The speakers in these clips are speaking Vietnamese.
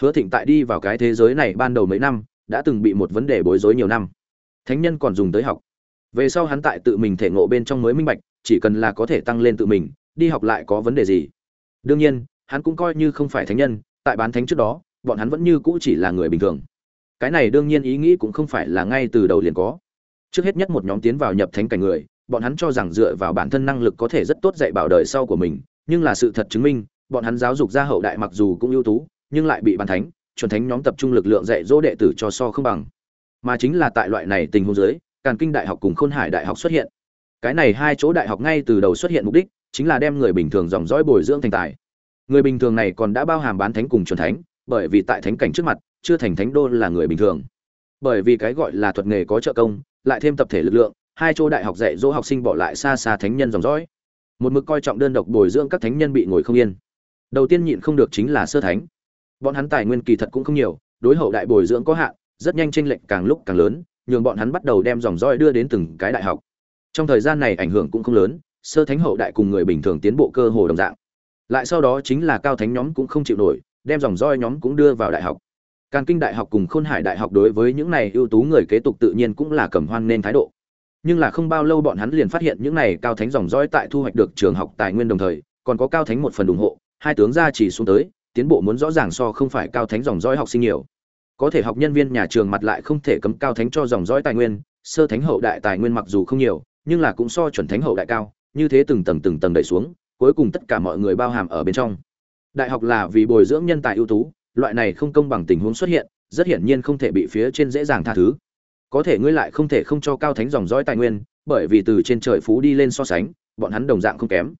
hứa thịnh tại đi vào cái thế giới này ban đầu mấy năm, đã từng bị một vấn đề bối rối nhiều năm. Thánh nhân còn dùng tới học. Về sau hắn tại tự mình thể ngộ bên trong mới minh bạch, chỉ cần là có thể tăng lên tự mình, đi học lại có vấn đề gì. Đương nhiên, hắn cũng coi như không phải thánh nhân, tại bán thánh trước đó, bọn hắn vẫn như cũ chỉ là người bình thường. Cái này đương nhiên ý nghĩ cũng không phải là ngay từ đầu liền có. Trước hết nhất một nhóm tiến vào nhập thánh cảnh người, bọn hắn cho rằng dựa vào bản thân năng lực có thể rất tốt dạy bảo đời sau của mình, nhưng là sự thật chứng minh, bọn hắn giáo dục ra hậu đại mặc dù cũng ưu tú nhưng lại bị bàn thánh, chuẩn thánh nhóm tập trung lực lượng dạy dỗ đệ tử cho so không bằng. Mà chính là tại loại này tình huống dưới, càn kinh đại học cùng khôn hải đại học xuất hiện. Cái này hai chỗ đại học ngay từ đầu xuất hiện mục đích chính là đem người bình thường dòng dõi bồi dưỡng thành tài. Người bình thường này còn đã bao hàm bán thánh cùng chuẩn thánh, bởi vì tại thánh cảnh trước mặt, chưa thành thánh đô là người bình thường. Bởi vì cái gọi là thuật nghề có trợ công, lại thêm tập thể lực lượng, hai chỗ đại học dạy dỗ học sinh bỏ lại xa xa thánh nhân dòng dõi. Một mực coi trọng đơn độc bồi dưỡng các thánh nhân bị ngồi không yên. Đầu tiên nhịn không được chính là sơ thánh bọn hắn tài nguyên kỳ thật cũng không nhiều, đối hậu đại bồi dưỡng có hạn, rất nhanh tranh lệch càng lúc càng lớn, nhường bọn hắn bắt đầu đem dòng dõi đưa đến từng cái đại học. Trong thời gian này ảnh hưởng cũng không lớn, sơ thánh hậu đại cùng người bình thường tiến bộ cơ hồ đồng dạng. Lại sau đó chính là cao thánh nhóm cũng không chịu nổi, đem dòng roi nhóm cũng đưa vào đại học. Càn kinh đại học cùng khôn hải đại học đối với những này ưu tú người kế tục tự nhiên cũng là cầm hoan nên thái độ. Nhưng là không bao lâu bọn hắn liền phát hiện những này cao thánh dòng dõi tại thu hoạch được trường học tài nguyên đồng thời, còn có cao thánh một phần ủng hộ, hai tướng gia chỉ xuống tới tiến bộ muốn rõ ràng so không phải cao thánh dòng dõi học sinh nhiều. Có thể học nhân viên nhà trường mặt lại không thể cấm cao thánh cho dòng dõi tài nguyên, sơ thánh hậu đại tài nguyên mặc dù không nhiều, nhưng là cũng so chuẩn thánh hậu đại cao, như thế từng tầng từng tầng đẩy xuống, cuối cùng tất cả mọi người bao hàm ở bên trong. Đại học là vì bồi dưỡng nhân tài ưu tú, loại này không công bằng tình huống xuất hiện, rất hiển nhiên không thể bị phía trên dễ dàng tha thứ. Có thể ngươi lại không thể không cho cao thánh dòng dõi tài nguyên, bởi vì từ trên trời phú đi lên so sánh, bọn hắn đồng dạng không kém.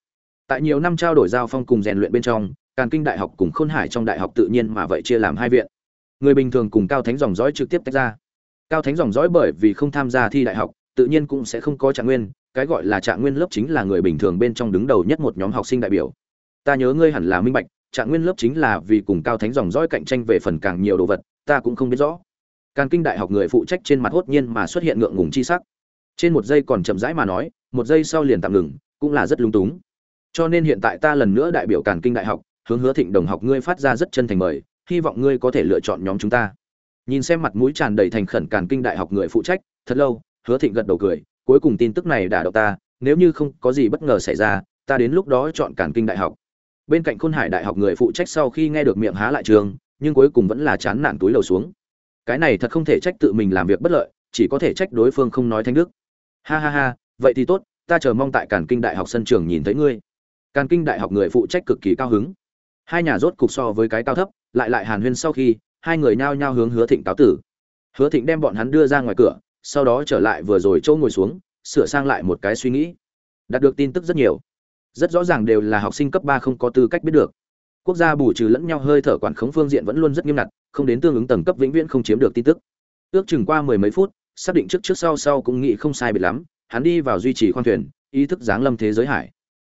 Tại nhiều năm trao đổi giao phong cùng rèn luyện bên trong càn kinh đại học cùng khôn hải trong đại học tự nhiên mà vậy chia làm hai viện. Người bình thường cùng cao thánh dòng dõi trực tiếp tách ra. Cao thánh dòng dõi bởi vì không tham gia thi đại học, tự nhiên cũng sẽ không có trạng nguyên, cái gọi là trạng nguyên lớp chính là người bình thường bên trong đứng đầu nhất một nhóm học sinh đại biểu. Ta nhớ ngươi hẳn là minh bạch, trạng nguyên lớp chính là vì cùng cao thánh dòng dõi cạnh tranh về phần càng nhiều đồ vật, ta cũng không biết rõ. Càn kinh đại học người phụ trách trên mặt hốt nhiên mà xuất hiện ngượng ngùng chi sắc. Trên một giây còn chậm rãi mà nói, một giây sau liền tạm ngừng, cũng là rất lung túng. Cho nên hiện tại ta lần nữa đại biểu càn kinh đại học hướng hứa thịnh đồng học ngươi phát ra rất chân thành mời, hy vọng ngươi có thể lựa chọn nhóm chúng ta. Nhìn xem mặt mũi tràn đầy thành khẩn càn kinh đại học người phụ trách, thật lâu, hứa thịnh gật đầu cười, cuối cùng tin tức này đả động ta, nếu như không có gì bất ngờ xảy ra, ta đến lúc đó chọn càn kinh đại học. Bên cạnh khôn hải đại học người phụ trách sau khi nghe được miệng há lại trường, nhưng cuối cùng vẫn là chán nản túi lầu xuống. Cái này thật không thể trách tự mình làm việc bất lợi, chỉ có thể trách đối phương không nói thanh đức. Ha ha ha, vậy thì tốt, ta chờ mong tại càn kinh đại học sân trường nhìn thấy ngươi. Càn kinh đại học người phụ trách cực kỳ cao hứng hai nhà rốt cục so với cái cao thấp, lại lại hàn huyên sau khi, hai người nhao nhao hướng hứa thịnh cáo tử. Hứa thịnh đem bọn hắn đưa ra ngoài cửa, sau đó trở lại vừa rồi chỗ ngồi xuống, sửa sang lại một cái suy nghĩ. Đạt được tin tức rất nhiều. Rất rõ ràng đều là học sinh cấp ba không có tư cách biết được. Quốc gia bù trừ lẫn nhau hơi thở quản khống phương diện vẫn luôn rất nghiêm ngặt, không đến tương ứng tầng cấp vĩnh viễn không chiếm được tin tức. Ước chừng qua mười mấy phút, xác định trước trước sau sau cũng nghĩ không sai biệt lắm, hắn đi vào duy trì khoang thuyền, ý thức giáng lâm thế giới hải.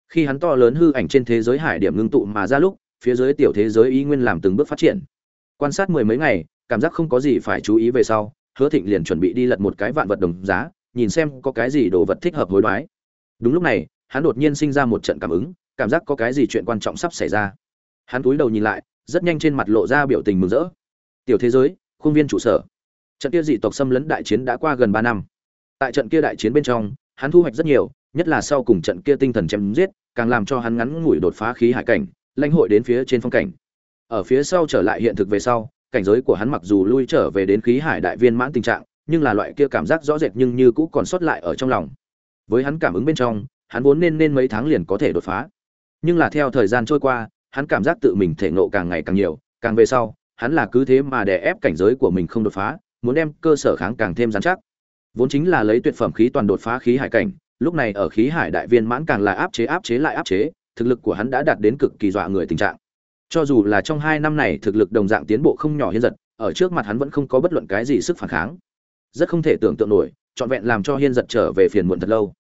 Khi hắn to lớn hư ảnh trên thế giới hải điểm ngưng tụ mà ra lúc phía dưới tiểu thế giới ý nguyên làm từng bước phát triển. Quan sát mười mấy ngày, cảm giác không có gì phải chú ý về sau, hứa thịnh liền chuẩn bị đi lật một cái vạn vật đồng giá, nhìn xem có cái gì đồ vật thích hợp hối đoái. Đúng lúc này, hắn đột nhiên sinh ra một trận cảm ứng, cảm giác có cái gì chuyện quan trọng sắp xảy ra. Hắn cúi đầu nhìn lại, rất nhanh trên mặt lộ ra biểu tình mừng rỡ. Tiểu thế giới, khuôn viên trụ sở. Trận kia dị tộc xâm lấn đại chiến đã qua gần ba năm. Tại trận kia đại chiến bên trong, hắn thu hoạch rất nhiều, nhất là sau cùng trận kia tinh thần chém giết, càng làm cho hắn ngắn ngủi đột phá khí hải cảnh lãnh hội đến phía trên phong cảnh. Ở phía sau trở lại hiện thực về sau, cảnh giới của hắn mặc dù lui trở về đến khí hải đại viên mãn tình trạng, nhưng là loại kia cảm giác rõ rệt nhưng như cũ còn sót lại ở trong lòng. Với hắn cảm ứng bên trong, hắn vốn nên nên mấy tháng liền có thể đột phá. Nhưng là theo thời gian trôi qua, hắn cảm giác tự mình thể ngộ càng ngày càng nhiều, càng về sau, hắn là cứ thế mà đè ép cảnh giới của mình không đột phá, muốn đem cơ sở kháng càng thêm dán chắc. Vốn chính là lấy tuyệt phẩm khí toàn đột phá khí hải cảnh, lúc này ở khí hải đại viên mãn càng là áp chế áp chế lại áp chế thực lực của hắn đã đạt đến cực kỳ dọa người tình trạng. Cho dù là trong hai năm này thực lực đồng dạng tiến bộ không nhỏ hiên giật, ở trước mặt hắn vẫn không có bất luận cái gì sức phản kháng. Rất không thể tưởng tượng nổi, trọn vẹn làm cho hiên giật trở về phiền muộn thật lâu.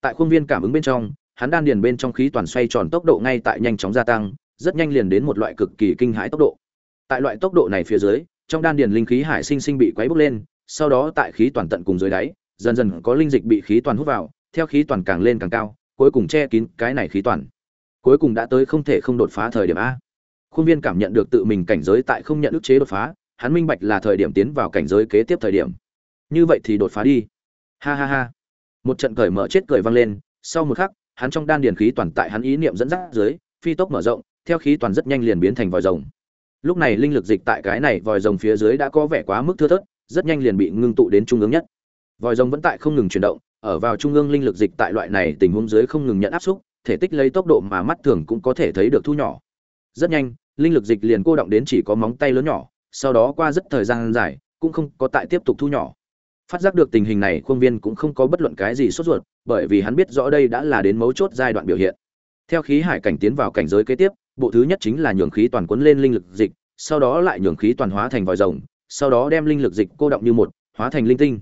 Tại khuôn viên cảm ứng bên trong, hắn đan điền bên trong khí toàn xoay tròn tốc độ ngay tại nhanh chóng gia tăng, rất nhanh liền đến một loại cực kỳ kinh hãi tốc độ. Tại loại tốc độ này phía dưới, trong đan điền linh khí hải sinh sinh bị quấy bốc lên, sau đó tại khí toàn tận cùng dưới đáy, dần dần có linh dịch bị khí toàn hút vào, theo khí toàn càng lên càng cao, cuối cùng che kín cái này khí toàn cuối cùng đã tới không thể không đột phá thời điểm a. Khuôn viên cảm nhận được tự mình cảnh giới tại không nhận ức chế đột phá, hắn minh bạch là thời điểm tiến vào cảnh giới kế tiếp thời điểm. Như vậy thì đột phá đi. Ha ha ha. Một trận cởi mở chết cười vang lên, sau một khắc, hắn trong đan điền khí toàn tại hắn ý niệm dẫn dắt dưới, phi tốc mở rộng, theo khí toàn rất nhanh liền biến thành vòi rồng. Lúc này linh lực dịch tại cái này vòi rồng phía dưới đã có vẻ quá mức thưa thớt, rất nhanh liền bị ngưng tụ đến trung ương nhất. Vòi rồng vẫn tại không ngừng chuyển động, ở vào trung ương linh lực dịch tại loại này tình huống dưới không ngừng nhận áp xúc thể tích lấy tốc độ mà mắt thường cũng có thể thấy được thu nhỏ. Rất nhanh, linh lực dịch liền cô động đến chỉ có móng tay lớn nhỏ, sau đó qua rất thời gian dài, cũng không có tại tiếp tục thu nhỏ. Phát giác được tình hình này, khuôn viên cũng không có bất luận cái gì sốt ruột, bởi vì hắn biết rõ đây đã là đến mấu chốt giai đoạn biểu hiện. Theo khí hải cảnh tiến vào cảnh giới kế tiếp, bộ thứ nhất chính là nhường khí toàn cuốn lên linh lực dịch, sau đó lại nhường khí toàn hóa thành vòi rồng, sau đó đem linh lực dịch cô động như một, hóa thành linh tinh.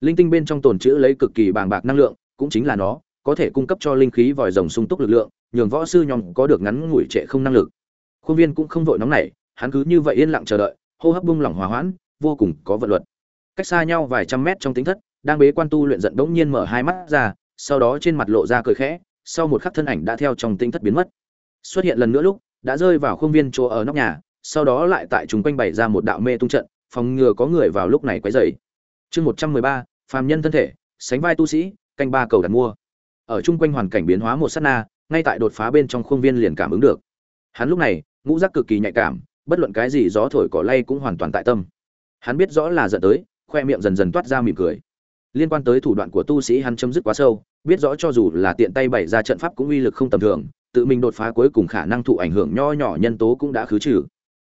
Linh tinh bên trong tồn chữ lấy cực kỳ bàng bạc năng lượng, cũng chính là nó có thể cung cấp cho linh khí vòi rồng sung túc lực lượng, nhường võ sư nhóm có được ngắn ngủi trệ không năng lực. Khuôn viên cũng không vội nóng nảy, hắn cứ như vậy yên lặng chờ đợi, hô hấp bung lỏng hòa hoãn, vô cùng có vận luật. Cách xa nhau vài trăm mét trong tính thất, đang bế quan tu luyện giận bỗng nhiên mở hai mắt ra, sau đó trên mặt lộ ra cười khẽ, sau một khắc thân ảnh đã theo trong tinh thất biến mất. Xuất hiện lần nữa lúc, đã rơi vào khuôn viên chỗ ở nóc nhà, sau đó lại tại chúng quanh bày ra một đạo mê tung trận, phòng ngừa có người vào lúc này quấy rầy. Chương một trăm mười ba, phàm nhân thân thể, sánh vai tu sĩ, canh ba cầu đặt mua ở chung quanh hoàn cảnh biến hóa một sát na, ngay tại đột phá bên trong khuôn viên liền cảm ứng được. Hắn lúc này, ngũ giác cực kỳ nhạy cảm, bất luận cái gì gió thổi cỏ lay cũng hoàn toàn tại tâm. Hắn biết rõ là giận tới, khoe miệng dần dần toát ra mỉm cười. Liên quan tới thủ đoạn của tu sĩ hắn chấm dứt quá sâu, biết rõ cho dù là tiện tay bày ra trận pháp cũng uy lực không tầm thường, tự mình đột phá cuối cùng khả năng thụ ảnh hưởng nho nhỏ nhân tố cũng đã khứ trừ.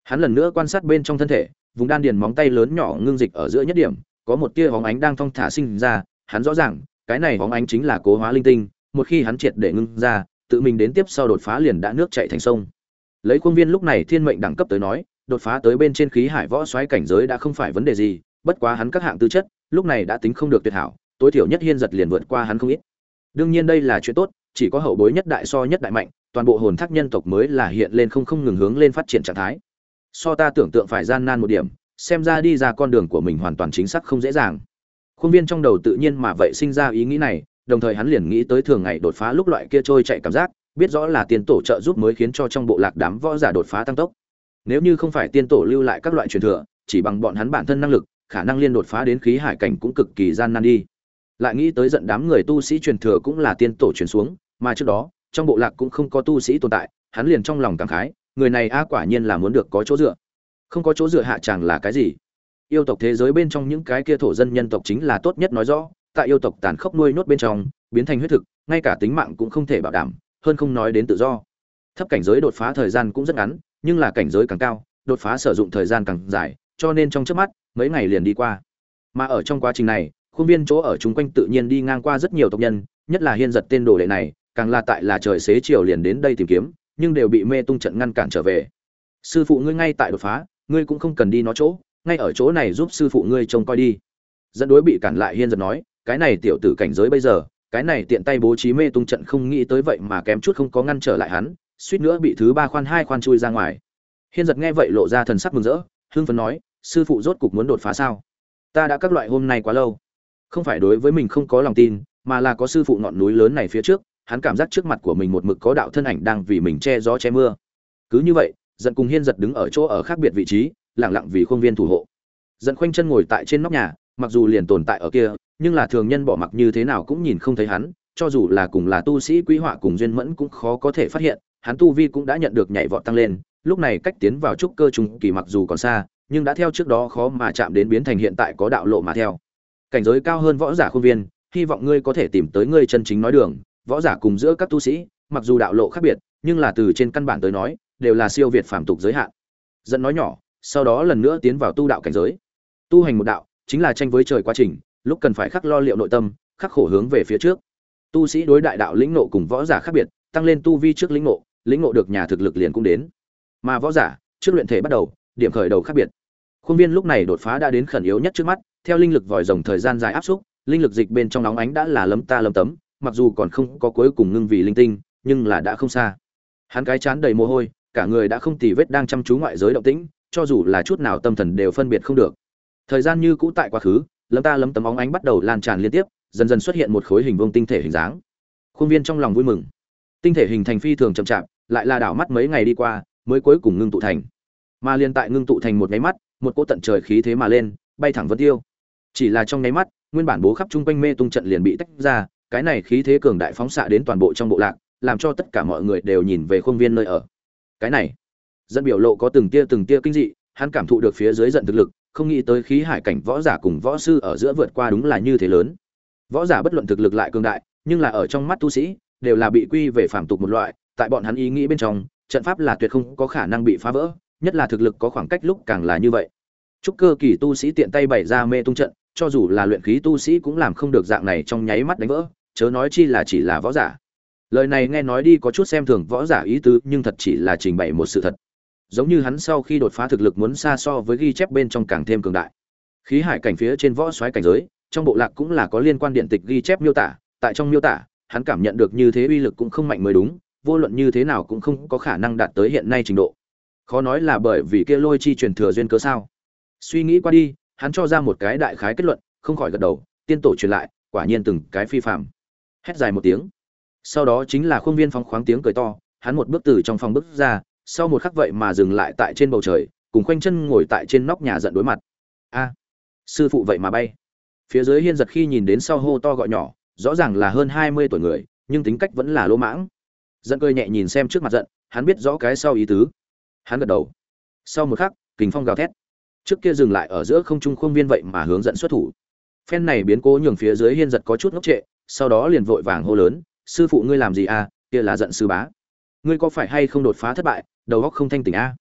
Hắn lần nữa quan sát bên trong thân thể, vùng đan điền móng tay lớn nhỏ ngưng dịch ở giữa nhất điểm, có một tia hóng ánh đang thong thả sinh ra, hắn rõ ràng cái này hóng ánh chính là cố hóa linh tinh, một khi hắn triệt để ngưng ra, tự mình đến tiếp sau đột phá liền đã nước chạy thành sông. Lấy khuôn viên lúc này thiên mệnh đẳng cấp tới nói, đột phá tới bên trên khí hải võ xoáy cảnh giới đã không phải vấn đề gì, bất quá hắn các hạng tư chất, lúc này đã tính không được tuyệt hảo, tối thiểu nhất hiên giật liền vượt qua hắn không ít. Đương nhiên đây là chuyện tốt, chỉ có hậu bối nhất đại so nhất đại mạnh, toàn bộ hồn thác nhân tộc mới là hiện lên không không ngừng hướng lên phát triển trạng thái. So ta tưởng tượng phải gian nan một điểm, xem ra đi ra con đường của mình hoàn toàn chính xác không dễ dàng khuôn viên trong đầu tự nhiên mà vậy sinh ra ý nghĩ này, đồng thời hắn liền nghĩ tới thường ngày đột phá lúc loại kia trôi chạy cảm giác, biết rõ là tiền tổ trợ giúp mới khiến cho trong bộ lạc đám võ giả đột phá tăng tốc. Nếu như không phải tiên tổ lưu lại các loại truyền thừa, chỉ bằng bọn hắn bản thân năng lực, khả năng liên đột phá đến khí hải cảnh cũng cực kỳ gian nan đi. Lại nghĩ tới giận đám người tu sĩ truyền thừa cũng là tiên tổ truyền xuống, mà trước đó, trong bộ lạc cũng không có tu sĩ tồn tại, hắn liền trong lòng cảm khái, người này a quả nhiên là muốn được có chỗ dựa. Không có chỗ dựa hạ chẳng là cái gì yêu tộc thế giới bên trong những cái kia thổ dân nhân tộc chính là tốt nhất nói rõ, tại yêu tộc tàn khốc nuôi nốt bên trong, biến thành huyết thực, ngay cả tính mạng cũng không thể bảo đảm, hơn không nói đến tự do. Thấp cảnh giới đột phá thời gian cũng rất ngắn, nhưng là cảnh giới càng cao, đột phá sử dụng thời gian càng dài, cho nên trong trước mắt, mấy ngày liền đi qua. Mà ở trong quá trình này, khuôn viên chỗ ở chúng quanh tự nhiên đi ngang qua rất nhiều tộc nhân, nhất là hiên giật tên đồ đệ này, càng là tại là trời xế chiều liền đến đây tìm kiếm, nhưng đều bị mê tung trận ngăn cản trở về. Sư phụ ngươi ngay tại đột phá, ngươi cũng không cần đi nó chỗ ngay ở chỗ này giúp sư phụ ngươi trông coi đi. Dẫn đối bị cản lại hiên giật nói, cái này tiểu tử cảnh giới bây giờ, cái này tiện tay bố trí mê tung trận không nghĩ tới vậy mà kém chút không có ngăn trở lại hắn, suýt nữa bị thứ ba khoan hai khoan chui ra ngoài. Hiên giật nghe vậy lộ ra thần sắc mừng rỡ, hưng phấn nói, sư phụ rốt cục muốn đột phá sao? Ta đã các loại hôm nay quá lâu. Không phải đối với mình không có lòng tin, mà là có sư phụ ngọn núi lớn này phía trước, hắn cảm giác trước mặt của mình một mực có đạo thân ảnh đang vì mình che gió che mưa. Cứ như vậy, giận cùng hiên giật đứng ở chỗ ở khác biệt vị trí lặng lặng vì khuôn viên thủ hộ. Giận khoanh chân ngồi tại trên nóc nhà, mặc dù liền tồn tại ở kia, nhưng là thường nhân bỏ mặc như thế nào cũng nhìn không thấy hắn, cho dù là cùng là tu sĩ quý họa cùng duyên mẫn cũng khó có thể phát hiện, hắn tu vi cũng đã nhận được nhảy vọt tăng lên, lúc này cách tiến vào trúc cơ trùng kỳ mặc dù còn xa, nhưng đã theo trước đó khó mà chạm đến biến thành hiện tại có đạo lộ mà theo. Cảnh giới cao hơn võ giả khuôn viên, hy vọng ngươi có thể tìm tới ngươi chân chính nói đường, võ giả cùng giữa các tu sĩ, mặc dù đạo lộ khác biệt, nhưng là từ trên căn bản tới nói, đều là siêu việt phàm tục giới hạn. Dẫn nói nhỏ sau đó lần nữa tiến vào tu đạo cảnh giới. Tu hành một đạo, chính là tranh với trời quá trình, lúc cần phải khắc lo liệu nội tâm, khắc khổ hướng về phía trước. Tu sĩ đối đại đạo lĩnh nộ cùng võ giả khác biệt, tăng lên tu vi trước lĩnh nộ lĩnh nộ được nhà thực lực liền cũng đến. Mà võ giả, trước luyện thể bắt đầu, điểm khởi đầu khác biệt. Khuôn viên lúc này đột phá đã đến khẩn yếu nhất trước mắt, theo linh lực vòi rồng thời gian dài áp xúc, linh lực dịch bên trong nóng ánh đã là lấm ta lấm tấm, mặc dù còn không có cuối cùng ngưng vì linh tinh, nhưng là đã không xa. Hắn cái chán đầy mồ hôi, cả người đã không tì vết đang chăm chú ngoại giới động tĩnh cho dù là chút nào tâm thần đều phân biệt không được. Thời gian như cũ tại quá khứ, lấm ta lấm tấm óng ánh bắt đầu lan tràn liên tiếp, dần dần xuất hiện một khối hình vuông tinh thể hình dáng. Khuôn viên trong lòng vui mừng. Tinh thể hình thành phi thường chậm chạp, lại là đảo mắt mấy ngày đi qua, mới cuối cùng ngưng tụ thành. Mà liên tại ngưng tụ thành một nháy mắt, một cỗ tận trời khí thế mà lên, bay thẳng vân tiêu. Chỉ là trong nháy mắt, nguyên bản bố khắp trung quanh mê tung trận liền bị tách ra, cái này khí thế cường đại phóng xạ đến toàn bộ trong bộ lạc, làm cho tất cả mọi người đều nhìn về khuôn viên nơi ở. Cái này dẫn biểu lộ có từng tia từng tia kinh dị, hắn cảm thụ được phía dưới giận thực lực, không nghĩ tới khí hải cảnh võ giả cùng võ sư ở giữa vượt qua đúng là như thế lớn. Võ giả bất luận thực lực lại cường đại, nhưng là ở trong mắt tu sĩ, đều là bị quy về phản tục một loại, tại bọn hắn ý nghĩ bên trong, trận pháp là tuyệt không có khả năng bị phá vỡ, nhất là thực lực có khoảng cách lúc càng là như vậy. Chúc cơ kỳ tu sĩ tiện tay bày ra mê tung trận, cho dù là luyện khí tu sĩ cũng làm không được dạng này trong nháy mắt đánh vỡ, chớ nói chi là chỉ là võ giả. Lời này nghe nói đi có chút xem thường võ giả ý tứ, nhưng thật chỉ là trình bày một sự thật giống như hắn sau khi đột phá thực lực muốn xa so với ghi chép bên trong càng thêm cường đại. Khí hải cảnh phía trên võ xoáy cảnh giới, trong bộ lạc cũng là có liên quan điện tịch ghi chép miêu tả, tại trong miêu tả, hắn cảm nhận được như thế uy lực cũng không mạnh mới đúng, vô luận như thế nào cũng không có khả năng đạt tới hiện nay trình độ. Khó nói là bởi vì kia lôi chi truyền thừa duyên cớ sao. Suy nghĩ qua đi, hắn cho ra một cái đại khái kết luận, không khỏi gật đầu, tiên tổ truyền lại, quả nhiên từng cái phi phạm hét dài một tiếng. Sau đó chính là khuôn viên phóng khoáng tiếng cười to, hắn một bước từ trong phòng bước ra sau một khắc vậy mà dừng lại tại trên bầu trời, cùng khoanh chân ngồi tại trên nóc nhà giận đối mặt. A, sư phụ vậy mà bay. Phía dưới hiên giật khi nhìn đến sau hô to gọi nhỏ, rõ ràng là hơn hai mươi tuổi người, nhưng tính cách vẫn là lỗ mãng. Giận cười nhẹ nhìn xem trước mặt giận, hắn biết rõ cái sau ý tứ. Hắn gật đầu. Sau một khắc, kình phong gào thét. Trước kia dừng lại ở giữa không trung khuôn viên vậy mà hướng dẫn xuất thủ. Phen này biến cố nhường phía dưới hiên giật có chút ngốc trệ, sau đó liền vội vàng hô lớn, sư phụ ngươi làm gì à? Kia là giận sư bá ngươi có phải hay không đột phá thất bại, đầu óc không thanh tỉnh a?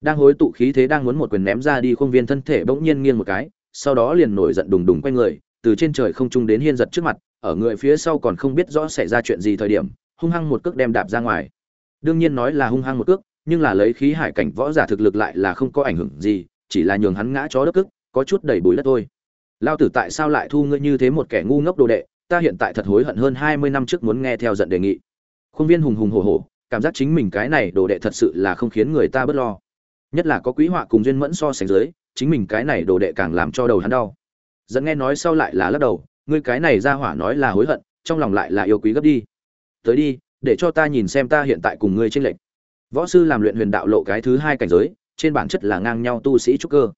Đang hối tụ khí thế đang muốn một quyền ném ra đi, khuôn viên thân thể bỗng nhiên nghiêng một cái, sau đó liền nổi giận đùng đùng quay người, từ trên trời không trung đến hiên giật trước mặt, ở người phía sau còn không biết rõ xảy ra chuyện gì thời điểm, hung hăng một cước đem đạp ra ngoài. Đương nhiên nói là hung hăng một cước, nhưng là lấy khí hải cảnh võ giả thực lực lại là không có ảnh hưởng gì, chỉ là nhường hắn ngã chó đất cức có chút đầy bùi đất thôi. Lao tử tại sao lại thu ngươi như thế một kẻ ngu ngốc đồ đệ, ta hiện tại thật hối hận hơn hai mươi năm trước muốn nghe theo giận đề nghị. Khuôn viên hùng hùng hổ hổ cảm giác chính mình cái này đồ đệ thật sự là không khiến người ta bớt lo. Nhất là có quý họa cùng duyên mẫn so sánh dưới, chính mình cái này đồ đệ càng làm cho đầu hắn đau. Dẫn nghe nói sau lại là lắc đầu, ngươi cái này ra hỏa nói là hối hận, trong lòng lại là yêu quý gấp đi. Tới đi, để cho ta nhìn xem ta hiện tại cùng ngươi tranh lệch. Võ sư làm luyện huyền đạo lộ cái thứ hai cảnh giới, trên bản chất là ngang nhau tu sĩ trúc cơ.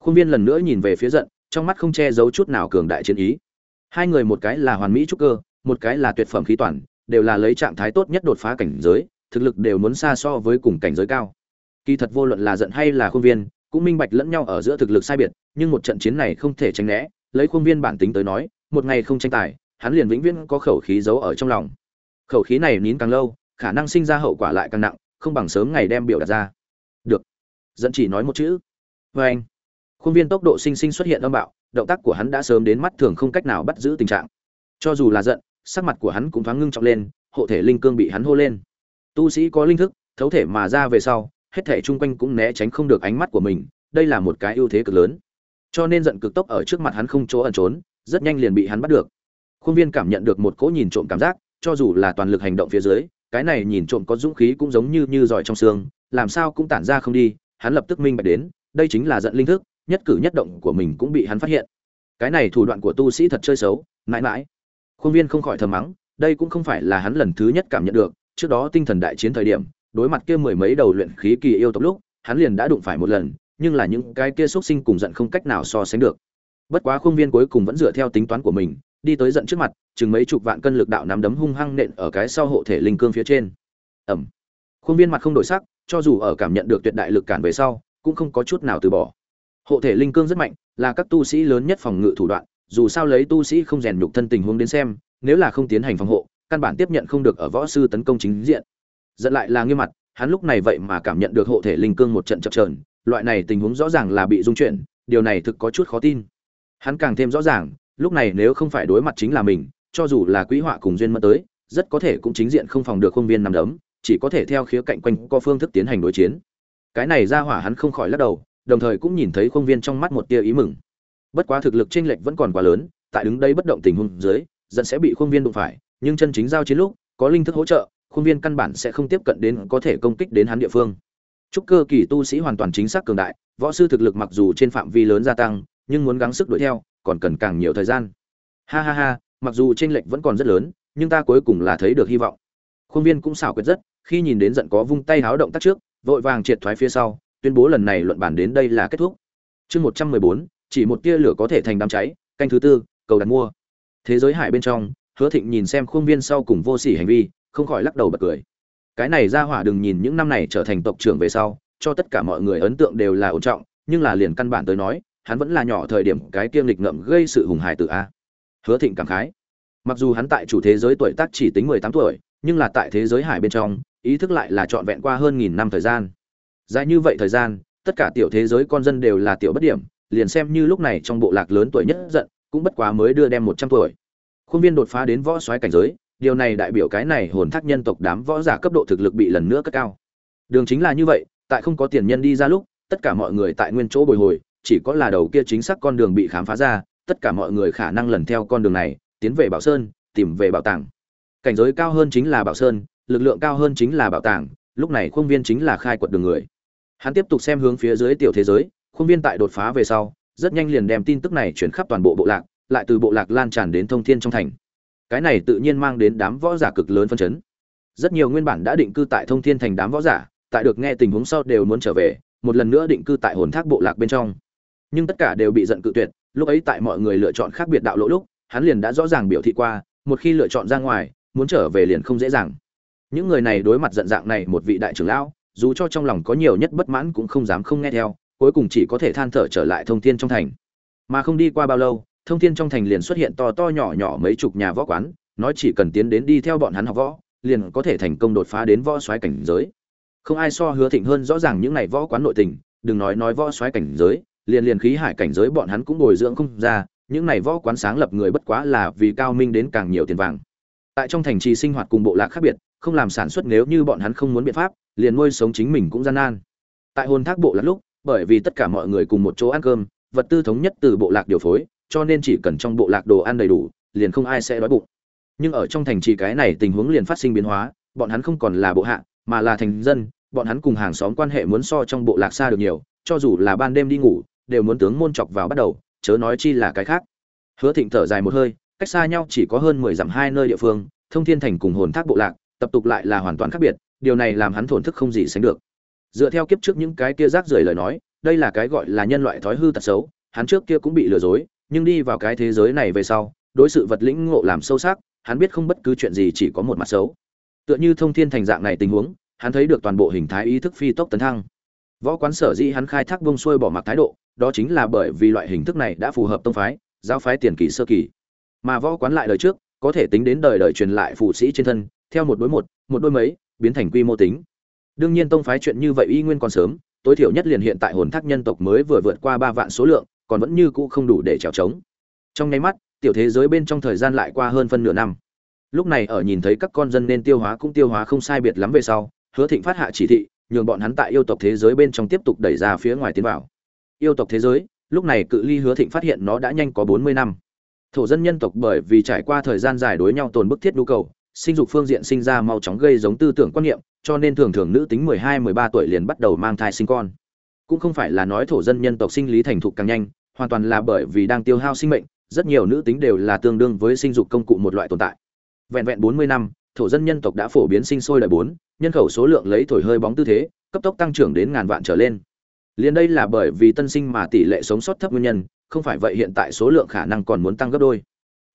Khuôn viên lần nữa nhìn về phía giận, trong mắt không che giấu chút nào cường đại chiến ý. Hai người một cái là hoàn mỹ trúc cơ, một cái là tuyệt phẩm khí toàn, đều là lấy trạng thái tốt nhất đột phá cảnh giới thực lực đều muốn xa so với cùng cảnh giới cao. Kỳ thật vô luận là giận hay là khuôn viên, cũng minh bạch lẫn nhau ở giữa thực lực sai biệt, nhưng một trận chiến này không thể tránh né, lấy khuôn viên bản tính tới nói, một ngày không tranh tài, hắn liền vĩnh viễn có khẩu khí giấu ở trong lòng. Khẩu khí này nín càng lâu, khả năng sinh ra hậu quả lại càng nặng, không bằng sớm ngày đem biểu đạt ra. Được. Dẫn chỉ nói một chữ. Vê anh. Khuôn viên tốc độ sinh sinh xuất hiện âm bạo, động tác của hắn đã sớm đến mắt thường không cách nào bắt giữ tình trạng. Cho dù là giận, sắc mặt của hắn cũng thoáng ngưng trọng lên, hộ thể linh cương bị hắn hô lên tu sĩ có linh thức, thấu thể mà ra về sau, hết thể chung quanh cũng né tránh không được ánh mắt của mình, đây là một cái ưu thế cực lớn. Cho nên giận cực tốc ở trước mặt hắn không chỗ ẩn trốn, rất nhanh liền bị hắn bắt được. Khuôn viên cảm nhận được một cỗ nhìn trộm cảm giác, cho dù là toàn lực hành động phía dưới, cái này nhìn trộm có dũng khí cũng giống như như giỏi trong xương, làm sao cũng tản ra không đi, hắn lập tức minh bạch đến, đây chính là giận linh thức, nhất cử nhất động của mình cũng bị hắn phát hiện. Cái này thủ đoạn của tu sĩ thật chơi xấu, mãi mãi. Khuôn viên không khỏi thầm mắng, đây cũng không phải là hắn lần thứ nhất cảm nhận được trước đó tinh thần đại chiến thời điểm, đối mặt kia mười mấy đầu luyện khí kỳ yêu tộc lúc, hắn liền đã đụng phải một lần, nhưng là những cái kia xuất sinh cùng giận không cách nào so sánh được. Bất quá khuôn viên cuối cùng vẫn dựa theo tính toán của mình, đi tới giận trước mặt, chừng mấy chục vạn cân lực đạo nắm đấm hung hăng nện ở cái sau hộ thể linh cương phía trên. Ầm. Khuôn viên mặt không đổi sắc, cho dù ở cảm nhận được tuyệt đại lực cản về sau, cũng không có chút nào từ bỏ. Hộ thể linh cương rất mạnh, là các tu sĩ lớn nhất phòng ngự thủ đoạn, dù sao lấy tu sĩ không rèn nhục thân tình huống đến xem, nếu là không tiến hành phòng hộ căn bản tiếp nhận không được ở võ sư tấn công chính diện. Dẫn lại là nghiêm mặt, hắn lúc này vậy mà cảm nhận được hộ thể linh cương một trận chập trờn loại này tình huống rõ ràng là bị dung chuyển, điều này thực có chút khó tin. Hắn càng thêm rõ ràng, lúc này nếu không phải đối mặt chính là mình, cho dù là quý họa cùng duyên mẫn tới, rất có thể cũng chính diện không phòng được không viên nằm đấm, chỉ có thể theo khía cạnh quanh có phương thức tiến hành đối chiến. Cái này ra hỏa hắn không khỏi lắc đầu, đồng thời cũng nhìn thấy không viên trong mắt một tia ý mừng. Bất quá thực lực chênh lệch vẫn còn quá lớn, tại đứng đây bất động tình huống dưới dẫn sẽ bị khuôn viên đụng phải nhưng chân chính giao chiến lúc có linh thức hỗ trợ khuôn viên căn bản sẽ không tiếp cận đến có thể công kích đến hắn địa phương Trúc cơ kỳ tu sĩ hoàn toàn chính xác cường đại, võ sư thực lực mặc dù trên phạm vi lớn gia tăng, nhưng muốn gắng sức đuổi theo, còn cần càng nhiều thời gian. Ha ha ha, mặc dù chênh lệch vẫn còn rất lớn, nhưng ta cuối cùng là thấy được hy vọng. Khuôn viên cũng xảo quyệt rất, khi nhìn đến giận có vung tay háo động tác trước, vội vàng triệt thoái phía sau tuyên bố lần này luận bản đến đây là kết thúc chương một trăm mười bốn chỉ một tia lửa có thể thành đám cháy canh thứ tư cầu đặt mua thế giới hải bên trong hứa thịnh nhìn xem khuôn viên sau cùng vô sỉ hành vi, không khỏi lắc đầu bật cười. Cái này ra hỏa đừng nhìn những năm này trở thành tộc trưởng về sau, cho tất cả mọi người ấn tượng đều là ổn trọng, nhưng là liền căn bản tới nói, hắn vẫn là nhỏ thời điểm cái kiêm lịch ngậm gây sự hùng hài tự a. Hứa thịnh cảm khái. Mặc dù hắn tại chủ thế giới tuổi tác chỉ tính mười tám tuổi, nhưng là tại thế giới hải bên trong, ý thức lại là trọn vẹn qua hơn nghìn năm thời gian. Dài như vậy thời gian, tất cả tiểu thế giới con dân đều là tiểu bất điểm, liền xem như lúc này trong bộ lạc lớn tuổi nhất giận, cũng bất quá mới đưa đem một trăm tuổi khuôn viên đột phá đến võ soái cảnh giới, điều này đại biểu cái này hồn thác nhân tộc đám võ giả cấp độ thực lực bị lần nữa cất cao. Đường chính là như vậy, tại không có tiền nhân đi ra lúc, tất cả mọi người tại nguyên chỗ bồi hồi, chỉ có là đầu kia chính xác con đường bị khám phá ra, tất cả mọi người khả năng lần theo con đường này, tiến về bảo sơn, tìm về bảo tàng. Cảnh giới cao hơn chính là bảo sơn, lực lượng cao hơn chính là bảo tàng, lúc này khuôn viên chính là khai quật đường người. Hắn tiếp tục xem hướng phía dưới tiểu thế giới, khuôn viên tại đột phá về sau, rất nhanh liền đem tin tức này chuyển khắp toàn bộ bộ lạc lại từ bộ lạc lan tràn đến thông thiên trong thành. Cái này tự nhiên mang đến đám võ giả cực lớn phân chấn. Rất nhiều nguyên bản đã định cư tại thông thiên thành đám võ giả, tại được nghe tình huống sau đều muốn trở về, một lần nữa định cư tại hồn thác bộ lạc bên trong. Nhưng tất cả đều bị giận cự tuyệt, lúc ấy tại mọi người lựa chọn khác biệt đạo lỗ lúc, hắn liền đã rõ ràng biểu thị qua, một khi lựa chọn ra ngoài, muốn trở về liền không dễ dàng. Những người này đối mặt giận dạng này một vị đại trưởng lão, dù cho trong lòng có nhiều nhất bất mãn cũng không dám không nghe theo, cuối cùng chỉ có thể than thở trở lại thông thiên trong thành. Mà không đi qua bao lâu thông thiên trong thành liền xuất hiện to to nhỏ nhỏ mấy chục nhà võ quán, nói chỉ cần tiến đến đi theo bọn hắn học võ, liền có thể thành công đột phá đến võ soái cảnh giới. Không ai so hứa thịnh hơn rõ ràng những này võ quán nội tình, đừng nói nói võ soái cảnh giới, liền liền khí hải cảnh giới bọn hắn cũng bồi dưỡng không ra, những này võ quán sáng lập người bất quá là vì cao minh đến càng nhiều tiền vàng. Tại trong thành trì sinh hoạt cùng bộ lạc khác biệt, không làm sản xuất nếu như bọn hắn không muốn biện pháp, liền nuôi sống chính mình cũng gian nan. Tại hồn thác bộ lạc lúc, bởi vì tất cả mọi người cùng một chỗ ăn cơm, vật tư thống nhất từ bộ lạc điều phối cho nên chỉ cần trong bộ lạc đồ ăn đầy đủ, liền không ai sẽ đói bụng. Nhưng ở trong thành trì cái này tình huống liền phát sinh biến hóa, bọn hắn không còn là bộ hạ, mà là thành dân, bọn hắn cùng hàng xóm quan hệ muốn so trong bộ lạc xa được nhiều, cho dù là ban đêm đi ngủ, đều muốn tướng môn chọc vào bắt đầu, chớ nói chi là cái khác. Hứa thịnh thở dài một hơi, cách xa nhau chỉ có hơn mười dặm hai nơi địa phương, thông thiên thành cùng hồn thác bộ lạc, tập tục lại là hoàn toàn khác biệt, điều này làm hắn thổn thức không gì sánh được. Dựa theo kiếp trước những cái kia rác rưởi lời nói, đây là cái gọi là nhân loại thói hư tật xấu, hắn trước kia cũng bị lừa dối nhưng đi vào cái thế giới này về sau, đối sự vật lĩnh ngộ làm sâu sắc, hắn biết không bất cứ chuyện gì chỉ có một mặt xấu. Tựa như thông thiên thành dạng này tình huống, hắn thấy được toàn bộ hình thái ý thức phi tốc tấn thăng. Võ quán sở dĩ hắn khai thác bông xuôi bỏ mặc thái độ, đó chính là bởi vì loại hình thức này đã phù hợp tông phái, giáo phái tiền kỳ sơ kỳ. Mà võ quán lại đời trước, có thể tính đến đời đời truyền lại phụ sĩ trên thân, theo một đối một một đôi mấy, biến thành quy mô tính. Đương nhiên tông phái chuyện như vậy y nguyên còn sớm, tối thiểu nhất liền hiện tại hồn thác nhân tộc mới vừa vượt qua ba vạn số lượng còn vẫn như cũ không đủ để trèo trống. Trong nháy mắt, tiểu thế giới bên trong thời gian lại qua hơn phân nửa năm. Lúc này ở nhìn thấy các con dân nên tiêu hóa cũng tiêu hóa không sai biệt lắm về sau, hứa thịnh phát hạ chỉ thị, nhường bọn hắn tại yêu tộc thế giới bên trong tiếp tục đẩy ra phía ngoài tiến vào. Yêu tộc thế giới, lúc này cự ly hứa thịnh phát hiện nó đã nhanh có bốn mươi năm. Thổ dân nhân tộc bởi vì trải qua thời gian dài đối nhau tồn bức thiết nhu cầu, sinh dục phương diện sinh ra mau chóng gây giống tư tưởng quan niệm, cho nên thường thường nữ tính mười hai, mười ba tuổi liền bắt đầu mang thai sinh con cũng không phải là nói thổ dân nhân tộc sinh lý thành thục càng nhanh, hoàn toàn là bởi vì đang tiêu hao sinh mệnh, rất nhiều nữ tính đều là tương đương với sinh dục công cụ một loại tồn tại. Vẹn vẹn bốn mươi năm, thổ dân nhân tộc đã phổ biến sinh sôi đời bốn, nhân khẩu số lượng lấy thổi hơi bóng tư thế, cấp tốc tăng trưởng đến ngàn vạn trở lên. Liền đây là bởi vì tân sinh mà tỷ lệ sống sót thấp nguyên nhân, không phải vậy hiện tại số lượng khả năng còn muốn tăng gấp đôi.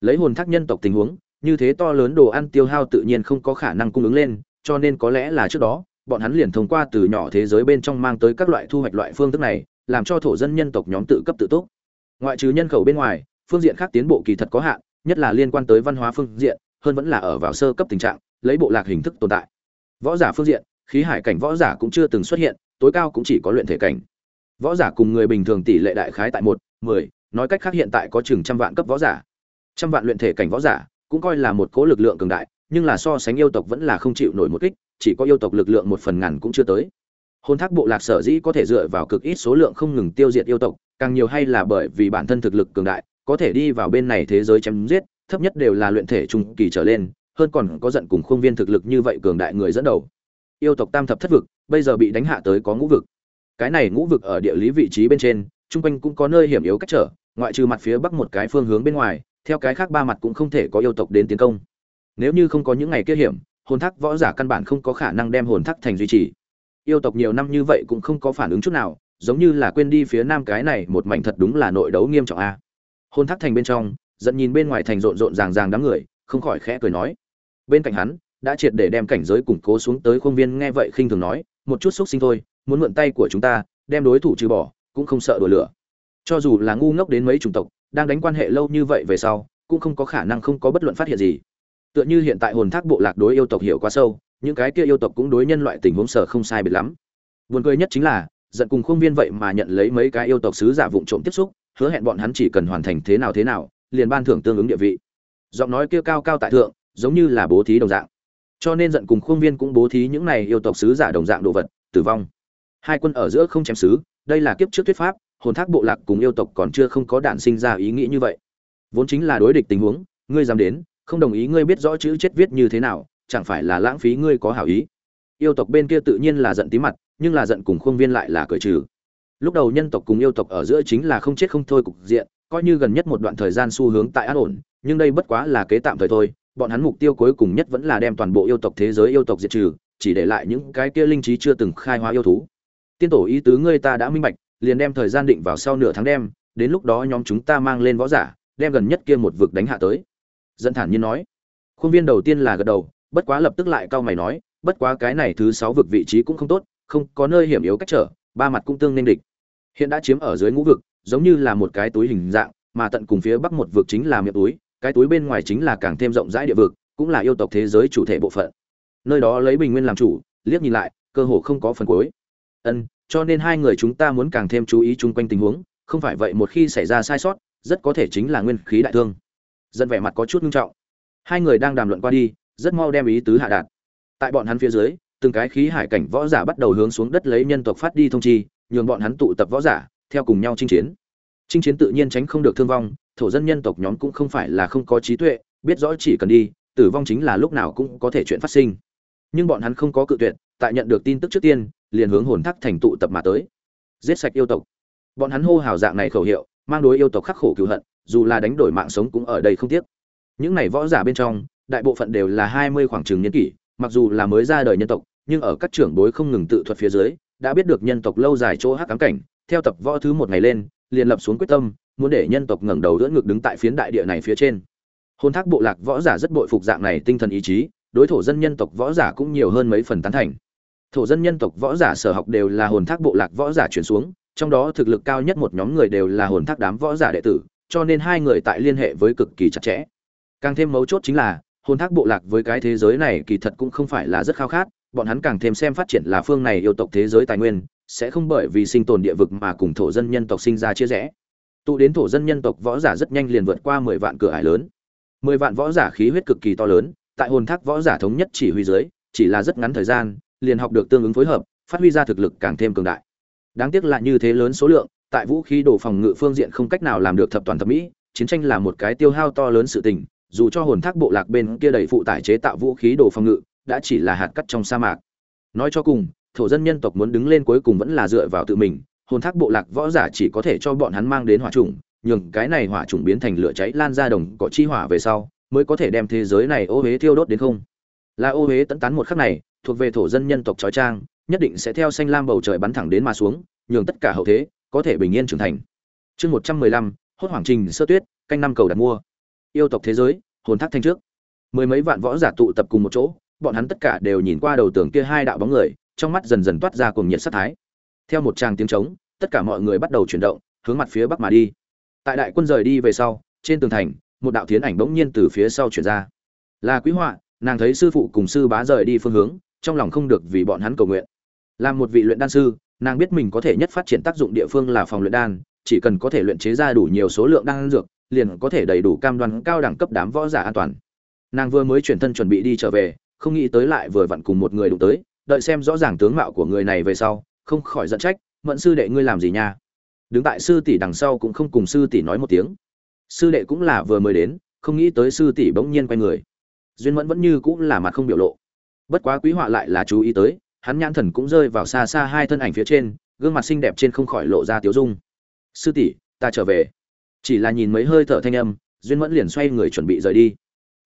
Lấy hồn thác nhân tộc tình huống, như thế to lớn đồ ăn tiêu hao tự nhiên không có khả năng cung ứng lên, cho nên có lẽ là trước đó bọn hắn liền thông qua từ nhỏ thế giới bên trong mang tới các loại thu hoạch loại phương thức này, làm cho thổ dân nhân tộc nhóm tự cấp tự túc. Ngoại trừ nhân khẩu bên ngoài, phương diện khác tiến bộ kỳ thật có hạn, nhất là liên quan tới văn hóa phương diện, hơn vẫn là ở vào sơ cấp tình trạng, lấy bộ lạc hình thức tồn tại. Võ giả phương diện, khí hải cảnh võ giả cũng chưa từng xuất hiện, tối cao cũng chỉ có luyện thể cảnh. Võ giả cùng người bình thường tỷ lệ đại khái tại một, mười, nói cách khác hiện tại có chừng trăm vạn cấp võ giả. Trăm vạn luyện thể cảnh võ giả cũng coi là một cố lực lượng cường đại, nhưng là so sánh yêu tộc vẫn là không chịu nổi một kích chỉ có yêu tộc lực lượng một phần ngàn cũng chưa tới. Hôn thác bộ lạc sở dĩ có thể dựa vào cực ít số lượng không ngừng tiêu diệt yêu tộc, càng nhiều hay là bởi vì bản thân thực lực cường đại, có thể đi vào bên này thế giới chém giết, thấp nhất đều là luyện thể trung kỳ trở lên, hơn còn có giận cùng khuôn viên thực lực như vậy cường đại người dẫn đầu. Yêu tộc tam thập thất vực, bây giờ bị đánh hạ tới có ngũ vực. Cái này ngũ vực ở địa lý vị trí bên trên chung quanh cũng có nơi hiểm yếu cách trở, ngoại trừ mặt phía bắc một cái phương hướng bên ngoài, theo cái khác ba mặt cũng không thể có yêu tộc đến tiến công. Nếu như không có những ngày kia hiểm hồn thác võ giả căn bản không có khả năng đem hồn thác thành duy trì. Yêu tộc nhiều năm như vậy cũng không có phản ứng chút nào, giống như là quên đi phía nam cái này một mảnh thật đúng là nội đấu nghiêm trọng a. Hồn thác thành bên trong, giận nhìn bên ngoài thành rộn rộn ràng ràng đám người, không khỏi khẽ cười nói. Bên cạnh hắn, đã triệt để đem cảnh giới củng cố xuống tới khuôn viên nghe vậy khinh thường nói, một chút xúc sinh thôi, muốn mượn tay của chúng ta, đem đối thủ trừ bỏ, cũng không sợ đùa lửa. Cho dù là ngu ngốc đến mấy chủng tộc, đang đánh quan hệ lâu như vậy về sau, cũng không có khả năng không có bất luận phát hiện gì tựa như hiện tại hồn thác bộ lạc đối yêu tộc hiểu quá sâu, những cái kia yêu tộc cũng đối nhân loại tình huống sở không sai biệt lắm. Buồn cười nhất chính là, giận cùng khuôn viên vậy mà nhận lấy mấy cái yêu tộc sứ giả vụng trộm tiếp xúc, hứa hẹn bọn hắn chỉ cần hoàn thành thế nào thế nào, liền ban thưởng tương ứng địa vị. Giọng nói kia cao cao tại thượng, giống như là bố thí đồng dạng. Cho nên giận cùng khuôn viên cũng bố thí những này yêu tộc sứ giả đồng dạng đồ vật, tử vong. Hai quân ở giữa không chém sứ, đây là kiếp trước thuyết pháp, hồn thác bộ lạc cùng yêu tộc còn chưa không có đạn sinh ra ý nghĩ như vậy. Vốn chính là đối địch tình huống, ngươi dám đến không đồng ý ngươi biết rõ chữ chết viết như thế nào, chẳng phải là lãng phí ngươi có hảo ý. Yêu tộc bên kia tự nhiên là giận tí mặt, nhưng là giận cùng khuôn viên lại là cởi trừ. Lúc đầu nhân tộc cùng yêu tộc ở giữa chính là không chết không thôi cục diện, coi như gần nhất một đoạn thời gian xu hướng tại an ổn, nhưng đây bất quá là kế tạm thời thôi, bọn hắn mục tiêu cuối cùng nhất vẫn là đem toàn bộ yêu tộc thế giới yêu tộc diệt trừ, chỉ để lại những cái kia linh trí chưa từng khai hóa yêu thú. Tiên tổ ý tứ ngươi ta đã minh bạch, liền đem thời gian định vào sau nửa tháng đêm đến lúc đó nhóm chúng ta mang lên võ giả, đem gần nhất kia một vực đánh hạ tới dẫn thản nhiên nói. Khuôn viên đầu tiên là gật đầu, bất quá lập tức lại cau mày nói, bất quá cái này thứ sáu vực vị trí cũng không tốt, không có nơi hiểm yếu cách trở, ba mặt cũng tương nên địch. Hiện đã chiếm ở dưới ngũ vực, giống như là một cái túi hình dạng, mà tận cùng phía bắc một vực chính là miệng túi, cái túi bên ngoài chính là càng thêm rộng rãi địa vực, cũng là yêu tộc thế giới chủ thể bộ phận. Nơi đó lấy bình nguyên làm chủ, liếc nhìn lại, cơ hồ không có phần cuối. Ân, cho nên hai người chúng ta muốn càng thêm chú ý chung quanh tình huống, không phải vậy một khi xảy ra sai sót, rất có thể chính là nguyên khí đại thương dân vẻ mặt có chút nghiêm trọng. Hai người đang đàm luận qua đi, rất mau đem ý tứ hạ đạt. Tại bọn hắn phía dưới, từng cái khí hải cảnh võ giả bắt đầu hướng xuống đất lấy nhân tộc phát đi thông chi, nhường bọn hắn tụ tập võ giả, theo cùng nhau chinh chiến. Chinh chiến tự nhiên tránh không được thương vong, thổ dân nhân tộc nhóm cũng không phải là không có trí tuệ, biết rõ chỉ cần đi, tử vong chính là lúc nào cũng có thể chuyện phát sinh. Nhưng bọn hắn không có cự tuyệt, tại nhận được tin tức trước tiên, liền hướng hồn thác thành tụ tập mà tới. Giết sạch yêu tộc. Bọn hắn hô hào dạng này khẩu hiệu, mang đối yêu tộc khắc khổ cứu hận dù là đánh đổi mạng sống cũng ở đây không tiếc. Những này võ giả bên trong, đại bộ phận đều là hai mươi khoảng trường niên kỷ, mặc dù là mới ra đời nhân tộc, nhưng ở các trưởng bối không ngừng tự thuật phía dưới, đã biết được nhân tộc lâu dài chỗ hắc ám cảnh, theo tập võ thứ một ngày lên, liền lập xuống quyết tâm, muốn để nhân tộc ngẩng đầu đỡ ngực đứng tại phiến đại địa này phía trên. Hôn thác bộ lạc võ giả rất bội phục dạng này tinh thần ý chí, đối thổ dân nhân tộc võ giả cũng nhiều hơn mấy phần tán thành. Thổ dân nhân tộc võ giả sở học đều là hồn thác bộ lạc võ giả chuyển xuống, trong đó thực lực cao nhất một nhóm người đều là hồn thác đám võ giả đệ tử cho nên hai người tại liên hệ với cực kỳ chặt chẽ. Càng thêm mấu chốt chính là, hồn thác bộ lạc với cái thế giới này kỳ thật cũng không phải là rất khao khát, bọn hắn càng thêm xem phát triển là phương này yêu tộc thế giới tài nguyên, sẽ không bởi vì sinh tồn địa vực mà cùng thổ dân nhân tộc sinh ra chia rẽ. Tụ đến thổ dân nhân tộc võ giả rất nhanh liền vượt qua mười vạn cửa ải lớn. Mười vạn võ giả khí huyết cực kỳ to lớn, tại hồn thác võ giả thống nhất chỉ huy dưới, chỉ là rất ngắn thời gian, liền học được tương ứng phối hợp, phát huy ra thực lực càng thêm cường đại. Đáng tiếc là như thế lớn số lượng tại vũ khí đồ phòng ngự phương diện không cách nào làm được thập toàn thập mỹ, chiến tranh là một cái tiêu hao to lớn sự tình, dù cho hồn thác bộ lạc bên kia đầy phụ tải chế tạo vũ khí đồ phòng ngự, đã chỉ là hạt cắt trong sa mạc. Nói cho cùng, thổ dân nhân tộc muốn đứng lên cuối cùng vẫn là dựa vào tự mình, hồn thác bộ lạc võ giả chỉ có thể cho bọn hắn mang đến hỏa trùng nhường cái này hỏa trùng biến thành lửa cháy lan ra đồng cỏ chi hỏa về sau, mới có thể đem thế giới này ô huế thiêu đốt đến không. Là ô huế tấn tán một khắc này, thuộc về thổ dân nhân tộc trói trang, nhất định sẽ theo xanh lam bầu trời bắn thẳng đến mà xuống, nhường tất cả hậu thế có thể bình yên trưởng thành. Chương một trăm mười lăm, hốt hoàng trình sơ tuyết, canh năm cầu đặt mua. Yêu tộc thế giới, hồn thác thanh trước. Mười mấy vạn võ giả tụ tập cùng một chỗ, bọn hắn tất cả đều nhìn qua đầu tường kia hai đạo bóng người, trong mắt dần dần toát ra cùng nhiệt sát thái. Theo một tràng tiếng trống, tất cả mọi người bắt đầu chuyển động, hướng mặt phía bắc mà đi. Tại đại quân rời đi về sau, trên tường thành, một đạo thiến ảnh bỗng nhiên từ phía sau chuyển ra. Là quý họa, nàng thấy sư phụ cùng sư bá rời đi phương hướng, trong lòng không được vì bọn hắn cầu nguyện. Làm một vị luyện đan sư nàng biết mình có thể nhất phát triển tác dụng địa phương là phòng luyện đan, chỉ cần có thể luyện chế ra đủ nhiều số lượng đan dược, liền có thể đầy đủ cam đoan cao đẳng cấp đám võ giả an toàn. Nàng vừa mới chuyển thân chuẩn bị đi trở về, không nghĩ tới lại vừa vặn cùng một người đụng tới, đợi xem rõ ràng tướng mạo của người này về sau, không khỏi giận trách, mẫn sư đệ ngươi làm gì nha? Đứng tại sư tỷ đằng sau cũng không cùng sư tỷ nói một tiếng. Sư đệ cũng là vừa mới đến, không nghĩ tới sư tỷ bỗng nhiên quay người. Duyên mẫn vẫn như cũng là mặt không biểu lộ. Bất quá quý họa lại là chú ý tới hắn nhãn thần cũng rơi vào xa xa hai thân ảnh phía trên, gương mặt xinh đẹp trên không khỏi lộ ra tiếu dung. Sư tỷ, ta trở về. Chỉ là nhìn mấy hơi thở thanh âm, duyên mẫn liền xoay người chuẩn bị rời đi.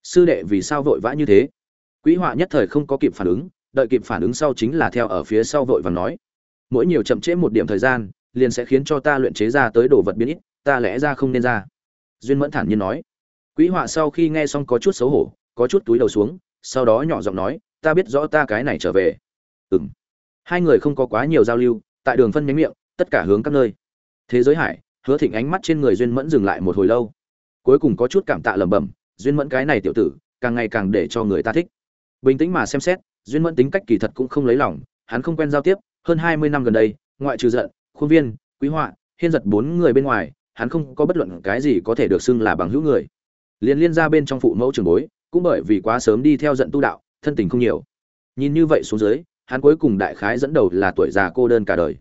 Sư đệ, vì sao vội vã như thế? Quỹ họa nhất thời không có kịp phản ứng, đợi kịp phản ứng sau chính là theo ở phía sau vội và nói, mỗi nhiều chậm trễ một điểm thời gian, liền sẽ khiến cho ta luyện chế ra tới đồ vật biến ít, ta lẽ ra không nên ra. Duyên mẫn thản nhiên nói. Quỹ họa sau khi nghe xong có chút xấu hổ, có chút túi đầu xuống, sau đó nhỏ giọng nói, ta biết rõ ta cái này trở về ừng hai người không có quá nhiều giao lưu, tại đường phân nhánh miệng, tất cả hướng các nơi. Thế giới hải, hứa thịnh ánh mắt trên người duyên mẫn dừng lại một hồi lâu. Cuối cùng có chút cảm tạ lẩm bẩm, duyên mẫn cái này tiểu tử, càng ngày càng để cho người ta thích. Bình tĩnh mà xem xét, duyên mẫn tính cách kỳ thật cũng không lấy lòng, hắn không quen giao tiếp, hơn hai mươi năm gần đây, ngoại trừ giận, khuôn viên, quý họa, hiên giật bốn người bên ngoài, hắn không có bất luận cái gì có thể được xưng là bằng hữu người. Liên liên ra bên trong phụ mẫu trường bối, cũng bởi vì quá sớm đi theo giận tu đạo, thân tình không nhiều. Nhìn như vậy xuống dưới hắn cuối cùng đại khái dẫn đầu là tuổi già cô đơn cả đời.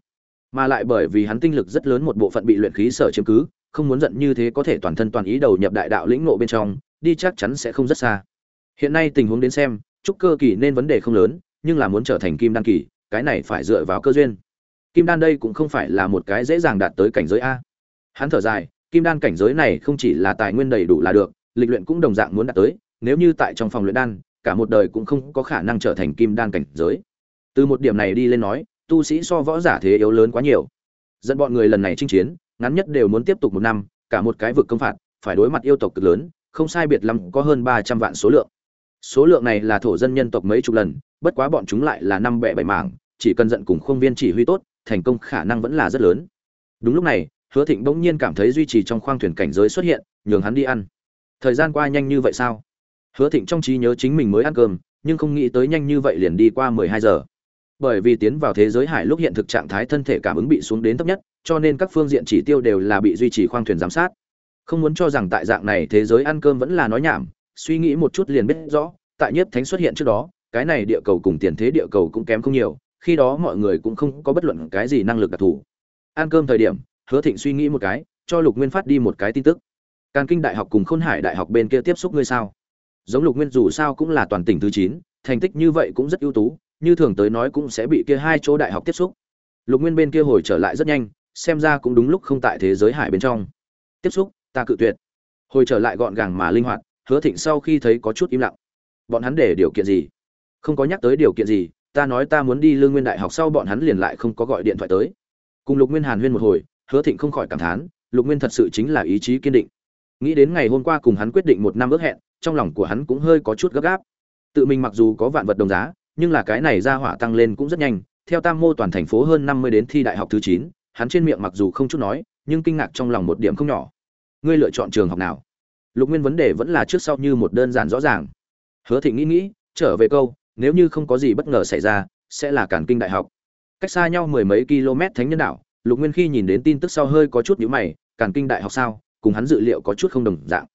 Mà lại bởi vì hắn tinh lực rất lớn một bộ phận bị luyện khí sở chiếm cứ, không muốn giận như thế có thể toàn thân toàn ý đầu nhập đại đạo lĩnh nộ bên trong, đi chắc chắn sẽ không rất xa. Hiện nay tình huống đến xem, trúc cơ kỳ nên vấn đề không lớn, nhưng là muốn trở thành kim đan kỳ, cái này phải dựa vào cơ duyên. Kim đan đây cũng không phải là một cái dễ dàng đạt tới cảnh giới a. Hắn thở dài, kim đan cảnh giới này không chỉ là tài nguyên đầy đủ là được, lịch luyện cũng đồng dạng muốn đạt tới, nếu như tại trong phòng luyện đan, cả một đời cũng không có khả năng trở thành kim đan cảnh giới từ một điểm này đi lên nói, tu sĩ so võ giả thế yếu lớn quá nhiều. Dẫn bọn người lần này chinh chiến, ngắn nhất đều muốn tiếp tục một năm, cả một cái vực công phạt, phải đối mặt yêu tộc cực lớn, không sai biệt lắm có hơn ba trăm vạn số lượng. Số lượng này là thổ dân nhân tộc mấy chục lần, bất quá bọn chúng lại là năm bẻ bảy mảng, chỉ cần giận cùng khuôn viên chỉ huy tốt, thành công khả năng vẫn là rất lớn. Đúng lúc này, hứa thịnh bỗng nhiên cảm thấy duy trì trong khoang thuyền cảnh giới xuất hiện, nhường hắn đi ăn. Thời gian qua nhanh như vậy sao? Hứa thịnh trong trí nhớ chính mình mới ăn cơm, nhưng không nghĩ tới nhanh như vậy liền đi qua mười hai giờ bởi vì tiến vào thế giới hải lúc hiện thực trạng thái thân thể cảm ứng bị xuống đến thấp nhất, cho nên các phương diện chỉ tiêu đều là bị duy trì khoang thuyền giám sát. Không muốn cho rằng tại dạng này thế giới ăn cơm vẫn là nói nhảm, suy nghĩ một chút liền biết rõ, tại nhiếp thánh xuất hiện trước đó, cái này địa cầu cùng tiền thế địa cầu cũng kém không nhiều, khi đó mọi người cũng không có bất luận cái gì năng lực đặc thù. Ăn cơm thời điểm, hứa thịnh suy nghĩ một cái, cho lục nguyên phát đi một cái tin tức. Càn kinh đại học cùng khôn hải đại học bên kia tiếp xúc ngươi sao? Giống lục nguyên dù sao cũng là toàn tỉnh thứ chín, thành tích như vậy cũng rất ưu tú như thường tới nói cũng sẽ bị kia hai chỗ đại học tiếp xúc. Lục nguyên bên kia hồi trở lại rất nhanh, xem ra cũng đúng lúc không tại thế giới hải bên trong. Tiếp xúc, ta cự tuyệt. Hồi trở lại gọn gàng mà linh hoạt, hứa thịnh sau khi thấy có chút im lặng. Bọn hắn để điều kiện gì? Không có nhắc tới điều kiện gì, ta nói ta muốn đi lương nguyên đại học sau bọn hắn liền lại không có gọi điện thoại tới. Cùng lục nguyên hàn huyên một hồi, hứa thịnh không khỏi cảm thán, lục nguyên thật sự chính là ý chí kiên định. Nghĩ đến ngày hôm qua cùng hắn quyết định một năm ước hẹn, trong lòng của hắn cũng hơi có chút gấp gáp. Tự mình mặc dù có vạn vật đồng giá nhưng là cái này ra hỏa tăng lên cũng rất nhanh. Theo tam mô toàn thành phố hơn năm mươi đến thi đại học thứ chín, hắn trên miệng mặc dù không chút nói, nhưng kinh ngạc trong lòng một điểm không nhỏ. Ngươi lựa chọn trường học nào? Lục nguyên vấn đề vẫn là trước sau như một đơn giản rõ ràng. Hứa thịnh nghĩ nghĩ, trở về câu, nếu như không có gì bất ngờ xảy ra, sẽ là cản kinh đại học. Cách xa nhau mười mấy km thánh nhân đảo, lục nguyên khi nhìn đến tin tức sau hơi có chút nhíu mày cản kinh đại học sao? Cùng hắn dự liệu có chút không đồng dạng.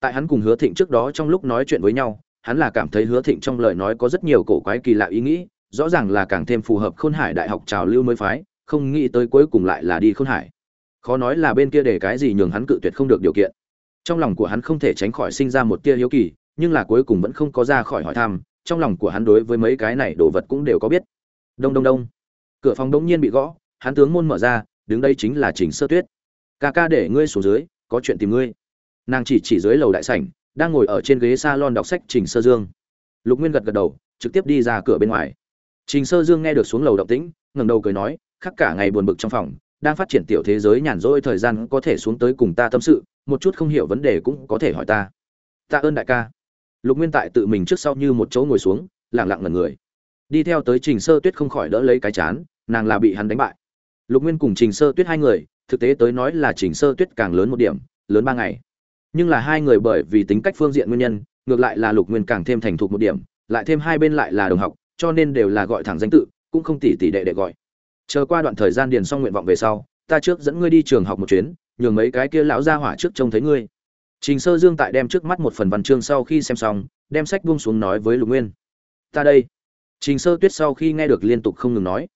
Tại hắn cùng hứa thịnh trước đó trong lúc nói chuyện với nhau hắn là cảm thấy hứa thịnh trong lời nói có rất nhiều cổ quái kỳ lạ ý nghĩ, rõ ràng là càng thêm phù hợp khôn hải đại học trào lưu mới phái, không nghĩ tới cuối cùng lại là đi khôn hải. Khó nói là bên kia để cái gì nhường hắn cự tuyệt không được điều kiện. Trong lòng của hắn không thể tránh khỏi sinh ra một tia hiếu kỳ, nhưng là cuối cùng vẫn không có ra khỏi hỏi thăm, trong lòng của hắn đối với mấy cái này đồ vật cũng đều có biết. Đông đông đông. Cửa phòng đông nhiên bị gõ, hắn tướng môn mở ra, đứng đây chính là trình sơ tuyết. Ca ca để ngươi xuống dưới, có chuyện tìm ngươi. Nàng chỉ chỉ dưới lầu đại sảnh đang ngồi ở trên ghế salon đọc sách trình sơ dương. Lục nguyên gật gật đầu, trực tiếp đi ra cửa bên ngoài. Trình sơ dương nghe được xuống lầu động tĩnh, ngẩng đầu cười nói, khắc cả ngày buồn bực trong phòng, đang phát triển tiểu thế giới nhàn rỗi thời gian có thể xuống tới cùng ta tâm sự, một chút không hiểu vấn đề cũng có thể hỏi ta. Ta ơn đại ca. Lục nguyên tại tự mình trước sau như một chỗ ngồi xuống, lặng lặng ngẩn người. Đi theo tới trình sơ tuyết không khỏi đỡ lấy cái chán, nàng là bị hắn đánh bại. Lục nguyên cùng trình sơ tuyết hai người, thực tế tới nói là trình sơ tuyết càng lớn một điểm, lớn ba ngày nhưng là hai người bởi vì tính cách phương diện nguyên nhân, ngược lại là lục nguyên càng thêm thành thục một điểm, lại thêm hai bên lại là đồng học, cho nên đều là gọi thẳng danh tự, cũng không tỉ tỉ đệ đệ gọi. Chờ qua đoạn thời gian điền xong nguyện vọng về sau, ta trước dẫn ngươi đi trường học một chuyến, nhường mấy cái kia lão ra hỏa trước trông thấy ngươi. Trình sơ dương tại đem trước mắt một phần văn chương sau khi xem xong, đem sách buông xuống nói với lục nguyên. Ta đây. Trình sơ tuyết sau khi nghe được liên tục không ngừng nói.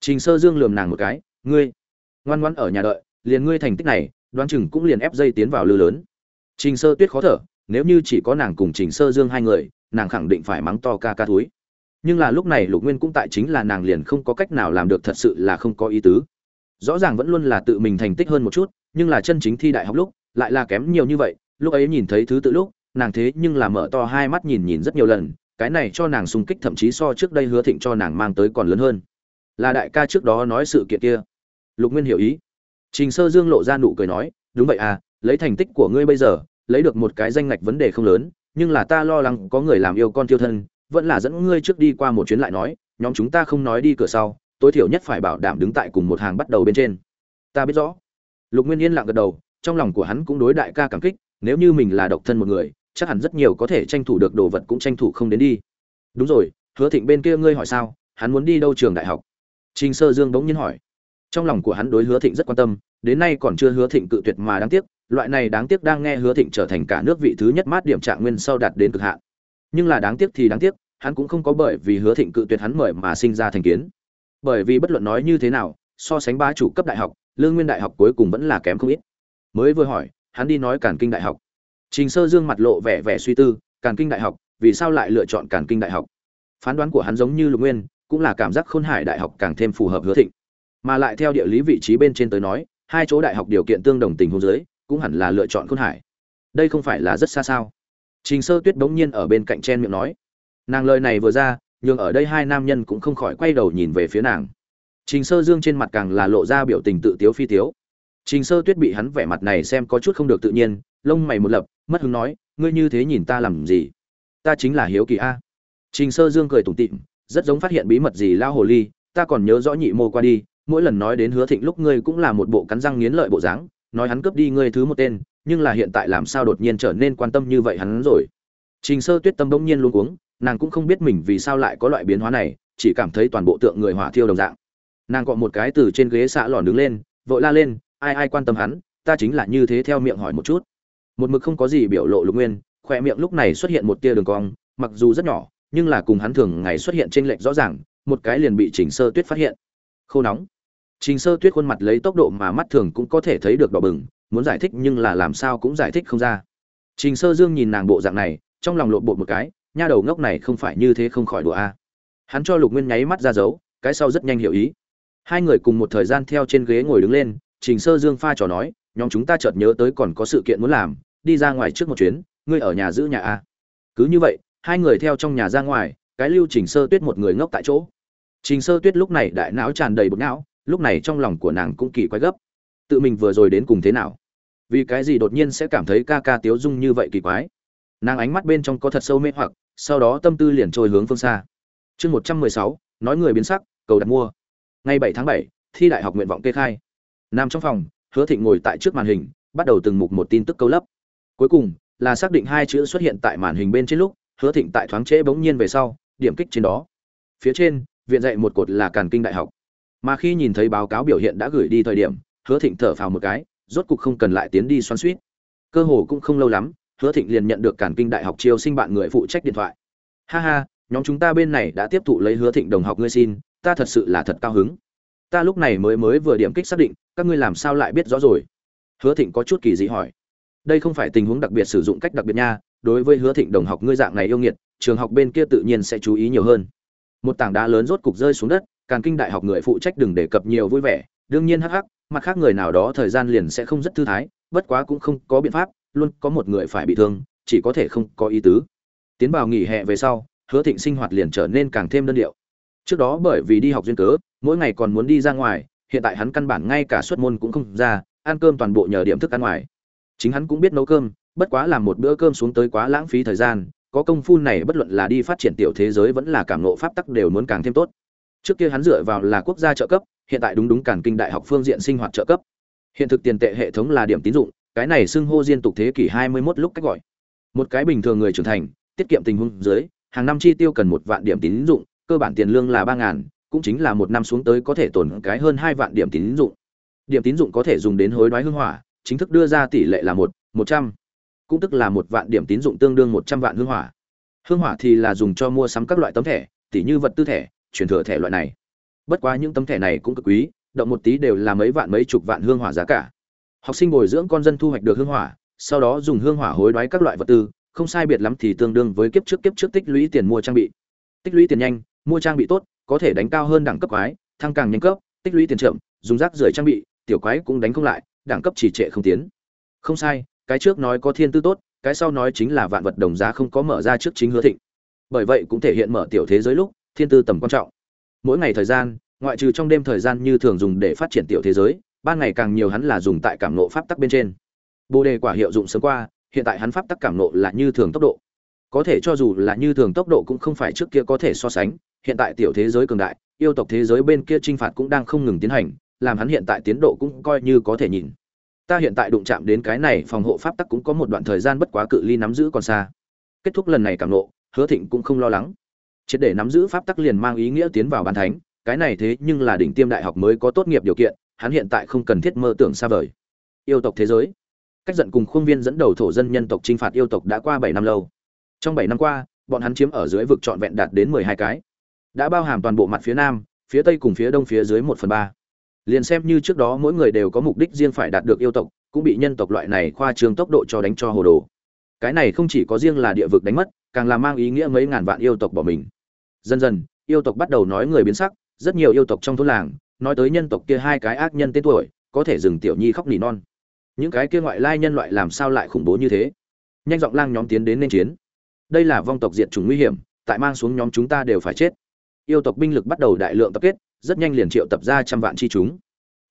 Trình sơ dương lườm nàng một cái, ngươi, ngoan ngoãn ở nhà đợi, liền ngươi thành tích này, đoán chừng cũng liền ép dây tiến vào lư lớn trình sơ tuyết khó thở, nếu như chỉ có nàng cùng trình sơ dương hai người, nàng khẳng định phải mắng to ca ca thúi. Nhưng là lúc này lục nguyên cũng tại chính là nàng liền không có cách nào làm được thật sự là không có ý tứ. Rõ ràng vẫn luôn là tự mình thành tích hơn một chút, nhưng là chân chính thi đại học lúc, lại là kém nhiều như vậy, lúc ấy nhìn thấy thứ tự lúc, nàng thế nhưng là mở to hai mắt nhìn nhìn rất nhiều lần, cái này cho nàng sung kích thậm chí so trước đây hứa thịnh cho nàng mang tới còn lớn hơn. Là đại ca trước đó nói sự kiện kia. Lục nguyên hiểu ý. Trình sơ dương lộ ra nụ cười nói, đúng vậy à lấy thành tích của ngươi bây giờ, lấy được một cái danh ngạch vấn đề không lớn, nhưng là ta lo lắng có người làm yêu con tiêu thân, vẫn là dẫn ngươi trước đi qua một chuyến lại nói, nhóm chúng ta không nói đi cửa sau, tối thiểu nhất phải bảo đảm đứng tại cùng một hàng bắt đầu bên trên. Ta biết rõ. Lục nguyên yên lặng gật đầu, trong lòng của hắn cũng đối đại ca cảm kích, nếu như mình là độc thân một người, chắc hẳn rất nhiều có thể tranh thủ được đồ vật cũng tranh thủ không đến đi. Đúng rồi, hứa thịnh bên kia ngươi hỏi sao, hắn muốn đi đâu trường đại học? Trình sơ dương bỗng nhiên hỏi. Trong lòng của hắn đối hứa thịnh rất quan tâm, đến nay còn chưa hứa thịnh cự tuyệt mà đáng tiếc loại này đáng tiếc đang nghe hứa thịnh trở thành cả nước vị thứ nhất mát điểm trạng nguyên sau đạt đến cực hạn. Nhưng là đáng tiếc thì đáng tiếc, hắn cũng không có bởi vì hứa thịnh cự tuyệt hắn mời mà sinh ra thành kiến. Bởi vì bất luận nói như thế nào, so sánh ba chủ cấp đại học, lương nguyên đại học cuối cùng vẫn là kém không ít. Mới vừa hỏi, hắn đi nói càn kinh đại học. Trình sơ dương mặt lộ vẻ vẻ suy tư, càn kinh đại học, vì sao lại lựa chọn càn kinh đại học? Phán đoán của hắn giống như lục nguyên, cũng là cảm giác khôn hải đại học càng thêm phù hợp hứa thịnh. Mà lại theo địa lý vị trí bên trên tới nói, hai chỗ đại học điều kiện tương đồng tình huống dưới cũng hẳn là lựa chọn khôn hải. Đây không phải là rất xa sao? Trình sơ tuyết bỗng nhiên ở bên cạnh chen miệng nói. Nàng lời này vừa ra nhưng ở đây hai nam nhân cũng không khỏi quay đầu nhìn về phía nàng. Trình sơ dương trên mặt càng là lộ ra biểu tình tự tiếu phi tiếu. Trình sơ tuyết bị hắn vẻ mặt này xem có chút không được tự nhiên, lông mày một lập, mất hứng nói, ngươi như thế nhìn ta làm gì? Ta chính là hiếu kỳ a. Trình sơ dương cười tủm tịm rất giống phát hiện bí mật gì lao hồ ly, ta còn nhớ rõ nhị mô qua đi, mỗi lần nói đến hứa thịnh lúc ngươi cũng là một bộ cắn răng nghiến lợi bộ dáng nói hắn cướp đi ngươi thứ một tên, nhưng là hiện tại làm sao đột nhiên trở nên quan tâm như vậy hắn rồi? Trình sơ tuyết tâm bỗng nhiên luôn cuống, nàng cũng không biết mình vì sao lại có loại biến hóa này, chỉ cảm thấy toàn bộ tượng người hỏa thiêu đồng dạng. Nàng cọ một cái từ trên ghế xạ lòn đứng lên, vội la lên, ai ai quan tâm hắn, ta chính là như thế theo miệng hỏi một chút. Một mực không có gì biểu lộ lục nguyên khoe miệng lúc này xuất hiện một tia đường cong, mặc dù rất nhỏ, nhưng là cùng hắn thường ngày xuất hiện trên lệch rõ ràng, một cái liền bị chỉnh sơ tuyết phát hiện. Khô nóng trình sơ tuyết khuôn mặt lấy tốc độ mà mắt thường cũng có thể thấy được đỏ bừng, muốn giải thích nhưng là làm sao cũng giải thích không ra. Trình sơ dương nhìn nàng bộ dạng này, trong lòng lộn bột một cái, nha đầu ngốc này không phải như thế không khỏi đùa a. Hắn cho lục nguyên nháy mắt ra dấu, cái sau rất nhanh hiểu ý. Hai người cùng một thời gian theo trên ghế ngồi đứng lên, trình sơ dương pha trò nói, nhóm chúng ta chợt nhớ tới còn có sự kiện muốn làm, đi ra ngoài trước một chuyến, ngươi ở nhà giữ nhà a. Cứ như vậy, hai người theo trong nhà ra ngoài, cái lưu trình sơ tuyết một người ngốc tại chỗ. Trình sơ tuyết lúc này đại não tràn đầy bột não lúc này trong lòng của nàng cũng kỳ quái gấp. Tự mình vừa rồi đến cùng thế nào? Vì cái gì đột nhiên sẽ cảm thấy ca ca tiếu dung như vậy kỳ quái? Nàng ánh mắt bên trong có thật sâu mê hoặc, sau đó tâm tư liền trôi hướng phương xa. Chương một trăm mười sáu, nói người biến sắc, cầu đặt mua. Ngày bảy tháng bảy, thi đại học nguyện vọng kê khai. Nằm trong phòng, hứa thịnh ngồi tại trước màn hình, bắt đầu từng mục một tin tức câu lấp. Cuối cùng, là xác định hai chữ xuất hiện tại màn hình bên trên lúc, hứa thịnh tại thoáng trễ bỗng nhiên về sau, điểm kích trên đó. Phía trên, viện dạy một cột là càn kinh đại học mà khi nhìn thấy báo cáo biểu hiện đã gửi đi thời điểm, hứa thịnh thở phào một cái, rốt cục không cần lại tiến đi xoắn suýt. Cơ hồ cũng không lâu lắm, hứa thịnh liền nhận được cản kinh đại học chiêu sinh bạn người phụ trách điện thoại. Ha ha, nhóm chúng ta bên này đã tiếp thụ lấy hứa thịnh đồng học ngươi xin, ta thật sự là thật cao hứng. Ta lúc này mới mới vừa điểm kích xác định, các ngươi làm sao lại biết rõ rồi? Hứa thịnh có chút kỳ dị hỏi. Đây không phải tình huống đặc biệt sử dụng cách đặc biệt nha, đối với hứa thịnh đồng học ngươi dạng này yêu nghiệt, trường học bên kia tự nhiên sẽ chú ý nhiều hơn. Một tảng đá lớn rốt cục rơi xuống đất càn kinh đại học người phụ trách đừng đề cập nhiều vui vẻ, đương nhiên hắc hắc, mặt khác người nào đó thời gian liền sẽ không rất thư thái, bất quá cũng không có biện pháp, luôn có một người phải bị thương, chỉ có thể không có ý tứ. Tiến vào nghỉ hè về sau, hứa thịnh sinh hoạt liền trở nên càng thêm đơn điệu. Trước đó bởi vì đi học duyên cớ, mỗi ngày còn muốn đi ra ngoài, hiện tại hắn căn bản ngay cả suất môn cũng không ra, ăn cơm toàn bộ nhờ điểm thức ăn ngoài. Chính hắn cũng biết nấu cơm, bất quá làm một bữa cơm xuống tới quá lãng phí thời gian, có công phu này bất luận là đi phát triển tiểu thế giới vẫn là cảm nộ pháp tắc đều muốn càng thêm tốt trước kia hắn dựa vào là quốc gia trợ cấp, hiện tại đúng đúng cản kinh đại học phương diện sinh hoạt trợ cấp. Hiện thực tiền tệ hệ thống là điểm tín dụng, cái này xưng hô diên tục thế kỷ 21 lúc cách gọi. Một cái bình thường người trưởng thành, tiết kiệm tình huống dưới, hàng năm chi tiêu cần một vạn điểm tín dụng, cơ bản tiền lương là ba ngàn, cũng chính là một năm xuống tới có thể tồn cái hơn hai vạn điểm tín dụng. Điểm tín dụng có thể dùng đến hối đoái hương hỏa, chính thức đưa ra tỷ lệ là một một trăm, cũng tức là một vạn điểm tín dụng tương đương một trăm vạn hương hỏa. Hương hỏa thì là dùng cho mua sắm các loại tấm thẻ tỷ như vật tư thẻ chuyển thừa thẻ loại này. Bất quá những tấm thẻ này cũng cực quý, động một tí đều là mấy vạn mấy chục vạn hương hỏa giá cả. Học sinh bồi dưỡng con dân thu hoạch được hương hỏa, sau đó dùng hương hỏa hối đoái các loại vật tư, không sai biệt lắm thì tương đương với kiếp trước kiếp trước tích lũy tiền mua trang bị. Tích lũy tiền nhanh, mua trang bị tốt, có thể đánh cao hơn đẳng cấp quái, thăng càng nhanh cấp, tích lũy tiền chậm, dùng rác rưởi trang bị, tiểu quái cũng đánh không lại, đẳng cấp chỉ trệ không tiến. Không sai, cái trước nói có thiên tư tốt, cái sau nói chính là vạn vật đồng giá không có mở ra trước chính hứa thịnh. Bởi vậy cũng thể hiện mở tiểu thế giới lúc thiên tư tầm quan trọng. Mỗi ngày thời gian, ngoại trừ trong đêm thời gian như thường dùng để phát triển tiểu thế giới, ban ngày càng nhiều hắn là dùng tại cảm nộ pháp tắc bên trên. Bồ đề quả hiệu dụng sớm qua, hiện tại hắn pháp tắc cảm nộ là như thường tốc độ. Có thể cho dù là như thường tốc độ cũng không phải trước kia có thể so sánh, hiện tại tiểu thế giới cường đại, yêu tộc thế giới bên kia t r i n h phạt cũng đang không ngừng tiến hành, làm hắn hiện tại tiến độ cũng coi như có thể nhìn. Ta hiện tại đụng chạm đến cái này, phòng hộ pháp tắc cũng có một đoạn thời gian bất quá cự ly nắm giữ còn xa. Kết thúc lần này cảm nộ hứa thịnh cũng không lo lắng triệt để nắm giữ pháp tắc liền mang ý nghĩa tiến vào bàn thánh, cái này thế nhưng là đỉnh tiêm đại học mới có tốt nghiệp điều kiện, hắn hiện tại không cần thiết mơ tưởng xa vời. Yêu tộc thế giới. Cách giận cùng khuôn viên dẫn đầu thổ dân nhân tộc t r i n h phạt yêu tộc đã qua bảy năm lâu. Trong bảy năm qua, bọn hắn chiếm ở dưới vực trọn vẹn đạt đến mười hai cái. Đã bao hàm toàn bộ mặt phía nam, phía tây cùng phía đông phía dưới một phần ba. Liền xem như trước đó mỗi người đều có mục đích riêng phải đạt được yêu tộc, cũng bị nhân tộc loại này khoa trương tốc độ cho đánh cho hồ đồ. Cái này không chỉ có riêng là địa vực đánh mất, càng là mang ý nghĩa mấy ngàn vạn yêu tộc bỏ mình dần dần, yêu tộc bắt đầu nói người biến sắc, rất nhiều yêu tộc trong thôn làng, nói tới nhân tộc kia hai cái ác nhân tên tuổi, có thể dừng tiểu nhi khóc nỉ non. Những cái kia ngoại lai nhân loại làm sao lại khủng bố như thế? Nhanh giọng lang nhóm tiến đến nên chiến. Đây là vong tộc diệt chủng nguy hiểm, tại mang xuống nhóm chúng ta đều phải chết. Yêu tộc binh lực bắt đầu đại lượng tập kết, rất nhanh liền triệu tập ra trăm vạn chi chúng.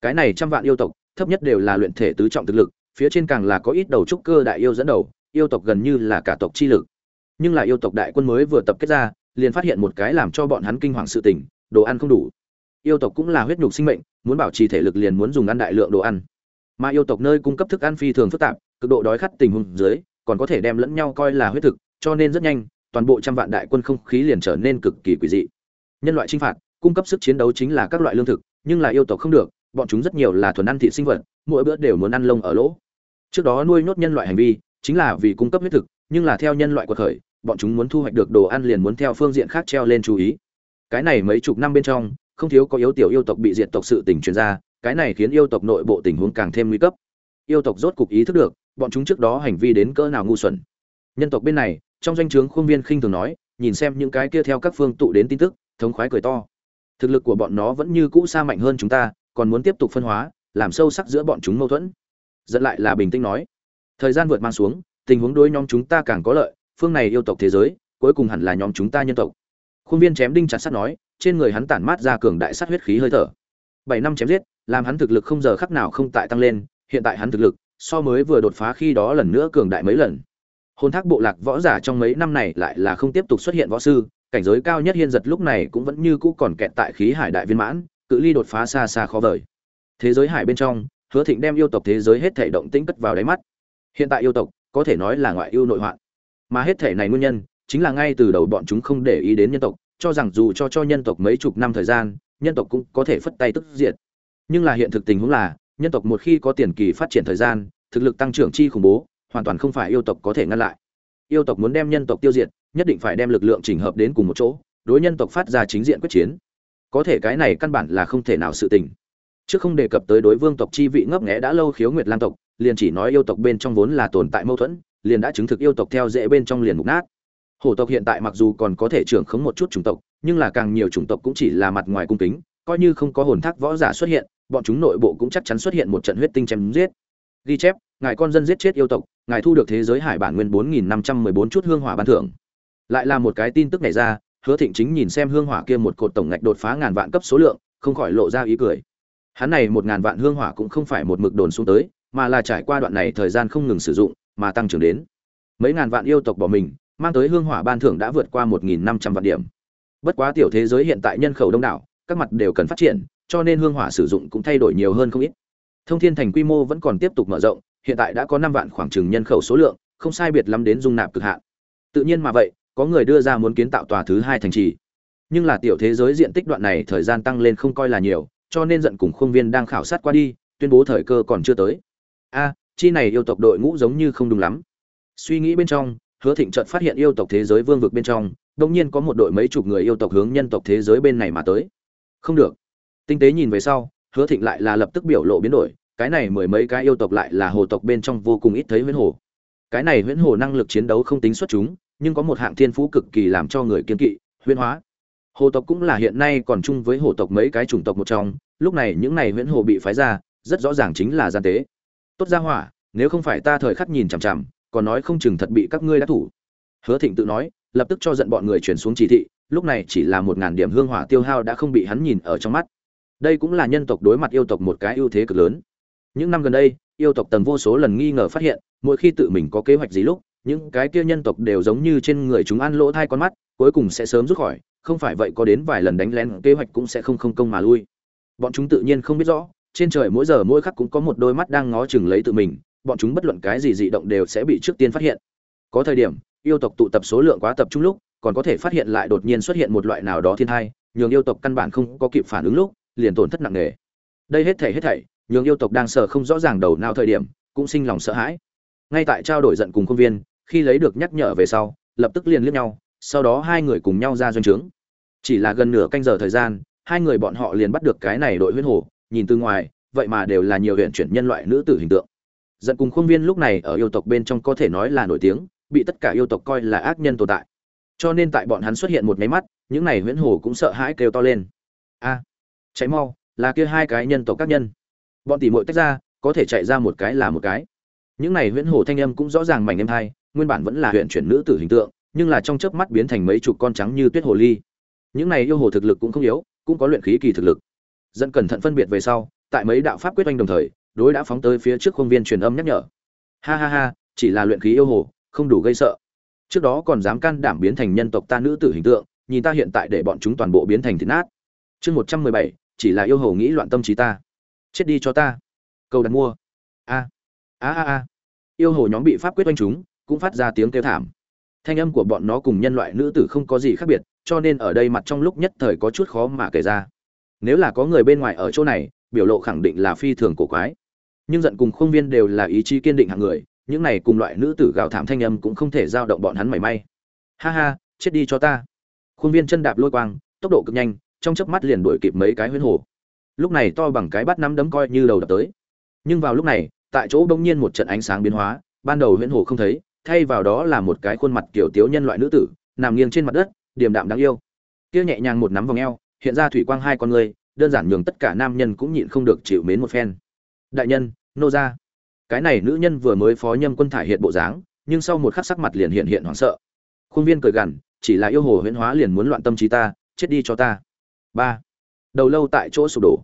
Cái này trăm vạn yêu tộc, thấp nhất đều là luyện thể tứ trọng thực lực, phía trên càng là có ít đầu trúc cơ đại yêu dẫn đầu, yêu tộc gần như là cả tộc chi lực. Nhưng là yêu tộc đại quân mới vừa tập kết ra liền phát hiện một cái làm cho bọn hắn kinh hoàng sự tình, đồ ăn không đủ. Yêu tộc cũng là huyết nhục sinh mệnh, muốn bảo trì thể lực liền muốn dùng ăn đại lượng đồ ăn. Mà yêu tộc nơi cung cấp thức ăn phi thường phức tạp, cực độ đói khát tình huống dưới, còn có thể đem lẫn nhau coi là huyết thực, cho nên rất nhanh, toàn bộ trăm vạn đại quân không khí liền trở nên cực kỳ quỷ dị. Nhân loại chinh phạt, cung cấp sức chiến đấu chính là các loại lương thực, nhưng là yêu tộc không được, bọn chúng rất nhiều là thuần ăn thịt sinh vật, mỗi bữa đều muốn ăn lông ở lỗ. Trước đó nuôi nhốt nhân loại hành vi, chính là vì cung cấp huyết thực, nhưng là theo nhân loại quật khởi bọn chúng muốn thu hoạch được đồ ăn liền muốn theo phương diện khác treo lên chú ý. Cái này mấy chục năm bên trong, không thiếu có yếu tiểu yêu tộc bị diệt tộc sự tình truyền ra, cái này khiến yêu tộc nội bộ tình huống càng thêm nguy cấp. Yêu tộc rốt cục ý thức được, bọn chúng trước đó hành vi đến cỡ nào ngu xuẩn. Nhân tộc bên này, trong danh o chướng khuôn viên khinh thường nói, nhìn xem những cái kia theo các phương tụ đến tin tức, thống khoái cười to. Thực lực của bọn nó vẫn như cũ xa mạnh hơn chúng ta, còn muốn tiếp tục phân hóa, làm sâu sắc giữa bọn chúng mâu thuẫn. Dẫn lại là bình tĩnh nói. Thời gian vượt mang xuống, tình huống đối nhóm chúng ta càng có lợi phương này yêu tộc thế giới, cuối cùng hẳn là nhóm chúng ta nhân tộc. Khuôn viên chém đinh chặt sắt nói, trên người hắn tản mát ra cường đại sát huyết khí hơi thở. Bảy năm chém giết, làm hắn thực lực không giờ khắc nào không tại tăng lên, hiện tại hắn thực lực, so mới vừa đột phá khi đó lần nữa cường đại mấy lần. Hồn thác bộ lạc võ giả trong mấy năm này lại là không tiếp tục xuất hiện võ sư, cảnh giới cao nhất hiên giật lúc này cũng vẫn như cũ còn kẹt tại khí hải đại viên mãn, cự ly đột phá xa xa khó vời. Thế giới hải bên trong, hứa thịnh đem yêu tộc thế giới hết thể động tĩnh cất vào đáy mắt. Hiện tại yêu tộc, có thể nói là ngoại yêu nội hoạn mà hết thể này nguyên nhân chính là ngay từ đầu bọn chúng không để ý đến nhân tộc, cho rằng dù cho cho nhân tộc mấy chục năm thời gian, nhân tộc cũng có thể phất tay tức diệt. Nhưng là hiện thực tình huống là, nhân tộc một khi có tiền kỳ phát triển thời gian, thực lực tăng trưởng chi khủng bố, hoàn toàn không phải yêu tộc có thể ngăn lại. Yêu tộc muốn đem nhân tộc tiêu diệt, nhất định phải đem lực lượng chỉnh hợp đến cùng một chỗ, đối nhân tộc phát ra chính diện quyết chiến. Có thể cái này căn bản là không thể nào sự tình. Trước không đề cập tới đối vương tộc chi vị ngấp nghẽ đã lâu khiếu nguyệt lan tộc, liền chỉ nói yêu tộc bên trong vốn là tồn tại mâu thuẫn liền đã chứng thực yêu tộc theo dễ bên trong liền mục nát. Hổ tộc hiện tại mặc dù còn có thể trưởng khống một chút chủng tộc, nhưng là càng nhiều chủng tộc cũng chỉ là mặt ngoài cung kính, coi như không có hồn thác võ giả xuất hiện, bọn chúng nội bộ cũng chắc chắn xuất hiện một trận huyết tinh chém giết. Ghi chép, ngài con dân giết chết yêu tộc, ngài thu được thế giới hải bản nguyên bốn nghìn năm trăm mười bốn chút hương hỏa ban thưởng. Lại là một cái tin tức này ra, hứa thịnh chính nhìn xem hương hỏa kia một cột tổng ngạch đột phá ngàn vạn cấp số lượng, không khỏi lộ ra ý cười. Hắn này một ngàn vạn hương hỏa cũng không phải một mực đồn xuống tới, mà là trải qua đoạn này thời gian không ngừng sử dụng mà tăng trưởng đến mấy ngàn vạn yêu tộc bỏ mình mang tới hương hỏa ban thưởng đã vượt qua một nghìn năm trăm vạn điểm bất quá tiểu thế giới hiện tại nhân khẩu đông đảo các mặt đều cần phát triển cho nên hương hỏa sử dụng cũng thay đổi nhiều hơn không ít thông thiên thành quy mô vẫn còn tiếp tục mở rộng hiện tại đã có năm vạn khoảng trừng nhân khẩu số lượng, không sai biệt lắm đến dung nạp cực hạn. Tự nhiên mà vậy, có người đưa ra muốn kiến tạo tòa thứ hai thành trì. Nhưng là tiểu thế giới diện tích đoạn này thời gian tăng lên không coi là nhiều, cho nên giận cùng khuôn viên đang khảo sát qua đi, tuyên bố thời cơ còn chưa tới. A, chi này yêu tộc đội ngũ giống như không đúng lắm. Suy nghĩ bên trong, Hứa Thịnh chợt phát hiện yêu tộc thế giới vương vực bên trong, đột nhiên có một đội mấy chục người yêu tộc hướng nhân tộc thế giới bên này mà tới. Không được. Tinh tế nhìn về sau, Hứa Thịnh lại là lập tức biểu lộ biến đổi, cái này mười mấy cái yêu tộc lại là hồ tộc bên trong vô cùng ít thấy huyễn hồ cái này huyễn hồ năng lực chiến đấu không tính xuất chúng nhưng có một hạng thiên phú cực kỳ làm cho người kiên kỵ huyễn hóa hồ tộc cũng là hiện nay còn chung với hồ tộc mấy cái chủng tộc một trong lúc này những này huyễn hồ bị phái ra rất rõ ràng chính là gian tế tốt ra hỏa, nếu không phải ta thời khắc nhìn chằm chằm, còn nói không chừng thật bị các ngươi đã thủ. Hứa thịnh tự nói, lập tức cho giận bọn người chuyển xuống chỉ thị, lúc này chỉ là một ngàn điểm hương hỏa tiêu hao đã không bị hắn nhìn ở trong mắt. Đây cũng là nhân tộc đối mặt yêu tộc một cái ưu thế cực lớn. Những năm gần đây, yêu tộc tầng vô số lần nghi ngờ phát hiện, mỗi khi tự mình có kế hoạch gì lúc, những cái kia nhân tộc đều giống như trên người chúng ăn lỗ thai con mắt, cuối cùng sẽ sớm rút khỏi, không phải vậy có đến vài lần đánh lén, kế hoạch cũng sẽ không không công mà lui. Bọn chúng tự nhiên không biết rõ trên trời mỗi giờ mỗi khắc cũng có một đôi mắt đang ngó chừng lấy tự mình, bọn chúng bất luận cái gì dị động đều sẽ bị trước tiên phát hiện. Có thời điểm, yêu tộc tụ tập số lượng quá tập trung lúc, còn có thể phát hiện lại đột nhiên xuất hiện một loại nào đó thiên thai, nhường yêu tộc căn bản không có kịp phản ứng lúc, liền tổn thất nặng nề. Đây hết thảy hết thảy, nhường yêu tộc đang sợ không rõ ràng đầu nào thời điểm, cũng sinh lòng sợ hãi. Ngay tại trao đổi giận cùng công viên, khi lấy được nhắc nhở về sau, lập tức liền liếc nhau, sau đó hai người cùng nhau ra doanh trướng. Chỉ là gần nửa canh giờ thời gian, hai người bọn họ liền bắt được cái này đội huyết hồ nhìn từ ngoài, vậy mà đều là nhiều huyện chuyển nhân loại nữ tử hình tượng. Giận cùng khuôn viên lúc này ở yêu tộc bên trong có thể nói là nổi tiếng, bị tất cả yêu tộc coi là ác nhân tồn tại. Cho nên tại bọn hắn xuất hiện một máy mắt, những này huyễn hồ cũng sợ hãi kêu to lên. A cháy mau, là kia hai cái nhân tộc các nhân. Bọn tỉ mội tách ra, có thể chạy ra một cái là một cái. Những này huyễn hồ thanh âm cũng rõ ràng mảnh em hai, nguyên bản vẫn là huyện chuyển nữ tử hình tượng, nhưng là trong chớp mắt biến thành mấy chục con trắng như tuyết hồ ly. Những này yêu hồ thực lực cũng không yếu, cũng có luyện khí kỳ thực lực dẫn cẩn thận phân biệt về sau, tại mấy đạo pháp quyết oanh đồng thời, đối đã phóng tới phía trước khuôn viên truyền âm nhắc nhở. Ha ha ha, chỉ là luyện khí yêu hồ, không đủ gây sợ. Trước đó còn dám can đảm biến thành nhân tộc ta nữ tử hình tượng, nhìn ta hiện tại để bọn chúng toàn bộ biến thành thịt nát. Chương một trăm mười bảy, chỉ là yêu hồ nghĩ loạn tâm trí ta. Chết đi cho ta. Câu đặt mua. A. A a a. Yêu hồ nhóm bị pháp quyết oanh chúng, cũng phát ra tiếng kêu thảm. Thanh âm của bọn nó cùng nhân loại nữ tử không có gì khác biệt, cho nên ở đây mặt trong lúc nhất thời có chút khó mà kể ra nếu là có người bên ngoài ở chỗ này, biểu lộ khẳng định là phi thường cổ quái. Nhưng giận cùng khuôn viên đều là ý chí kiên định hạng người, những này cùng loại nữ tử gào thảm thanh âm cũng không thể giao động bọn hắn mảy may. Ha ha, chết đi cho ta. Khuôn viên chân đạp lôi quang, tốc độ cực nhanh, trong chớp mắt liền đuổi kịp mấy cái huyễn hồ. Lúc này to bằng cái bắt nắm đấm coi như đầu đập tới. Nhưng vào lúc này, tại chỗ bỗng nhiên một trận ánh sáng biến hóa, ban đầu huyễn hồ không thấy, thay vào đó là một cái khuôn mặt kiểu tiếu nhân loại nữ tử, nằm nghiêng trên mặt đất, điềm đạm đáng yêu. Kia nhẹ nhàng một nắm vòng eo hiện ra thủy quang hai con người, đơn giản nhường tất cả nam nhân cũng nhịn không được chịu mến một phen. Đại nhân, nô ra cái này nữ nhân vừa mới phó nhâm quân thải hiện bộ dáng, nhưng sau một khắc sắc mặt liền hiện hiện hoảng sợ. Khuôn viên cười gằn, chỉ là yêu hồ huyễn hóa liền muốn loạn tâm trí ta, chết đi cho ta. Ba. Đầu lâu tại chỗ sụp đổ.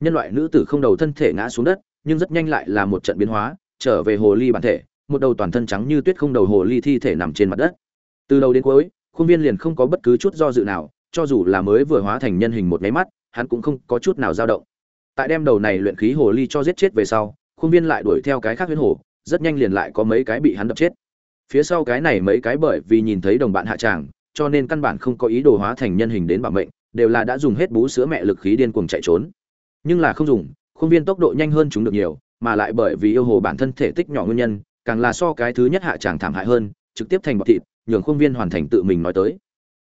Nhân loại nữ tử không đầu thân thể ngã xuống đất, nhưng rất nhanh lại là một trận biến hóa, trở về hồ ly bản thể, một đầu toàn thân trắng như tuyết không đầu hồ ly thi thể nằm trên mặt đất. Từ đầu đến cuối, khuôn viên liền không có bất cứ chút do dự nào cho dù là mới vừa hóa thành nhân hình một máy mắt, hắn cũng không có chút nào dao động. Tại đem đầu này luyện khí hồ ly cho giết chết về sau, khuôn viên lại đuổi theo cái khác huyết hồ, rất nhanh liền lại có mấy cái bị hắn đập chết. Phía sau cái này mấy cái bởi vì nhìn thấy đồng bạn hạ tràng, cho nên căn bản không có ý đồ hóa thành nhân hình đến bảo mệnh, đều là đã dùng hết bú sữa mẹ lực khí điên cuồng chạy trốn. Nhưng là không dùng, khuôn viên tốc độ nhanh hơn chúng được nhiều, mà lại bởi vì yêu hồ bản thân thể tích nhỏ nguyên nhân, càng là so cái thứ nhất hạ tràng thảm hại hơn, trực tiếp thành bọt thịt, nhường khuôn viên hoàn thành tự mình nói tới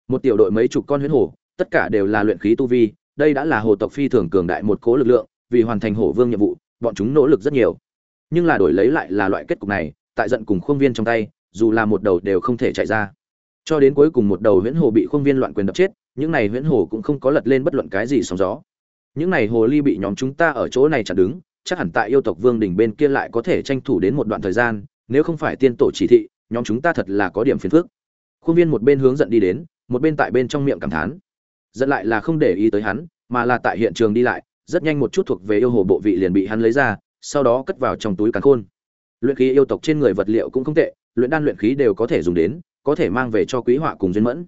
một tiểu đội mấy chục con huyết hổ, tất cả đều là luyện khí tu vi đây đã là hồ tộc phi thường cường đại một cố lực lượng vì hoàn thành hổ vương nhiệm vụ bọn chúng nỗ lực rất nhiều. Nhưng là đổi lấy lại là loại kết cục này tại giận cùng khuôn viên trong tay dù là một đầu đều không thể chạy ra. Cho đến cuối cùng một đầu huyễn hồ bị khuôn viên loạn quyền đập chết những này huyễn hồ cũng không có lật lên bất luận cái gì sóng gió. Những này hồ ly bị nhóm chúng ta ở chỗ này chặn đứng chắc hẳn tại yêu tộc vương đỉnh bên kia lại có thể tranh thủ đến một đoạn thời gian nếu không phải tiên tổ chỉ thị nhóm chúng ta thật là có điểm phiền phức. Khuôn viên một bên hướng giận đi đến một bên tại bên trong miệng cảm thán. Dẫn lại là không để ý tới hắn, mà là tại hiện trường đi lại, rất nhanh một chút thuộc về yêu hồ bộ vị liền bị hắn lấy ra, sau đó cất vào trong túi càn khôn. Luyện khí yêu tộc trên người vật liệu cũng không tệ, luyện đan luyện khí đều có thể dùng đến, có thể mang về cho quý họa cùng duyên mẫn.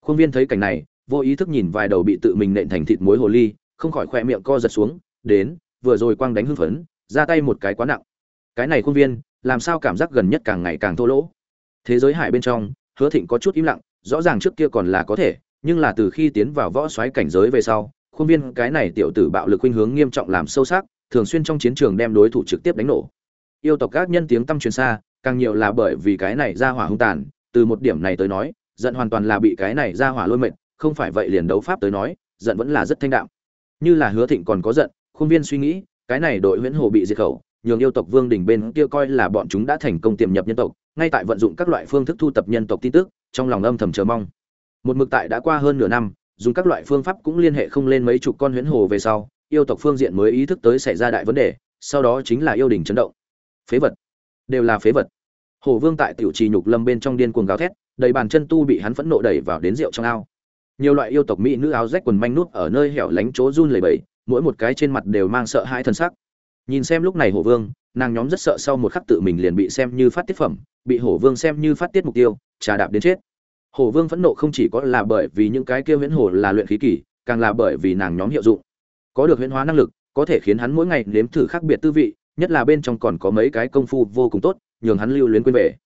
Khuôn viên thấy cảnh này, vô ý thức nhìn vài đầu bị tự mình nện thành thịt muối hồ ly, không khỏi khoe miệng co giật xuống, đến, vừa rồi quang đánh hưng phấn, ra tay một cái quá nặng. Cái này khuôn viên, làm sao cảm giác gần nhất càng ngày càng thô lỗ. Thế giới hải bên trong, hứa thịnh có chút im lặng rõ ràng trước kia còn là có thể, nhưng là từ khi tiến vào võ xoáy cảnh giới về sau, khuôn viên cái này tiểu tử bạo lực khuynh hướng nghiêm trọng làm sâu sắc, thường xuyên trong chiến trường đem đối thủ trực tiếp đánh nổ. Yêu tộc các nhân tiếng tâm truyền xa, càng nhiều là bởi vì cái này ra hỏa hung tàn, từ một điểm này tới nói, giận hoàn toàn là bị cái này ra hỏa lôi mệt, không phải vậy liền đấu pháp tới nói, giận vẫn là rất thanh đạm. Như là hứa thịnh còn có giận, khuôn viên suy nghĩ, cái này đội huyễn hồ bị diệt khẩu, nhường yêu tộc vương đỉnh bên kia coi là bọn chúng đã thành công tiềm nhập nhân tộc ngay tại vận dụng các loại phương thức thu tập nhân tộc tin tức, trong lòng âm thầm chờ mong. Một mực tại đã qua hơn nửa năm, dùng các loại phương pháp cũng liên hệ không lên mấy chục con huyễn hồ về sau, yêu tộc phương diện mới ý thức tới xảy ra đại vấn đề, sau đó chính là yêu đình chấn động. Phế vật. Đều là phế vật. Hồ vương tại tiểu trì nhục lâm bên trong điên cuồng gào thét, đầy bàn chân tu bị hắn phẫn nộ đẩy vào đến rượu trong ao. Nhiều loại yêu tộc mỹ nữ áo rách quần manh nút ở nơi hẻo lánh chỗ run lẩy bẩy, mỗi một cái trên mặt đều mang sợ hãi thân sắc. Nhìn xem lúc này hổ vương nàng nhóm rất sợ sau một khắc tự mình liền bị xem như phát tiết phẩm, bị hổ vương xem như phát tiết mục tiêu, trà đạp đến chết. Hổ vương phẫn nộ không chỉ có là bởi vì những cái kia huyễn hổ là luyện khí kỷ càng là bởi vì nàng nhóm hiệu dụng. Có được huyễn hóa năng lực, có thể khiến hắn mỗi ngày nếm thử khác biệt tư vị, nhất là bên trong còn có mấy cái công phu vô cùng tốt, nhường hắn lưu luyến quên về.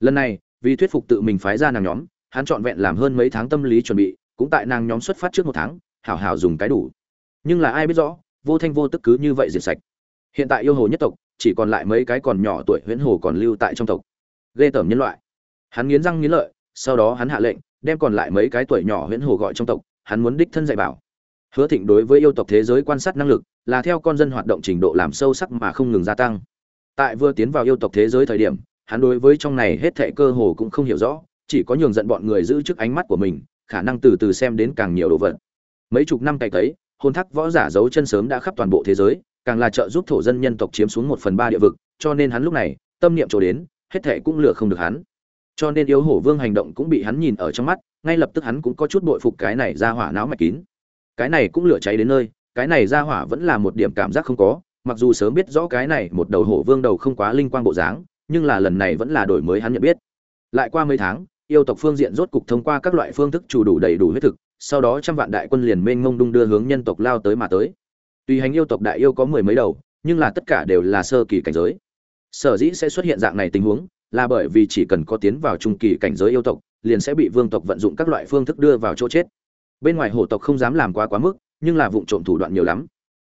Lần này, vì thuyết phục tự mình phái ra nàng nhóm, hắn trọn vẹn làm hơn mấy tháng tâm lý chuẩn bị, cũng tại nàng nhóm xuất phát trước một tháng, hảo hảo dùng cái đủ. Nhưng là ai biết rõ, vô thanh vô tức cứ như vậy diệt sạch. Hiện tại yêu hồ nhất tộc chỉ còn lại mấy cái còn nhỏ tuổi huyễn hồ còn lưu tại trong tộc. Ghê tởm nhân loại. Hắn nghiến răng nghiến lợi, sau đó hắn hạ lệnh, đem còn lại mấy cái tuổi nhỏ huyễn hồ gọi trong tộc, hắn muốn đích thân dạy bảo. Hứa thịnh đối với yêu tộc thế giới quan sát năng lực, là theo con dân hoạt động trình độ làm sâu sắc mà không ngừng gia tăng. Tại vừa tiến vào yêu tộc thế giới thời điểm, hắn đối với trong này hết thệ cơ hồ cũng không hiểu rõ, chỉ có nhường giận bọn người giữ trước ánh mắt của mình, khả năng từ từ xem đến càng nhiều đồ vật. Mấy chục năm cày tấy hôn thắc võ giả giấu chân sớm đã khắp toàn bộ thế giới càng là trợ giúp thổ dân nhân tộc chiếm xuống một phần ba địa vực, cho nên hắn lúc này, tâm niệm chỗ đến, hết thệ cũng lừa không được hắn. Cho nên yếu hổ vương hành động cũng bị hắn nhìn ở trong mắt, ngay lập tức hắn cũng có chút bội phục cái này ra hỏa não mạch kín. Cái này cũng lửa cháy đến nơi, cái này ra hỏa vẫn là một điểm cảm giác không có, mặc dù sớm biết rõ cái này một đầu hổ vương đầu không quá linh quang bộ dáng, nhưng là lần này vẫn là đổi mới hắn nhận biết. Lại qua mấy tháng, yêu tộc phương diện rốt cục thông qua các loại phương thức chủ đủ đầy đủ huyết thực, sau đó trăm vạn đại quân liền mênh ngông đung đưa hướng nhân tộc lao tới mà tới tùy hành yêu tộc đại yêu có mười mấy đầu nhưng là tất cả đều là sơ kỳ cảnh giới. Sở dĩ sẽ xuất hiện dạng này tình huống là bởi vì chỉ cần có tiến vào trung kỳ cảnh giới yêu tộc liền sẽ bị vương tộc vận dụng các loại phương thức đưa vào chỗ chết. Bên ngoài hổ tộc không dám làm quá quá mức nhưng là vụng trộm thủ đoạn nhiều lắm.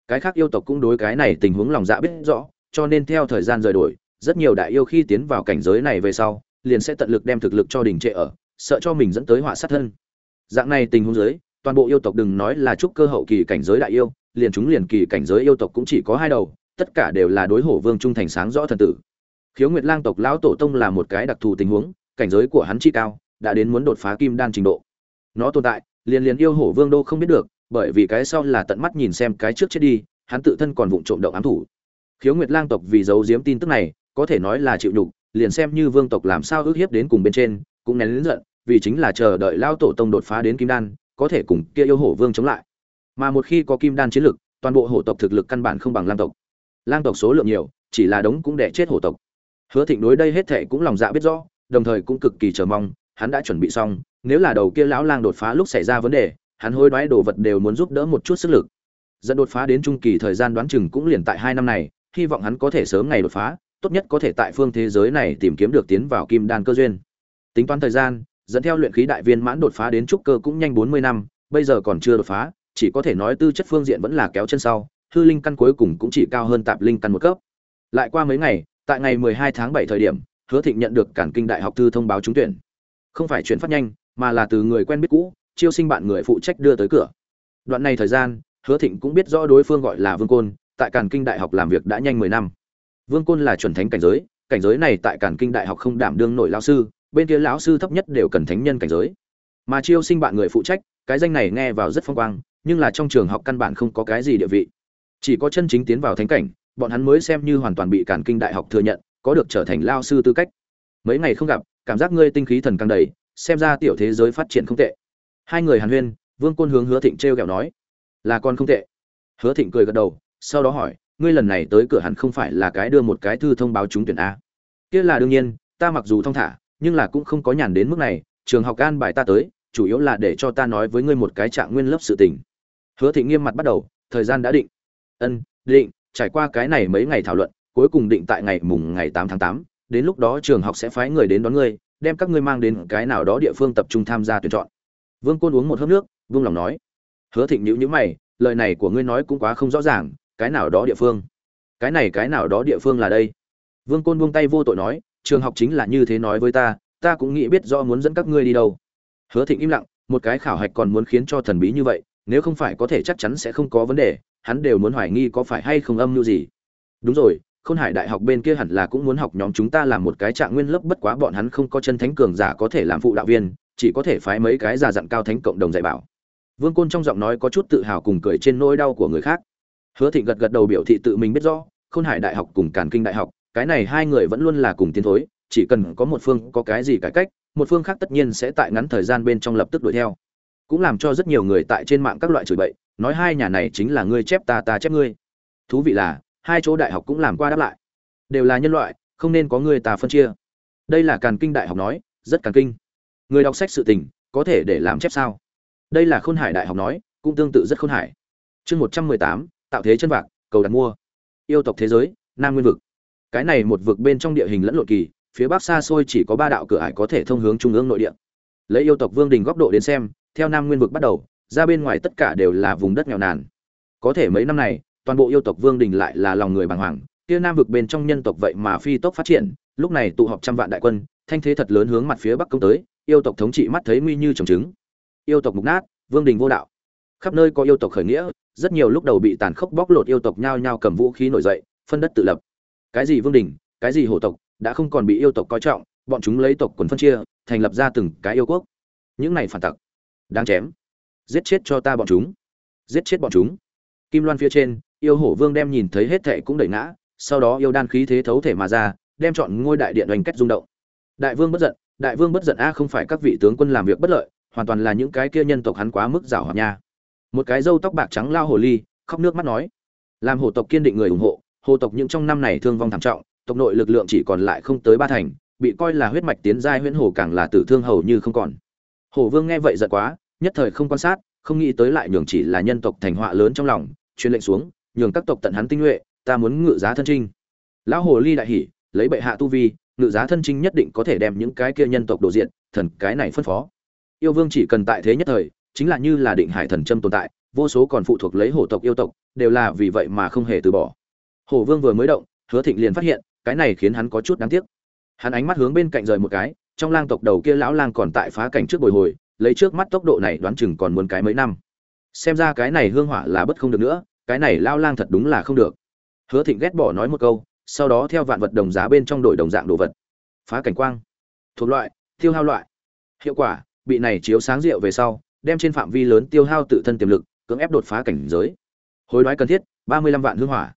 Cái khác yêu tộc cũng đối cái này tình huống lòng dạ biết rõ cho nên theo thời gian rời đổi rất nhiều đại yêu khi tiến vào cảnh giới này về sau liền sẽ tận lực đem thực lực cho đình trệ ở sợ cho mình dẫn tới họa sát thân. Dạng này tình huống dưới, toàn bộ yêu tộc đừng nói là trúc cơ hậu kỳ cảnh giới đại yêu liền chúng liền kỳ cảnh giới yêu tộc cũng chỉ có hai đầu, tất cả đều là đối hổ vương trung thành sáng rõ thần tử. Khiếu nguyệt lang tộc lão tổ tông là một cái đặc thù tình huống, cảnh giới của hắn chi cao, đã đến muốn đột phá kim đan trình độ. Nó tồn tại, liền liền yêu hổ vương đô không biết được, bởi vì cái sau là tận mắt nhìn xem cái trước chết đi, hắn tự thân còn vụng trộm động ám thủ. Khiếu nguyệt lang tộc vì giấu giếm tin tức này, có thể nói là chịu nhục, liền xem như vương tộc làm sao ước hiếp đến cùng bên trên, cũng nén lớn giận, vì chính là chờ đợi lao tổ tông đột phá đến kim đan, có thể cùng kia yêu hổ vương chống lại mà một khi có kim đan chiến lực, toàn bộ hổ tộc thực lực căn bản không bằng lang tộc. Lang tộc số lượng nhiều, chỉ là đống cũng đẻ chết hổ tộc. Hứa thịnh đối đây hết thệ cũng lòng dạ biết rõ, đồng thời cũng cực kỳ chờ mong, hắn đã chuẩn bị xong, nếu là đầu kia lão lang đột phá lúc xảy ra vấn đề, hắn hối đoái đồ vật đều muốn giúp đỡ một chút sức lực. Dẫn đột phá đến trung kỳ thời gian đoán chừng cũng liền tại hai năm này, hy vọng hắn có thể sớm ngày đột phá, tốt nhất có thể tại phương thế giới này tìm kiếm được tiến vào kim đan cơ duyên. Tính toán thời gian, dẫn theo luyện khí đại viên mãn đột phá đến trúc cơ cũng nhanh bốn mươi năm, bây giờ còn chưa đột phá chỉ có thể nói tư chất phương diện vẫn là kéo chân sau, hư linh căn cuối cùng cũng chỉ cao hơn tạp linh căn một cấp. Lại qua mấy ngày, tại ngày mười hai tháng bảy thời điểm, hứa thịnh nhận được cản kinh đại học thư thông báo trúng tuyển. Không phải chuyển phát nhanh, mà là từ người quen biết cũ, chiêu sinh bạn người phụ trách đưa tới cửa. Đoạn này thời gian, hứa thịnh cũng biết rõ đối phương gọi là vương côn, tại cản kinh đại học làm việc đã nhanh mười năm. Vương côn là chuẩn thánh cảnh giới cảnh giới này tại cản kinh đại học không đảm đương nổi lão sư, bên kia lão sư thấp nhất đều cần thánh nhân cảnh giới. Mà chiêu sinh bạn người phụ trách, cái danh này nghe vào rất phong quang nhưng là trong trường học căn bản không có cái gì địa vị. Chỉ có chân chính tiến vào thánh cảnh, bọn hắn mới xem như hoàn toàn bị cản kinh đại học thừa nhận, có được trở thành lao sư tư cách. Mấy ngày không gặp, cảm giác ngươi tinh khí thần căng đầy, xem ra tiểu thế giới phát triển không tệ. Hai người hàn huyên, vương côn hướng hứa thịnh t r kẹo nói, là con không tệ. Hứa thịnh cười gật đầu, sau đó hỏi, ngươi lần này tới cửa hẳn không phải là cái đưa một cái thư thông báo trúng tuyển a? Kia là đương nhiên, ta mặc dù thong thả, nhưng là cũng không có nhàn đến mức này, trường học an bài ta tới, chủ yếu là để cho ta nói với ngươi một cái trạng nguyên lớp sự tình hứa thịnh nghiêm mặt bắt đầu, thời gian đã định. Ân, định, trải qua cái này mấy ngày thảo luận, cuối cùng định tại ngày mùng ngày tám tháng tám, đến lúc đó trường học sẽ phái người đến đón ngươi, đem các ngươi mang đến cái nào đó địa phương tập trung tham gia tuyển chọn. Vương côn uống một hớp nước vương lòng nói. Hứa thịnh nhữ nhữ mày, lời này của ngươi nói cũng quá không rõ ràng, cái nào đó địa phương? Cái này cái nào đó địa phương là đây? Vương côn buông tay vô tội nói, trường học chính là như thế nói với ta ta cũng nghĩ biết do muốn dẫn các ngươi đi đâu. Hứa thịnh im lặng, một cái khảo hạch còn muốn khiến cho thần bí như vậy nếu không phải có thể chắc chắn sẽ không có vấn đề, hắn đều muốn hoài nghi có phải hay không âm mưu gì. Đúng rồi, khôn hải đại học bên kia hẳn là cũng muốn học nhóm chúng ta làm một cái trạng nguyên lớp, bất quá bọn hắn không có chân thánh cường giả có thể làm phụ đạo viên, chỉ có thể phái mấy cái giả dặn cao thánh cộng đồng dạy bảo. Vương côn trong giọng nói có chút tự hào cùng cười trên nỗi đau của người khác. Hứa thịnh gật gật đầu biểu thị tự mình biết rõ, khôn hải đại học cùng càn kinh đại học, cái này hai người vẫn luôn là cùng tiến thối, chỉ cần có một phương có cái gì cải cách, một phương khác tất nhiên sẽ tại ngắn thời gian bên trong lập tức đuổi theo cũng làm cho rất nhiều người tại trên mạng các loại chửi bậy, nói hai nhà này chính là ngươi chép ta ta chép ngươi. Thú vị là, hai chỗ đại học cũng làm qua đáp lại. Đều là nhân loại, không nên có người ta phân chia. Đây là càn kinh đại học nói, rất càn kinh. Người đọc sách sự tình, có thể để làm chép sao? Đây là khôn hải đại học nói, cũng tương tự rất khôn hải. Chương một trăm mười tám, tạo thế chân vạc, cầu đặt mua. Yêu tộc thế giới, nam nguyên vực. Cái này một vực bên trong địa hình lẫn lộn kỳ, phía bắc xa xôi chỉ có ba đạo cửa ải có thể thông hướng trung ương nội địa. Lấy yêu tộc vương đình góc độ đến xem theo nam nguyên vực bắt đầu, ra bên ngoài tất cả đều là vùng đất nghèo nàn. Có thể mấy năm này, toàn bộ yêu tộc vương đình lại là lòng người bàng hoàng, kia nam vực bên trong nhân tộc vậy mà phi tốc phát triển, lúc này tụ họp trăm vạn đại quân, thanh thế thật lớn hướng mặt phía bắc công tới, yêu tộc thống trị mắt thấy nguy như trồng trứng. Yêu tộc mục nát, vương đình vô đạo. Khắp nơi có yêu tộc khởi nghĩa, rất nhiều lúc đầu bị tàn khốc bóc lột yêu tộc nhao nhao cầm vũ khí nổi dậy, phân đất tự lập. Cái gì vương đình, cái gì hổ tộc, đã không còn bị yêu tộc coi trọng, bọn chúng lấy tộc quần phân chia, thành lập ra từng cái yêu quốc. Những này phản tặc đáng chém. Giết chết cho ta bọn chúng. Giết chết bọn chúng. Kim loan phía trên, yêu hổ vương đem nhìn thấy hết thệ cũng đẩy ngã, sau đó yêu đan khí thế thấu thể mà ra, đem chọn ngôi đại điện oanh cách rung động. Đại vương bất giận, đại vương bất giận a, không phải các vị tướng quân làm việc bất lợi, hoàn toàn là những cái kia nhân tộc hắn quá mức rào hoạt nha. Một cái râu tóc bạc trắng lao hồ ly, khóc nước mắt nói. Làm hồ tộc kiên định người ủng hộ hồ tộc những trong năm này thương vong thảm trọng, tộc nội lực lượng chỉ còn lại không tới ba thành, bị coi là huyết mạch tiến giai huyễn hồ càng là tử thương hầu như không còn. Hồ vương nghe vậy giận quá nhất thời không quan sát, không nghĩ tới lại nhường chỉ là nhân tộc thành họa lớn trong lòng, truyền lệnh xuống, nhường các tộc tận hắn tinh nhuệ, ta muốn ngự giá thân trinh. Lão hồ ly đại hỉ, lấy bệ hạ tu vi, ngự giá thân trinh nhất định có thể đem những cái kia nhân tộc đồ diện thần cái này phân phó. Yêu vương chỉ cần tại thế nhất thời, chính là như là định hải thần châm tồn tại, vô số còn phụ thuộc lấy hổ tộc yêu tộc, đều là vì vậy mà không hề từ bỏ. Hổ vương vừa mới động, hứa thịnh liền phát hiện, cái này khiến hắn có chút đáng tiếc. Hắn ánh mắt hướng bên cạnh rời một cái, trong lang tộc đầu kia lão lang còn tại phá cảnh trước bồi hồi lấy trước mắt tốc độ này đoán chừng còn muốn cái mấy năm. Xem ra cái này hương hỏa là bất không được nữa, cái này lao lang thật đúng là không được. Hứa thịnh ghét bỏ nói một câu, sau đó theo vạn vật đồng giá bên trong đổi đồng dạng đồ vật. Phá cảnh quang, thuộc loại, tiêu hao loại. Hiệu quả, bị này chiếu sáng rượu về sau, đem trên phạm vi lớn tiêu hao tự thân tiềm lực, cưỡng ép đột phá cảnh giới. Hối đoái cần thiết, ba mươi lăm vạn hương hỏa.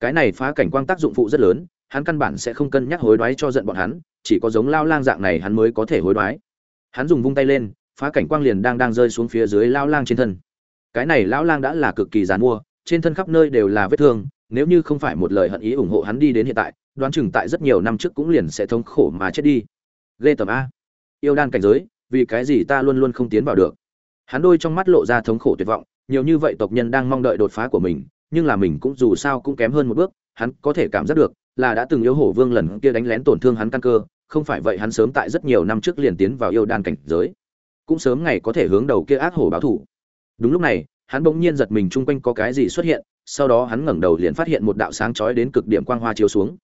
Cái này phá cảnh quang tác dụng phụ rất lớn, hắn căn bản sẽ không cân nhắc hối đoái cho giận bọn hắn, chỉ có giống lao lang dạng này hắn mới có thể hối đoái. Hắn dùng vung tay lên phá cảnh quang liền đang đang rơi xuống phía dưới lão lang trên thân. Cái này lão lang đã là cực kỳ giàn mua, trên thân khắp nơi đều là vết thương, nếu như không phải một lời hận ý ủng hộ hắn đi đến hiện tại, đoán chừng tại rất nhiều năm trước cũng liền sẽ thống khổ mà chết đi. Ghê tầm a. Yêu đan cảnh giới, vì cái gì ta luôn luôn không tiến vào được? Hắn đôi trong mắt lộ ra thống khổ tuyệt vọng, nhiều như vậy tộc nhân đang mong đợi đột phá của mình, nhưng là mình cũng dù sao cũng kém hơn một bước, hắn có thể cảm giác được là đã từng yêu hổ vương lần kia đánh lén tổn thương hắn căn cơ, không phải vậy hắn sớm tại rất nhiều năm trước liền tiến vào yêu đan cảnh giới cũng sớm ngày có thể hướng đầu kia ác hổ báo thủ. Đúng lúc này, hắn bỗng nhiên giật mình chung quanh có cái gì xuất hiện, sau đó hắn ngẩng đầu liền phát hiện một đạo sáng chói đến cực điểm quang hoa chiếu xuống.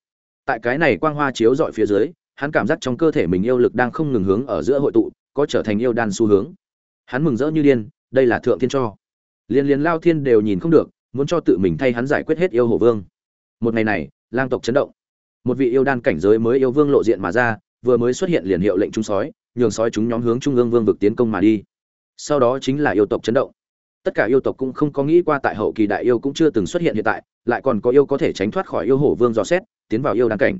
Tại cái này quang hoa chiếu dọi phía dưới, hắn cảm giác trong cơ thể mình yêu lực đang không ngừng hướng ở giữa hội tụ, có trở thành yêu đan xu hướng. Hắn mừng rỡ như điên, đây là thượng thiên cho. Liên liên lao thiên đều nhìn không được, muốn cho tự mình thay hắn giải quyết hết yêu hổ vương. Một ngày này, lang tộc chấn động. Một vị yêu đan cảnh giới mới yêu vương lộ diện mà ra, vừa mới xuất hiện liền hiệu lệnh chúng sói nhường sói chúng nhóm hướng trung ương vương vực tiến công mà đi. Sau đó chính là yêu tộc chấn động. Tất cả yêu tộc cũng không có nghĩ qua tại hậu kỳ đại yêu cũng chưa từng xuất hiện hiện tại, lại còn có yêu có thể tránh thoát khỏi yêu hổ vương dò xét, tiến vào yêu đan cảnh.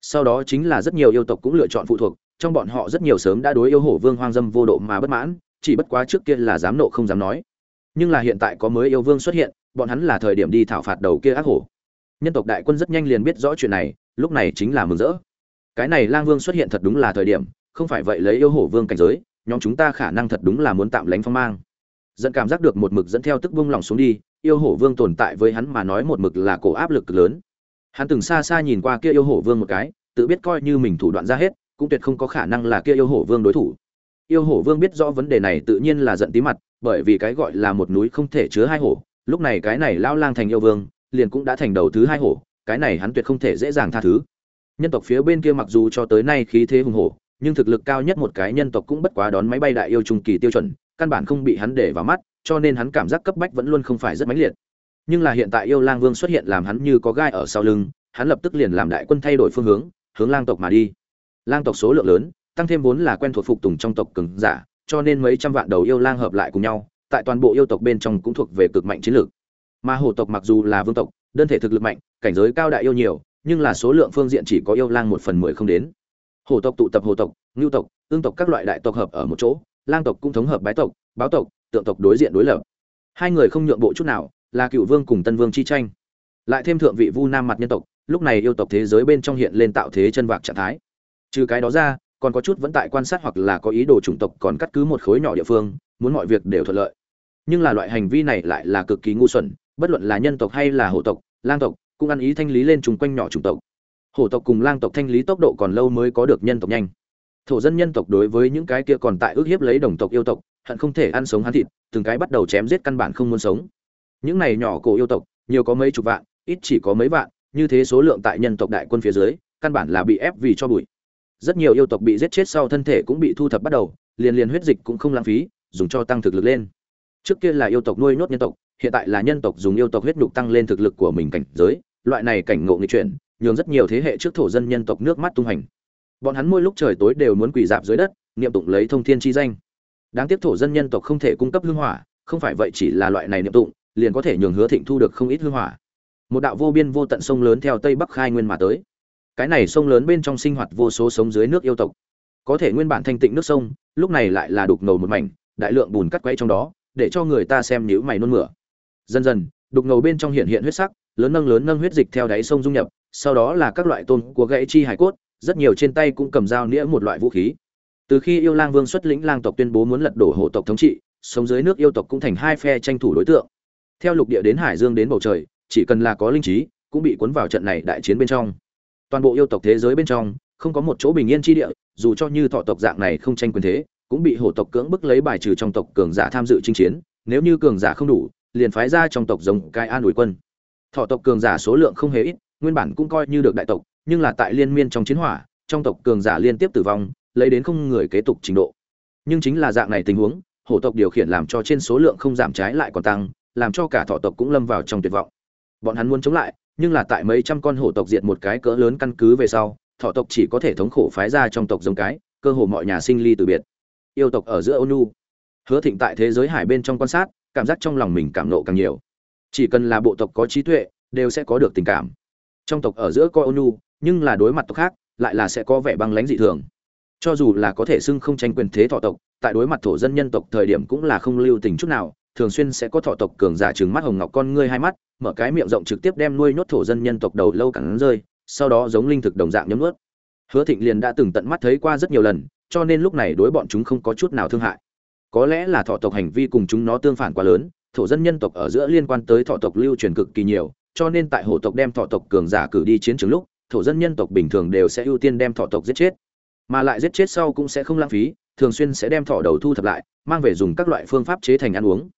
Sau đó chính là rất nhiều yêu tộc cũng lựa chọn phụ thuộc, trong bọn họ rất nhiều sớm đã đối yêu hổ vương hoang dâm vô độ mà bất mãn, chỉ bất quá trước kia là dám nộ không dám nói. Nhưng là hiện tại có mới yêu vương xuất hiện, bọn hắn là thời điểm đi thảo phạt đầu kia ác hổ. Nhân tộc đại quân rất nhanh liền biết rõ chuyện này, lúc này chính là mừng rỡ. Cái này lang vương xuất hiện thật đúng là thời điểm không phải vậy lấy yêu hổ vương cảnh giới, nhóm chúng ta khả năng thật đúng là muốn tạm lánh phong mang. Dẫn cảm giác được một mực dẫn theo tức vung lòng xuống đi, yêu hổ vương tồn tại với hắn mà nói một mực là cổ áp lực lớn. Hắn từng xa xa nhìn qua kia yêu hổ vương một cái, tự biết coi như mình thủ đoạn ra hết, cũng tuyệt không có khả năng là kia yêu hổ vương đối thủ. Yêu hổ vương biết rõ vấn đề này tự nhiên là giận tí mặt, bởi vì cái gọi là một núi không thể chứa hai hổ, lúc này cái này lao lang thành yêu vương, liền cũng đã thành đầu thứ hai hổ, cái này hắn tuyệt không thể dễ dàng tha thứ. Nhân tộc phía bên kia mặc dù cho tới nay khí thế hùng hổ nhưng thực lực cao nhất một cái nhân tộc cũng bất quá đón máy bay đại yêu trung kỳ tiêu chuẩn, căn bản không bị hắn để vào mắt, cho nên hắn cảm giác cấp bách vẫn luôn không phải rất mãnh liệt. Nhưng là hiện tại yêu lang vương xuất hiện làm hắn như có gai ở sau lưng, hắn lập tức liền làm đại quân thay đổi phương hướng hướng lang tộc mà đi. Lang tộc số lượng lớn, tăng thêm vốn là quen thuộc phục tùng trong tộc cường giả, cho nên mấy trăm vạn đầu yêu lang hợp lại cùng nhau, tại toàn bộ yêu tộc bên trong cũng thuộc về cực mạnh chiến lược. Mà hổ tộc mặc dù là vương tộc, đơn thể thực lực mạnh, cảnh giới cao đại yêu nhiều, nhưng là số lượng phương diện chỉ có yêu lang một phần mười không đến hổ tộc tụ tập hổ tộc, ngưu tộc, ương tộc các loại đại tộc hợp ở một chỗ, lang tộc cũng thống hợp bái tộc, báo tộc, tượng tộc đối diện đối lập. Hai người không nhượng bộ chút nào, là cựu vương cùng tân vương chi tranh. Lại thêm thượng vị vu nam mặt nhân tộc, lúc này yêu tộc thế giới bên trong hiện lên tạo thế chân vạc trạng thái. Trừ cái đó ra, còn có chút vẫn tại quan sát hoặc là có ý đồ chủng tộc còn cắt cứ một khối nhỏ địa phương, muốn mọi việc đều thuận lợi. Nhưng là loại hành vi này lại là cực kỳ ngu xuẩn, bất luận là nhân tộc hay là hổ tộc, lang tộc, cũng ăn ý thanh lý lên chung quanh nhỏ chủng tộc hổ tộc cùng lang tộc thanh lý tốc độ còn lâu mới có được nhân tộc nhanh. Thổ dân nhân tộc đối với những cái kia còn tại ước hiếp lấy đồng tộc yêu tộc, hận không thể ăn sống hắn thịt, từng cái bắt đầu chém giết căn bản không muốn sống. Những này nhỏ cổ yêu tộc, nhiều có mấy chục vạn, ít chỉ có mấy vạn, như thế số lượng tại nhân tộc đại quân phía dưới, căn bản là bị ép vì cho bụi. Rất nhiều yêu tộc bị giết chết sau thân thể cũng bị thu thập bắt đầu, liền liền huyết dịch cũng không lãng phí, dùng cho tăng thực lực lên. Trước kia là yêu tộc nuôi nhốt nhân tộc, hiện tại là nhân tộc dùng yêu tộc huyết nhục tăng lên thực lực của mình cảnh giới, loại này cảnh ngộ nghị chuyển nhường rất nhiều thế hệ trước thổ dân nhân tộc nước mắt tung hành bọn hắn mỗi lúc trời tối đều muốn quỳ dạp dưới đất, niệm tụng lấy thông thiên chi danh. Đáng tiếc thổ dân nhân tộc không thể cung cấp hương hỏa, không phải vậy chỉ là loại này niệm tụng, liền có thể nhường hứa thịnh thu được không ít hương hỏa. Một đạo vô biên vô tận sông lớn theo tây bắc khai nguyên mà tới. Cái này sông lớn bên trong sinh hoạt vô số sống dưới nước yêu tộc. Có thể nguyên bản thanh tịnh nước sông, lúc này lại là đục ngầu một mảnh, đại lượng bùn cắt quay trong đó, để cho người ta xem nhíu mày nôn mửa. Dần dần, đục ngầu bên trong hiện hiện huyết sắc, lớn nâng lớn nâng huyết dịch theo đáy sông dung nhập sau đó là các loại tôn của gãy chi hải cốt, rất nhiều trên tay cũng cầm dao nĩa một loại vũ khí. Từ khi yêu lang vương xuất lĩnh lang tộc tuyên bố muốn lật đổ hộ tộc thống trị, sống dưới nước yêu tộc cũng thành hai phe tranh thủ đối tượng. Theo lục địa đến hải dương đến bầu trời, chỉ cần là có linh trí, cũng bị cuốn vào trận này đại chiến bên trong. Toàn bộ yêu tộc thế giới bên trong, không có một chỗ bình yên chi địa, dù cho như thọ tộc dạng này không tranh quyền thế, cũng bị hổ tộc cưỡng bức lấy bài trừ trong tộc cường giả tham dự chinh chiến, nếu như cường giả không đủ, liền phái ra trong tộc giống cai an ủi quân. Thọ tộc cường giả số lượng không hề ít nguyên bản cũng coi như được đại tộc, nhưng là tại liên miên trong chiến hỏa, trong tộc cường giả liên tiếp tử vong, lấy đến không người kế tục trình độ. Nhưng chính là dạng này tình huống, hổ tộc điều khiển làm cho trên số lượng không giảm trái lại còn tăng, làm cho cả thọ tộc cũng lâm vào trong tuyệt vọng. Bọn hắn muốn chống lại, nhưng là tại mấy trăm con hổ tộc diệt một cái cỡ lớn căn cứ về sau, thọ tộc chỉ có thể thống khổ phái ra trong tộc giống cái, cơ hồ mọi nhà sinh ly từ biệt. Yêu tộc ở giữa ônu, hứa thịnh tại thế giới hải bên trong quan sát, cảm giác trong lòng mình cảm nộ càng nhiều. Chỉ cần là bộ tộc có trí tuệ, đều sẽ có được tình cảm trong tộc ở giữa coi ônu, nhưng là đối mặt tộc khác, lại là sẽ có vẻ băng lãnh dị thường. Cho dù là có thể xưng không tranh quyền thế thọ tộc, tại đối mặt thổ dân nhân tộc thời điểm cũng là không lưu tình chút nào, thường xuyên sẽ có thọ tộc cường giả trừng mắt hồng ngọc con ngươi hai mắt, mở cái miệng rộng trực tiếp đem nuôi nhốt thổ dân nhân tộc đầu lâu cẳng rơi, sau đó giống linh thực đồng dạng nhấm nuốt. Hứa thịnh liền đã từng tận mắt thấy qua rất nhiều lần, cho nên lúc này đối bọn chúng không có chút nào thương hại. Có lẽ là thọ tộc hành vi cùng chúng nó tương phản quá lớn, thổ dân nhân tộc ở giữa liên quan tới thọ tộc lưu truyền cực kỳ nhiều cho nên tại hổ tộc đem thọ tộc cường giả cử đi chiến trường lúc, thổ dân nhân tộc bình thường đều sẽ ưu tiên đem thọ tộc giết chết. Mà lại giết chết sau cũng sẽ không lãng phí, thường xuyên sẽ đem thọ đầu thu thập lại, mang về dùng các loại phương pháp chế thành ăn uống.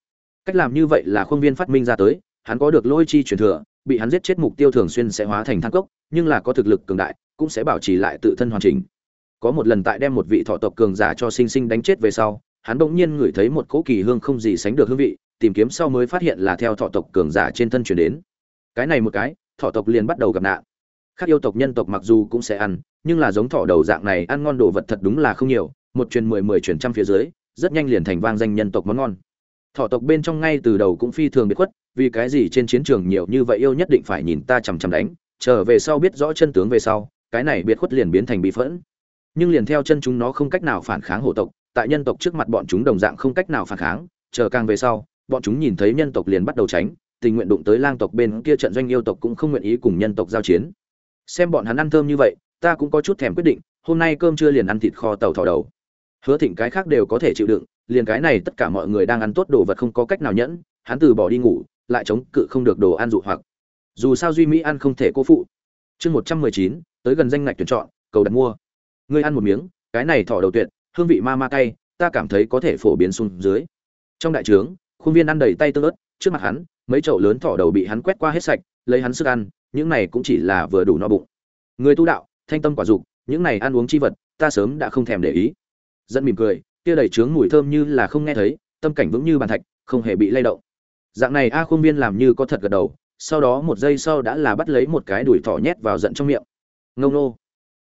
Cách làm như vậy là khuôn viên phát minh ra tới, hắn có được lôi chi truyền thừa, bị hắn giết chết mục tiêu thường xuyên sẽ hóa thành thang cốc, nhưng là có thực lực cường đại, cũng sẽ bảo trì lại tự thân hoàn chỉnh. Có một lần tại đem một vị thọ tộc cường giả cho sinh sinh đánh chết về sau, hắn bỗng nhiên ngửi thấy một cỗ kỳ hương không gì sánh được hương vị, tìm kiếm sau mới phát hiện là theo thọ tộc cường giả trên thân truyền đến cái này một cái thọ tộc liền bắt đầu gặp nạn. Khác yêu tộc nhân tộc mặc dù cũng sẽ ăn, nhưng là giống thọ đầu dạng này ăn ngon đồ vật thật đúng là không nhiều, một truyền mười mười truyền trăm phía dưới, rất nhanh liền thành vang danh nhân tộc món ngon. Thọ tộc bên trong ngay từ đầu cũng phi thường biệt khuất, vì cái gì trên chiến trường nhiều như vậy yêu nhất định phải nhìn ta chằm chằm đánh, trở về sau biết rõ chân tướng về sau, cái này biệt khuất liền biến thành bị phẫn. Nhưng liền theo chân chúng nó không cách nào phản kháng hổ tộc, tại nhân tộc trước mặt bọn chúng đồng dạng không cách nào phản kháng, chờ càng về sau, bọn chúng nhìn thấy nhân tộc liền bắt đầu tránh tình nguyện đụng tới lang tộc bên kia trận doanh yêu tộc cũng không nguyện ý cùng nhân tộc giao chiến. Xem bọn hắn ăn thơm như vậy, ta cũng có chút thèm quyết định, hôm nay cơm trưa liền ăn thịt kho tàu thỏ đầu. Hứa thịnh cái khác đều có thể chịu đựng, liền cái này tất cả mọi người đang ăn tốt đồ vật không có cách nào nhẫn, hắn từ bỏ đi ngủ, lại chống cự không được đồ ăn dụ hoặc. Dù sao duy mỹ ăn không thể cố phụ. Chương một trăm mười chín, tới gần danh ngạch tuyển chọn, cầu đặt mua. Ngươi ăn một miếng, cái này thỏ đầu tuyệt, hương vị ma ma cay, ta cảm thấy có thể phổ biến xuống dưới. Trong đại trướng, khuôn viên ăn đầy tay tương ớt, trước mặt hắn mấy chậu lớn thỏ đầu bị hắn quét qua hết sạch, lấy hắn sức ăn, những này cũng chỉ là vừa đủ no bụng. Người tu đạo, thanh tâm quả dục, những này ăn uống chi vật, ta sớm đã không thèm để ý. Dẫn mỉm cười, kia đầy trướng mùi thơm như là không nghe thấy, tâm cảnh vững như bàn thạch, không hề bị lay động. Dạng này a khuôn viên làm như có thật gật đầu, sau đó một giây sau đã là bắt lấy một cái đùi thỏ nhét vào giận trong miệng. Ngông nô.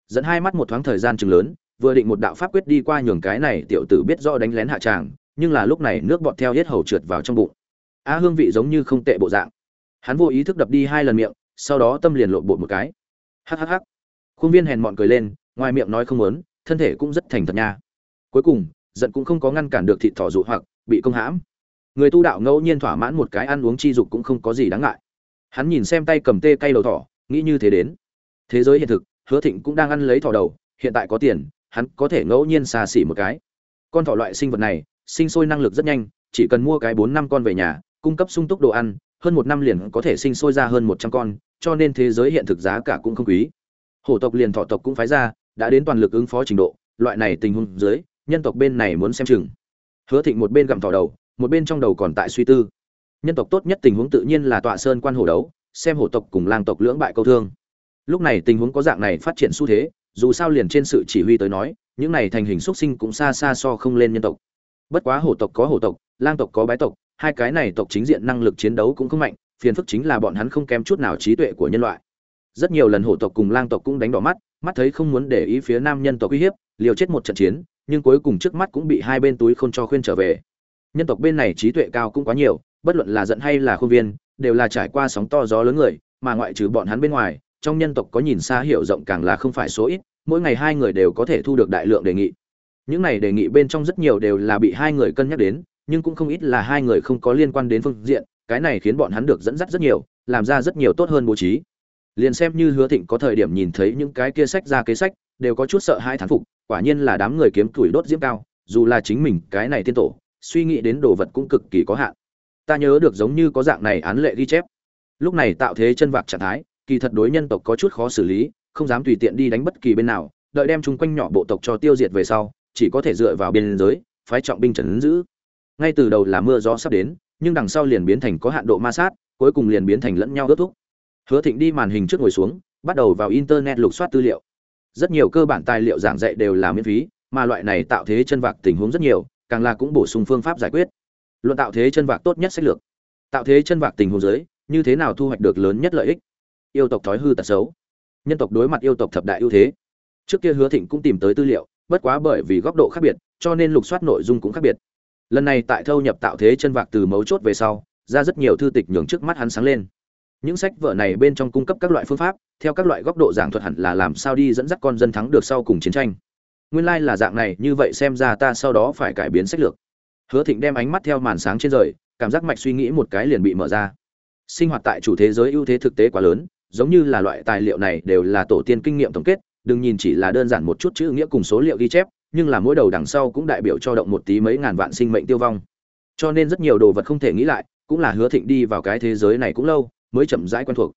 Dẫn hai mắt một thoáng thời gian chừng lớn, vừa định một đạo pháp quyết đi qua nhường cái này tiểu tử biết rõ đánh lén hạ tràng, nhưng là lúc này nước bọt theo hết hầu trượt vào trong bụng. Á, hương vị giống như không tệ bộ dạng. Hắn vô ý thức đập đi hai lần miệng sau đó tâm liền lộn bột một cái. Hắc hắc hắc. Khuôn viên hèn mọn cười lên ngoài miệng nói không muốn thân thể cũng rất thành thật nha. Cuối cùng giận cũng không có ngăn cản được thịt thỏ dụ hoặc bị công hãm. Người tu đạo ngẫu nhiên thỏa mãn một cái ăn uống chi dục cũng không có gì đáng ngại. Hắn nhìn xem tay cầm tê cây đầu thỏ nghĩ như thế đến. Thế giới hiện thực hứa thịnh cũng đang ăn lấy thỏ đầu hiện tại có tiền hắn có thể ngẫu nhiên xa xỉ một cái. Con thỏ loại sinh vật này sinh sôi năng lực rất nhanh chỉ cần mua cái bốn năm con về nhà cung cấp sung túc đồ ăn, hơn một năm liền có thể sinh sôi ra hơn một trăm con, cho nên thế giới hiện thực giá cả cũng không quý. Hổ tộc liền thọ tộc cũng phái ra, đã đến toàn lực ứng phó trình độ, loại này tình huống dưới, nhân tộc bên này muốn xem chừng. Hứa thịnh một bên gặm thỏ đầu, một bên trong đầu còn tại suy tư. Nhân tộc tốt nhất tình huống tự nhiên là tọa sơn quan hổ đấu, xem hổ tộc cùng lang tộc lưỡng bại câu thương. Lúc này tình huống có dạng này phát triển xu thế, dù sao liền trên sự chỉ huy tới nói, những này thành hình xuất sinh cũng xa xa so không lên nhân tộc. Bất quá hổ tộc có hổ tộc, lang tộc có bái tộc hai cái này tộc chính diện năng lực chiến đấu cũng không mạnh, phiền phức chính là bọn hắn không kém chút nào trí tuệ của nhân loại. Rất nhiều lần hổ tộc cùng lang tộc cũng đánh đỏ mắt mắt thấy không muốn để ý phía nam nhân tộc uy hiếp, liều chết một trận chiến, nhưng cuối cùng trước mắt cũng bị hai bên túi không cho khuyên trở về. Nhân tộc bên này trí tuệ cao cũng quá nhiều, bất luận là giận hay là khuôn viên, đều là trải qua sóng to gió lớn người, mà ngoại trừ bọn hắn bên ngoài, trong nhân tộc có nhìn xa hiểu rộng càng là không phải số ít, mỗi ngày hai người đều có thể thu được đại lượng đề nghị. Những này đề nghị bên trong rất nhiều đều là bị hai người cân nhắc đến nhưng cũng không ít là hai người không có liên quan đến phương diện, cái này khiến bọn hắn được dẫn dắt rất nhiều, làm ra rất nhiều tốt hơn bố trí. Liền xem như hứa thịnh có thời điểm nhìn thấy những cái kia sách ra kế sách, đều có chút sợ hai thán phục, quả nhiên là đám người kiếm tuổi đốt diễm cao, dù là chính mình cái này tiên tổ, suy nghĩ đến đồ vật cũng cực kỳ có hạn. Ta nhớ được giống như có dạng này án lệ ghi chép. Lúc này tạo thế chân vạc trạng thái, kỳ thật đối nhân tộc có chút khó xử lý, không dám tùy tiện đi đánh bất kỳ bên nào, đợi đem chung quanh nhỏ bộ tộc cho tiêu diệt về sau, chỉ có thể dựa vào biên giới, phái trọng binh trần giữ ngay từ đầu là mưa gió sắp đến, nhưng đằng sau liền biến thành có hạn độ ma sát, cuối cùng liền biến thành lẫn nhau ước thúc. Hứa thịnh đi màn hình trước ngồi xuống, bắt đầu vào internet lục soát tư liệu. Rất nhiều cơ bản tài liệu giảng dạy đều là miễn phí, mà loại này tạo thế chân vạc tình huống rất nhiều, càng là cũng bổ sung phương pháp giải quyết. Luận tạo thế chân vạc tốt nhất sách lược. Tạo thế chân vạc tình huống giới, như thế nào thu hoạch được lớn nhất lợi ích? Yêu tộc thói hư tật xấu. Nhân tộc đối mặt yêu tộc thập đại ưu thế. Trước kia hứa thịnh cũng tìm tới tư liệu, bất quá bởi vì góc độ khác biệt, cho nên lục soát nội dung cũng khác biệt lần này tại thâu nhập tạo thế chân vạc từ mấu chốt về sau, ra rất nhiều thư tịch nhường trước mắt hắn sáng lên. Những sách vở này bên trong cung cấp các loại phương pháp, theo các loại góc độ giảng thuật hẳn là làm sao đi dẫn dắt con dân thắng được sau cùng chiến tranh. Nguyên lai là dạng này, như vậy xem ra ta sau đó phải cải biến sách lược. Hứa thịnh đem ánh mắt theo màn sáng trên rời, cảm giác mạch suy nghĩ một cái liền bị mở ra. Sinh hoạt tại chủ thế giới ưu thế thực tế quá lớn, giống như là loại tài liệu này đều là tổ tiên kinh nghiệm tổng kết, đừng nhìn chỉ là đơn giản một chút chữ nghĩa cùng số liệu ghi chép nhưng là mỗi đầu đằng sau cũng đại biểu cho động một tí mấy ngàn vạn sinh mệnh tiêu vong. Cho nên rất nhiều đồ vật không thể nghĩ lại, cũng là hứa thịnh đi vào cái thế giới này cũng lâu, mới chậm rãi quen thuộc.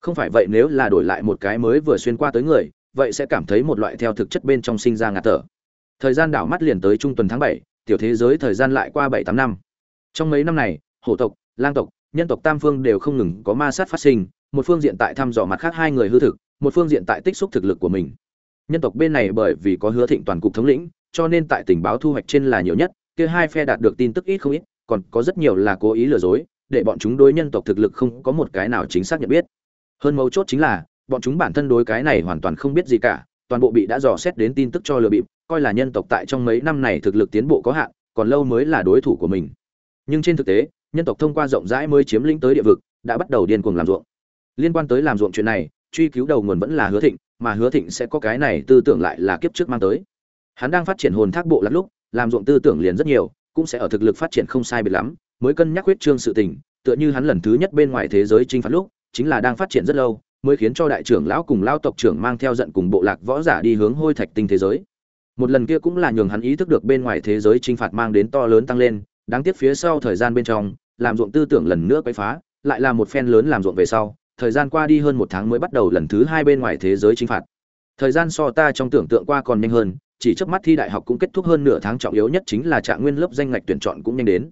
Không phải vậy nếu là đổi lại một cái mới vừa xuyên qua tới người, vậy sẽ cảm thấy một loại theo thực chất bên trong sinh ra ngạt thở. Thời gian đảo mắt liền tới trung tuần tháng bảy, tiểu thế giới thời gian lại qua bảy tám năm. Trong mấy năm này, hổ tộc, lang tộc, nhân tộc tam phương đều không ngừng có ma sát phát sinh, một phương diện tại thăm dò mặt khác hai người hư thực, một phương diện tại tích xúc thực lực của mình nhân tộc bên này bởi vì có hứa thịnh toàn cục thống lĩnh, cho nên tại tình báo thu hoạch trên là nhiều nhất, kia hai phe đạt được tin tức ít không ít, còn có rất nhiều là cố ý lừa dối, để bọn chúng đối nhân tộc thực lực không có một cái nào chính xác nhận biết. Hơn mấu chốt chính là, bọn chúng bản thân đối cái này hoàn toàn không biết gì cả, toàn bộ bị đã dò xét đến tin tức cho lừa bịp, coi là nhân tộc tại trong mấy năm này thực lực tiến bộ có hạn, còn lâu mới là đối thủ của mình. Nhưng trên thực tế, nhân tộc thông qua rộng rãi mới chiếm lĩnh tới địa vực, đã bắt đầu điên cuồng làm ruộng. Liên quan tới làm ruộng chuyện này, truy cứu đầu nguồn vẫn là hứa thịnh mà hứa thịnh sẽ có cái này tư tưởng lại là kiếp trước mang tới. Hắn đang phát triển hồn thác bộ lắm lúc, làm ruộng tư tưởng liền rất nhiều, cũng sẽ ở thực lực phát triển không sai biệt lắm, mới cân nhắc huyết trương sự tình, tựa như hắn lần thứ nhất bên ngoài thế giới chinh phạt lúc, chính là đang phát triển rất lâu, mới khiến cho đại trưởng lão cùng lao tộc trưởng mang theo giận cùng bộ lạc võ giả đi hướng hôi thạch tinh thế giới. Một lần kia cũng là nhường hắn ý thức được bên ngoài thế giới chinh phạt mang đến to lớn tăng lên, đáng tiếc phía sau thời gian bên trong, làm ruộng tư tưởng lần nữa quấy phá, lại là một phen lớn làm ruộng về sau thời gian qua đi hơn một tháng mới bắt đầu lần thứ hai bên ngoài thế giới chính phạt. Thời gian so ta trong tưởng tượng qua còn nhanh hơn, chỉ trước mắt thi đại học cũng kết thúc hơn nửa tháng trọng yếu nhất chính là trạng nguyên lớp danh ngạch tuyển chọn cũng nhanh đến.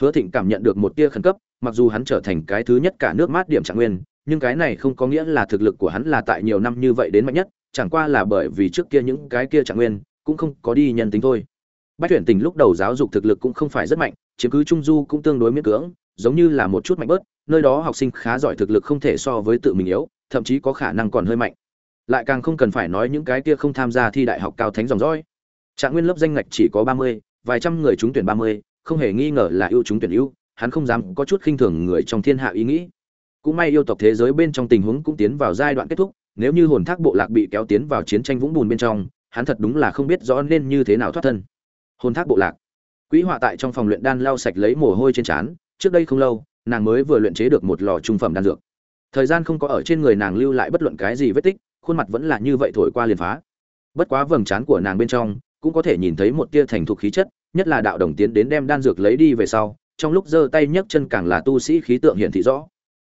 Hứa thịnh cảm nhận được một tia khẩn cấp, mặc dù hắn trở thành cái thứ nhất cả nước mát điểm trạng nguyên, nhưng cái này không có nghĩa là thực lực của hắn là tại nhiều năm như vậy đến mạnh nhất, chẳng qua là bởi vì trước kia những cái kia trạng nguyên cũng không có đi nhân tính thôi. Bách tuyển tình lúc đầu giáo dục thực lực cũng không phải rất mạnh, chiếm cứ trung du cũng tương đối miễn cưỡng, giống như là một chút mạnh bớt nơi đó học sinh khá giỏi thực lực không thể so với tự mình yếu, thậm chí có khả năng còn hơi mạnh. Lại càng không cần phải nói những cái kia không tham gia thi đại học cao thánh dòng dõi. Trạng nguyên lớp danh ngạch chỉ có ba mươi, vài trăm người trúng tuyển ba mươi, không hề nghi ngờ là ưu chúng tuyển ưu, hắn không dám có chút khinh thường người trong thiên hạ ý nghĩ. Cũng may yêu tộc thế giới bên trong tình huống cũng tiến vào giai đoạn kết thúc, nếu như hồn thác bộ lạc bị kéo tiến vào chiến tranh vũng bùn bên trong, hắn thật đúng là không biết rõ nên như thế nào thoát thân. Hồn thác bộ lạc. Quỹ họa tại trong phòng luyện đan lau sạch lấy mồ hôi trên trán, trước đây không lâu nàng mới vừa luyện chế được một lò trung phẩm đan dược. Thời gian không có ở trên người nàng lưu lại bất luận cái gì vết tích, khuôn mặt vẫn là như vậy thổi qua liền phá. Bất quá vầng trán của nàng bên trong cũng có thể nhìn thấy một tia thành thục khí chất, nhất là đạo đồng tiến đến đem đan dược lấy đi về sau, trong lúc giơ tay nhấc chân càng là tu sĩ khí tượng hiện thị rõ.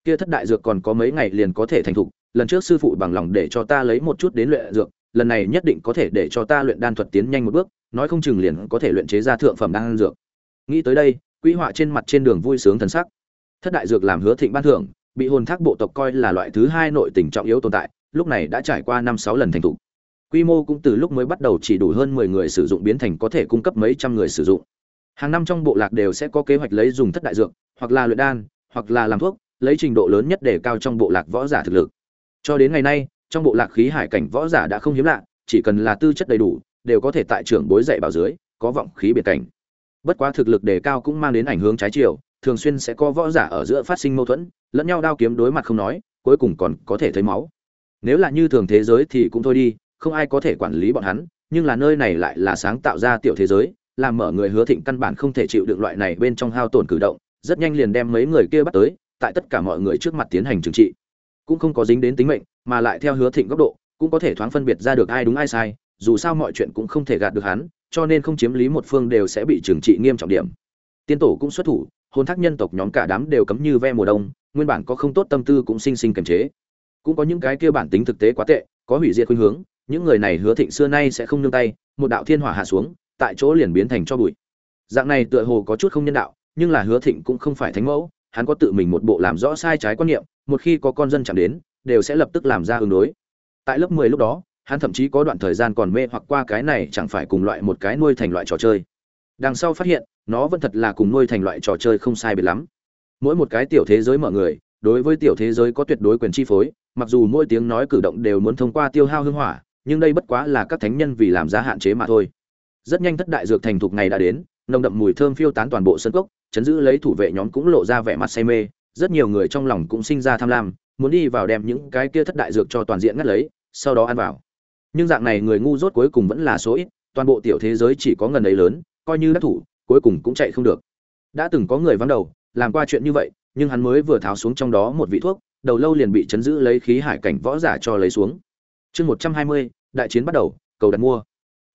Kia thất đại dược còn có mấy ngày liền có thể thành thục, lần trước sư phụ bằng lòng để cho ta lấy một chút đến luyện dược, lần này nhất định có thể để cho ta luyện đan thuật tiến nhanh một bước, nói không chừng liền có thể luyện chế ra thượng phẩm đan dược. Nghĩ tới đây, quỹ họa trên mặt trên đường vui sướng thần sắc thất đại dược làm hứa thịnh ban thưởng, bị hồn thác bộ tộc coi là loại thứ hai nội tình trọng yếu tồn tại, lúc này đã trải qua năm sáu lần thành thục. Quy mô cũng từ lúc mới bắt đầu chỉ đủ hơn mười người sử dụng biến thành có thể cung cấp mấy trăm người sử dụng. Hàng năm trong bộ lạc đều sẽ có kế hoạch lấy dùng thất đại dược, hoặc là luyện đan, hoặc là làm thuốc, lấy trình độ lớn nhất để cao trong bộ lạc võ giả thực lực. Cho đến ngày nay, trong bộ lạc khí hải cảnh võ giả đã không hiếm lạ, chỉ cần là tư chất đầy đủ, đều có thể tại trưởng bối dạy bảo dưới, có vọng khí biệt cảnh. Bất quá thực lực đề cao cũng mang đến ảnh hưởng trái chiều thường xuyên sẽ có võ giả ở giữa phát sinh mâu thuẫn, lẫn nhau đao kiếm đối mặt không nói, cuối cùng còn có thể thấy máu. Nếu là như thường thế giới thì cũng thôi đi, không ai có thể quản lý bọn hắn, nhưng là nơi này lại là sáng tạo ra tiểu thế giới, làm mở người hứa thịnh căn bản không thể chịu được loại này bên trong hao tổn cử động, rất nhanh liền đem mấy người kia bắt tới, tại tất cả mọi người trước mặt tiến hành trừng trị. Cũng không có dính đến tính mệnh, mà lại theo hứa thịnh góc độ, cũng có thể thoáng phân biệt ra được ai đúng ai sai, dù sao mọi chuyện cũng không thể gạt được hắn, cho nên không chiếm lý một phương đều sẽ bị trừng trị nghiêm trọng điểm. Tiên tổ cũng xuất thủ hôn thác nhân tộc nhóm cả đám đều cấm như ve mùa đông, nguyên bản có không tốt tâm tư cũng sinh sinh kiềm chế. Cũng có những cái kia bản tính thực tế quá tệ, có hủy diệt khuynh hướng, những người này hứa thịnh xưa nay sẽ không nương tay, một đạo thiên hỏa hạ xuống, tại chỗ liền biến thành cho bụi. Dạng này tựa hồ có chút không nhân đạo, nhưng là hứa thịnh cũng không phải thánh mẫu, hắn có tự mình một bộ làm rõ sai trái quan niệm, một khi có con dân chạm đến, đều sẽ lập tức làm ra ứng đối. Tại lớp mười lúc đó, hắn thậm chí có đoạn thời gian còn mê hoặc qua cái này chẳng phải cùng loại một cái nuôi thành loại trò chơi. Đằng sau phát hiện nó vẫn thật là cùng nuôi thành loại trò chơi không sai biệt lắm. Mỗi một cái tiểu thế giới mở người, đối với tiểu thế giới có tuyệt đối quyền chi phối, mặc dù mỗi tiếng nói cử động đều muốn thông qua tiêu hao hương hỏa, nhưng đây bất quá là các thánh nhân vì làm ra hạn chế mà thôi. Rất nhanh thất đại dược thành thục ngày đã đến, nồng đậm mùi thơm phiêu tán toàn bộ sân cốc, chấn giữ lấy thủ vệ nhóm cũng lộ ra vẻ mặt say mê, rất nhiều người trong lòng cũng sinh ra tham lam, muốn đi vào đem những cái kia thất đại dược cho toàn diện ngắt lấy, sau đó ăn vào. Nhưng dạng này người ngu dốt cuối cùng vẫn là số ít, toàn bộ tiểu thế giới chỉ có ngần ấy lớn, coi như đắc thủ cuối cùng cũng chạy không được. Đã từng có người vắng đầu, làm qua chuyện như vậy, nhưng hắn mới vừa tháo xuống trong đó một vị thuốc, đầu lâu liền bị chấn giữ lấy khí hải cảnh võ giả cho lấy xuống. Chương một trăm hai mươi, đại chiến bắt đầu, cầu đặt mua.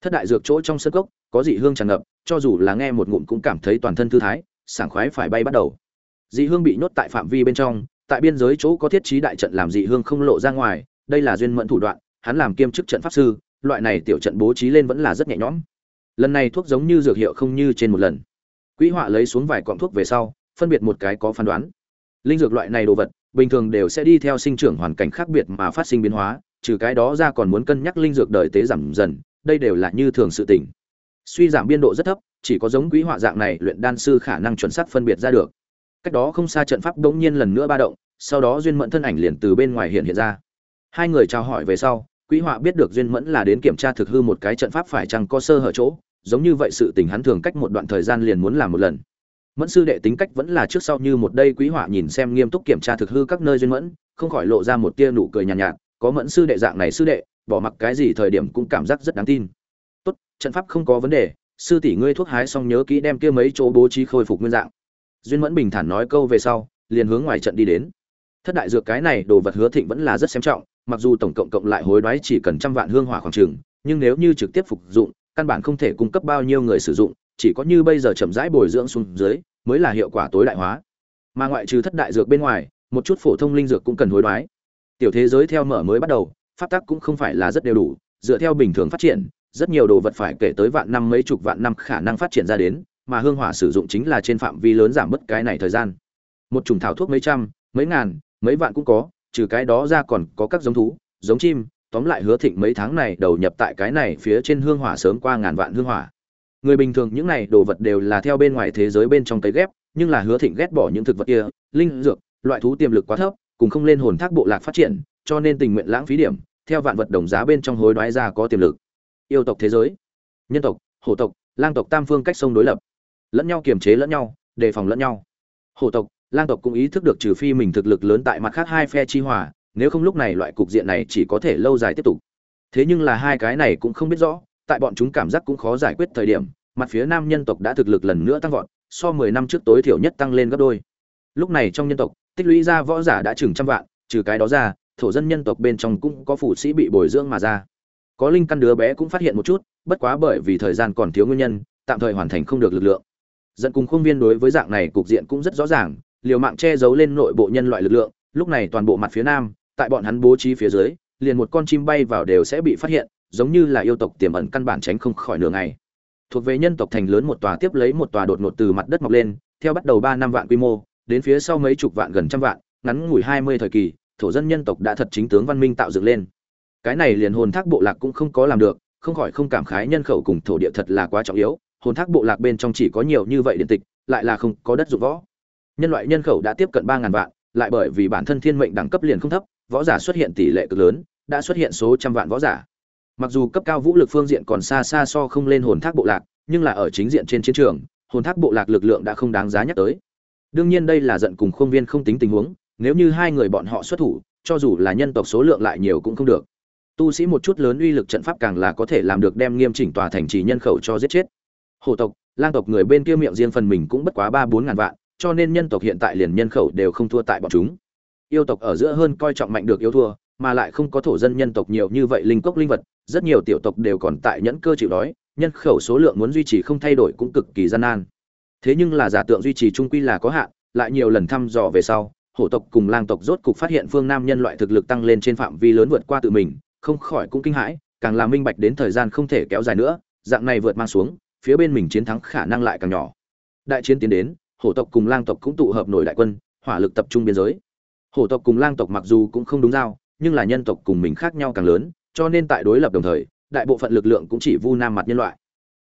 Thất đại dược chỗ trong sân cốc, có dị hương tràn ngập, cho dù là nghe một ngụm cũng cảm thấy toàn thân thư thái, sảng khoái phải bay bắt đầu. Dị hương bị nhốt tại phạm vi bên trong, tại biên giới chỗ có thiết trí đại trận làm dị hương không lộ ra ngoài, đây là duyên mẫn thủ đoạn, hắn làm kiêm chức trận pháp sư, loại này tiểu trận bố trí lên vẫn là rất nhẹ nhõm lần này thuốc giống như dược hiệu không như trên một lần. Quỹ họa lấy xuống vài cọng thuốc về sau, phân biệt một cái có phán đoán. Linh dược loại này đồ vật, bình thường đều sẽ đi theo sinh trưởng hoàn cảnh khác biệt mà phát sinh biến hóa, trừ cái đó ra còn muốn cân nhắc linh dược đời tế giảm dần, đây đều là như thường sự tỉnh suy giảm biên độ rất thấp, chỉ có giống quỹ họa dạng này luyện đan sư khả năng chuẩn xác phân biệt ra được. Cách đó không xa trận pháp bỗng nhiên lần nữa ba động, sau đó duyên mẫn thân ảnh liền từ bên ngoài hiện hiện ra. Hai người chào hỏi về sau, quỹ họa biết được duyên mẫn là đến kiểm tra thực hư một cái trận pháp phải chăng có sơ hở chỗ giống như vậy sự tình hắn thường cách một đoạn thời gian liền muốn làm một lần. Mẫn sư đệ tính cách vẫn là trước sau như một đây quý họa nhìn xem nghiêm túc kiểm tra thực hư các nơi duyên mẫn không khỏi lộ ra một tia nụ cười nhàn nhạt, nhạt có mẫn sư đệ dạng này sư đệ bỏ mặc cái gì thời điểm cũng cảm giác rất đáng tin. Tốt trận pháp không có vấn đề sư tỷ ngươi thuốc hái xong nhớ kỹ đem kia mấy chỗ bố trí khôi phục nguyên dạng. Duyên mẫn bình thản nói câu về sau liền hướng ngoài trận đi đến. Thất đại dược cái này đồ vật hứa thịnh vẫn là rất xem trọng mặc dù tổng cộng cộng lại hối đoái chỉ cần trăm vạn hương hỏa khoảng trường nhưng nếu như trực tiếp phục dụng căn bản không thể cung cấp bao nhiêu người sử dụng, chỉ có như bây giờ chậm rãi bồi dưỡng xuống dưới, mới là hiệu quả tối đại hóa. Mà ngoại trừ thất đại dược bên ngoài, một chút phổ thông linh dược cũng cần hối đoái. Tiểu thế giới theo mở mới bắt đầu, pháp tắc cũng không phải là rất đều đủ, dựa theo bình thường phát triển, rất nhiều đồ vật phải kể tới vạn năm mấy chục vạn năm khả năng phát triển ra đến, mà hương hỏa sử dụng chính là trên phạm vi lớn giảm bớt cái này thời gian. Một chủng thảo thuốc mấy trăm, mấy ngàn, mấy vạn cũng có, trừ cái đó ra còn có các giống thú, giống chim tóm lại hứa thịnh mấy tháng này đầu nhập tại cái này phía trên hương hỏa sớm qua ngàn vạn hương hỏa. Người bình thường những này đồ vật đều là theo bên ngoài thế giới bên trong tới ghép, nhưng là hứa thịnh ghét bỏ những thực vật kia, linh, dược, loại thú tiềm lực quá thấp, cùng không lên hồn thác bộ lạc phát triển, cho nên tình nguyện lãng phí điểm, theo vạn vật đồng giá bên trong hối đoái ra có tiềm lực. Yêu tộc thế giới, nhân tộc, hổ tộc, lang tộc tam phương cách sông đối lập. Lẫn nhau kiềm chế lẫn nhau, đề phòng lẫn nhau. Hổ tộc, lang tộc cũng ý thức được trừ phi mình thực lực lớn tại mặt khác hai phe chi hòa nếu không lúc này loại cục diện này chỉ có thể lâu dài tiếp tục. Thế nhưng là hai cái này cũng không biết rõ, tại bọn chúng cảm giác cũng khó giải quyết thời điểm, mặt phía nam nhân tộc đã thực lực lần nữa tăng vọt, so 10 năm trước tối thiểu nhất tăng lên gấp đôi. Lúc này trong nhân tộc, tích lũy ra võ giả đã chừng trăm vạn, trừ cái đó ra, thổ dân nhân tộc bên trong cũng có phủ sĩ bị bồi dưỡng mà ra. Có linh căn đứa bé cũng phát hiện một chút, bất quá bởi vì thời gian còn thiếu nguyên nhân, tạm thời hoàn thành không được lực lượng. Dẫn cùng khuôn viên đối với dạng này cục diện cũng rất rõ ràng, liều mạng che giấu lên nội bộ nhân loại lực lượng, lúc này toàn bộ mặt phía nam tại bọn hắn bố trí phía dưới, liền một con chim bay vào đều sẽ bị phát hiện, giống như là yêu tộc tiềm ẩn căn bản tránh không khỏi nửa ngày. Thuộc về nhân tộc thành lớn một tòa tiếp lấy một tòa đột ngột từ mặt đất mọc lên, theo bắt đầu ba năm vạn quy mô, đến phía sau mấy chục vạn gần trăm vạn, ngắn ngủi hai mươi thời kỳ, thổ dân nhân tộc đã thật chính tướng văn minh tạo dựng lên. Cái này liền hồn thác bộ lạc cũng không có làm được, không khỏi không cảm khái nhân khẩu cùng thổ địa thật là quá trọng yếu, hồn thác bộ lạc bên trong chỉ có nhiều như vậy điện tịch, lại là không có đất dụng võ. Nhân loại nhân khẩu đã tiếp cận ba ngàn vạn, lại bởi vì bản thân thiên mệnh đẳng cấp liền không thấp võ giả xuất hiện tỷ lệ cực lớn, đã xuất hiện số trăm vạn võ giả. Mặc dù cấp cao vũ lực phương diện còn xa xa so không lên hồn thác bộ lạc, nhưng là ở chính diện trên chiến trường, hồn thác bộ lạc lực lượng đã không đáng giá nhắc tới. Đương nhiên đây là giận cùng khuôn viên không tính tình huống, nếu như hai người bọn họ xuất thủ, cho dù là nhân tộc số lượng lại nhiều cũng không được. Tu sĩ một chút lớn uy lực trận pháp càng là có thể làm được đem nghiêm chỉnh tòa thành trì nhân khẩu cho giết chết. Hổ tộc, lang tộc người bên kia miệng riêng phần mình cũng bất quá ba bốn ngàn vạn, cho nên nhân tộc hiện tại liền nhân khẩu đều không thua tại bọn chúng yêu tộc ở giữa hơn coi trọng mạnh được yêu thua, mà lại không có thổ dân nhân tộc nhiều như vậy linh cốc linh vật, rất nhiều tiểu tộc đều còn tại nhẫn cơ chịu đói, nhân khẩu số lượng muốn duy trì không thay đổi cũng cực kỳ gian nan. Thế nhưng là giả tượng duy trì trung quy là có hạn, lại nhiều lần thăm dò về sau, hổ tộc cùng lang tộc rốt cục phát hiện phương nam nhân loại thực lực tăng lên trên phạm vi lớn vượt qua tự mình, không khỏi cũng kinh hãi, càng là minh bạch đến thời gian không thể kéo dài nữa, dạng này vượt mang xuống, phía bên mình chiến thắng khả năng lại càng nhỏ. Đại chiến tiến đến, hổ tộc cùng lang tộc cũng tụ hợp nổi đại quân, hỏa lực tập trung biên giới hổ tộc cùng lang tộc mặc dù cũng không đúng giao, nhưng là nhân tộc cùng mình khác nhau càng lớn, cho nên tại đối lập đồng thời, đại bộ phận lực lượng cũng chỉ vu nam mặt nhân loại.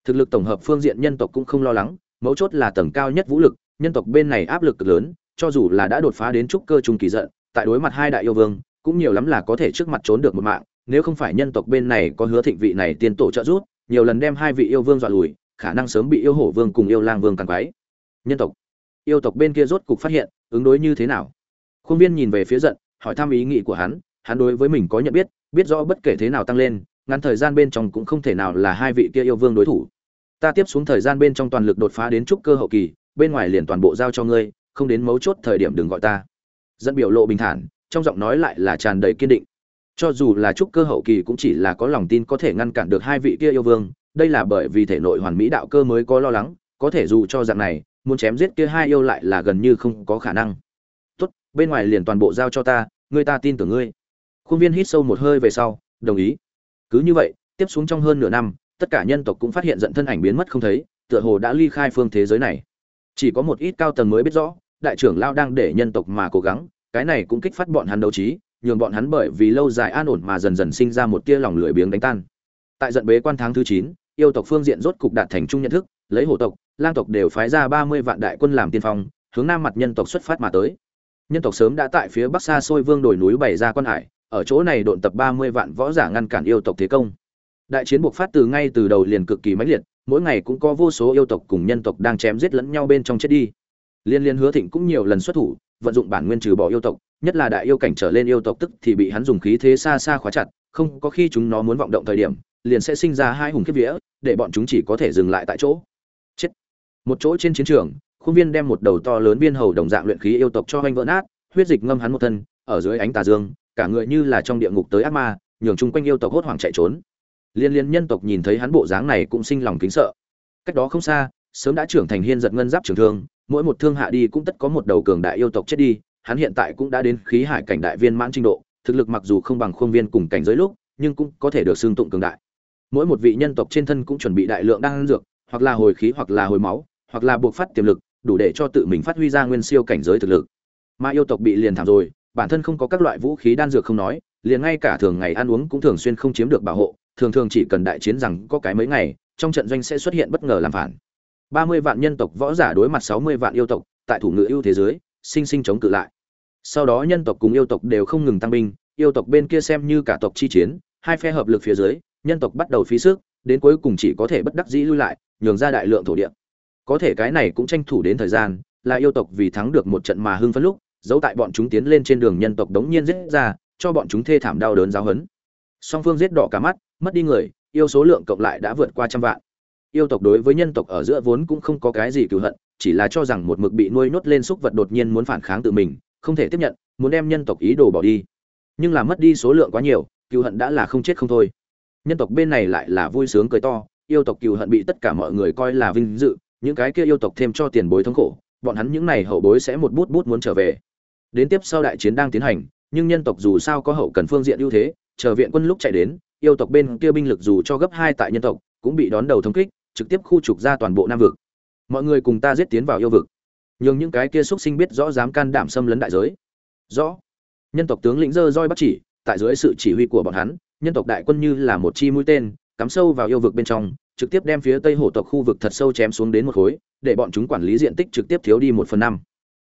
Thực lực tổng hợp phương diện nhân tộc cũng không lo lắng, mấu chốt là tầng cao nhất vũ lực, nhân tộc bên này áp lực cực lớn, cho dù là đã đột phá đến trúc cơ trung kỳ giận, tại đối mặt hai đại yêu vương, cũng nhiều lắm là có thể trước mặt trốn được một mạng, nếu không phải nhân tộc bên này có hứa thịnh vị này tiên tổ trợ giúp, nhiều lần đem hai vị yêu vương dọa lùi, khả năng sớm bị yêu hổ vương cùng yêu lang vương càng quái nhân tộc. Yêu tộc bên kia rốt cục phát hiện, ứng đối như thế nào? Khuôn viên nhìn về phía giận, hỏi thăm ý nghĩ của hắn hắn đối với mình có nhận biết biết rõ bất kể thế nào tăng lên, ngắn thời gian bên trong cũng không thể nào là hai vị kia yêu vương đối thủ. Ta tiếp xuống thời gian bên trong toàn lực đột phá đến trúc cơ hậu kỳ, bên ngoài liền toàn bộ giao cho ngươi, không đến mấu chốt thời điểm đừng gọi ta. Dẫn biểu lộ bình thản, trong giọng nói lại là tràn đầy kiên định. Cho dù là trúc cơ hậu kỳ cũng chỉ là có lòng tin có thể ngăn cản được hai vị kia yêu vương, đây là bởi vì thể nội hoàn mỹ đạo cơ mới có lo lắng, có thể dù cho dạng này, muốn chém giết kia hai yêu lại là gần như không có khả năng bên ngoài liền toàn bộ giao cho ta, người ta tin tưởng ngươi. Khuôn viên hít sâu một hơi về sau, đồng ý. Cứ như vậy, tiếp xuống trong hơn nửa năm, tất cả nhân tộc cũng phát hiện giận thân ảnh biến mất không thấy, tựa hồ đã ly khai phương thế giới này. Chỉ có một ít cao tầng mới biết rõ, đại trưởng lao đang để nhân tộc mà cố gắng, cái này cũng kích phát bọn hắn đấu trí, nhường bọn hắn bởi vì lâu dài an ổn mà dần dần sinh ra một tia lòng lười biếng đánh tan. Tại trận bế quan tháng thứ chín, yêu tộc phương diện rốt cục đạt thành chung nhận thức, lấy hổ tộc, lang tộc đều phái ra ba mươi vạn đại quân làm tiên phong, hướng nam mặt nhân tộc xuất phát mà tới nhân tộc sớm đã tại phía bắc xa xôi vương đồi núi bày ra quan hải, ở chỗ này độn tập ba mươi vạn võ giả ngăn cản yêu tộc thế công. Đại chiến buộc phát từ ngay từ đầu liền cực kỳ mãnh liệt, mỗi ngày cũng có vô số yêu tộc cùng nhân tộc đang chém giết lẫn nhau bên trong chết đi. Liên liên hứa thịnh cũng nhiều lần xuất thủ, vận dụng bản nguyên trừ bỏ yêu tộc, nhất là đại yêu cảnh trở lên yêu tộc tức thì bị hắn dùng khí thế xa xa khóa chặt, không có khi chúng nó muốn vọng động thời điểm, liền sẽ sinh ra hai hùng kiếp vía, để bọn chúng chỉ có thể dừng lại tại chỗ. Chết. Một chỗ trên chiến trường khuôn viên đem một đầu to lớn viên hầu đồng dạng luyện khí yêu tộc cho hoanh vỡ nát, huyết dịch ngâm hắn một thân, ở dưới ánh tà dương, cả người như là trong địa ngục tới ác ma, nhường chung quanh yêu tộc hốt hoảng chạy trốn. Liên liên nhân tộc nhìn thấy hắn bộ dáng này cũng sinh lòng kính sợ. Cách đó không xa, sớm đã trưởng thành hiên giật ngân giáp trường thương, mỗi một thương hạ đi cũng tất có một đầu cường đại yêu tộc chết đi, hắn hiện tại cũng đã đến khí hải cảnh đại viên mãn trình độ, thực lực mặc dù không bằng khuôn viên cùng cảnh giới lúc, nhưng cũng có thể được xương tụng cường đại. Mỗi một vị nhân tộc trên thân cũng chuẩn bị đại lượng đan dược, hoặc là hồi khí hoặc là hồi máu, hoặc là buộc phát tiềm lực đủ để cho tự mình phát huy ra nguyên siêu cảnh giới thực lực. Mà yêu tộc bị liền thảm rồi, bản thân không có các loại vũ khí đan dược không nói, liền ngay cả thường ngày ăn uống cũng thường xuyên không chiếm được bảo hộ, thường thường chỉ cần đại chiến rằng có cái mấy ngày, trong trận doanh sẽ xuất hiện bất ngờ làm phản. Ba mươi vạn nhân tộc võ giả đối mặt sáu mươi vạn yêu tộc, tại thủ ngữ ưu thế giới sinh sinh chống cự lại. Sau đó nhân tộc cùng yêu tộc đều không ngừng tăng binh, yêu tộc bên kia xem như cả tộc chi chiến, hai phe hợp lực phía dưới, nhân tộc bắt đầu phí sức, đến cuối cùng chỉ có thể bất đắc dĩ lui lại, nhường ra đại lượng thổ địa có thể cái này cũng tranh thủ đến thời gian, là yêu tộc vì thắng được một trận mà hưng phấn lúc, giấu tại bọn chúng tiến lên trên đường nhân tộc đống nhiên giết ra, cho bọn chúng thê thảm đau đớn giáo hấn song phương giết đỏ cả mắt, mất đi người, yêu số lượng cộng lại đã vượt qua trăm vạn. Yêu tộc đối với nhân tộc ở giữa vốn cũng không có cái gì cựu hận, chỉ là cho rằng một mực bị nuôi nhốt lên xúc vật đột nhiên muốn phản kháng tự mình, không thể tiếp nhận, muốn đem nhân tộc ý đồ bỏ đi. Nhưng là mất đi số lượng quá nhiều cựu hận đã là không chết không thôi. Nhân tộc bên này lại là vui sướng cười to, yêu tộc cựu hận bị tất cả mọi người coi là vinh dự những cái kia yêu tộc thêm cho tiền bối thống khổ, bọn hắn những này hậu bối sẽ một bút bút muốn trở về. Đến tiếp sau đại chiến đang tiến hành, nhưng nhân tộc dù sao có hậu cần phương diện ưu thế, chờ viện quân lúc chạy đến, yêu tộc bên kia binh lực dù cho gấp hai tại nhân tộc, cũng bị đón đầu thống kích, trực tiếp khu trục ra toàn bộ nam vực. Mọi người cùng ta giết tiến vào yêu vực. Nhường những cái kia xuất sinh biết rõ dám can đảm xâm lấn đại giới. Rõ. Nhân tộc tướng lĩnh dơ roi bắt chỉ, tại dưới sự chỉ huy của bọn hắn, nhân tộc đại quân như là một chi mũi tên, cắm sâu vào yêu vực bên trong trực tiếp đem phía tây hổ tộc khu vực thật sâu chém xuống đến một khối, để bọn chúng quản lý diện tích trực tiếp thiếu đi một phần năm.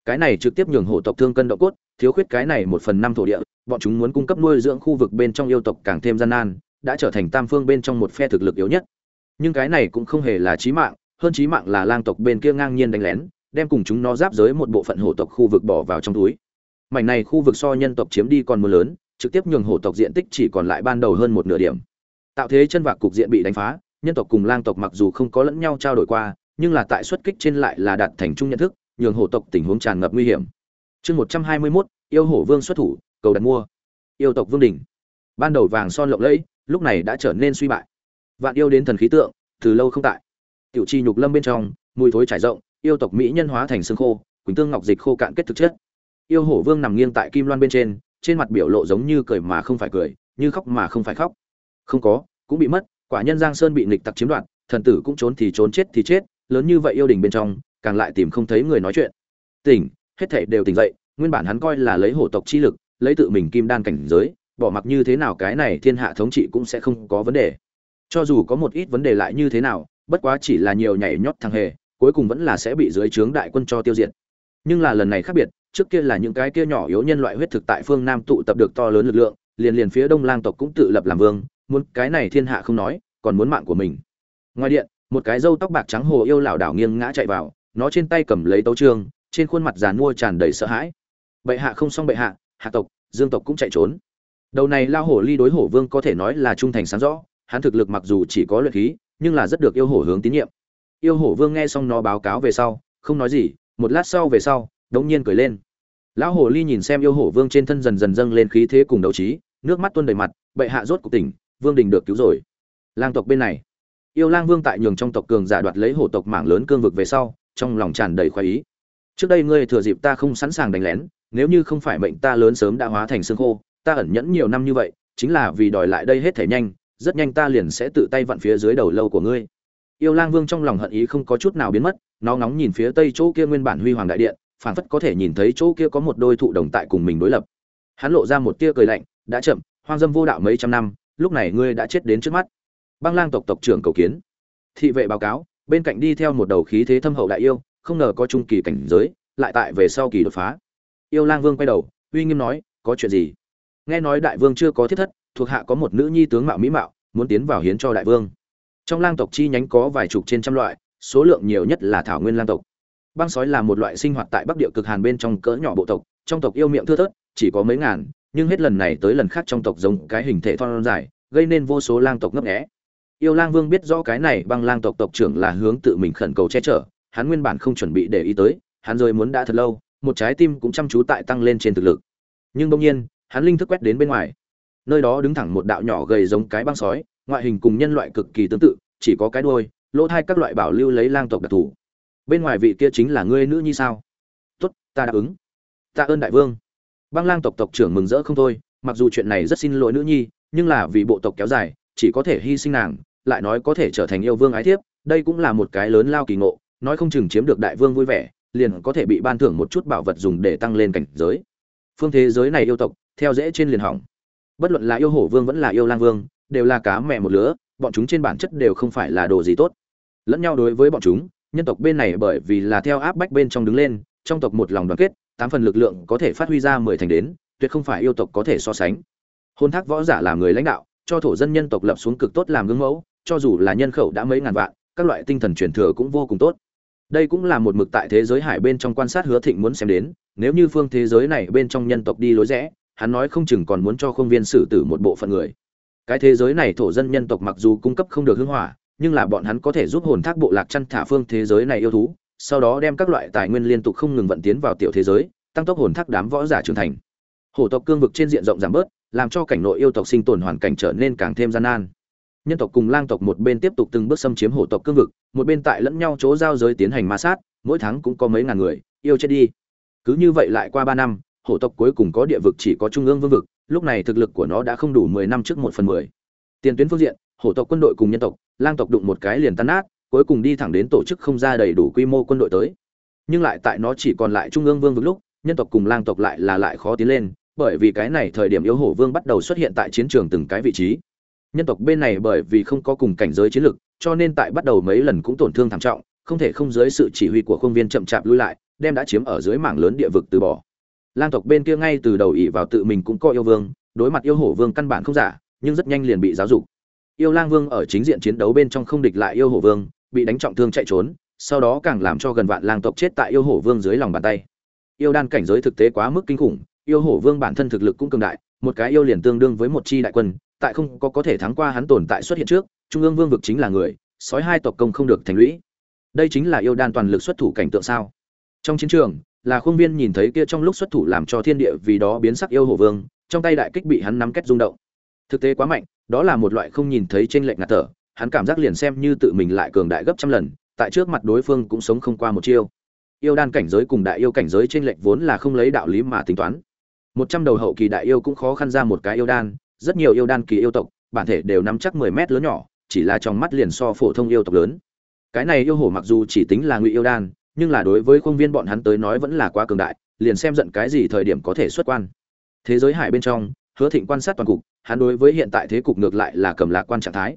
Cái này trực tiếp nhường hổ tộc thương cân độ cốt, thiếu khuyết cái này một phần năm thổ địa, bọn chúng muốn cung cấp nuôi dưỡng khu vực bên trong yêu tộc càng thêm gian nan, đã trở thành tam phương bên trong một phe thực lực yếu nhất. Nhưng cái này cũng không hề là trí mạng, hơn trí mạng là lang tộc bên kia ngang nhiên đánh lén, đem cùng chúng nó giáp giới một bộ phận hổ tộc khu vực bỏ vào trong túi. Mảnh này khu vực so nhân tộc chiếm đi còn mưa lớn, trực tiếp nhường hổ tộc diện tích chỉ còn lại ban đầu hơn một nửa điểm. Tạo thế chân vạc cục diện bị đánh phá nhân tộc cùng lang tộc mặc dù không có lẫn nhau trao đổi qua, nhưng là tại xuất kích trên lại là đạt thành chung nhận thức, nhường hổ tộc tình huống tràn ngập nguy hiểm. Chương một trăm hai mươi mốt, yêu hổ vương xuất thủ, cầu đặt mua. Yêu tộc vương đình ban đầu vàng son lộng lẫy, lúc này đã trở nên suy bại. Vạn yêu đến thần khí tượng, từ lâu không tại. Tiểu chi nhục lâm bên trong, mùi thối trải rộng, yêu tộc mỹ nhân hóa thành xương khô, quỳnh tương ngọc dịch khô cạn kết thực chất. Yêu hổ vương nằm nghiêng tại kim loan bên trên trên mặt biểu lộ giống như cười mà không phải cười, như khóc mà không phải khóc. Không có, cũng bị mất quả nhân giang sơn bị nghịch tặc chiếm đoạt, thần tử cũng trốn thì trốn chết thì chết, lớn như vậy yêu đình bên trong, càng lại tìm không thấy người nói chuyện. Tỉnh, hết thảy đều tỉnh dậy, nguyên bản hắn coi là lấy hổ tộc chi lực, lấy tự mình kim đan cảnh giới, bỏ mặc như thế nào cái này thiên hạ thống trị cũng sẽ không có vấn đề. Cho dù có một ít vấn đề lại như thế nào, bất quá chỉ là nhiều nhảy nhót thằng hề, cuối cùng vẫn là sẽ bị dưới trướng đại quân cho tiêu diệt. Nhưng là lần này khác biệt, trước kia là những cái kia nhỏ yếu nhân loại huyết thực tại phương nam tụ tập được to lớn lực lượng, liền liền phía đông lang tộc cũng tự lập làm vương muốn cái này thiên hạ không nói, còn muốn mạng của mình. Ngoài điện, một cái râu tóc bạc trắng hồ yêu lảo đảo nghiêng ngã chạy vào, nó trên tay cầm lấy tấu trương trên khuôn mặt dàn mua tràn đầy sợ hãi. Bệ hạ không xong bệ hạ hạ tộc, dương tộc cũng chạy trốn. Đầu này lao hổ ly đối hổ vương có thể nói là trung thành sáng rõ, hắn thực lực mặc dù chỉ có luyện khí, nhưng là rất được yêu hổ hướng tín nhiệm. Yêu hổ vương nghe xong nó báo cáo về sau, không nói gì, một lát sau về sau, đống nhiên cười lên. Lão hổ ly nhìn xem yêu hổ vương trên thân dần dần dâng lên khí thế cùng đấu trí, nước mắt tuôn đầy mặt, bệ hạ rốt cuộc tỉnh vương đình được cứu rồi. Lang tộc bên này. Yêu lang vương tại nhường trong tộc cường giả đoạt lấy hổ tộc mảng lớn cương vực về sau, trong lòng tràn đầy khoái ý. Trước đây ngươi thừa dịp ta không sẵn sàng đánh lén, nếu như không phải mệnh ta lớn sớm đã hóa thành xương khô, ta ẩn nhẫn nhiều năm như vậy, chính là vì đòi lại đây hết thể nhanh, rất nhanh ta liền sẽ tự tay vặn phía dưới đầu lâu của ngươi. Yêu lang vương trong lòng hận ý không có chút nào biến mất, nó ngóng nhìn phía tây chỗ kia nguyên bản huy hoàng đại điện, phảng phất có thể nhìn thấy chỗ kia có một đôi thụ đồng tại cùng mình đối lập. Hắn lộ ra một tia cười lạnh, đã chậm, hoang dâm vô đạo mấy trăm năm lúc này ngươi đã chết đến trước mắt. Băng lang tộc tộc trưởng cầu kiến. Thị vệ báo cáo, bên cạnh đi theo một đầu khí thế thâm hậu đại yêu, không ngờ có trung kỳ cảnh giới, lại tại về sau kỳ đột phá. Yêu lang vương quay đầu, uy nghiêm nói, có chuyện gì? Nghe nói đại vương chưa có thiết thất, thuộc hạ có một nữ nhi tướng mạo mỹ mạo, muốn tiến vào hiến cho đại vương. Trong lang tộc chi nhánh có vài chục trên trăm loại, số lượng nhiều nhất là thảo nguyên lang tộc. Băng sói là một loại sinh hoạt tại bắc địa cực hàn bên trong cỡ nhỏ bộ tộc, trong tộc yêu miệng thưa thớt, chỉ có mấy ngàn nhưng hết lần này tới lần khác trong tộc giống cái hình thể thon dài, gây nên vô số lang tộc ngấp nghé. Yêu lang vương biết rõ cái này băng lang tộc tộc trưởng là hướng tự mình khẩn cầu che chở, hắn nguyên bản không chuẩn bị để ý tới, hắn rồi muốn đã thật lâu, một trái tim cũng chăm chú tại tăng lên trên thực lực. Nhưng bỗng nhiên, hắn linh thức quét đến bên ngoài. Nơi đó đứng thẳng một đạo nhỏ gầy giống cái băng sói, ngoại hình cùng nhân loại cực kỳ tương tự, chỉ có cái đuôi, lỗ thai các loại bảo lưu lấy lang tộc đặc thù. Bên ngoài vị kia chính là ngươi nữ nhi sao? Tốt, ta đáp ứng. Tạ ơn đại vương băng lang tộc tộc trưởng mừng rỡ không thôi, mặc dù chuyện này rất xin lỗi nữ nhi, nhưng là vì bộ tộc kéo dài, chỉ có thể hy sinh nàng, lại nói có thể trở thành yêu vương ái thiếp, đây cũng là một cái lớn lao kỳ ngộ, nói không chừng chiếm được đại vương vui vẻ, liền có thể bị ban thưởng một chút bảo vật dùng để tăng lên cảnh giới. Phương thế giới này yêu tộc, theo dễ trên liền hỏng. Bất luận là yêu hổ vương vẫn là yêu lang vương, đều là cá mẹ một lứa, bọn chúng trên bản chất đều không phải là đồ gì tốt. Lẫn nhau đối với bọn chúng, nhân tộc bên này bởi vì là theo áp bách bên trong đứng lên, trong tộc một lòng đoàn kết tám phần lực lượng có thể phát huy ra mười thành đến, tuyệt không phải yêu tộc có thể so sánh. Hôn thác võ giả là người lãnh đạo, cho thổ dân nhân tộc lập xuống cực tốt làm gương mẫu, cho dù là nhân khẩu đã mấy ngàn vạn, các loại tinh thần truyền thừa cũng vô cùng tốt. Đây cũng là một mực tại thế giới hải bên trong quan sát hứa thịnh muốn xem đến, nếu như phương thế giới này bên trong nhân tộc đi lối rẽ, hắn nói không chừng còn muốn cho không viên xử tử một bộ phận người. Cái thế giới này thổ dân nhân tộc mặc dù cung cấp không được hưng hỏa, nhưng là bọn hắn có thể giúp hồn thác bộ lạc chăn thả phương thế giới này yêu thú sau đó đem các loại tài nguyên liên tục không ngừng vận tiến vào tiểu thế giới, tăng tốc hồn thác đám võ giả trưởng thành. Hổ tộc cương vực trên diện rộng giảm bớt, làm cho cảnh nội yêu tộc sinh tồn hoàn cảnh trở nên càng thêm gian nan. Nhân tộc cùng lang tộc một bên tiếp tục từng bước xâm chiếm hổ tộc cương vực, một bên tại lẫn nhau chỗ giao giới tiến hành ma sát, mỗi tháng cũng có mấy ngàn người, yêu chết đi. Cứ như vậy lại qua ba năm, hổ tộc cuối cùng có địa vực chỉ có trung ương vương vực, lúc này thực lực của nó đã không đủ mười năm trước một phần mười. Tiền tuyến phương diện, hổ tộc quân đội cùng nhân tộc, lang tộc đụng một cái liền tan nát cuối cùng đi thẳng đến tổ chức không ra đầy đủ quy mô quân đội tới. Nhưng lại tại nó chỉ còn lại trung ương vương vực lúc, nhân tộc cùng lang tộc lại là lại khó tiến lên, bởi vì cái này thời điểm yêu hổ vương bắt đầu xuất hiện tại chiến trường từng cái vị trí. Nhân tộc bên này bởi vì không có cùng cảnh giới chiến lực, cho nên tại bắt đầu mấy lần cũng tổn thương thảm trọng, không thể không dưới sự chỉ huy của công viên chậm chạp lui lại, đem đã chiếm ở dưới mảng lớn địa vực từ bỏ. Lang tộc bên kia ngay từ đầu ỉ vào tự mình cũng có yêu vương, đối mặt yêu hổ vương căn bản không giả, nhưng rất nhanh liền bị giáo dục yêu lang vương ở chính diện chiến đấu bên trong không địch lại yêu hổ vương, bị đánh trọng thương chạy trốn, sau đó càng làm cho gần vạn lang tộc chết tại yêu hổ vương dưới lòng bàn tay. Yêu đan cảnh giới thực tế quá mức kinh khủng, yêu hổ vương bản thân thực lực cũng cường đại, một cái yêu liền tương đương với một chi đại quân, tại không có có thể thắng qua hắn tồn tại xuất hiện trước, trung ương vương vực chính là người, sói hai tộc công không được thành lũy. Đây chính là yêu đan toàn lực xuất thủ cảnh tượng sao? Trong chiến trường, là khuôn viên nhìn thấy kia trong lúc xuất thủ làm cho thiên địa vì đó biến sắc yêu hổ vương, trong tay đại kích bị hắn nắm kết rung động. Thực tế quá mạnh đó là một loại không nhìn thấy trên lệnh ngạt thở, hắn cảm giác liền xem như tự mình lại cường đại gấp trăm lần, tại trước mặt đối phương cũng sống không qua một chiêu. Yêu đan cảnh giới cùng đại yêu cảnh giới trên lệnh vốn là không lấy đạo lý mà tính toán. Một trăm đầu hậu kỳ đại yêu cũng khó khăn ra một cái yêu đan, rất nhiều yêu đan kỳ yêu tộc, bản thể đều nắm chắc mười mét lớn nhỏ, chỉ là trong mắt liền so phổ thông yêu tộc lớn. Cái này yêu hổ mặc dù chỉ tính là ngụy yêu đan, nhưng là đối với công viên bọn hắn tới nói vẫn là quá cường đại, liền xem giận cái gì thời điểm có thể xuất quan. Thế giới hải bên trong hứa thịnh quan sát toàn cục, hắn đối với hiện tại thế cục ngược lại là cầm lạc quan trạng thái.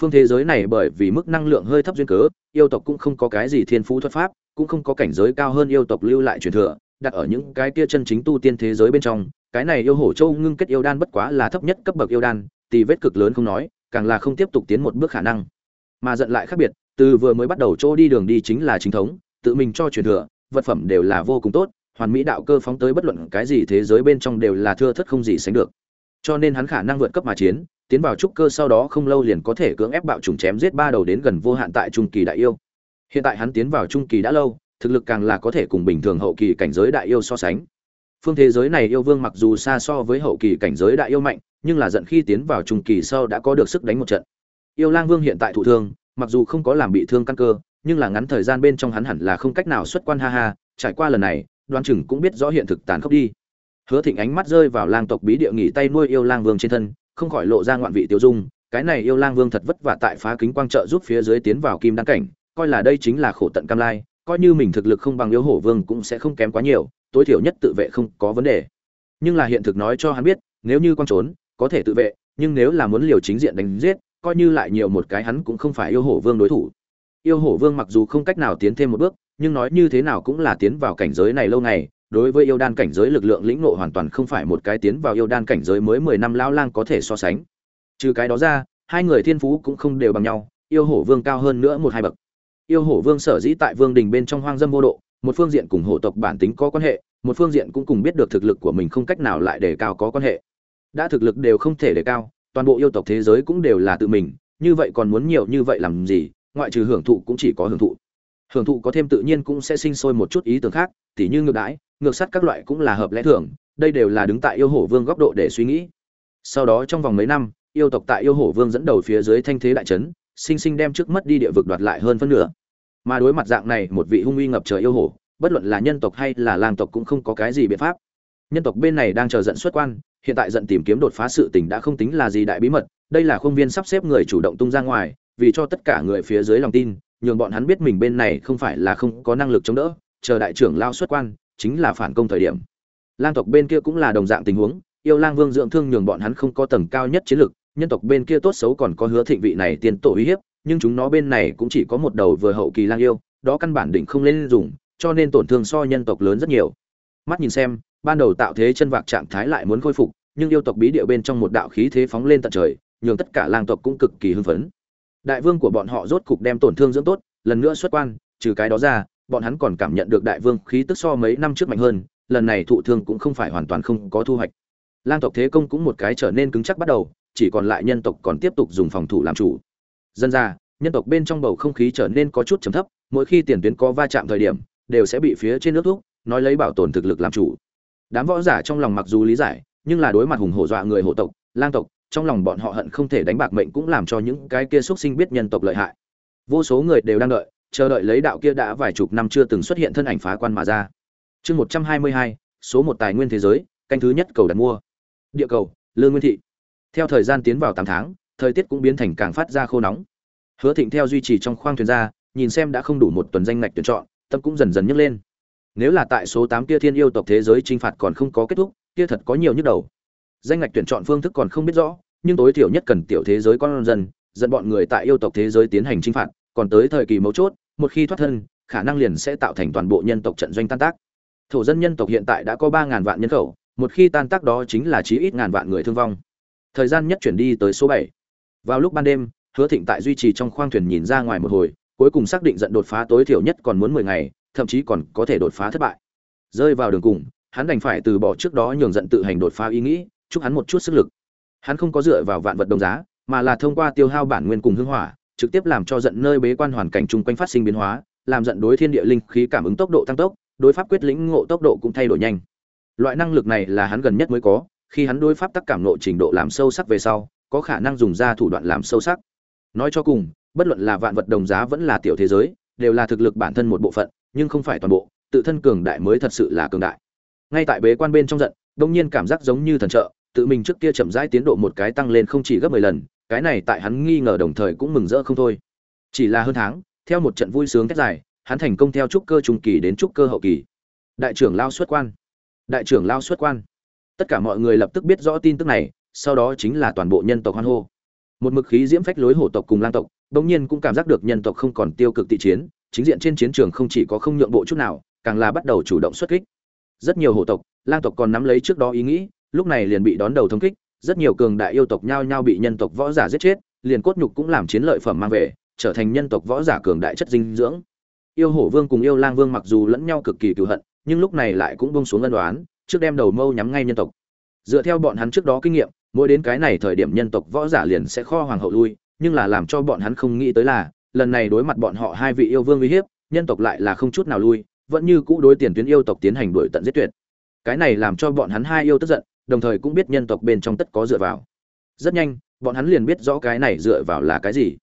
Phương thế giới này bởi vì mức năng lượng hơi thấp duyên cớ, yêu tộc cũng không có cái gì thiên phú thuật pháp, cũng không có cảnh giới cao hơn yêu tộc lưu lại truyền thừa, đặt ở những cái kia chân chính tu tiên thế giới bên trong, cái này yêu hổ châu ngưng kết yêu đan bất quá là thấp nhất cấp bậc yêu đan, tì vết cực lớn không nói, càng là không tiếp tục tiến một bước khả năng. Mà giận lại khác biệt, từ vừa mới bắt đầu chỗ đi đường đi chính là chính thống, tự mình cho truyền thừa, vật phẩm đều là vô cùng tốt hoàn mỹ đạo cơ phóng tới bất luận cái gì thế giới bên trong đều là thưa thất không gì sánh được. Cho nên hắn khả năng vượt cấp mà chiến, tiến vào trúc cơ sau đó không lâu liền có thể cưỡng ép bạo trùng chém giết ba đầu đến gần vô hạn tại trung kỳ đại yêu. Hiện tại hắn tiến vào trung kỳ đã lâu, thực lực càng là có thể cùng bình thường hậu kỳ cảnh giới đại yêu so sánh. Phương thế giới này yêu vương mặc dù xa so với hậu kỳ cảnh giới đại yêu mạnh, nhưng là giận khi tiến vào trung kỳ sau đã có được sức đánh một trận. Yêu lang vương hiện tại thụ thương, mặc dù không có làm bị thương căn cơ, nhưng là ngắn thời gian bên trong hắn hẳn là không cách nào xuất quan ha ha, trải qua lần này đoan chừng cũng biết rõ hiện thực tàn khốc đi. Hứa thịnh ánh mắt rơi vào lang tộc bí địa nghỉ tay nuôi yêu lang vương trên thân, không khỏi lộ ra ngoạn vị tiêu dung, cái này yêu lang vương thật vất vả tại phá kính quang trợ giúp phía dưới tiến vào kim đăng cảnh, coi là đây chính là khổ tận cam lai, coi như mình thực lực không bằng yêu hổ vương cũng sẽ không kém quá nhiều, tối thiểu nhất tự vệ không có vấn đề. Nhưng là hiện thực nói cho hắn biết, nếu như quang trốn, có thể tự vệ, nhưng nếu là muốn liều chính diện đánh giết, coi như lại nhiều một cái hắn cũng không phải yêu hổ vương đối thủ yêu hổ vương mặc dù không cách nào tiến thêm một bước, nhưng nói như thế nào cũng là tiến vào cảnh giới này lâu ngày, đối với yêu đan cảnh giới lực lượng lĩnh ngộ hoàn toàn không phải một cái tiến vào yêu đan cảnh giới mới mười năm lão lang có thể so sánh. Trừ cái đó ra, hai người thiên phú cũng không đều bằng nhau, yêu hổ vương cao hơn nữa một hai bậc. Yêu hổ vương sở dĩ tại vương đình bên trong hoang dâm vô độ, một phương diện cùng hổ tộc bản tính có quan hệ, một phương diện cũng cùng biết được thực lực của mình không cách nào lại đề cao có quan hệ. Đã thực lực đều không thể đề cao, toàn bộ yêu tộc thế giới cũng đều là tự mình, như vậy còn muốn nhiều như vậy làm gì? Ngoại trừ hưởng thụ cũng chỉ có hưởng thụ. Hưởng thụ có thêm tự nhiên cũng sẽ sinh sôi một chút ý tưởng khác, tỉ như ngược đãi, ngược sắt các loại cũng là hợp lẽ thường, đây đều là đứng tại yêu hổ vương góc độ để suy nghĩ. Sau đó trong vòng mấy năm, yêu tộc tại yêu hổ vương dẫn đầu phía dưới thanh thế đại trấn sinh sinh đem trước mất đi địa vực đoạt lại hơn phân nửa. Mà đối mặt dạng này, một vị hung uy ngập trời yêu hổ, bất luận là nhân tộc hay là làng tộc cũng không có cái gì biện pháp. Nhân tộc bên này đang chờ giận xuất quan, hiện tại giận tìm kiếm đột phá sự tình đã không tính là gì đại bí mật, đây là khuôn viên sắp xếp người chủ động tung ra ngoài vì cho tất cả người phía dưới lòng tin, nhường bọn hắn biết mình bên này không phải là không có năng lực chống đỡ, chờ đại trưởng lao xuất quan, chính là phản công thời điểm. Lang tộc bên kia cũng là đồng dạng tình huống, yêu lang vương dưỡng thương nhường bọn hắn không có tầng cao nhất chiến lực, nhân tộc bên kia tốt xấu còn có hứa thịnh vị này tiền tổ uy hiếp, nhưng chúng nó bên này cũng chỉ có một đầu vừa hậu kỳ lang yêu, đó căn bản định không lên dùng, cho nên tổn thương so nhân tộc lớn rất nhiều. Mắt nhìn xem, ban đầu tạo thế chân vạc trạng thái lại muốn khôi phục, nhưng yêu tộc bí địa bên trong một đạo khí thế phóng lên tận trời, nhường tất cả lang tộc cũng cực kỳ hưng phấn đại vương của bọn họ rốt cục đem tổn thương dưỡng tốt, lần nữa xuất quan, trừ cái đó ra, bọn hắn còn cảm nhận được đại vương khí tức so mấy năm trước mạnh hơn, lần này thụ thương cũng không phải hoàn toàn không có thu hoạch. Lang tộc thế công cũng một cái trở nên cứng chắc bắt đầu, chỉ còn lại nhân tộc còn tiếp tục dùng phòng thủ làm chủ. Dân ra, nhân tộc bên trong bầu không khí trở nên có chút trầm thấp, mỗi khi tiền tuyến có va chạm thời điểm, đều sẽ bị phía trên nước thuốc, nói lấy bảo tồn thực lực làm chủ. Đám võ giả trong lòng mặc dù lý giải, nhưng là đối mặt hùng hổ dọa người hộ tộc, lang tộc trong lòng bọn họ hận không thể đánh bạc mệnh cũng làm cho những cái kia xuất sinh biết nhân tộc lợi hại. Vô số người đều đang đợi, chờ đợi lấy đạo kia đã vài chục năm chưa từng xuất hiện thân ảnh phá quan mà ra. Chương một trăm hai mươi hai, số một tài nguyên thế giới, canh thứ nhất cầu đặt mua. Địa cầu lương nguyên thị. Theo thời gian tiến vào tám tháng, thời tiết cũng biến thành càng phát ra khô nóng. Hứa thịnh theo duy trì trong khoang thuyền ra, nhìn xem đã không đủ một tuần danh ngạch tuyển chọn, tâm cũng dần dần nhấc lên. Nếu là tại số tám kia thiên yêu tộc thế giới t r i n h phạt còn không có kết thúc, kia thật có nhiều nhức đầu danh ngạch tuyển chọn phương thức còn không biết rõ, nhưng tối thiểu nhất cần tiểu thế giới con dân, dẫn bọn người tại yêu tộc thế giới tiến hành chinh phạt, còn tới thời kỳ mấu chốt, một khi thoát thân, khả năng liền sẽ tạo thành toàn bộ nhân tộc trận doanh tan tác. Thổ dân nhân tộc hiện tại đã có ba ngàn vạn nhân khẩu, một khi tan tác đó chính là chí ít ngàn vạn người thương vong. Thời gian nhất chuyển đi tới số bảy. Vào lúc ban đêm, hứa thịnh tại duy trì trong khoang thuyền nhìn ra ngoài một hồi, cuối cùng xác định giận đột phá tối thiểu nhất còn muốn mười ngày, thậm chí còn có thể đột phá thất bại. Rơi vào đường cùng, hắn đành phải từ bỏ trước đó nhường giận tự hành đột phá ý nghĩ chúc hắn một chút sức lực. Hắn không có dựa vào vạn vật đồng giá, mà là thông qua tiêu hao bản nguyên cùng hương hỏa, trực tiếp làm cho giận nơi bế quan hoàn cảnh chung quanh phát sinh biến hóa, làm giận đối thiên địa linh khí cảm ứng tốc độ tăng tốc, đối pháp quyết lĩnh ngộ tốc độ cũng thay đổi nhanh. Loại năng lực này là hắn gần nhất mới có, khi hắn đối pháp tắc cảm ngộ trình độ làm sâu sắc về sau, có khả năng dùng ra thủ đoạn làm sâu sắc. Nói cho cùng, bất luận là vạn vật đồng giá vẫn là tiểu thế giới, đều là thực lực bản thân một bộ phận, nhưng không phải toàn bộ, tự thân cường đại mới thật sự là cường đại. Ngay tại bế quan bên trong giận, đông nhiên cảm giác giống như thần trợ tự mình trước kia chậm rãi tiến độ một cái tăng lên không chỉ gấp mười lần, cái này tại hắn nghi ngờ đồng thời cũng mừng rỡ không thôi. Chỉ là hơn tháng, theo một trận vui sướng kết dài, hắn thành công theo trúc cơ trung kỳ đến trúc cơ hậu kỳ. Đại trưởng lao xuất quan. Đại trưởng lao xuất quan. Tất cả mọi người lập tức biết rõ tin tức này, sau đó chính là toàn bộ nhân tộc hoan hô. Một mực khí diễm phách lối hổ tộc cùng lang tộc, bỗng nhiên cũng cảm giác được nhân tộc không còn tiêu cực tị chiến, chính diện trên chiến trường không chỉ có không nhượng bộ chút nào, càng là bắt đầu chủ động xuất kích. Rất nhiều hổ tộc, lang tộc còn nắm lấy trước đó ý nghĩ lúc này liền bị đón đầu thống kích, rất nhiều cường đại yêu tộc nhao nhao bị nhân tộc võ giả giết chết, liền cốt nhục cũng làm chiến lợi phẩm mang về, trở thành nhân tộc võ giả cường đại chất dinh dưỡng. Yêu hổ vương cùng yêu lang vương mặc dù lẫn nhau cực kỳ cựu hận, nhưng lúc này lại cũng buông xuống ân đoán trước đem đầu mâu nhắm ngay nhân tộc. Dựa theo bọn hắn trước đó kinh nghiệm, mỗi đến cái này thời điểm nhân tộc võ giả liền sẽ kho hoàng hậu lui, nhưng là làm cho bọn hắn không nghĩ tới là, lần này đối mặt bọn họ hai vị yêu vương uy hiếp, nhân tộc lại là không chút nào lui, vẫn như cũ đối tiền tuyến yêu tộc tiến hành đuổi tận giết tuyệt. Cái này làm cho bọn hắn hai yêu tức giận đồng thời cũng biết nhân tộc bên trong tất có dựa vào. Rất nhanh, bọn hắn liền biết rõ cái này dựa vào là cái gì.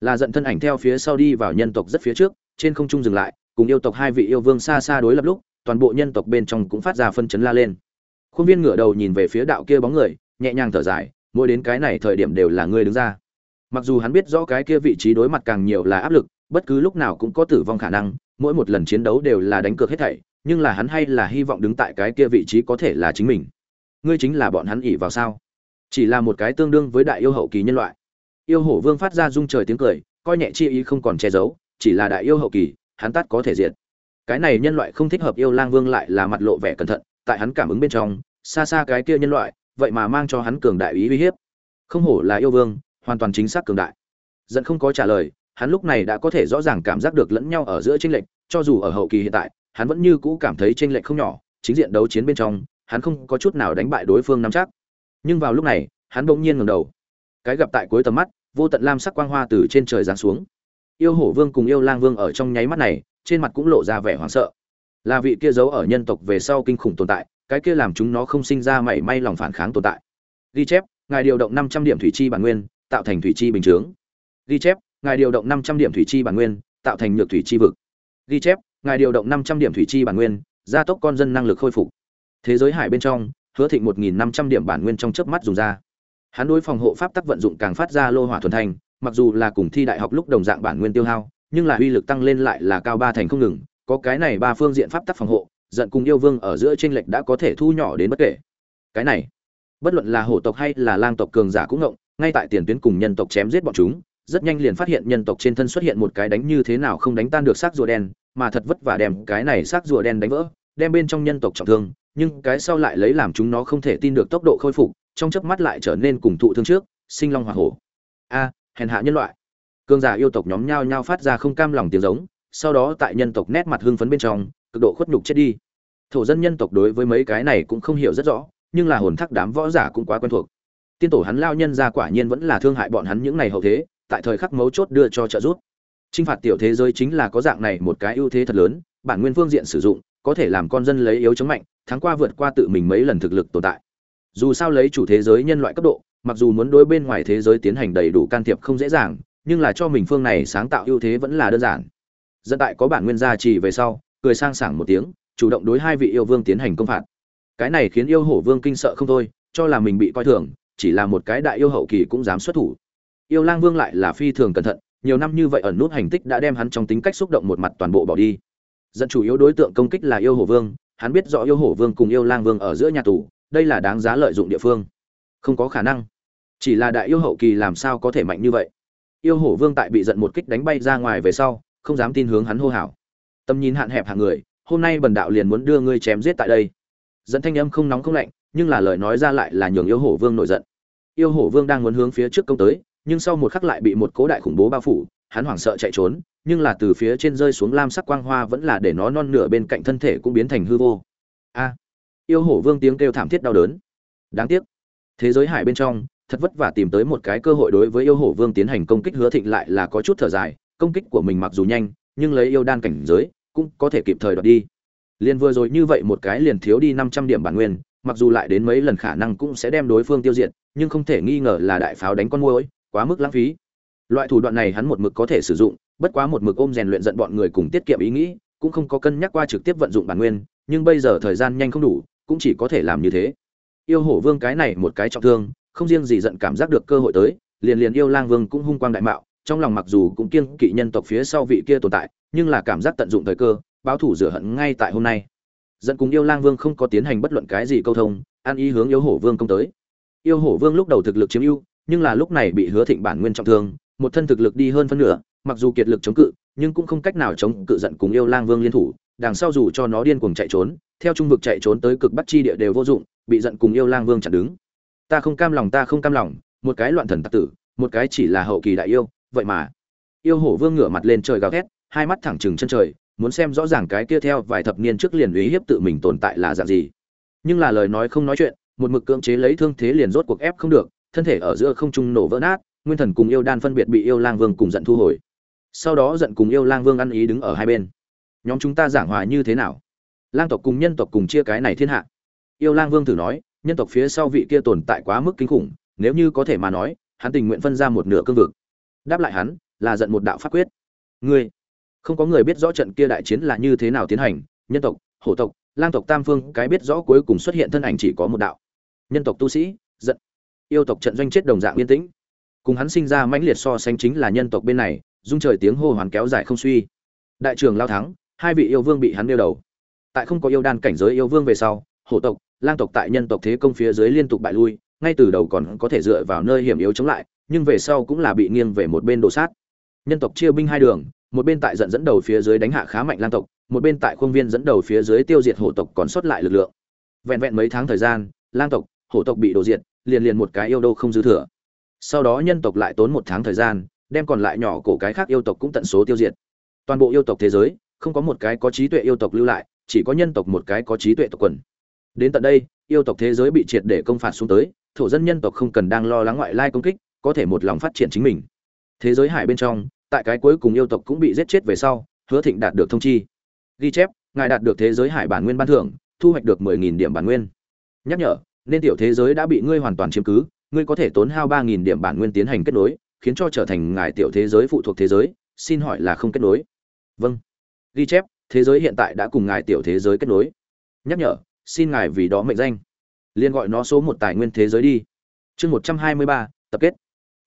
Là giận thân ảnh theo phía sau đi vào nhân tộc rất phía trước, trên không trung dừng lại, cùng yêu tộc hai vị yêu vương xa xa đối lập lúc, toàn bộ nhân tộc bên trong cũng phát ra phân chấn la lên. Khuôn viên ngửa đầu nhìn về phía đạo kia bóng người, nhẹ nhàng thở dài, mỗi đến cái này thời điểm đều là ngươi đứng ra. Mặc dù hắn biết rõ cái kia vị trí đối mặt càng nhiều là áp lực, bất cứ lúc nào cũng có tử vong khả năng, mỗi một lần chiến đấu đều là đánh cược hết thảy, nhưng là hắn hay là hy vọng đứng tại cái kia vị trí có thể là chính mình ngươi chính là bọn hắn ỉ vào sao? Chỉ là một cái tương đương với đại yêu hậu kỳ nhân loại. Yêu hổ vương phát ra rung trời tiếng cười, coi nhẹ chi ý không còn che giấu, chỉ là đại yêu hậu kỳ, hắn tắt có thể diệt. Cái này nhân loại không thích hợp yêu lang vương lại là mặt lộ vẻ cẩn thận, tại hắn cảm ứng bên trong, xa xa cái kia nhân loại, vậy mà mang cho hắn cường đại ý uy hiếp. Không hổ là yêu vương, hoàn toàn chính xác cường đại. Dẫn không có trả lời, hắn lúc này đã có thể rõ ràng cảm giác được lẫn nhau ở giữa tranh lệch, cho dù ở hậu kỳ hiện tại, hắn vẫn như cũ cảm thấy tranh lệch không nhỏ, chính diện đấu chiến bên trong hắn không có chút nào đánh bại đối phương nắm chắc. Nhưng vào lúc này, hắn bỗng nhiên ngẩng đầu. Cái gặp tại cuối tầm mắt, vô tận lam sắc quang hoa từ trên trời giáng xuống. Yêu hổ vương cùng yêu lang vương ở trong nháy mắt này, trên mặt cũng lộ ra vẻ hoảng sợ. Là vị kia giấu ở nhân tộc về sau kinh khủng tồn tại, cái kia làm chúng nó không sinh ra mảy may lòng phản kháng tồn tại. Ghi chép, ngài điều động năm trăm điểm thủy chi bản nguyên, tạo thành thủy chi bình chứng. ghi chép, ngài điều động năm trăm điểm thủy chi bản nguyên, tạo thành nhược thủy chi vực. Ghi chép, ngài điều động năm trăm điểm thủy chi bản nguyên, gia tốc con dân năng lực khôi phục thế giới hải bên trong, hứa thịnh một nghìn năm trăm điểm bản nguyên trong chớp mắt dùng ra. Hắn đối phòng hộ pháp tắc vận dụng càng phát ra lô hỏa thuần thành, mặc dù là cùng thi đại học lúc đồng dạng bản nguyên tiêu hao, nhưng là uy lực tăng lên lại là cao ba thành không ngừng. Có cái này ba phương diện pháp tắc phòng hộ, giận cùng yêu vương ở giữa tranh lệch đã có thể thu nhỏ đến bất kể. Cái này, bất luận là hổ tộc hay là lang tộc cường giả cũng ngộng, ngay tại tiền tuyến cùng nhân tộc chém giết bọn chúng, rất nhanh liền phát hiện nhân tộc trên thân xuất hiện một cái đánh như thế nào không đánh tan được xác rùa đen, mà thật vất vả đem cái này xác rùa đen đánh vỡ, đem bên trong nhân tộc trọng thương nhưng cái sau lại lấy làm chúng nó không thể tin được tốc độ khôi phục trong chớp mắt lại trở nên cùng thụ thương trước sinh long hoa hổ. A hèn hạ nhân loại. Cương giả yêu tộc nhóm nhao nhao phát ra không cam lòng tiếng giống sau đó tại nhân tộc nét mặt hưng phấn bên trong cực độ khuất nhục chết đi. Thổ dân nhân tộc đối với mấy cái này cũng không hiểu rất rõ nhưng là hồn thác đám võ giả cũng quá quen thuộc. Tiên tổ hắn lao nhân ra quả nhiên vẫn là thương hại bọn hắn những ngày hậu thế tại thời khắc mấu chốt đưa cho trợ giúp. Trinh phạt tiểu thế giới chính là có dạng này một cái ưu thế thật lớn, bản nguyên phương diện sử dụng, có thể làm con dân lấy yếu chống mạnh, thắng qua vượt qua tự mình mấy lần thực lực tồn tại. Dù sao lấy chủ thế giới nhân loại cấp độ, mặc dù muốn đối bên ngoài thế giới tiến hành đầy đủ can thiệp không dễ dàng, nhưng là cho mình phương này sáng tạo ưu thế vẫn là đơn giản. Dân tại có bản nguyên gia trì về sau, cười sang sảng một tiếng, chủ động đối hai vị yêu vương tiến hành công phạt. Cái này khiến yêu hổ vương kinh sợ không thôi, cho là mình bị coi thường, chỉ là một cái đại yêu hậu kỳ cũng dám xuất thủ. Yêu Lang Vương lại là phi thường cẩn thận, nhiều năm như vậy ẩn nút hành tích đã đem hắn trong tính cách xúc động một mặt toàn bộ bỏ đi dẫn chủ yếu đối tượng công kích là yêu hổ vương hắn biết rõ yêu hổ vương cùng yêu lang vương ở giữa nhà tù, đây là đáng giá lợi dụng địa phương. Không có khả năng. Chỉ là đại yêu hậu kỳ làm sao có thể mạnh như vậy? Yêu hổ vương tại bị giận một kích đánh bay ra ngoài về sau, không dám tin hướng hắn hô hào. Tầm nhìn hạn hẹp hàng người, hôm nay bần đạo liền muốn đưa ngươi chém giết tại đây. Dẫn thanh âm không nóng không lạnh, nhưng là lời nói ra lại là nhường yêu hổ vương nổi giận. Yêu hổ vương đang muốn hướng phía trước công tới, nhưng sau một khắc lại bị một cố đại khủng bố bao phủ hắn hoảng sợ chạy trốn, nhưng là từ phía trên rơi xuống lam sắc quang hoa vẫn là để nó non nửa bên cạnh thân thể cũng biến thành hư vô. A! Yêu hổ vương tiếng kêu thảm thiết đau đớn. Đáng tiếc. Thế giới hải bên trong, thật vất vả tìm tới một cái cơ hội đối với yêu hổ vương tiến hành công kích hứa thịnh lại là có chút thở dài, công kích của mình mặc dù nhanh, nhưng lấy yêu đan cảnh giới, cũng có thể kịp thời đoạt đi. Liền vừa rồi như vậy một cái liền thiếu đi năm trăm điểm bản nguyên, mặc dù lại đến mấy lần khả năng cũng sẽ đem đối phương tiêu diệt, nhưng không thể nghi ngờ là đại pháo đánh con môi quá mức lãng phí loại thủ đoạn này hắn một mực có thể sử dụng, bất quá một mực ôm rèn luyện giận bọn người cùng tiết kiệm ý nghĩ, cũng không có cân nhắc qua trực tiếp vận dụng bản nguyên, nhưng bây giờ thời gian nhanh không đủ, cũng chỉ có thể làm như thế. Yêu hổ vương cái này một cái trọng thương, không riêng gì giận cảm giác được cơ hội tới, liền liền yêu lang vương cũng hung quang đại mạo, trong lòng mặc dù cũng kiêng kỵ nhân tộc phía sau vị kia tồn tại, nhưng là cảm giác tận dụng thời cơ, báo thủ rửa hận ngay tại hôm nay. Giận cùng yêu lang vương không có tiến hành bất luận cái gì câu thông, an ý hướng yêu hổ vương công tới. Yêu hổ vương lúc đầu thực lực chiếm ưu, nhưng là lúc này bị hứa thịnh bản nguyên trọng thương một thân thực lực đi hơn phân nửa, mặc dù kiệt lực chống cự, nhưng cũng không cách nào chống cự giận cùng yêu lang vương liên thủ, đằng sau dù cho nó điên cuồng chạy trốn, theo trung vực chạy trốn tới cực bắc chi địa đều vô dụng, bị giận cùng yêu lang vương chặn đứng. Ta không cam lòng, ta không cam lòng, một cái loạn thần tặc tử, một cái chỉ là hậu kỳ đại yêu, vậy mà. Yêu hổ vương ngửa mặt lên trời gào thét, hai mắt thẳng trừng chân trời, muốn xem rõ ràng cái kia theo vài thập niên trước liền uy hiếp tự mình tồn tại là dạng gì. Nhưng là lời nói không nói chuyện, một mực cưỡng chế lấy thương thế liền rốt cuộc ép không được, thân thể ở giữa không trung nổ vỡ nát nguyên thần cùng yêu đan phân biệt bị yêu lang vương cùng giận thu hồi. Sau đó giận cùng yêu lang vương ăn ý đứng ở hai bên. Nhóm chúng ta giảng hòa như thế nào? Lang tộc cùng nhân tộc cùng chia cái này thiên hạ. Yêu lang vương thử nói, nhân tộc phía sau vị kia tồn tại quá mức kinh khủng, nếu như có thể mà nói, hắn tình nguyện phân ra một nửa cương vực. Đáp lại hắn, là giận một đạo pháp quyết. Ngươi, không có người biết rõ trận kia đại chiến là như thế nào tiến hành, nhân tộc, hổ tộc, lang tộc tam phương, cái biết rõ cuối cùng xuất hiện thân ảnh chỉ có một đạo. Nhân tộc tu sĩ, giận. Yêu tộc trận doanh chết đồng dạng yên tĩnh cùng hắn sinh ra mãnh liệt so sánh chính là nhân tộc bên này dung trời tiếng hô hoán kéo dài không suy. Đại trường lao thắng, hai vị yêu vương bị hắn nêu đầu. Tại không có yêu đan cảnh giới yêu vương về sau, hổ tộc, lang tộc tại nhân tộc thế công phía dưới liên tục bại lui, ngay từ đầu còn có thể dựa vào nơi hiểm yếu chống lại, nhưng về sau cũng là bị nghiêng về một bên đổ sát. Nhân tộc chia binh hai đường, một bên tại dẫn dẫn đầu phía dưới đánh hạ khá mạnh lang tộc, một bên tại khuôn viên dẫn đầu phía dưới tiêu diệt hổ tộc còn sót lại lực lượng. Vẹn vẹn mấy tháng thời gian, lang tộc, hổ tộc bị đổ diệt, liền liền một cái yêu đô không dư thừa sau đó nhân tộc lại tốn một tháng thời gian, đem còn lại nhỏ cổ cái khác yêu tộc cũng tận số tiêu diệt. Toàn bộ yêu tộc thế giới, không có một cái có trí tuệ yêu tộc lưu lại, chỉ có nhân tộc một cái có trí tuệ tộc quần. Đến tận đây, yêu tộc thế giới bị triệt để công phạt xuống tới, thổ dân nhân tộc không cần đang lo lắng ngoại lai công kích, có thể một lòng phát triển chính mình. Thế giới hải bên trong, tại cái cuối cùng yêu tộc cũng bị giết chết về sau, hứa thịnh đạt được thông chi. Ghi chép, ngài đạt được thế giới hải bản nguyên ban thưởng, thu hoạch được mười nghìn điểm bản nguyên. Nhắc nhở, nên tiểu thế giới đã bị ngươi hoàn toàn chiếm cứ ngươi có thể tốn hao ba nghìn điểm bản nguyên tiến hành kết nối, khiến cho trở thành ngài tiểu thế giới phụ thuộc thế giới, xin hỏi là không kết nối? Vâng. Ghi chép, thế giới hiện tại đã cùng ngài tiểu thế giới kết nối. Nhắc nhở, xin ngài vì đó mệnh danh. Liên gọi nó số một tài nguyên thế giới đi. Chương một trăm hai mươi ba, tập kết.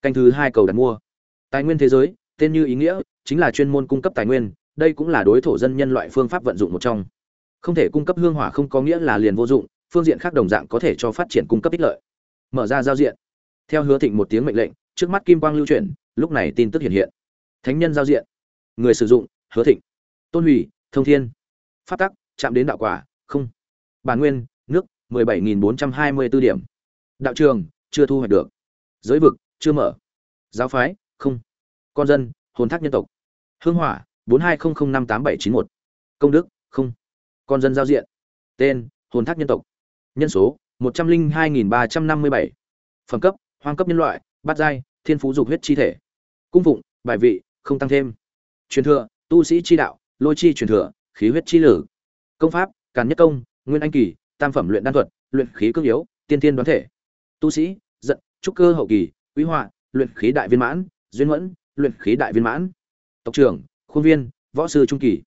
Canh thứ hai cầu đặt mua. Tài nguyên thế giới, tên như ý nghĩa, chính là chuyên môn cung cấp tài nguyên, đây cũng là đối thổ dân nhân loại phương pháp vận dụng một trong. Không thể cung cấp hương hỏa không có nghĩa là liền vô dụng, phương diện khác đồng dạng có thể cho phát triển cung cấp ích lợi mở ra giao diện. Theo hứa thịnh một tiếng mệnh lệnh, trước mắt kim quang lưu chuyển, lúc này tin tức hiện hiện. Thánh nhân giao diện. Người sử dụng, hứa thịnh. Tôn hủy, thông thiên. Phát tắc, chạm đến đạo quả, không. Bản nguyên, nước, mười bảy nghìn bốn trăm hai mươi 1424 điểm. Đạo trường, chưa thu hoạch được. Giới vực, chưa mở. Giáo phái, không. Con dân, hồn thác nhân tộc. Hương hỏa, bốn hai không không năm tám bảy chín một. Công đức, không. Con dân giao diện. Tên, hồn thác nhân tộc. Nhân số một trăm linh hai nghìn ba trăm năm mươi bảy. Phẩm cấp, hoang cấp nhân loại, bát giai, thiên phú dục huyết chi thể. Cung phụng, bài vị, không tăng thêm. Truyền thừa, tu sĩ chi đạo, lôi chi truyền thừa, khí huyết chi lử. Công pháp, càn nhất công, nguyên anh kỳ, tam phẩm luyện đan thuật, luyện khí cương yếu, tiên tiên đoán thể. Tu sĩ, giận, trúc cơ hậu kỳ, quý họa, luyện khí đại viên mãn, duyên mẫn, luyện khí đại viên mãn. Tộc trưởng, khuôn viên, võ sư trung kỳ.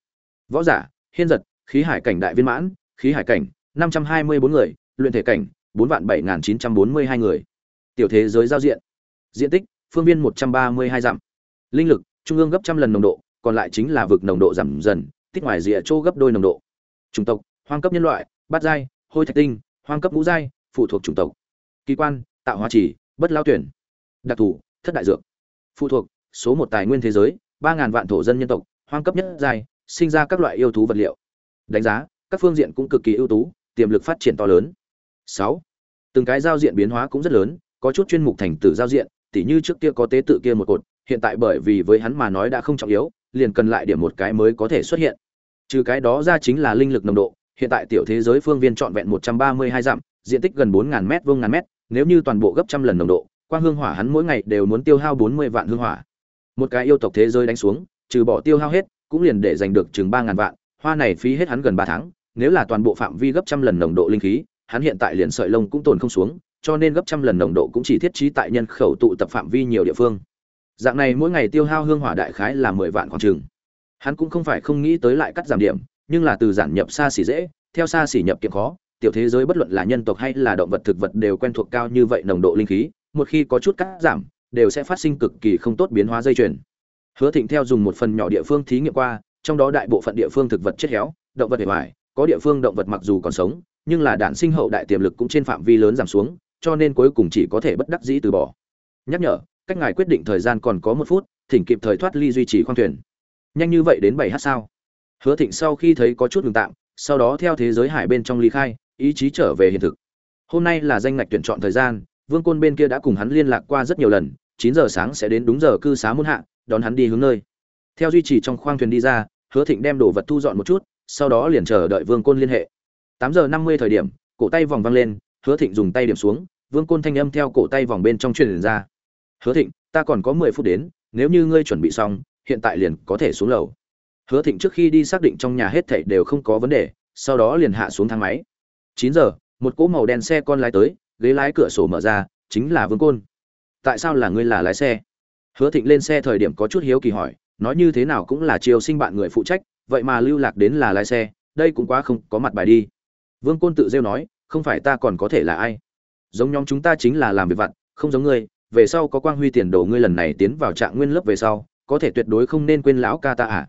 Võ giả, hiên giật, khí hải cảnh đại viên mãn, khí hải cảnh, năm trăm hai mươi bốn người luyện thể cảnh, bốn vạn bảy nghìn chín trăm bốn mươi hai người. Tiểu thế giới giao diện. Diện tích, phương viên một trăm ba mươi hai dặm. Linh lực, trung ương gấp trăm lần nồng độ, còn lại chính là vực nồng độ giảm dần, tích ngoài rìa chỗ gấp đôi nồng độ. Chủng tộc, hoang cấp nhân loại, bát giai, hôi thạch tinh, hoang cấp ngũ giai, phụ thuộc chủng tộc. Kỳ quan, tạo hóa chỉ bất lao tuyển. Đặc thù, thất đại dược. Phụ thuộc, số một tài nguyên thế giới, ba ngàn vạn thổ dân nhân tộc, hoang cấp nhất giai, sinh ra các loại yêu thú vật liệu. Đánh giá, các phương diện cũng cực kỳ ưu tú, tiềm lực phát triển to lớn sáu. Từng cái giao diện biến hóa cũng rất lớn, có chút chuyên mục thành tử giao diện, tỉ như trước kia có tế tự kia một cột, hiện tại bởi vì với hắn mà nói đã không trọng yếu, liền cần lại điểm một cái mới có thể xuất hiện. Trừ cái đó ra chính là linh lực nồng độ, hiện tại tiểu thế giới phương viên trọn vẹn một trăm ba mươi hai dặm, diện tích gần bốn ngàn mét vuông ngàn mét, nếu như toàn bộ gấp trăm lần nồng độ, quang hương hỏa hắn mỗi ngày đều muốn tiêu hao bốn mươi vạn hương hỏa. Một cái yêu tộc thế giới đánh xuống, trừ bỏ tiêu hao hết, cũng liền để giành được chừng ba ngàn vạn, hoa này phí hết hắn gần ba tháng, nếu là toàn bộ phạm vi gấp trăm lần nồng độ linh khí hắn hiện tại liền sợi lông cũng tồn không xuống cho nên gấp trăm lần nồng độ cũng chỉ thiết trí tại nhân khẩu tụ tập phạm vi nhiều địa phương. Dạng này mỗi ngày tiêu hao hương hỏa đại khái là mười vạn khoảng chừng. Hắn cũng không phải không nghĩ tới lại cắt giảm điểm nhưng là từ giản nhập xa xỉ dễ theo xa xỉ nhập kiệm khó tiểu thế giới bất luận là nhân tộc hay là động vật thực vật đều quen thuộc cao như vậy nồng độ linh khí một khi có chút cắt giảm đều sẽ phát sinh cực kỳ không tốt biến hóa dây chuyền. Hứa thịnh theo dùng một phần nhỏ địa phương thí nghiệm qua trong đó đại bộ phận địa phương thực vật chết héo động vật hề hoại, có địa phương động vật mặc dù còn sống nhưng là đạn sinh hậu đại tiềm lực cũng trên phạm vi lớn giảm xuống, cho nên cuối cùng chỉ có thể bất đắc dĩ từ bỏ. Nhắc nhở, cách ngài quyết định thời gian còn có một phút, thỉnh kịp thời thoát ly duy trì khoang thuyền. Nhanh như vậy đến bảy h sao? Hứa thịnh sau khi thấy có chút ngừng tạm, sau đó theo thế giới hải bên trong ly khai, ý chí trở về hiện thực. Hôm nay là danh ngạch tuyển chọn thời gian, vương côn bên kia đã cùng hắn liên lạc qua rất nhiều lần, chín giờ sáng sẽ đến đúng giờ cư xá muôn hạ, đón hắn đi hướng nơi. Theo duy trì trong khoang thuyền đi ra, hứa thịnh đem đồ vật thu dọn một chút, sau đó liền chờ đợi vương côn liên hệ tám giờ năm mươi thời điểm, cổ tay vòng văng lên, hứa thịnh dùng tay điểm xuống, vương côn thanh âm theo cổ tay vòng bên trong truyền ra. Hứa thịnh, ta còn có mười phút đến, nếu như ngươi chuẩn bị xong, hiện tại liền có thể xuống lầu. Hứa thịnh trước khi đi xác định trong nhà hết thảy đều không có vấn đề, sau đó liền hạ xuống thang máy. Chín giờ, một cỗ màu đen xe con lái tới, ghế lái cửa sổ mở ra, chính là vương côn. Tại sao là ngươi là lái xe? Hứa thịnh lên xe thời điểm có chút hiếu kỳ hỏi, nói như thế nào cũng là chiều sinh bạn người phụ trách, vậy mà lưu lạc đến là lái xe, đây cũng quá không có mặt bài đi vương côn tự rêu nói, không phải ta còn có thể là ai? Giống nhóm chúng ta chính là làm việc vặt, không giống ngươi, về sau có quang huy tiền đồ ngươi lần này tiến vào trạng nguyên lớp về sau, có thể tuyệt đối không nên quên lão ca ta à?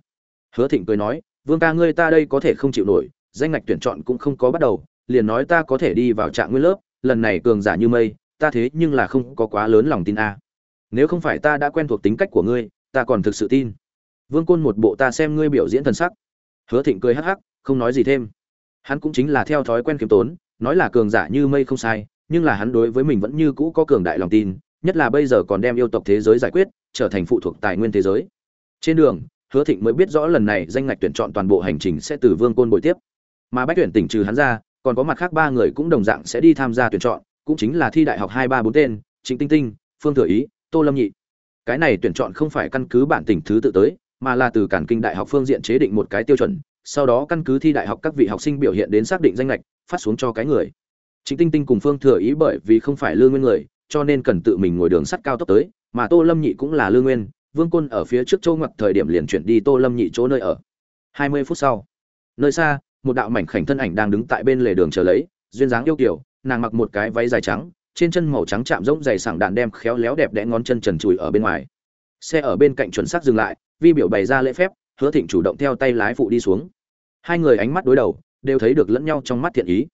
Hứa thịnh cười nói, vương ca ngươi ta đây có thể không chịu nổi, danh ngạch tuyển chọn cũng không có bắt đầu, liền nói ta có thể đi vào trạng nguyên lớp, lần này cường giả như mây, ta thế nhưng là không có quá lớn lòng tin a. À. nếu không phải ta đã quen thuộc tính cách của ngươi, ta còn thực sự tin. Vương côn một bộ ta xem ngươi biểu diễn thần sắc. Hứa thịnh cười hắc hắc, không nói gì thêm hắn cũng chính là theo thói quen kiếm tốn, nói là cường giả như mây không sai, nhưng là hắn đối với mình vẫn như cũ có cường đại lòng tin, nhất là bây giờ còn đem yêu tộc thế giới giải quyết, trở thành phụ thuộc tài nguyên thế giới. Trên đường, hứa thịnh mới biết rõ lần này danh ngạch tuyển chọn toàn bộ hành trình sẽ từ vương côn bồi tiếp. Mà bách tuyển tỉnh trừ hắn ra, còn có mặt khác ba người cũng đồng dạng sẽ đi tham gia tuyển chọn, cũng chính là thi đại học hai ba bốn tên, trịnh tinh tinh, phương thừa ý, tô lâm nhị. Cái này tuyển chọn không phải căn cứ bản tỉnh thứ tự tới, mà là từ cản kinh đại học phương diện chế định một cái tiêu chuẩn sau đó căn cứ thi đại học các vị học sinh biểu hiện đến xác định danh lệch, phát xuống cho cái người. Chính tinh tinh cùng phương thừa ý bởi vì không phải lương nguyên người, cho nên cần tự mình ngồi đường sắt cao tốc tới, mà tô lâm nhị cũng là lương nguyên, vương côn ở phía trước châu ngoặc thời điểm liền chuyển đi tô lâm nhị chỗ nơi ở. Hai mươi phút sau, nơi xa, một đạo mảnh khảnh thân ảnh đang đứng tại bên lề đường chờ lấy, duyên dáng yêu kiểu nàng mặc một cái váy dài trắng, trên chân màu trắng chạm rỗng dày sảng đạn đem khéo léo đẹp đẽ ngón chân trần trụi ở bên ngoài. Xe ở bên cạnh chuẩn xác dừng lại, vi biểu bày ra lễ phép, hứa thịnh chủ động theo tay lái phụ đi xuống hai người ánh mắt đối đầu, đều thấy được lẫn nhau trong mắt thiện ý.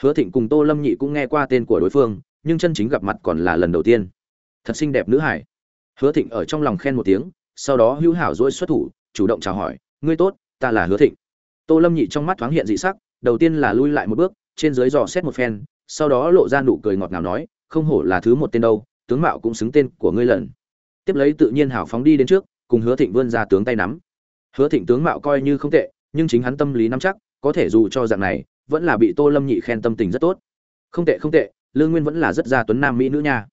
Hứa thịnh cùng tô lâm nhị cũng nghe qua tên của đối phương, nhưng chân chính gặp mặt còn là lần đầu tiên. Thật xinh đẹp nữ hải. Hứa thịnh ở trong lòng khen một tiếng, sau đó hữu hảo dỗi xuất thủ, chủ động chào hỏi, ngươi tốt, ta là hứa thịnh. Tô lâm nhị trong mắt thoáng hiện dị sắc, đầu tiên là lui lại một bước, trên dưới dò xét một phen, sau đó lộ ra nụ cười ngọt ngào nói, không hổ là thứ một tên đâu, tướng mạo cũng xứng tên của ngươi lần. Tiếp lấy tự nhiên hảo phóng đi đến trước, cùng hứa thịnh vươn ra tướng tay nắm. Hứa thịnh tướng mạo coi như không tệ nhưng chính hắn tâm lý nắm chắc, có thể dù cho dạng này, vẫn là bị tô lâm nhị khen tâm tình rất tốt. Không tệ không tệ, lương nguyên vẫn là rất gia tuấn nam mỹ nữ nha.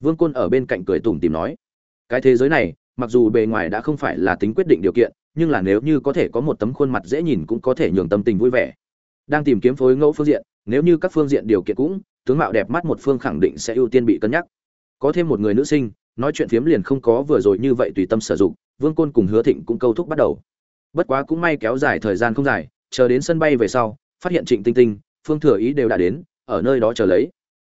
Vương côn ở bên cạnh cười tủm tìm nói, cái thế giới này, mặc dù bề ngoài đã không phải là tính quyết định điều kiện, nhưng là nếu như có thể có một tấm khuôn mặt dễ nhìn cũng có thể nhường tâm tình vui vẻ. Đang tìm kiếm phối ngẫu phương diện, nếu như các phương diện điều kiện cũng, tướng mạo đẹp mắt một phương khẳng định sẽ ưu tiên bị cân nhắc. Có thêm một người nữ sinh, nói chuyện phiếm liền không có vừa rồi như vậy tùy tâm sử dụng, vương côn cùng hứa thịnh cũng câu thúc bắt đầu bất quá cũng may kéo dài thời gian không dài, chờ đến sân bay về sau, phát hiện trịnh tinh tinh, phương thừa ý đều đã đến, ở nơi đó chờ lấy.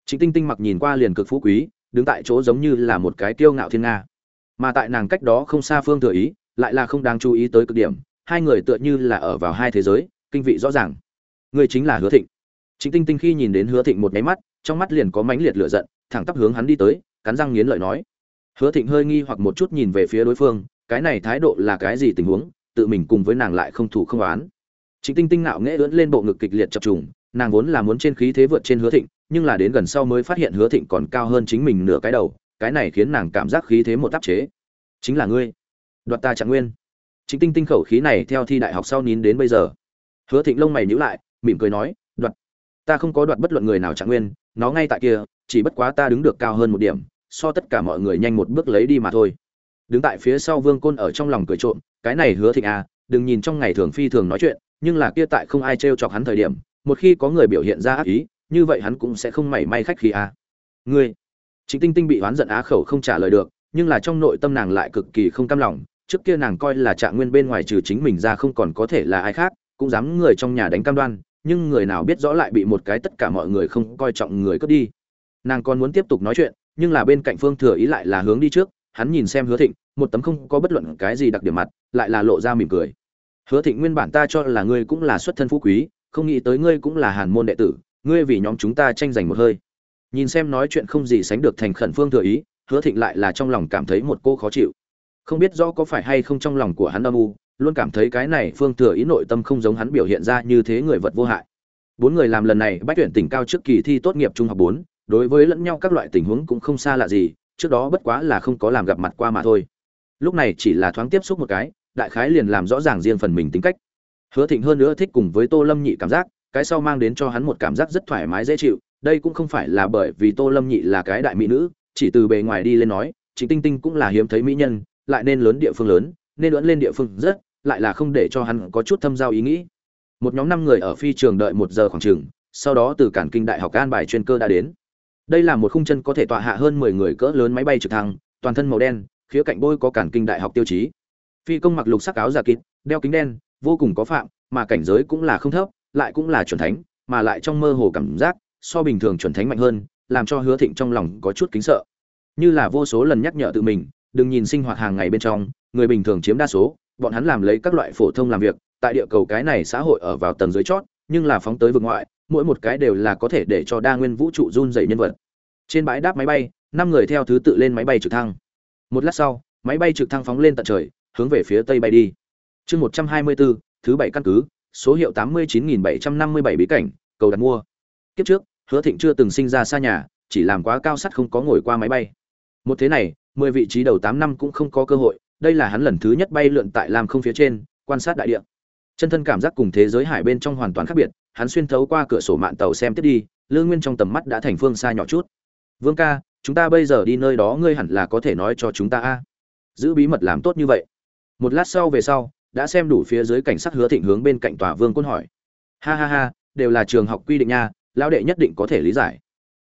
Trịnh tinh tinh mặc nhìn qua liền cực phú quý, đứng tại chỗ giống như là một cái kiêu ngạo thiên nga. Mà tại nàng cách đó không xa phương thừa ý, lại là không đáng chú ý tới cực điểm, hai người tựa như là ở vào hai thế giới, kinh vị rõ ràng. Người chính là hứa thịnh. Trịnh tinh tinh khi nhìn đến hứa thịnh một nháy mắt, trong mắt liền có mãnh liệt lửa giận, thẳng tắp hướng hắn đi tới, cắn răng nghiến lợi nói. Hứa thịnh hơi nghi hoặc một chút nhìn về phía đối phương, cái này thái độ là cái gì tình huống? Tự mình cùng với nàng lại không thủ không oán. Trịnh tinh tinh nạo nghễ ưỡn lên bộ ngực kịch liệt chập trùng, nàng vốn là muốn trên khí thế vượt trên hứa thịnh, nhưng là đến gần sau mới phát hiện hứa thịnh còn cao hơn chính mình nửa cái đầu, cái này khiến nàng cảm giác khí thế một áp chế. Chính là ngươi. Đoạt ta trạng nguyên. Chính tinh tinh khẩu khí này theo thi đại học sau nín đến bây giờ. Hứa thịnh lông mày nhíu lại, mỉm cười nói, đoạt. Ta không có đoạt bất luận người nào trạng nguyên, nó ngay tại kia, chỉ bất quá ta đứng được cao hơn một điểm, so tất cả mọi người nhanh một bước lấy đi mà thôi. Đứng tại phía sau vương côn ở trong lòng cười trộm cái này hứa thịnh à đừng nhìn trong ngày thường phi thường nói chuyện, nhưng là kia tại không ai trêu chọc hắn thời điểm, một khi có người biểu hiện ra ác ý, như vậy hắn cũng sẽ không mảy may khách khí à. Ngươi chính tinh tinh bị oán giận á khẩu không trả lời được, nhưng là trong nội tâm nàng lại cực kỳ không cam lòng, trước kia nàng coi là trạng nguyên bên ngoài trừ chính mình ra không còn có thể là ai khác, cũng dám người trong nhà đánh cam đoan, nhưng người nào biết rõ lại bị một cái tất cả mọi người không coi trọng người cướp đi. Nàng còn muốn tiếp tục nói chuyện, nhưng là bên cạnh phương thừa ý lại là hướng đi trước, hắn nhìn xem hứa thịnh một tấm không có bất luận cái gì đặc điểm mặt, lại là lộ ra mỉm cười. Hứa thịnh, nguyên bản ta cho là ngươi cũng là xuất thân phú quý, không nghĩ tới ngươi cũng là hàn môn đệ tử, ngươi vì nhóm chúng ta tranh giành một hơi. Nhìn xem nói chuyện không gì sánh được thành khẩn phương thừa ý, hứa thịnh lại là trong lòng cảm thấy một cô khó chịu. Không biết rõ có phải hay không trong lòng của hắn âm u, luôn cảm thấy cái này phương thừa ý nội tâm không giống hắn biểu hiện ra như thế người vật vô hại. Bốn người làm lần này bách tuyển tỉnh cao trước kỳ thi tốt nghiệp trung học bốn, đối với lẫn nhau các loại tình huống cũng không xa lạ gì, trước đó bất quá là không có làm gặp mặt qua mà thôi lúc này chỉ là thoáng tiếp xúc một cái, đại khái liền làm rõ ràng riêng phần mình tính cách. Hứa thịnh hơn nữa thích cùng với tô lâm nhị cảm giác, cái sau mang đến cho hắn một cảm giác rất thoải mái dễ chịu, đây cũng không phải là bởi vì tô lâm nhị là cái đại mỹ nữ, chỉ từ bề ngoài đi lên nói chính tinh tinh cũng là hiếm thấy mỹ nhân, lại nên lớn địa phương lớn, nên lẫn lên địa phương rất, lại là không để cho hắn có chút thâm giao ý nghĩ. Một nhóm năm người ở phi trường đợi một giờ khoảng chừng, sau đó từ cản kinh đại học an bài chuyên cơ đã đến. Đây là một khung chân có thể tọa hạ hơn mười người cỡ lớn máy bay trực thăng, toàn thân màu đen khía cạnh bôi có cản kinh đại học tiêu chí. Phi công mặc lục sắc áo giả kịt, đeo kính đen, vô cùng có phạm, mà cảnh giới cũng là không thấp, lại cũng là chuẩn thánh, mà lại trong mơ hồ cảm giác, so bình thường chuẩn thánh mạnh hơn, làm cho hứa thịnh trong lòng có chút kính sợ. Như là vô số lần nhắc nhở tự mình, đừng nhìn sinh hoạt hàng ngày bên trong, người bình thường chiếm đa số, bọn hắn làm lấy các loại phổ thông làm việc, tại địa cầu cái này xã hội ở vào tầng dưới chót, nhưng là phóng tới vực ngoại, mỗi một cái đều là có thể để cho đa nguyên vũ trụ run dày nhân vật. Trên bãi đáp máy bay, năm người theo thứ tự lên máy bay trực thăng một lát sau, máy bay trực thăng phóng lên tận trời, hướng về phía tây bay đi. Chương một trăm hai mươi bốn thứ bảy căn cứ, số hiệu tám mươi chín nghìn bảy trăm năm mươi bảy bí cảnh, cầu đặt mua. Kiếp trước, hứa thịnh chưa từng sinh ra xa nhà, chỉ làm quá cao sắt không có ngồi qua máy bay. Một thế này, mười vị trí đầu tám năm cũng không có cơ hội, đây là hắn lần thứ nhất bay lượn tại lam không phía trên, quan sát đại địa. Chân thân cảm giác cùng thế giới hải bên trong hoàn toàn khác biệt, hắn xuyên thấu qua cửa sổ mạng tàu xem tiếp đi lương nguyên trong tầm mắt đã thành phương xa nhỏ chút. Vương ca chúng ta bây giờ đi nơi đó ngươi hẳn là có thể nói cho chúng ta a. Giữ bí mật làm tốt như vậy. Một lát sau về sau, đã xem đủ phía dưới cảnh sát hứa thịnh hướng bên cạnh tòa vương côn hỏi. Ha ha ha, đều là trường học quy định nha, lão đệ nhất định có thể lý giải.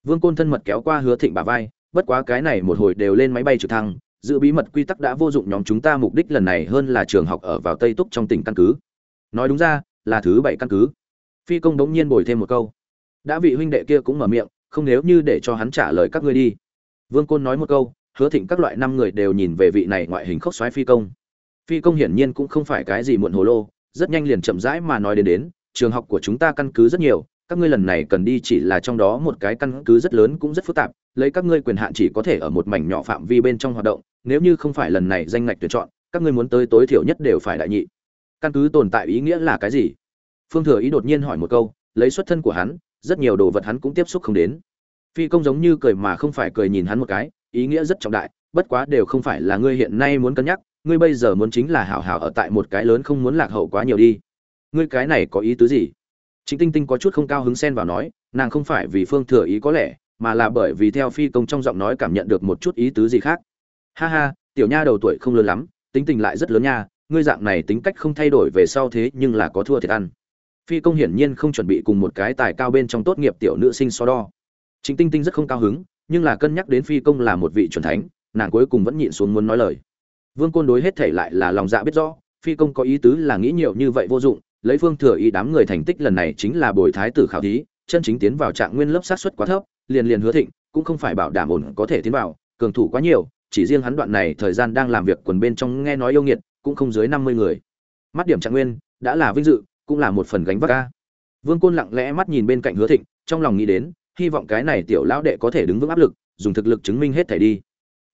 Vương côn thân mật kéo qua hứa thịnh bà vai, bất quá cái này một hồi đều lên máy bay trực thăng, giữ bí mật quy tắc đã vô dụng nhóm chúng ta mục đích lần này hơn là trường học ở vào tây túc trong tỉnh căn cứ. Nói đúng ra, là thứ bảy căn cứ. Phi công đống nhiên bồi thêm một câu. Đã vị huynh đệ kia cũng mở miệng, không nếu như để cho hắn trả lời các ngươi đi vương côn nói một câu, hứa thịnh các loại năm người đều nhìn về vị này ngoại hình khốc xoáy phi công. Phi công hiển nhiên cũng không phải cái gì muộn hồ lô, rất nhanh liền chậm rãi mà nói đến đến, trường học của chúng ta căn cứ rất nhiều, các ngươi lần này cần đi chỉ là trong đó một cái căn cứ rất lớn cũng rất phức tạp, lấy các ngươi quyền hạn chỉ có thể ở một mảnh nhỏ phạm vi bên trong hoạt động, nếu như không phải lần này danh ngạch tuyển chọn, các ngươi muốn tới tối thiểu nhất đều phải đại nhị. Căn cứ tồn tại ý nghĩa là cái gì? Phương thừa ý đột nhiên hỏi một câu, lấy xuất thân của hắn, rất nhiều đồ vật hắn cũng tiếp xúc không đến phi công giống như cười mà không phải cười nhìn hắn một cái, ý nghĩa rất trọng đại, bất quá đều không phải là ngươi hiện nay muốn cân nhắc, ngươi bây giờ muốn chính là hảo hảo ở tại một cái lớn không muốn lạc hậu quá nhiều đi. Ngươi cái này có ý tứ gì? Chính tinh tinh có chút không cao hứng xen vào nói, nàng không phải vì phương thừa ý có lẽ, mà là bởi vì theo phi công trong giọng nói cảm nhận được một chút ý tứ gì khác. Ha ha, tiểu nha đầu tuổi không lớn lắm, tính tình lại rất lớn nha, ngươi dạng này tính cách không thay đổi về sau thế nhưng là có thua thiệt ăn. Phi công hiển nhiên không chuẩn bị cùng một cái tài cao bên trong tốt nghiệp tiểu nữ sinh so đo. Trịnh tinh tinh rất không cao hứng, nhưng là cân nhắc đến phi công là một vị chuẩn thánh, nàng cuối cùng vẫn nhịn xuống muốn nói lời vương côn đối hết thể lại là lòng dạ biết rõ, phi công có ý tứ là nghĩ nhiều như vậy vô dụng, lấy phương thừa ý đám người thành tích lần này chính là bồi thái tử khảo thí, chân chính tiến vào trạng nguyên lớp sát suất quá thấp, liền liền hứa thịnh, cũng không phải bảo đảm ổn có thể tiến vào, cường thủ quá nhiều, chỉ riêng hắn đoạn này thời gian đang làm việc quần bên trong nghe nói yêu nghiệt, cũng không dưới năm mươi người mắt điểm trạng nguyên, đã là vinh dự, cũng là một phần gánh vác a. vương côn lặng lẽ mắt nhìn bên cạnh hứa thịnh, trong lòng nghĩ đến hy vọng cái này tiểu lão đệ có thể đứng vững áp lực, dùng thực lực chứng minh hết thể đi.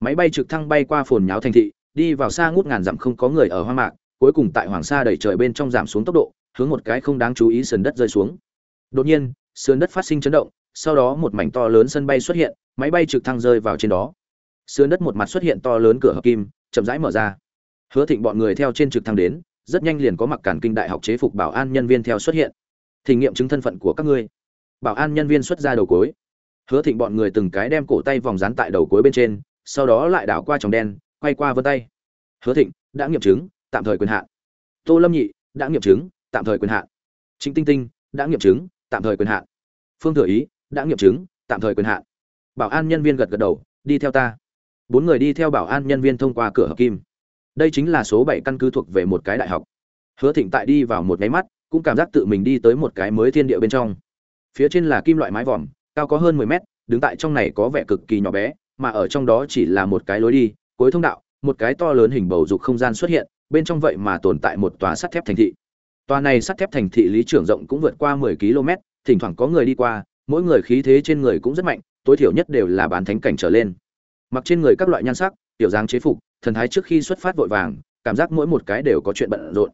Máy bay trực thăng bay qua phồn nháo thành thị, đi vào xa ngút ngàn dặm không có người ở hoang mạc, cuối cùng tại hoàng sa đẩy trời bên trong giảm xuống tốc độ, hướng một cái không đáng chú ý sườn đất rơi xuống. Đột nhiên, sườn đất phát sinh chấn động, sau đó một mảnh to lớn sân bay xuất hiện, máy bay trực thăng rơi vào trên đó. Sườn đất một mặt xuất hiện to lớn cửa hợp kim, chậm rãi mở ra. Hứa thịnh bọn người theo trên trực thăng đến, rất nhanh liền có mặc cản kinh đại học chế phục bảo an nhân viên theo xuất hiện. Thí nghiệm chứng thân phận của các ngươi bảo an nhân viên xuất ra đầu cối. Hứa thịnh bọn người từng cái đem cổ tay vòng dán tại đầu cối bên trên, sau đó lại đảo qua tròng đen, quay qua vân tay. Hứa thịnh, đã nghiệm chứng, tạm thời quyền hạn. Tô lâm nhị, đã nghiệm chứng, tạm thời quyền hạn. Chính tinh tinh, đã nghiệm chứng, tạm thời quyền hạn. Phương thừa ý, đã nghiệm chứng, tạm thời quyền hạn. Bảo an nhân viên gật gật đầu, đi theo ta. Bốn người đi theo bảo an nhân viên thông qua cửa hợp kim. Đây chính là số bảy căn cứ thuộc về một cái đại học. Hứa thịnh tại đi vào một nháy mắt, cũng cảm giác tự mình đi tới một cái mới thiên địa bên trong phía trên là kim loại mái vòm, cao có hơn mười mét, đứng tại trong này có vẻ cực kỳ nhỏ bé, mà ở trong đó chỉ là một cái lối đi, cuối thông đạo, một cái to lớn hình bầu dục không gian xuất hiện, bên trong vậy mà tồn tại một tòa sắt thép thành thị. Tòa này sắt thép thành thị lý trưởng rộng cũng vượt qua mười km, thỉnh thoảng có người đi qua, mỗi người khí thế trên người cũng rất mạnh, tối thiểu nhất đều là bán thánh cảnh trở lên. Mặc trên người các loại nhan sắc, tiểu dáng chế phục, thần thái trước khi xuất phát vội vàng, cảm giác mỗi một cái đều có chuyện bận rộn.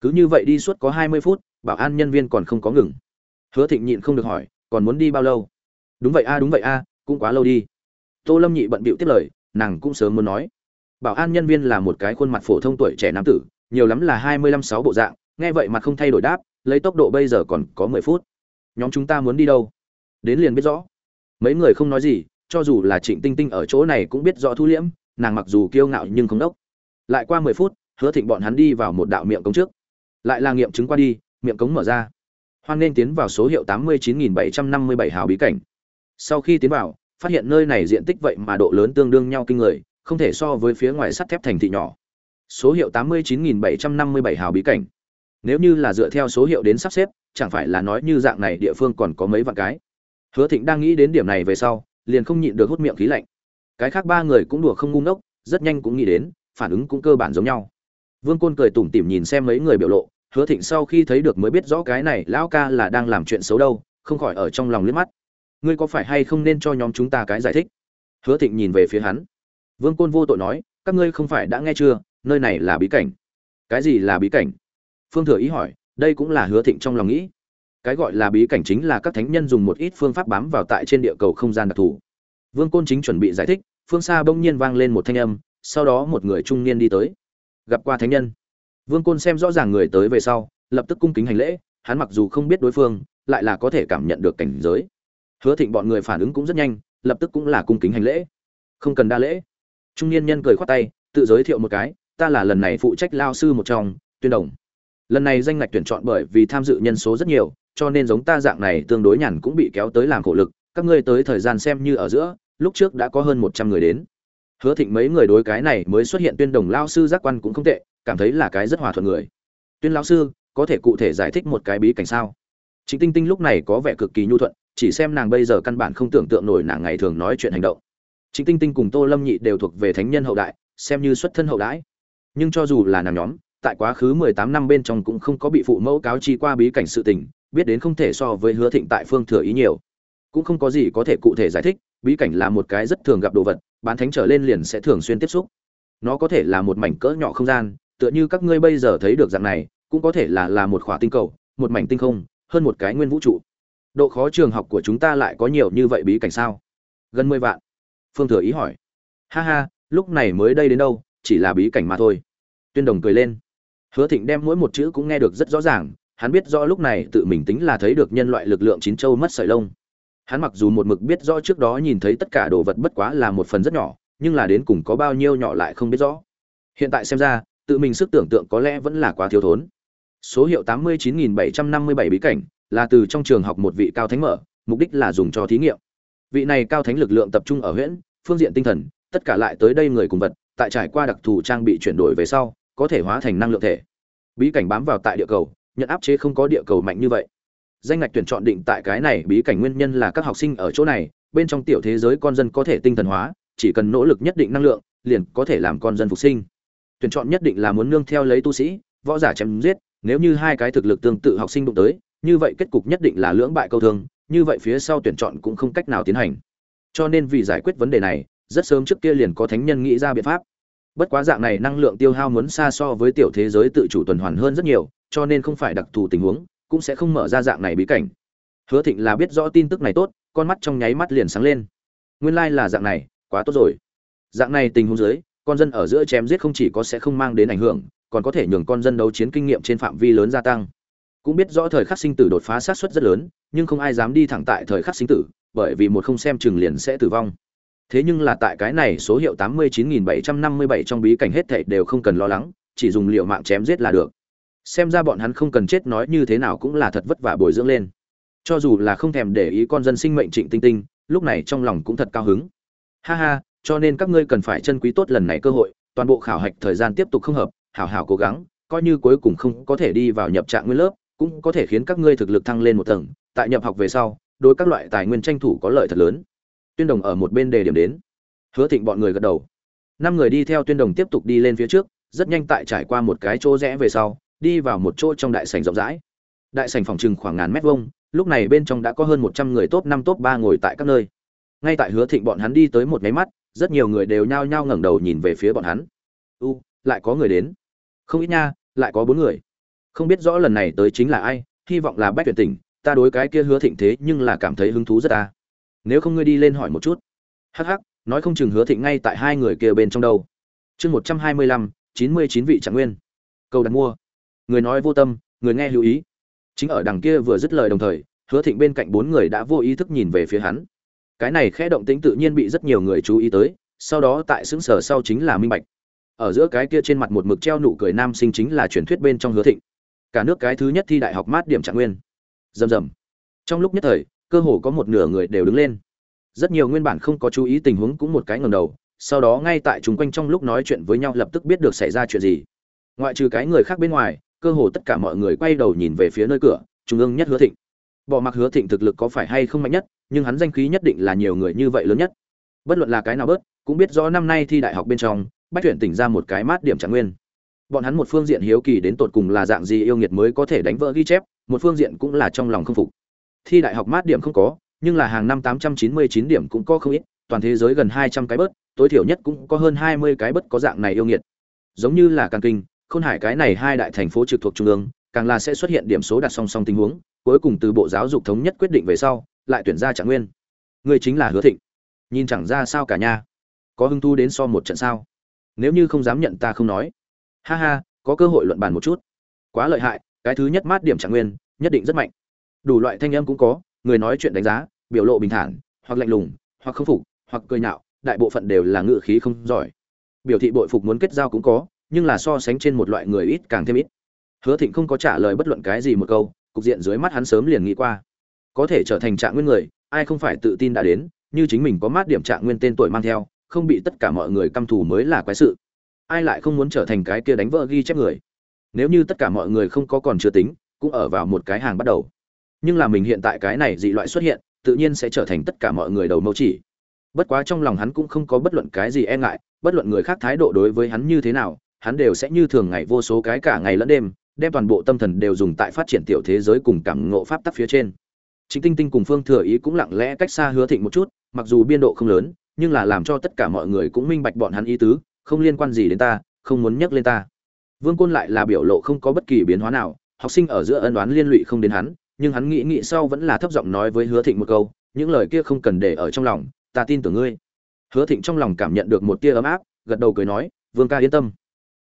Cứ như vậy đi suốt có hai mươi phút, bảo an nhân viên còn không có ngừng hứa thịnh nhịn không được hỏi, còn muốn đi bao lâu? Đúng vậy a, đúng vậy a, cũng quá lâu đi. Tô lâm nhị bận bịu tiếp lời, nàng cũng sớm muốn nói. Bảo an nhân viên là một cái khuôn mặt phổ thông tuổi trẻ nam tử, nhiều lắm là hai mươi lăm sáu bộ dạng, nghe vậy mặt không thay đổi đáp, lấy tốc độ bây giờ còn có mười phút. Nhóm chúng ta muốn đi đâu? Đến liền biết rõ. Mấy người không nói gì, cho dù là trịnh tinh tinh ở chỗ này cũng biết rõ thu liễm, nàng mặc dù kiêu ngạo nhưng không đốc. Lại qua mười phút, hứa thịnh bọn hắn đi vào một đạo miệng cống trước. Lại là nghiệm chứng qua đi, miệng cống mở ra hoan nên tiến vào số hiệu tám mươi chín nghìn bảy trăm năm mươi bảy hào bí cảnh. Sau khi tiến vào, phát hiện nơi này diện tích vậy mà độ lớn tương đương nhau kinh người, không thể so với phía ngoài sắt thép thành thị nhỏ. Số hiệu tám mươi chín nghìn bảy trăm năm mươi bảy hào bí cảnh. Nếu như là dựa theo số hiệu đến sắp xếp, chẳng phải là nói như dạng này địa phương còn có mấy vạn cái. Hứa thịnh đang nghĩ đến điểm này về sau, liền không nhịn được hút miệng khí lạnh. Cái khác ba người cũng đùa không ngu ngốc, rất nhanh cũng nghĩ đến, phản ứng cũng cơ bản giống nhau. Vương côn cười tủm tỉm nhìn xem mấy người biểu lộ hứa thịnh sau khi thấy được mới biết rõ cái này lão ca là đang làm chuyện xấu đâu, không khỏi ở trong lòng liếc mắt. Ngươi có phải hay không nên cho nhóm chúng ta cái giải thích? Hứa thịnh nhìn về phía hắn. Vương côn vô tội nói, các ngươi không phải đã nghe chưa, nơi này là bí cảnh. Cái gì là bí cảnh? Phương thừa ý hỏi, đây cũng là hứa thịnh trong lòng nghĩ. Cái gọi là bí cảnh chính là các thánh nhân dùng một ít phương pháp bám vào tại trên địa cầu không gian đặc thù. Vương côn chính chuẩn bị giải thích, phương xa bỗng nhiên vang lên một thanh âm, sau đó một người trung niên đi tới. Gặp qua thánh nhân vương côn xem rõ ràng người tới về sau, lập tức cung kính hành lễ, hắn mặc dù không biết đối phương, lại là có thể cảm nhận được cảnh giới. Hứa thịnh bọn người phản ứng cũng rất nhanh, lập tức cũng là cung kính hành lễ. Không cần đa lễ. Trung niên nhân cười khoát tay, tự giới thiệu một cái, ta là lần này phụ trách lao sư một trong, tuyên đồng. Lần này danh ngạch tuyển chọn bởi vì tham dự nhân số rất nhiều, cho nên giống ta dạng này tương đối nhàn cũng bị kéo tới làm khổ lực, các ngươi tới thời gian xem như ở giữa, lúc trước đã có hơn một trăm người đến. Hứa thịnh mấy người đối cái này mới xuất hiện tuyên đồng lao sư giác quan cũng không tệ cảm thấy là cái rất hòa thuận người. Tuyên Lão sư, có thể cụ thể giải thích một cái bí cảnh sao? Chính tinh tinh lúc này có vẻ cực kỳ nhu thuận, chỉ xem nàng bây giờ căn bản không tưởng tượng nổi nàng ngày thường nói chuyện hành động. Chính tinh tinh cùng tô lâm nhị đều thuộc về thánh nhân hậu đại, xem như xuất thân hậu đãi. Nhưng cho dù là nàng nhóm, tại quá khứ mười tám năm bên trong cũng không có bị phụ mẫu cáo chi qua bí cảnh sự tình, biết đến không thể so với hứa thịnh tại phương thừa ý nhiều. Cũng không có gì có thể cụ thể giải thích, bí cảnh là một cái rất thường gặp đồ vật, bán thánh trở lên liền sẽ thường xuyên tiếp xúc. Nó có thể là một mảnh cỡ nhỏ không gian tựa như các ngươi bây giờ thấy được dạng này, cũng có thể là là một khỏa tinh cầu, một mảnh tinh không, hơn một cái nguyên vũ trụ. Độ khó trường học của chúng ta lại có nhiều như vậy bí cảnh sao? Gần mười vạn. Phương thừa ý hỏi. Ha ha, lúc này mới đây đến đâu, chỉ là bí cảnh mà thôi. Tuyên đồng cười lên. Hứa thịnh đem mỗi một chữ cũng nghe được rất rõ ràng, hắn biết rõ lúc này tự mình tính là thấy được nhân loại lực lượng chín châu mất sợi lông. Hắn mặc dù một mực biết rõ trước đó nhìn thấy tất cả đồ vật bất quá là một phần rất nhỏ, nhưng là đến cùng có bao nhiêu nhỏ lại không biết rõ. Hiện tại xem ra tự mình sức tưởng tượng có lẽ vẫn là quá thiếu thốn. Số hiệu 89.757 bí cảnh là từ trong trường học một vị cao thánh mở, mục đích là dùng cho thí nghiệm. Vị này cao thánh lực lượng tập trung ở huyễn, phương diện tinh thần, tất cả lại tới đây người cùng vật, tại trải qua đặc thù trang bị chuyển đổi về sau, có thể hóa thành năng lượng thể. Bí cảnh bám vào tại địa cầu, nhận áp chế không có địa cầu mạnh như vậy. Danh ngạch tuyển chọn định tại cái này, bí cảnh nguyên nhân là các học sinh ở chỗ này, bên trong tiểu thế giới con dân có thể tinh thần hóa, chỉ cần nỗ lực nhất định năng lượng, liền có thể làm con dân phục sinh tuyển chọn nhất định là muốn nương theo lấy tu sĩ, võ giả chém giết, nếu như hai cái thực lực tương tự học sinh đụng tới, như vậy kết cục nhất định là lưỡng bại câu thương, như vậy phía sau tuyển chọn cũng không cách nào tiến hành. Cho nên vì giải quyết vấn đề này, rất sớm trước kia liền có thánh nhân nghĩ ra biện pháp. Bất quá dạng này năng lượng tiêu hao muốn xa so với tiểu thế giới tự chủ tuần hoàn hơn rất nhiều, cho nên không phải đặc thù tình huống, cũng sẽ không mở ra dạng này bí cảnh. Hứa thịnh là biết rõ tin tức này tốt, con mắt trong nháy mắt liền sáng lên. Nguyên lai là dạng này, quá tốt rồi. Dạng này tình huống dưới con dân ở giữa chém giết không chỉ có sẽ không mang đến ảnh hưởng, còn có thể nhường con dân đấu chiến kinh nghiệm trên phạm vi lớn gia tăng. Cũng biết rõ thời khắc sinh tử đột phá sát suất rất lớn, nhưng không ai dám đi thẳng tại thời khắc sinh tử, bởi vì một không xem chừng liền sẽ tử vong. Thế nhưng là tại cái này số hiệu 89.757 trong bí cảnh hết thảy đều không cần lo lắng, chỉ dùng liệu mạng chém giết là được. Xem ra bọn hắn không cần chết nói như thế nào cũng là thật vất vả bồi dưỡng lên. Cho dù là không thèm để ý con dân sinh mệnh trịnh tinh tinh, lúc này trong lòng cũng thật cao hứng. Ha ha cho nên các ngươi cần phải chân quý tốt lần này cơ hội, toàn bộ khảo hạch thời gian tiếp tục không hợp, hảo hảo cố gắng, coi như cuối cùng không có thể đi vào nhập trạng nguyên lớp, cũng có thể khiến các ngươi thực lực thăng lên một tầng, tại nhập học về sau, đối các loại tài nguyên tranh thủ có lợi thật lớn. Tuyên đồng ở một bên đề điểm đến. Hứa thịnh bọn người gật đầu. Năm người đi theo tuyên đồng tiếp tục đi lên phía trước, rất nhanh tại trải qua một cái chỗ rẽ về sau, đi vào một chỗ trong đại sảnh rộng rãi. Đại sảnh phòng trừng khoảng ngàn mét vuông, lúc này bên trong đã có hơn một trăm người top năm, top ba ngồi tại các nơi. Ngay tại hứa thịnh bọn hắn đi tới một máy mắt rất nhiều người đều nhao nhao ngẩng đầu nhìn về phía bọn hắn. U, lại có người đến. Không ít nha, lại có bốn người. Không biết rõ lần này tới chính là ai, hy vọng là bách tuyển tỉnh, ta đối cái kia hứa thịnh thế nhưng là cảm thấy hứng thú rất ta. Nếu không ngươi đi lên hỏi một chút. Hắc hắc, nói không chừng hứa thịnh ngay tại hai người kia bên trong đâu. Chương một trăm hai mươi lăm, chín mươi chín vị trạng nguyên. Câu đặt mua. Người nói vô tâm, người nghe lưu ý. Chính ở đằng kia vừa dứt lời đồng thời, hứa thịnh bên cạnh bốn người đã vô ý thức nhìn về phía hắn cái này khẽ động tĩnh tự nhiên bị rất nhiều người chú ý tới, sau đó tại xứng sở sau chính là minh bạch. Ở giữa cái kia trên mặt một mực treo nụ cười nam sinh chính là truyền thuyết bên trong hứa thịnh. Cả nước cái thứ nhất thi đại học mát điểm trạng nguyên. Rầm rầm. Trong lúc nhất thời, cơ hồ có một nửa người đều đứng lên. Rất nhiều nguyên bản không có chú ý tình huống cũng một cái ngầm đầu, sau đó ngay tại chúng quanh trong lúc nói chuyện với nhau lập tức biết được xảy ra chuyện gì. Ngoại trừ cái người khác bên ngoài, cơ hồ tất cả mọi người quay đầu nhìn về phía nơi cửa, trung ương nhất hứa thịnh. Bỏ mặc hứa thịnh thực lực có phải hay không mạnh nhất nhưng hắn danh khí nhất định là nhiều người như vậy lớn nhất. Bất luận là cái nào bớt, cũng biết rõ năm nay thi đại học bên trong, bách tuyển tỉnh ra một cái mát điểm trạng nguyên. Bọn hắn một phương diện hiếu kỳ đến tột cùng là dạng gì yêu nghiệt mới có thể đánh vỡ ghi chép, một phương diện cũng là trong lòng không phục. Thi đại học mát điểm không có, nhưng là hàng năm tám trăm chín mươi chín điểm cũng có không ít, toàn thế giới gần hai trăm cái bớt, tối thiểu nhất cũng có hơn hai mươi cái bớt có dạng này yêu nghiệt. Giống như là càng kinh, khôn hải cái này hai đại thành phố trực thuộc trung ương, càng là sẽ xuất hiện điểm số đặt song song tình huống, cuối cùng từ bộ giáo dục thống nhất quyết định về sau lại tuyển ra trạng nguyên. Người chính là hứa thịnh. Nhìn chẳng ra sao cả nha. Có hứng thu đến so một trận sao? Nếu như không dám nhận ta không nói. Ha ha, có cơ hội luận bàn một chút. Quá lợi hại, cái thứ nhất mát điểm trạng nguyên, nhất định rất mạnh. Đủ loại thanh âm cũng có, người nói chuyện đánh giá, biểu lộ bình thản, hoặc lạnh lùng, hoặc không phục, hoặc cười nhạo, đại bộ phận đều là ngự khí không giỏi. Biểu thị bội phục muốn kết giao cũng có, nhưng là so sánh trên một loại người ít càng thêm ít. Hứa thịnh không có trả lời bất luận cái gì một câu, cục diện dưới mắt hắn sớm liền nghĩ qua có thể trở thành trạng nguyên người, ai không phải tự tin đã đến, như chính mình có mát điểm trạng nguyên tên tuổi mang theo, không bị tất cả mọi người căm thù mới là quái sự. Ai lại không muốn trở thành cái kia đánh vỡ ghi chép người? Nếu như tất cả mọi người không có còn chưa tính, cũng ở vào một cái hàng bắt đầu. Nhưng là mình hiện tại cái này dị loại xuất hiện, tự nhiên sẽ trở thành tất cả mọi người đầu mâu chỉ. Bất quá trong lòng hắn cũng không có bất luận cái gì e ngại, bất luận người khác thái độ đối với hắn như thế nào, hắn đều sẽ như thường ngày vô số cái cả ngày lẫn đêm, đem toàn bộ tâm thần đều dùng tại phát triển tiểu thế giới cùng cảm ngộ pháp tắc phía trên chính tinh tinh cùng phương thừa ý cũng lặng lẽ cách xa hứa thịnh một chút, mặc dù biên độ không lớn, nhưng là làm cho tất cả mọi người cũng minh bạch bọn hắn ý tứ, không liên quan gì đến ta, không muốn nhắc lên ta. Vương côn lại là biểu lộ không có bất kỳ biến hóa nào, học sinh ở giữa ân đoán liên lụy không đến hắn, nhưng hắn nghĩ nghĩ sau vẫn là thấp giọng nói với hứa thịnh một câu, những lời kia không cần để ở trong lòng, ta tin tưởng ngươi. Hứa thịnh trong lòng cảm nhận được một tia ấm áp, gật đầu cười nói, vương ca yên tâm.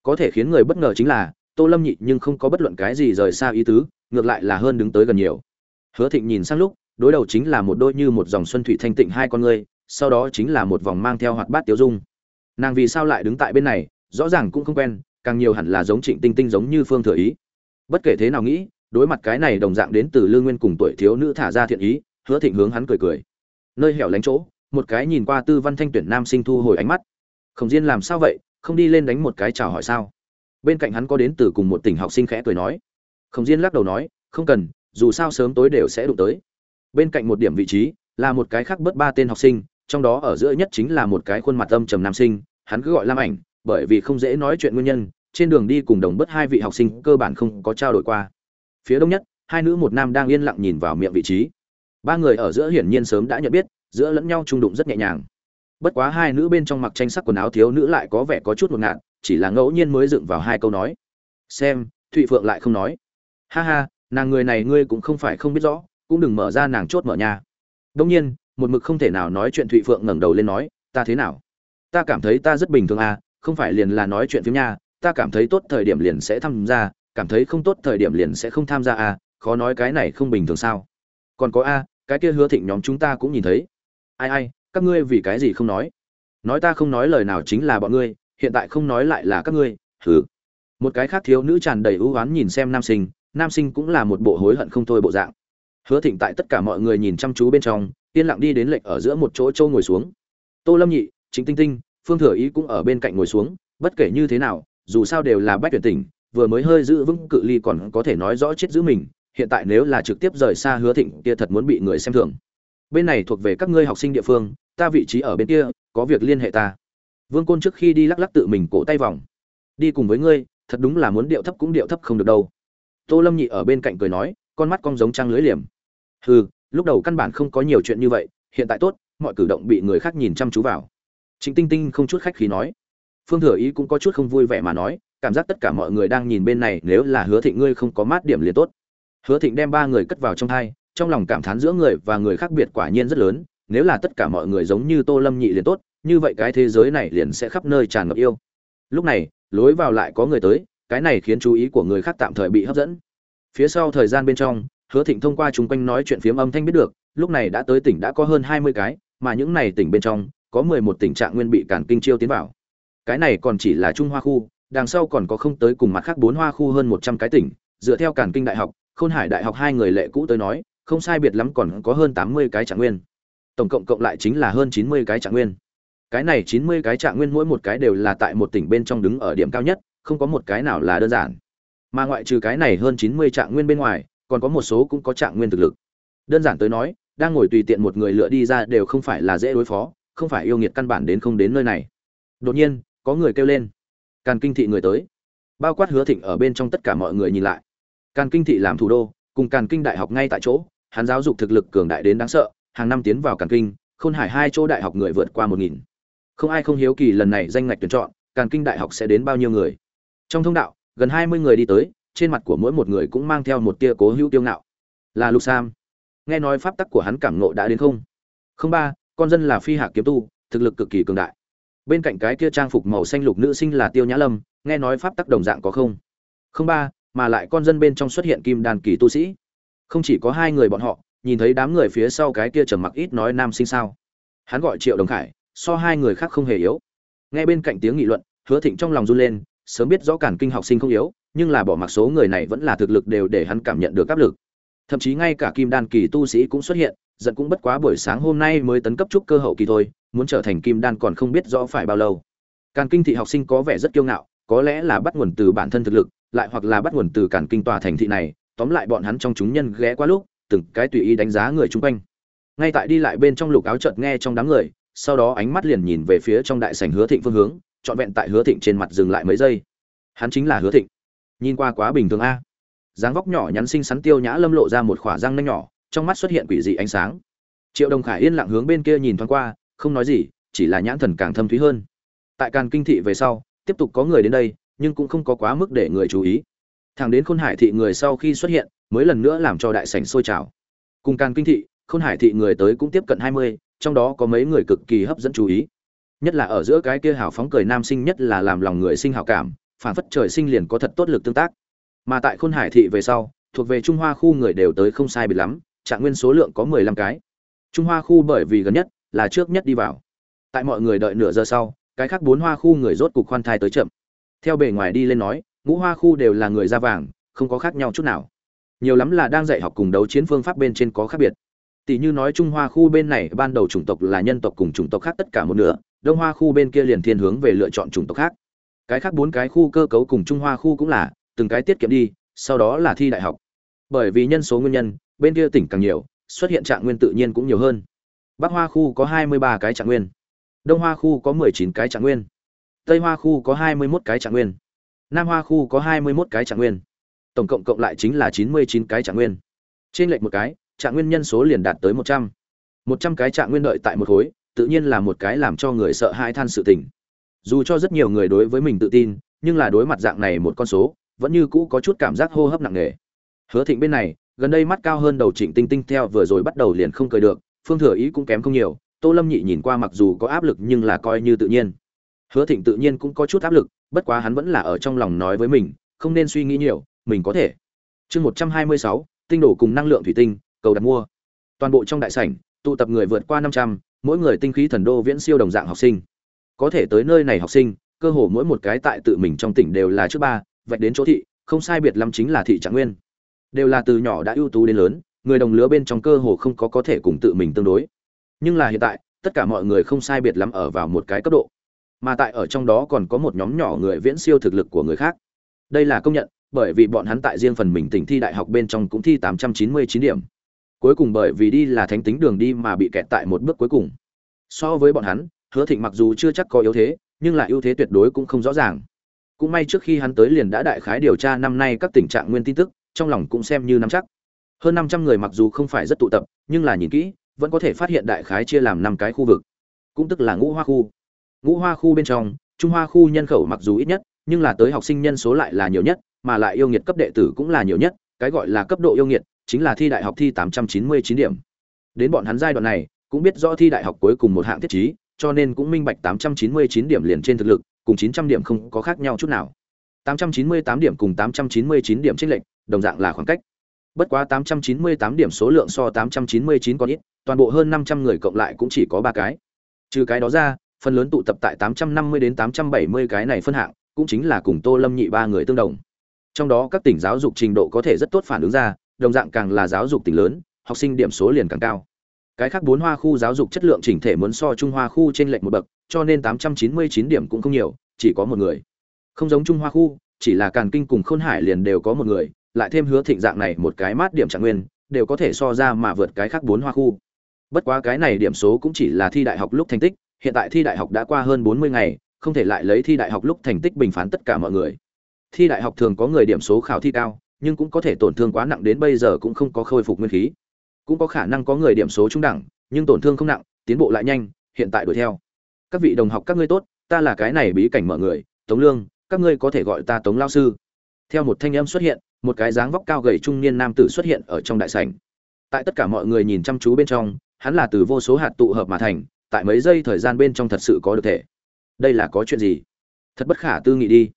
Có thể khiến người bất ngờ chính là, tô lâm nhị nhưng không có bất luận cái gì rời xa ý tứ, ngược lại là hơn đứng tới gần nhiều hứa thịnh nhìn sang lúc, đối đầu chính là một đôi như một dòng xuân thủy thanh tịnh hai con ngươi, sau đó chính là một vòng mang theo hoạt bát tiêu dung. Nàng vì sao lại đứng tại bên này, rõ ràng cũng không quen, càng nhiều hẳn là giống trịnh tinh tinh giống như phương thừa ý. Bất kể thế nào nghĩ, đối mặt cái này đồng dạng đến từ lương nguyên cùng tuổi thiếu nữ thả ra thiện ý, hứa thịnh hướng hắn cười cười. Nơi hẻo lánh chỗ, một cái nhìn qua tư văn thanh tuyển nam sinh thu hồi ánh mắt. Khổng diên làm sao vậy, không đi lên đánh một cái chào hỏi sao? Bên cạnh hắn có đến từ cùng một tỉnh học sinh khẽ cười nói. Khổng diên lắc đầu nói, không cần dù sao sớm tối đều sẽ đụng tới. Bên cạnh một điểm vị trí, là một cái khác bớt ba tên học sinh, trong đó ở giữa nhất chính là một cái khuôn mặt âm trầm nam sinh, hắn cứ gọi lam ảnh, bởi vì không dễ nói chuyện nguyên nhân, trên đường đi cùng đồng bớt hai vị học sinh cơ bản không có trao đổi qua. Phía đông nhất, hai nữ một nam đang yên lặng nhìn vào miệng vị trí. Ba người ở giữa hiển nhiên sớm đã nhận biết, giữa lẫn nhau trung đụng rất nhẹ nhàng. Bất quá hai nữ bên trong mặc tranh sắc quần áo thiếu nữ lại có vẻ có chút ngột ngạt, chỉ là ngẫu nhiên mới dựng vào hai câu nói. Xem, thụy phượng lại không nói. Ha ha nàng người này ngươi cũng không phải không biết rõ, cũng đừng mở ra nàng chốt mở nhà. Đông nhiên, một mực không thể nào nói chuyện thụy phượng ngẩng đầu lên nói, ta thế nào? Ta cảm thấy ta rất bình thường à không phải liền là nói chuyện phim nha, ta cảm thấy tốt thời điểm liền sẽ tham gia, cảm thấy không tốt thời điểm liền sẽ không tham gia à khó nói cái này không bình thường sao? Còn có a, cái kia hứa thịnh nhóm chúng ta cũng nhìn thấy. Ai ai, các ngươi vì cái gì không nói? Nói ta không nói lời nào chính là bọn ngươi, hiện tại không nói lại là các ngươi. Thử. một cái khác thiếu nữ tràn đầy ưu oán nhìn xem nam sinh nam sinh cũng là một bộ hối hận không thôi bộ dạng. Hứa thịnh tại tất cả mọi người nhìn chăm chú bên trong, yên lặng đi đến lệnh ở giữa một chỗ châu ngồi xuống. Tô lâm nhị chính tinh tinh, phương thừa ý cũng ở bên cạnh ngồi xuống, bất kể như thế nào, dù sao đều là bách tuyển tỉnh, vừa mới hơi giữ vững cự ly còn có thể nói rõ chết giữ mình, hiện tại nếu là trực tiếp rời xa hứa thịnh kia thật muốn bị người xem thường. Bên này thuộc về các ngươi học sinh địa phương, ta vị trí ở bên kia, có việc liên hệ ta. Vương côn trước khi đi lắc lắc tự mình cổ tay vòng. Đi cùng với ngươi, thật đúng là muốn điệu thấp cũng điệu thấp không được đâu tô lâm nhị ở bên cạnh cười nói, con mắt cong giống trăng lưới liềm. Hừ, lúc đầu căn bản không có nhiều chuyện như vậy, hiện tại tốt, mọi cử động bị người khác nhìn chăm chú vào. Chính tinh tinh không chút khách khí nói. Phương thừa ý cũng có chút không vui vẻ mà nói, cảm giác tất cả mọi người đang nhìn bên này, nếu là hứa thịnh ngươi không có mát điểm liền tốt. Hứa thịnh đem ba người cất vào trong hai trong lòng cảm thán giữa người và người khác biệt quả nhiên rất lớn, nếu là tất cả mọi người giống như tô lâm nhị liền tốt, như vậy cái thế giới này liền sẽ khắp nơi tràn ngập yêu. Lúc này, lối vào lại có người tới cái này khiến chú ý của người khác tạm thời bị hấp dẫn. Phía sau thời gian bên trong, hứa thịnh thông qua chúng quanh nói chuyện phiếm âm thanh biết được, lúc này đã tới tỉnh đã có hơn hai mươi cái, mà những này tỉnh bên trong, có mười một tỉnh trạng nguyên bị cản kinh chiêu tiến vào. Cái này còn chỉ là trung hoa khu, đằng sau còn có không tới cùng mặt khác bốn hoa khu hơn một trăm cái tỉnh, dựa theo cản kinh đại học, khôn hải đại học hai người lệ cũ tới nói, không sai biệt lắm còn có hơn tám mươi cái trạng nguyên. Tổng cộng cộng lại chính là hơn chín mươi cái trạng nguyên. Cái này chín mươi cái trạng nguyên mỗi một cái đều là tại một tỉnh bên trong đứng ở điểm cao nhất không có một cái nào là đơn giản. Mà ngoại trừ cái này hơn chín mươi trạng nguyên bên ngoài, còn có một số cũng có trạng nguyên thực lực. Đơn giản tới nói, đang ngồi tùy tiện một người lựa đi ra đều không phải là dễ đối phó, không phải yêu nghiệt căn bản đến không đến nơi này. Đột nhiên, có người kêu lên. Càn kinh thị người tới. Bao quát hứa thịnh ở bên trong tất cả mọi người nhìn lại. Càn kinh thị làm thủ đô, cùng càn kinh đại học ngay tại chỗ, hắn giáo dục thực lực cường đại đến đáng sợ, hàng năm tiến vào càn kinh, khôn hải hai chỗ đại học người vượt qua một nghìn. Không ai không hiếu kỳ lần này danh ngạch tuyển chọn, càn kinh đại học sẽ đến bao nhiêu người trong thông đạo, gần hai mươi người đi tới, trên mặt của mỗi một người cũng mang theo một tia cố hữu tiêu ngạo. Là lục sam. Nghe nói pháp tắc của hắn cảm nộ đã đến không? Không ba, con dân là phi hạ kiếm tu, thực lực cực kỳ cường đại. Bên cạnh cái kia trang phục màu xanh lục nữ sinh là tiêu nhã lâm, nghe nói pháp tắc đồng dạng có không? Không ba, mà lại con dân bên trong xuất hiện kim đàn kỳ tu sĩ. Không chỉ có hai người bọn họ, nhìn thấy đám người phía sau cái kia trầm mặc ít nói nam sinh sao? Hắn gọi triệu đồng khải, so hai người khác không hề yếu. Nghe bên cạnh tiếng nghị luận, hứa thịnh trong lòng run lên sớm biết rõ cản kinh học sinh không yếu, nhưng là bỏ mặc số người này vẫn là thực lực đều để hắn cảm nhận được áp lực. Thậm chí ngay cả kim đan kỳ tu sĩ cũng xuất hiện, giận cũng bất quá buổi sáng hôm nay mới tấn cấp trúc cơ hậu kỳ thôi, muốn trở thành kim đan còn không biết rõ phải bao lâu. Càn kinh thị học sinh có vẻ rất kiêu ngạo, có lẽ là bắt nguồn từ bản thân thực lực, lại hoặc là bắt nguồn từ càn kinh tòa thành thị này, tóm lại bọn hắn trong chúng nhân ghé qua lúc, từng cái tùy ý đánh giá người chung quanh. Ngay tại đi lại bên trong lục áo chợt nghe trong đám người, sau đó ánh mắt liền nhìn về phía trong đại sảnh hứa thịnh phương hướng trọn vẹn tại hứa thịnh trên mặt dừng lại mấy giây. Hắn chính là hứa thịnh. Nhìn qua quá bình thường a. Dáng vóc nhỏ nhắn xinh xắn tiêu nhã lâm lộ ra một khỏa răng nanh nhỏ, trong mắt xuất hiện quỷ dị ánh sáng. Triệu đồng khải yên lặng hướng bên kia nhìn thoáng qua, không nói gì, chỉ là nhãn thần càng thâm thúy hơn. Tại càn kinh thị về sau, tiếp tục có người đến đây, nhưng cũng không có quá mức để người chú ý. Thằng đến khôn hải thị người sau khi xuất hiện, mới lần nữa làm cho đại sảnh sôi trào. Cùng càn kinh thị, khôn hải thị người tới cũng tiếp cận hai mươi, trong đó có mấy người cực kỳ hấp dẫn chú ý nhất là ở giữa cái kia hào phóng cười nam sinh nhất là làm lòng người sinh hào cảm phản phất trời sinh liền có thật tốt lực tương tác. Mà tại khôn hải thị về sau, thuộc về trung hoa khu người đều tới không sai biệt lắm, trạng nguyên số lượng có mười lăm cái. Trung hoa khu bởi vì gần nhất là trước nhất đi vào. Tại mọi người đợi nửa giờ sau, cái khác bốn hoa khu người rốt cục khoan thai tới chậm. Theo bề ngoài đi lên nói, ngũ hoa khu đều là người da vàng, không có khác nhau chút nào. Nhiều lắm là đang dạy học cùng đấu chiến phương pháp bên trên có khác biệt. Tỷ như nói trung hoa khu bên này, ban đầu chủng tộc là nhân tộc cùng chủng tộc khác tất cả một nửa đông hoa khu bên kia liền thiên hướng về lựa chọn chủng tộc khác. Cái khác bốn cái khu cơ cấu cùng trung hoa khu cũng là, từng cái tiết kiệm đi, sau đó là thi đại học. Bởi vì nhân số nguyên nhân, bên kia tỉnh càng nhiều, xuất hiện trạng nguyên tự nhiên cũng nhiều hơn. Bắc hoa khu có hai mươi ba cái trạng nguyên, đông hoa khu có mười chín cái trạng nguyên, tây hoa khu có hai mươi một cái trạng nguyên, nam hoa khu có hai mươi một cái trạng nguyên. Tổng cộng cộng lại chính là chín mươi chín cái trạng nguyên. Trên lệch một cái, trạng nguyên nhân số liền đạt tới một trăm. một trăm cái trạng nguyên đợi tại một khối tự nhiên là một cái làm cho người sợ hãi than sự tình. Dù cho rất nhiều người đối với mình tự tin, nhưng là đối mặt dạng này một con số, vẫn như cũ có chút cảm giác hô hấp nặng nề. Hứa thịnh bên này, gần đây mắt cao hơn đầu trịnh tinh tinh theo vừa rồi bắt đầu liền không cười được, phương thừa ý cũng kém không nhiều, tô lâm nhị nhìn qua mặc dù có áp lực nhưng là coi như tự nhiên. Hứa thịnh tự nhiên cũng có chút áp lực, bất quá hắn vẫn là ở trong lòng nói với mình, không nên suy nghĩ nhiều, mình có thể. Chương một trăm hai mươi sáu, tinh đổ cùng năng lượng thủy tinh, cầu đặt mua. Toàn bộ trong đại sảnh, tụ tập người vượt qua năm trăm mỗi người tinh khí thần đô viễn siêu đồng dạng học sinh. Có thể tới nơi này học sinh, cơ hồ mỗi một cái tại tự mình trong tỉnh đều là trước ba, vạch đến chỗ thị, không sai biệt lắm chính là thị trạng nguyên. Đều là từ nhỏ đã ưu tú đến lớn, người đồng lứa bên trong cơ hồ không có có thể cùng tự mình tương đối. Nhưng là hiện tại, tất cả mọi người không sai biệt lắm ở vào một cái cấp độ. Mà tại ở trong đó còn có một nhóm nhỏ người viễn siêu thực lực của người khác. Đây là công nhận, bởi vì bọn hắn tại riêng phần mình tỉnh thi đại học bên trong cũng thi 899 điểm cuối cùng bởi vì đi là thánh tính đường đi mà bị kẹt tại một bước cuối cùng. So với bọn hắn, hứa thịnh mặc dù chưa chắc có yếu thế, nhưng là ưu thế tuyệt đối cũng không rõ ràng. Cũng may trước khi hắn tới liền đã đại khái điều tra năm nay các tình trạng nguyên tin tức, trong lòng cũng xem như nắm chắc. Hơn năm trăm người mặc dù không phải rất tụ tập, nhưng là nhìn kỹ, vẫn có thể phát hiện đại khái chia làm năm cái khu vực. Cũng tức là ngũ hoa khu. Ngũ hoa khu bên trong, trung hoa khu nhân khẩu mặc dù ít nhất, nhưng là tới học sinh nhân số lại là nhiều nhất, mà lại yêu nghiệt cấp đệ tử cũng là nhiều nhất, cái gọi là cấp độ yêu nghiệt chính là thi đại học thi tám trăm chín mươi chín điểm. Đến bọn hắn giai đoạn này cũng biết rõ thi đại học cuối cùng một hạng thiết trí cho nên cũng minh bạch tám trăm chín mươi chín điểm liền trên thực lực cùng chín trăm điểm không có khác nhau chút nào. tám trăm chín mươi tám điểm cùng tám trăm chín mươi chín điểm chênh lệch đồng dạng là khoảng cách. Bất quá tám trăm chín mươi tám điểm số lượng so tám trăm chín mươi chín còn ít toàn bộ hơn năm trăm người cộng lại cũng chỉ có ba cái. Trừ cái đó ra phần lớn tụ tập tại 850 đến 870 cái này phân hạng, cũng chính là cùng Tô Lâm nhị ba người tương đồng. Trong đó các tỉnh giáo dục trình độ có thể rất tốt phản ứng ra, đồng dạng càng là giáo dục tỉnh lớn, học sinh điểm số liền càng cao. Cái khác bốn hoa khu giáo dục chất lượng chỉnh thể muốn so Trung Hoa khu trên lệch một bậc, cho nên 899 điểm cũng không nhiều, chỉ có một người. Không giống Trung Hoa khu, chỉ là Càn Kinh cùng Khôn Hải liền đều có một người, lại thêm hứa thịnh dạng này một cái mát điểm trạng nguyên, đều có thể so ra mà vượt cái khác bốn hoa khu. Bất quá cái này điểm số cũng chỉ là thi đại học lúc thành tích, hiện tại thi đại học đã qua hơn 40 ngày, không thể lại lấy thi đại học lúc thành tích bình phán tất cả mọi người. Thi đại học thường có người điểm số khảo thi cao, nhưng cũng có thể tổn thương quá nặng đến bây giờ cũng không có khôi phục nguyên khí. Cũng có khả năng có người điểm số trung đẳng, nhưng tổn thương không nặng, tiến bộ lại nhanh, hiện tại đuổi theo. Các vị đồng học các ngươi tốt, ta là cái này bí cảnh mở người, Tống Lương, các ngươi có thể gọi ta Tống lão sư. Theo một thanh âm xuất hiện, một cái dáng vóc cao gầy trung niên nam tử xuất hiện ở trong đại sảnh. Tại tất cả mọi người nhìn chăm chú bên trong, hắn là từ vô số hạt tụ hợp mà thành, tại mấy giây thời gian bên trong thật sự có được thể đây là có chuyện gì thật bất khả tư nghị đi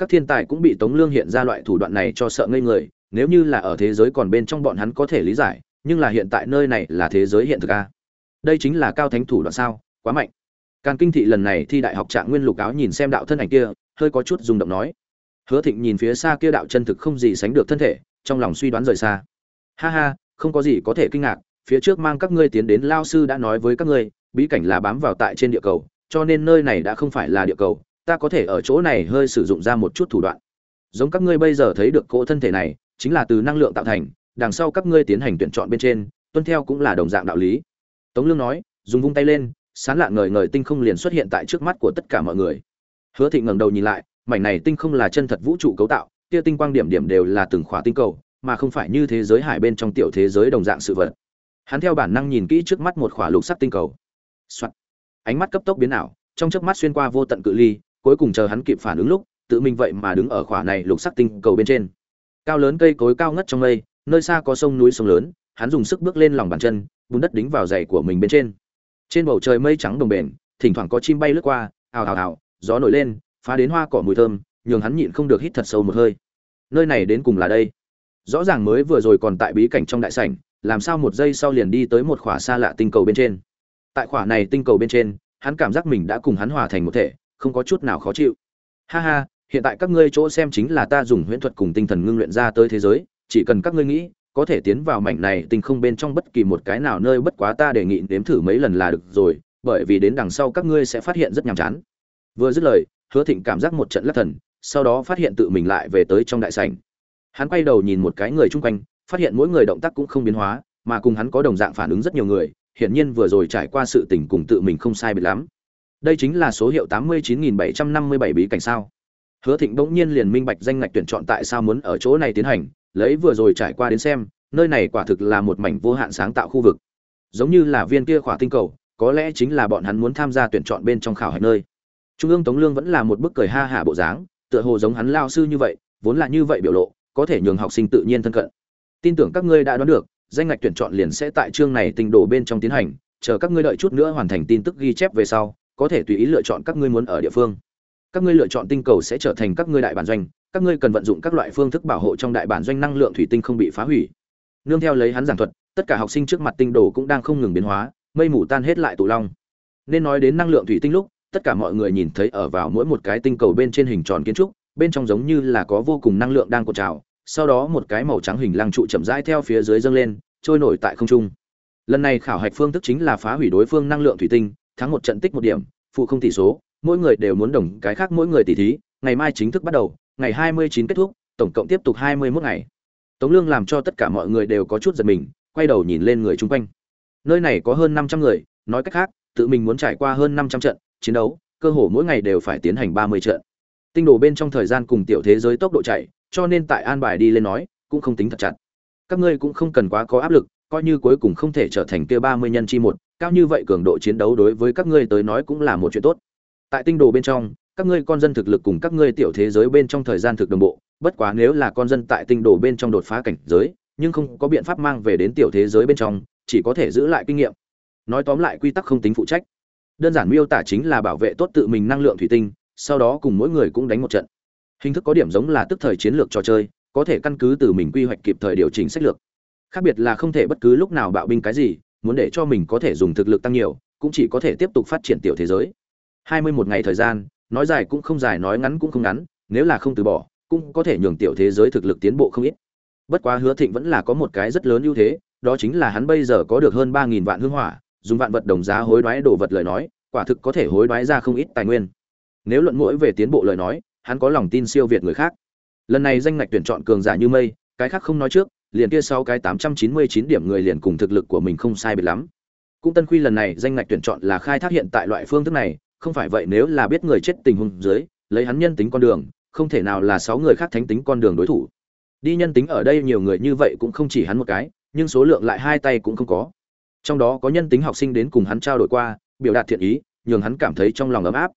các thiên tài cũng bị tống lương hiện ra loại thủ đoạn này cho sợ ngây người, nếu như là ở thế giới còn bên trong bọn hắn có thể lý giải, nhưng là hiện tại nơi này là thế giới hiện thực a. Đây chính là cao thánh thủ đoạn sao, quá mạnh. Càn kinh thị lần này thi đại học trạng nguyên lục áo nhìn xem đạo thân ảnh kia, hơi có chút rung động nói. Hứa thịnh nhìn phía xa kia đạo chân thực không gì sánh được thân thể, trong lòng suy đoán rời xa. Ha ha, không có gì có thể kinh ngạc, phía trước mang các ngươi tiến đến lao sư đã nói với các ngươi, bí cảnh là bám vào tại trên địa cầu, cho nên nơi này đã không phải là địa cầu ta có thể ở chỗ này hơi sử dụng ra một chút thủ đoạn. Giống các ngươi bây giờ thấy được cỗ thân thể này chính là từ năng lượng tạo thành đằng sau các ngươi tiến hành tuyển chọn bên trên tuân theo cũng là đồng dạng đạo lý. Tống lương nói dùng vung tay lên sán lạ ngời ngời tinh không liền xuất hiện tại trước mắt của tất cả mọi người. Hứa thị ngẩng đầu nhìn lại mảnh này tinh không là chân thật vũ trụ cấu tạo kia tinh quang điểm điểm đều là từng khỏa tinh cầu mà không phải như thế giới hải bên trong tiểu thế giới đồng dạng sự vật. Hắn theo bản năng nhìn kỹ trước mắt một khỏa lục sắc tinh cầu. Soạn. Ánh mắt cấp tốc biến ảo, trong chớp mắt xuyên qua vô tận cự ly, cuối cùng chờ hắn kịp phản ứng lúc, tự mình vậy mà đứng ở khỏa này lục sắc tinh cầu bên trên. Cao lớn cây cối cao ngất trong mây, nơi xa có sông núi sông lớn, hắn dùng sức bước lên lòng bàn chân, bùn đất đính vào giày của mình bên trên. Trên bầu trời mây trắng đồng bền, thỉnh thoảng có chim bay lướt qua, ào ào ào, gió nổi lên, phá đến hoa cỏ mùi thơm, nhường hắn nhịn không được hít thật sâu một hơi. Nơi này đến cùng là đây. Rõ ràng mới vừa rồi còn tại bí cảnh trong đại sảnh, làm sao một giây sau liền đi tới một khỏa xa lạ tinh cầu bên trên tại khỏa này tinh cầu bên trên hắn cảm giác mình đã cùng hắn hòa thành một thể không có chút nào khó chịu. Ha ha, hiện tại các ngươi chỗ xem chính là ta dùng huyễn thuật cùng tinh thần ngưng luyện ra tới thế giới, chỉ cần các ngươi nghĩ, có thể tiến vào mảnh này tinh không bên trong bất kỳ một cái nào nơi bất quá ta đề nghị nếm thử mấy lần là được rồi, bởi vì đến đằng sau các ngươi sẽ phát hiện rất nhàm chán. Vừa dứt lời, hứa thịnh cảm giác một trận lắc thần, sau đó phát hiện tự mình lại về tới trong đại sảnh. Hắn quay đầu nhìn một cái người chung quanh, phát hiện mỗi người động tác cũng không biến hóa, mà cùng hắn có đồng dạng phản ứng rất nhiều người, hiển nhiên vừa rồi trải qua sự tình cùng tự mình không sai biệt lắm đây chính là số hiệu tám mươi chín nghìn bảy trăm năm mươi bảy bí cảnh sao? Hứa thịnh bỗng nhiên liền minh bạch danh ngạch tuyển chọn tại sao muốn ở chỗ này tiến hành, lấy vừa rồi trải qua đến xem, nơi này quả thực là một mảnh vô hạn sáng tạo khu vực. Giống như là viên kia khỏa tinh cầu, có lẽ chính là bọn hắn muốn tham gia tuyển chọn bên trong khảo hạch nơi. Trung ương tống lương vẫn là một bức cười ha hả bộ dáng, tựa hồ giống hắn lao sư như vậy, vốn là như vậy biểu lộ, có thể nhường học sinh tự nhiên thân cận. Tin tưởng các ngươi đã đoán được, danh ngạch tuyển chọn liền sẽ tại chương này tình đổ bên trong tiến hành, chờ các ngươi đợi chút nữa hoàn thành tin tức ghi chép về sau có thể tùy ý lựa chọn các ngươi muốn ở địa phương. Các ngươi lựa chọn tinh cầu sẽ trở thành các ngươi đại bản doanh, các ngươi cần vận dụng các loại phương thức bảo hộ trong đại bản doanh năng lượng thủy tinh không bị phá hủy. Nương theo lấy hắn giảng thuật, tất cả học sinh trước mặt tinh đồ cũng đang không ngừng biến hóa, mây mù tan hết lại tụ long. Nên nói đến năng lượng thủy tinh lúc, tất cả mọi người nhìn thấy ở vào mỗi một cái tinh cầu bên trên hình tròn kiến trúc, bên trong giống như là có vô cùng năng lượng đang cột trào, sau đó một cái màu trắng hình lăng trụ chậm rãi theo phía dưới dâng lên, trôi nổi tại không trung. Lần này khảo hạch phương thức chính là phá hủy đối phương năng lượng thủy tinh thắng một trận tích một điểm, phụ không tỷ số, mỗi người đều muốn đồng cái khác mỗi người tỷ thí, ngày mai chính thức bắt đầu, ngày 29 kết thúc, tổng cộng tiếp tục 21 ngày. Tống lương làm cho tất cả mọi người đều có chút giật mình, quay đầu nhìn lên người chung quanh. Nơi này có hơn 500 người, nói cách khác, tự mình muốn trải qua hơn 500 trận chiến đấu, cơ hồ mỗi ngày đều phải tiến hành 30 trận. Tinh đồ bên trong thời gian cùng tiểu thế giới tốc độ chạy, cho nên tại an bài đi lên nói, cũng không tính thật chặt. Các ngươi cũng không cần quá có áp lực, coi như cuối cùng không thể trở thành kia 30 nhân chi một cao như vậy cường độ chiến đấu đối với các ngươi tới nói cũng là một chuyện tốt. Tại tinh đồ bên trong, các ngươi con dân thực lực cùng các ngươi tiểu thế giới bên trong thời gian thực đồng bộ, bất quá nếu là con dân tại tinh đồ bên trong đột phá cảnh giới, nhưng không có biện pháp mang về đến tiểu thế giới bên trong, chỉ có thể giữ lại kinh nghiệm. Nói tóm lại quy tắc không tính phụ trách. Đơn giản miêu tả chính là bảo vệ tốt tự mình năng lượng thủy tinh, sau đó cùng mỗi người cũng đánh một trận. Hình thức có điểm giống là tức thời chiến lược trò chơi, có thể căn cứ từ mình quy hoạch kịp thời điều chỉnh sách lược. Khác biệt là không thể bất cứ lúc nào bạo binh cái gì muốn để cho mình có thể dùng thực lực tăng nhiều, cũng chỉ có thể tiếp tục phát triển tiểu thế giới. Hai mươi một ngày thời gian, nói dài cũng không dài, nói ngắn cũng không ngắn, nếu là không từ bỏ, cũng có thể nhường tiểu thế giới thực lực tiến bộ không ít. Bất quá hứa thịnh vẫn là có một cái rất lớn ưu thế, đó chính là hắn bây giờ có được hơn ba nghìn vạn hương hỏa, dùng vạn vật đồng giá hối đoái đồ vật lời nói, quả thực có thể hối đoái ra không ít tài nguyên. Nếu luận mỗi về tiến bộ lời nói, hắn có lòng tin siêu việt người khác. Lần này danh ngạch tuyển chọn cường giả như mây, cái khác không nói trước liền kia sau cái tám trăm chín mươi chín điểm người liền cùng thực lực của mình không sai biệt lắm. Cũng tân quy lần này danh ngạch tuyển chọn là khai thác hiện tại loại phương thức này, không phải vậy nếu là biết người chết tình huống dưới, lấy hắn nhân tính con đường, không thể nào là sáu người khác thánh tính con đường đối thủ. Đi nhân tính ở đây nhiều người như vậy cũng không chỉ hắn một cái, nhưng số lượng lại hai tay cũng không có. Trong đó có nhân tính học sinh đến cùng hắn trao đổi qua, biểu đạt thiện ý, nhường hắn cảm thấy trong lòng ấm áp.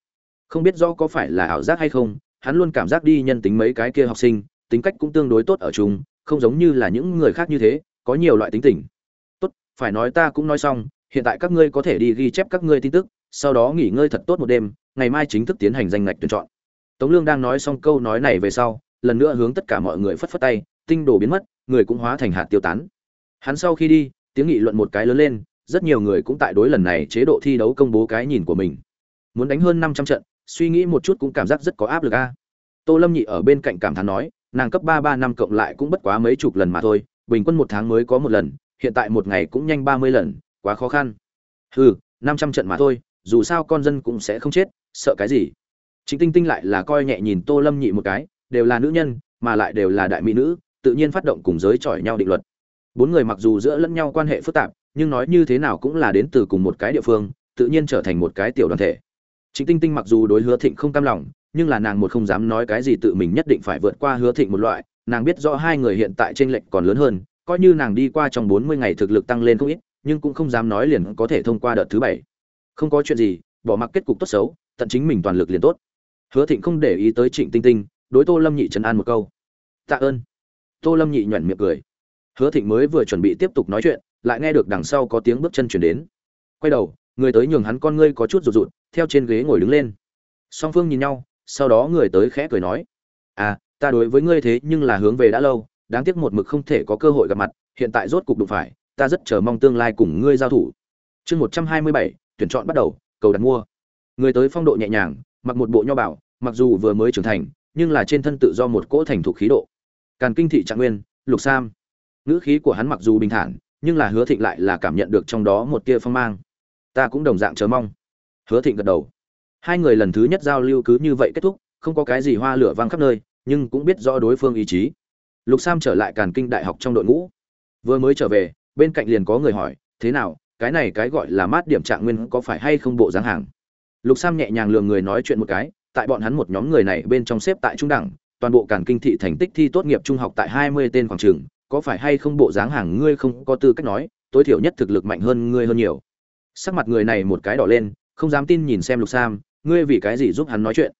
Không biết rõ có phải là ảo giác hay không, hắn luôn cảm giác đi nhân tính mấy cái kia học sinh, tính cách cũng tương đối tốt ở chung không giống như là những người khác như thế, có nhiều loại tính tình. Tốt, phải nói ta cũng nói xong, hiện tại các ngươi có thể đi ghi chép các ngươi tin tức, sau đó nghỉ ngơi thật tốt một đêm, ngày mai chính thức tiến hành danh ngạch tuyển chọn. Tống lương đang nói xong câu nói này về sau, lần nữa hướng tất cả mọi người phất phất tay, tinh đồ biến mất, người cũng hóa thành hạt tiêu tán. Hắn sau khi đi, tiếng nghị luận một cái lớn lên, rất nhiều người cũng tại đối lần này chế độ thi đấu công bố cái nhìn của mình. Muốn đánh hơn năm trăm trận, suy nghĩ một chút cũng cảm giác rất có áp lực a. Tô lâm nhị ở bên cạnh cảm thán nói nàng cấp ba ba năm cộng lại cũng bất quá mấy chục lần mà thôi, bình quân một tháng mới có một lần, hiện tại một ngày cũng nhanh ba mươi lần, quá khó khăn. Hừ, năm trăm trận mà thôi, dù sao con dân cũng sẽ không chết, sợ cái gì? Chính tinh tinh lại là coi nhẹ nhìn tô lâm nhị một cái, đều là nữ nhân, mà lại đều là đại mỹ nữ, tự nhiên phát động cùng giới chọi nhau định luật. Bốn người mặc dù giữa lẫn nhau quan hệ phức tạp, nhưng nói như thế nào cũng là đến từ cùng một cái địa phương, tự nhiên trở thành một cái tiểu đoàn thể. Chính tinh tinh mặc dù đối hứa thịnh không cam lòng nhưng là nàng một không dám nói cái gì tự mình nhất định phải vượt qua hứa thịnh một loại, nàng biết rõ hai người hiện tại t r ê n lệch còn lớn hơn, coi như nàng đi qua trong bốn mươi ngày thực lực tăng lên không ít, nhưng cũng không dám nói liền có thể thông qua đợt thứ bảy. Không có chuyện gì, bỏ mặc kết cục tốt xấu, tận chính mình toàn lực liền tốt. Hứa thịnh không để ý tới trịnh tinh tinh, đối tô lâm nhị trấn an một câu. Tạ ơn. Tô lâm nhị nhoẻn miệng cười. Hứa thịnh mới vừa chuẩn bị tiếp tục nói chuyện, lại nghe được đằng sau có tiếng bước chân chuyển đến. Quay đầu, người tới nhường hắn con ngươi có chút rụt rụt, theo trên ghế ngồi đứng lên. Song phương nhìn nhau sau đó người tới khẽ cười nói à ta đối với ngươi thế nhưng là hướng về đã lâu, đáng tiếc một mực không thể có cơ hội gặp mặt, hiện tại rốt cục đụng phải, ta rất chờ mong tương lai cùng ngươi giao thủ. Chương một trăm hai mươi bảy, tuyển chọn bắt đầu, cầu đặt mua. Người tới phong độ nhẹ nhàng, mặc một bộ nho bảo mặc dù vừa mới trưởng thành, nhưng là trên thân tự do một cỗ thành thục khí độ. Càn kinh thị trạng nguyên, lục sam. Ngữ khí của hắn mặc dù bình thản, nhưng là hứa thịnh lại là cảm nhận được trong đó một tia phong mang. Ta cũng đồng dạng chờ mong. Hứa thịnh gật đầu hai người lần thứ nhất giao lưu cứ như vậy kết thúc, không có cái gì hoa lửa vang khắp nơi, nhưng cũng biết rõ đối phương ý chí. Lục sam trở lại càn kinh đại học trong đội ngũ. Vừa mới trở về, bên cạnh liền có người hỏi, thế nào, cái này cái gọi là mát điểm trạng nguyên có phải hay không bộ dáng hàng? Lục sam nhẹ nhàng lường người nói chuyện một cái, tại bọn hắn một nhóm người này bên trong xếp tại trung đẳng, toàn bộ càn kinh thị thành tích thi tốt nghiệp trung học tại hai mươi tên khoảng trường, có phải hay không bộ dáng hàng ngươi không có tư cách nói, tối thiểu nhất thực lực mạnh hơn ngươi hơn nhiều. Sắc mặt người này một cái đỏ lên, không dám tin nhìn xem lục sam ngươi vì cái gì giúp hắn nói chuyện?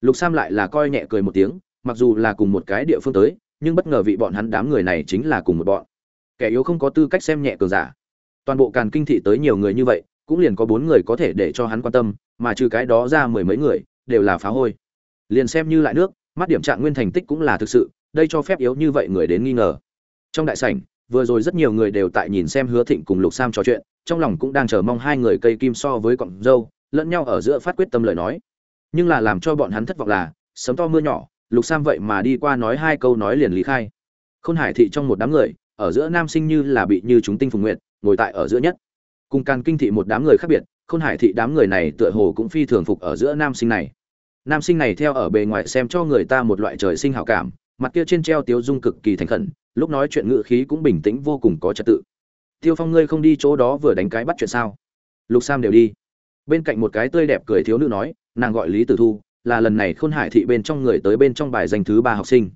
Lục sam lại là coi nhẹ cười một tiếng, mặc dù là cùng một cái địa phương tới, nhưng bất ngờ vị bọn hắn đám người này chính là cùng một bọn. Kẻ yếu không có tư cách xem nhẹ cường giả. Toàn bộ càn kinh thị tới nhiều người như vậy, cũng liền có bốn người có thể để cho hắn quan tâm, mà trừ cái đó ra mười mấy người, đều là phá hôi. Liền xem như lại nước, mắt điểm trạng nguyên thành tích cũng là thực sự, đây cho phép yếu như vậy người đến nghi ngờ. Trong đại sảnh, vừa rồi rất nhiều người đều tại nhìn xem hứa thịnh cùng lục sam trò chuyện, trong lòng cũng đang chờ mong hai người cây kim so với cọng dâu lẫn nhau ở giữa phát quyết tâm lời nói. Nhưng là làm cho bọn hắn thất vọng là, sấm to mưa nhỏ, lục sam vậy mà đi qua nói hai câu nói liền lý khai. Khôn hải thị trong một đám người, ở giữa nam sinh như là bị như chúng tinh phùng nguyện ngồi tại ở giữa nhất. Cùng càn kinh thị một đám người khác biệt, khôn hải thị đám người này tựa hồ cũng phi thường phục ở giữa nam sinh này. Nam sinh này theo ở bề ngoài xem cho người ta một loại trời sinh hảo cảm, mặt kia trên treo tiếu dung cực kỳ thành khẩn, lúc nói chuyện ngữ khí cũng bình tĩnh vô cùng có trật tự. Tiêu phong ngươi không đi chỗ đó vừa đánh cái bắt chuyện sao? Lục sam đều đi bên cạnh một cái tươi đẹp cười thiếu nữ nói, nàng gọi lý tử thu, là lần này khôn hải thị bên trong người tới bên trong bài danh thứ ba học sinh.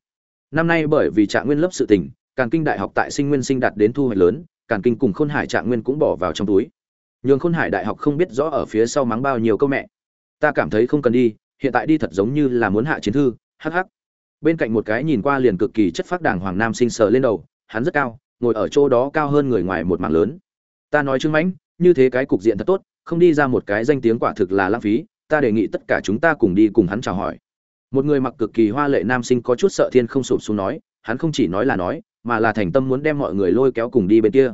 Năm nay bởi vì trạng nguyên lớp sự tình càng kinh đại học tại sinh nguyên sinh đạt đến thu hoạch lớn càng kinh cùng khôn hải trạng nguyên cũng bỏ vào trong túi. Nhường khôn hải đại học không biết rõ ở phía sau mắng bao nhiêu câu mẹ. Ta cảm thấy không cần đi, hiện tại đi thật giống như là muốn hạ chiến thư hh bên cạnh một cái nhìn qua liền cực kỳ chất phác đảng hoàng nam sinh sờ lên đầu, hắn rất cao, ngồi ở chỗ đó cao hơn người ngoài một mảng lớn. Ta nói trương mãnh, như thế cái cục diện thật tốt không đi ra một cái danh tiếng quả thực là lãng phí, ta đề nghị tất cả chúng ta cùng đi cùng hắn chào hỏi. Một người mặc cực kỳ hoa lệ nam sinh có chút sợ thiên không sụp xuống nói, hắn không chỉ nói là nói, mà là thành tâm muốn đem mọi người lôi kéo cùng đi bên kia.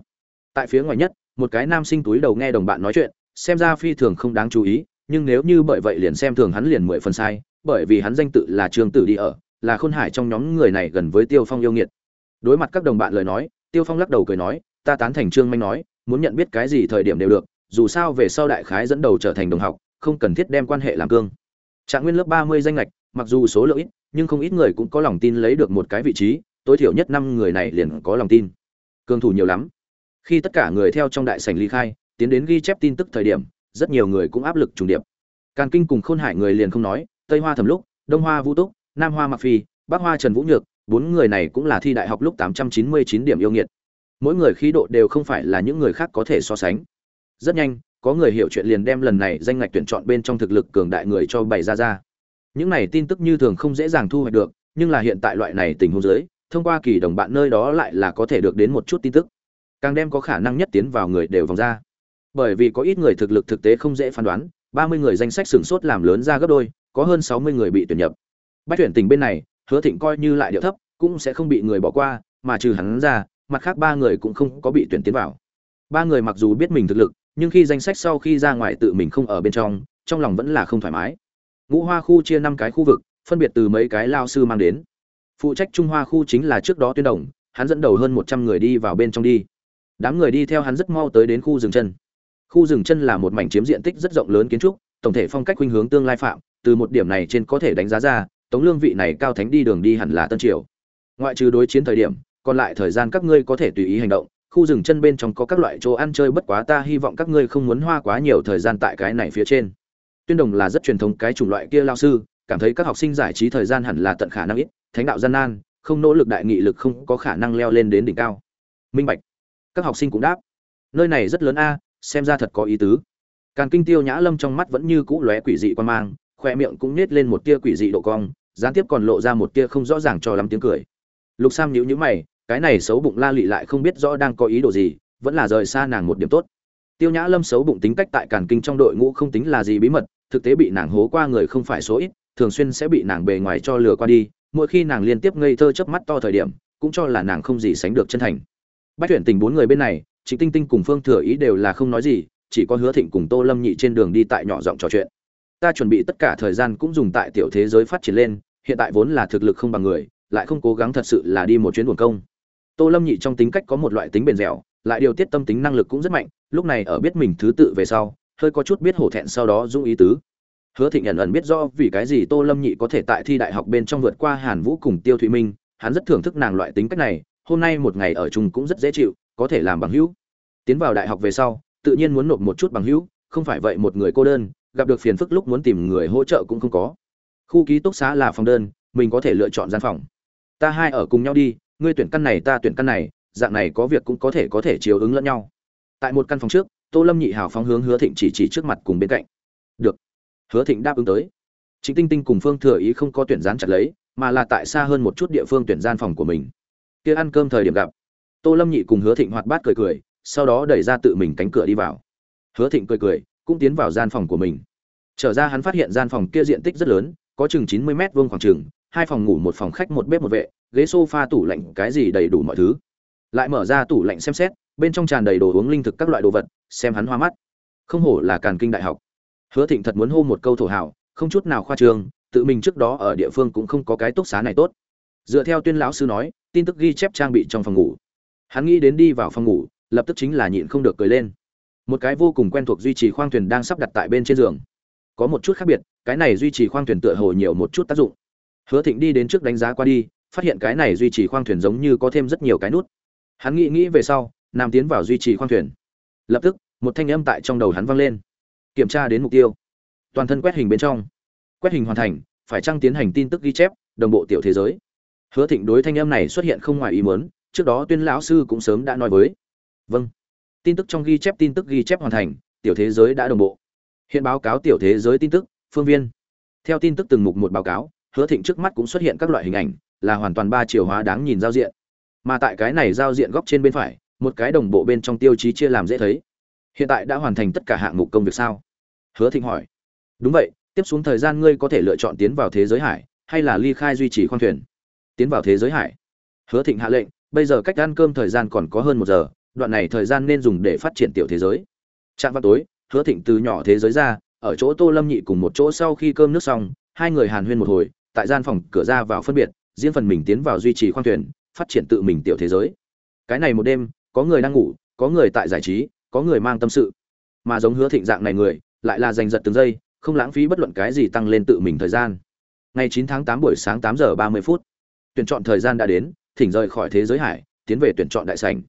Tại phía ngoài nhất, một cái nam sinh túi đầu nghe đồng bạn nói chuyện, xem ra phi thường không đáng chú ý, nhưng nếu như bởi vậy liền xem thường hắn liền mười phần sai, bởi vì hắn danh tự là trương tử đi ở, là khôn hải trong nhóm người này gần với tiêu phong yêu nghiệt. Đối mặt các đồng bạn lời nói, tiêu phong lắc đầu cười nói, ta tán thành trương manh nói, muốn nhận biết cái gì thời điểm đều được dù sao về sau đại khái dẫn đầu trở thành đồng học không cần thiết đem quan hệ làm cương. Trạng nguyên lớp ba mươi danh ngạch, mặc dù số lượng ít nhưng không ít người cũng có lòng tin lấy được một cái vị trí tối thiểu nhất năm người này liền có lòng tin. Cương thủ nhiều lắm. Khi tất cả người theo trong đại sảnh ly khai tiến đến ghi chép tin tức thời điểm rất nhiều người cũng áp lực trùng điệp. Càn kinh cùng khôn hải người liền không nói tây hoa thẩm lúc đông hoa vũ túc nam hoa mặc phi bắc hoa trần vũ nhược bốn người này cũng là thi đại học lúc tám trăm chín mươi chín điểm yêu nghiệt. Mỗi người khí độ đều không phải là những người khác có thể so sánh rất nhanh, có người hiểu chuyện liền đem lần này danh ngạch tuyển chọn bên trong thực lực cường đại người cho bày ra ra. Những này tin tức như thường không dễ dàng thu hoạch được, nhưng là hiện tại loại này tình huống dưới, thông qua kỳ đồng bạn nơi đó lại là có thể được đến một chút tin tức. Càng đem có khả năng nhất tiến vào người đều vòng ra. Bởi vì có ít người thực lực thực tế không dễ phán đoán, ba mươi người danh sách sửng sốt làm lớn ra gấp đôi, có hơn sáu mươi người bị tuyển nhập. Bách tuyển tình bên này, hứa thịnh coi như lại điệu thấp, cũng sẽ không bị người bỏ qua, mà trừ hắn ra, mặt khác ba người cũng không có bị tuyển tiến vào. Ba người mặc dù biết mình thực lực nhưng khi danh sách sau khi ra ngoài tự mình không ở bên trong trong lòng vẫn là không thoải mái. Ngũ hoa khu chia năm cái khu vực, phân biệt từ mấy cái lao sư mang đến. Phụ trách trung hoa khu chính là trước đó tuyên đồng, hắn dẫn đầu hơn một trăm người đi vào bên trong đi. Đám người đi theo hắn rất mau tới đến khu rừng chân. Khu rừng chân là một mảnh chiếm diện tích rất rộng lớn kiến trúc, tổng thể phong cách khuynh hướng tương lai phạm, từ một điểm này trên có thể đánh giá ra, tống lương vị này cao thánh đi đường đi hẳn là tân triều. Ngoại trừ đối chiến thời điểm, còn lại thời gian các ngươi có thể tùy ý hành động khu rừng chân bên trong có các loại chỗ ăn chơi, bất quá ta hy vọng các ngươi không muốn hoa quá nhiều thời gian tại cái này phía trên. Tuyên đồng là rất truyền thống cái chủng loại kia lao sư, cảm thấy các học sinh giải trí thời gian hẳn là tận khả năng ít, thánh đạo gian nan, không nỗ lực đại nghị lực không có khả năng leo lên đến đỉnh cao. Minh bạch. Các học sinh cũng đáp. Nơi này rất lớn a, xem ra thật có ý tứ. Càn kinh tiêu nhã lâm trong mắt vẫn như cũ lóe quỷ dị quan mang, khoe miệng cũng nết lên một tia quỷ dị độ cong, gián tiếp còn lộ ra một tia không rõ ràng cho lắm tiếng cười. Lục sam nhíu nhíu mày cái này xấu bụng la lị lại không biết rõ đang có ý đồ gì, vẫn là rời xa nàng một điểm tốt. Tiêu nhã lâm xấu bụng tính cách tại càn kinh trong đội ngũ không tính là gì bí mật, thực tế bị nàng hố qua người không phải số ít, thường xuyên sẽ bị nàng bề ngoài cho lừa qua đi, mỗi khi nàng liên tiếp ngây thơ chớp mắt to thời điểm, cũng cho là nàng không gì sánh được chân thành. Bách tuyển tình bốn người bên này, trịnh tinh tinh cùng phương thừa ý đều là không nói gì, chỉ có hứa thịnh cùng tô lâm nhị trên đường đi tại nhỏ giọng trò chuyện. Ta chuẩn bị tất cả thời gian cũng dùng tại tiểu thế giới phát triển lên, hiện tại vốn là thực lực không bằng người, lại không cố gắng thật sự là đi một chuyến buồn công tô lâm nhị trong tính cách có một loại tính bền dẻo, lại điều tiết tâm tính năng lực cũng rất mạnh, lúc này ở biết mình thứ tự về sau, hơi có chút biết hổ thẹn sau đó dung ý tứ. Hứa thịnh ẩn ẩn biết do vì cái gì tô lâm nhị có thể tại thi đại học bên trong vượt qua hàn vũ cùng tiêu thụy minh, hắn rất thưởng thức nàng loại tính cách này, hôm nay một ngày ở chung cũng rất dễ chịu, có thể làm bằng hữu. Tiến vào đại học về sau, tự nhiên muốn nộp một chút bằng hữu, không phải vậy một người cô đơn, gặp được phiền phức lúc muốn tìm người hỗ trợ cũng không có. Khu ký túc xá là phòng đơn, mình có thể lựa chọn gian phòng. Ta hai ở cùng nhau đi ngươi tuyển căn này ta tuyển căn này, dạng này có việc cũng có thể có thể chiếu ứng lẫn nhau. Tại một căn phòng trước, tô lâm nhị hào phóng hướng hứa thịnh chỉ chỉ trước mặt cùng bên cạnh. Được. Hứa thịnh đáp ứng tới. Chính tinh tinh cùng phương thừa ý không có tuyển gián chặt lấy, mà là tại xa hơn một chút địa phương tuyển gian phòng của mình. Kia ăn cơm thời điểm gặp, tô lâm nhị cùng hứa thịnh hoạt bát cười cười, sau đó đẩy ra tự mình cánh cửa đi vào. Hứa thịnh cười cười, cũng tiến vào gian phòng của mình. Trở ra hắn phát hiện gian phòng kia diện tích rất lớn, có chừng chín mươi m vuông khoảng chừng, hai phòng ngủ một phòng khách một bếp một vệ ghế sofa tủ lạnh, cái gì đầy đủ mọi thứ. Lại mở ra tủ lạnh xem xét, bên trong tràn đầy đồ uống linh thực các loại đồ vật, xem hắn hoa mắt. Không hổ là càn kinh đại học. Hứa thịnh thật muốn hô một câu thổ hào, không chút nào khoa trương, tự mình trước đó ở địa phương cũng không có cái túc xá này tốt. Dựa theo tuyên lão sư nói, tin tức ghi chép trang bị trong phòng ngủ. Hắn nghĩ đến đi vào phòng ngủ, lập tức chính là nhịn không được cười lên. Một cái vô cùng quen thuộc duy trì khoang thuyền đang sắp đặt tại bên trên giường. Có một chút khác biệt, cái này duy trì khoang thuyền tựa hồ nhiều một chút tác dụng. Hứa thịnh đi đến trước đánh giá qua đi phát hiện cái này duy trì khoang thuyền giống như có thêm rất nhiều cái nút. Hắn nghĩ nghĩ về sau, nam tiến vào duy trì khoang thuyền. Lập tức, một thanh âm tại trong đầu hắn vang lên. Kiểm tra đến mục tiêu. Toàn thân quét hình bên trong. Quét hình hoàn thành, phải trăng tiến hành tin tức ghi chép, đồng bộ tiểu thế giới. Hứa thịnh đối thanh âm này xuất hiện không ngoài ý muốn, trước đó tuyên lão sư cũng sớm đã nói với. Vâng. Tin tức trong ghi chép, tin tức ghi chép hoàn thành, tiểu thế giới đã đồng bộ. Hiện báo cáo tiểu thế giới tin tức, phương viên. Theo tin tức từng mục một báo cáo hứa thịnh trước mắt cũng xuất hiện các loại hình ảnh, là hoàn toàn ba chiều hóa đáng nhìn giao diện. Mà tại cái này giao diện góc trên bên phải, một cái đồng bộ bên trong tiêu chí chia làm dễ thấy. Hiện tại đã hoàn thành tất cả hạng mục công việc sao? Hứa thịnh hỏi. Đúng vậy, tiếp xuống thời gian ngươi có thể lựa chọn tiến vào thế giới hải, hay là ly khai duy trì khoang thuyền? Tiến vào thế giới hải. Hứa thịnh hạ lệnh, bây giờ cách ăn cơm thời gian còn có hơn một giờ, đoạn này thời gian nên dùng để phát triển tiểu thế giới. Trạng vào tối, hứa thịnh từ nhỏ thế giới ra, ở chỗ tô lâm nhị cùng một chỗ sau khi cơm nước xong, hai người hàn huyên một hồi tại gian phòng cửa ra vào phân biệt, riêng phần mình tiến vào duy trì khoang thuyền, phát triển tự mình tiểu thế giới. Cái này một đêm, có người đang ngủ, có người tại giải trí, có người mang tâm sự. Mà giống hứa thịnh dạng này người, lại là giành giật từng giây, không lãng phí bất luận cái gì tăng lên tự mình thời gian. Ngày 9 tháng 8 buổi sáng 8 giờ 30 phút, tuyển chọn thời gian đã đến, thỉnh rời khỏi thế giới hải, tiến về tuyển chọn đại sảnh.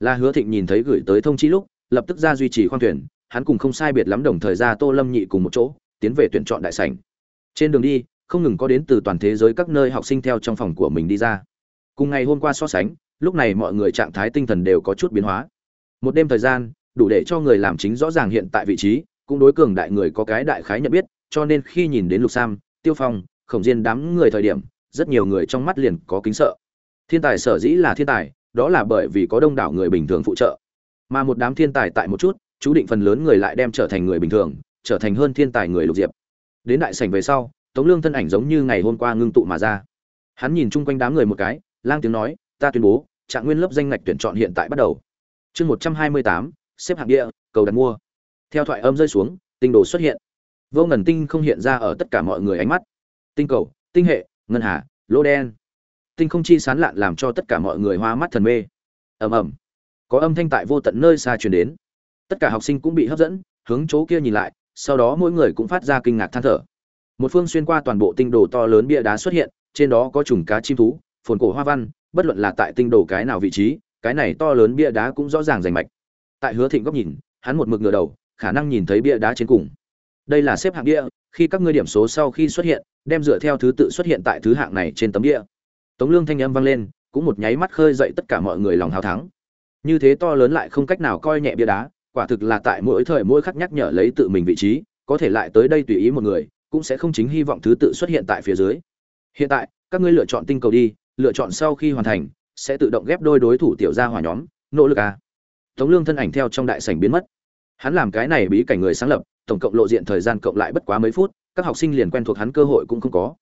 Là hứa thịnh nhìn thấy gửi tới thông chi lúc, lập tức ra duy trì khoang thuyền, hắn cùng không sai biệt lắm đồng thời ra tô lâm nhị cùng một chỗ, tiến về tuyển chọn đại sảnh. Trên đường đi không ngừng có đến từ toàn thế giới các nơi học sinh theo trong phòng của mình đi ra. Cùng ngày hôm qua so sánh, lúc này mọi người trạng thái tinh thần đều có chút biến hóa. Một đêm thời gian, đủ để cho người làm chính rõ ràng hiện tại vị trí, cũng đối cường đại người có cái đại khái nhận biết, cho nên khi nhìn đến lục sam, tiêu phong, khổng diên đám người thời điểm, rất nhiều người trong mắt liền có kính sợ. Thiên tài sở dĩ là thiên tài, đó là bởi vì có đông đảo người bình thường phụ trợ. Mà một đám thiên tài tại một chút, chú định phần lớn người lại đem trở thành người bình thường, trở thành hơn thiên tài người lục diệp. Đến đại sảnh về sau tống lương thân ảnh giống như ngày hôm qua ngưng tụ mà ra. Hắn nhìn chung quanh đám người một cái, lang tiếng nói, ta tuyên bố, trạng nguyên lớp danh ngạch tuyển chọn hiện tại bắt đầu. Chương một trăm hai mươi tám, xếp hạng địa, cầu đặt mua. Theo thoại âm rơi xuống, tinh đồ xuất hiện. Vô ngần tinh không hiện ra ở tất cả mọi người ánh mắt. Tinh cầu, tinh hệ, ngân hà, lô đen. Tinh không chi sán lạn làm cho tất cả mọi người hoa mắt thần mê. Ầm ầm. Có âm thanh tại vô tận nơi xa truyền đến. Tất cả học sinh cũng bị hấp dẫn, hướng chỗ kia nhìn lại, sau đó mỗi người cũng phát ra kinh ngạc than thở một phương xuyên qua toàn bộ tinh đồ to lớn bia đá xuất hiện, trên đó có trùng cá chim thú, phồn cổ hoa văn, bất luận là tại tinh đồ cái nào vị trí, cái này to lớn bia đá cũng rõ ràng rành mạch. Tại hứa thịnh góc nhìn, hắn một mực ngửa đầu, khả năng nhìn thấy bia đá trên cùng. Đây là xếp hạng bia, khi các ngươi điểm số sau khi xuất hiện, đem dựa theo thứ tự xuất hiện tại thứ hạng này trên tấm bia. Tống lương thanh âm vang lên, cũng một nháy mắt khơi dậy tất cả mọi người lòng hào thắng. Như thế to lớn lại không cách nào coi nhẹ bia đá, quả thực là tại mỗi thời mỗi khắc nhắc nhở lấy tự mình vị trí, có thể lại tới đây tùy ý một người cũng sẽ không chính hy vọng thứ tự xuất hiện tại phía dưới. Hiện tại, các ngươi lựa chọn tinh cầu đi, lựa chọn sau khi hoàn thành, sẽ tự động ghép đôi đối thủ tiểu gia hỏa nhóm, nỗ lực à. Tống lương thân ảnh theo trong đại sảnh biến mất. Hắn làm cái này bí cảnh người sáng lập, tổng cộng lộ diện thời gian cộng lại bất quá mấy phút, các học sinh liền quen thuộc hắn cơ hội cũng không có.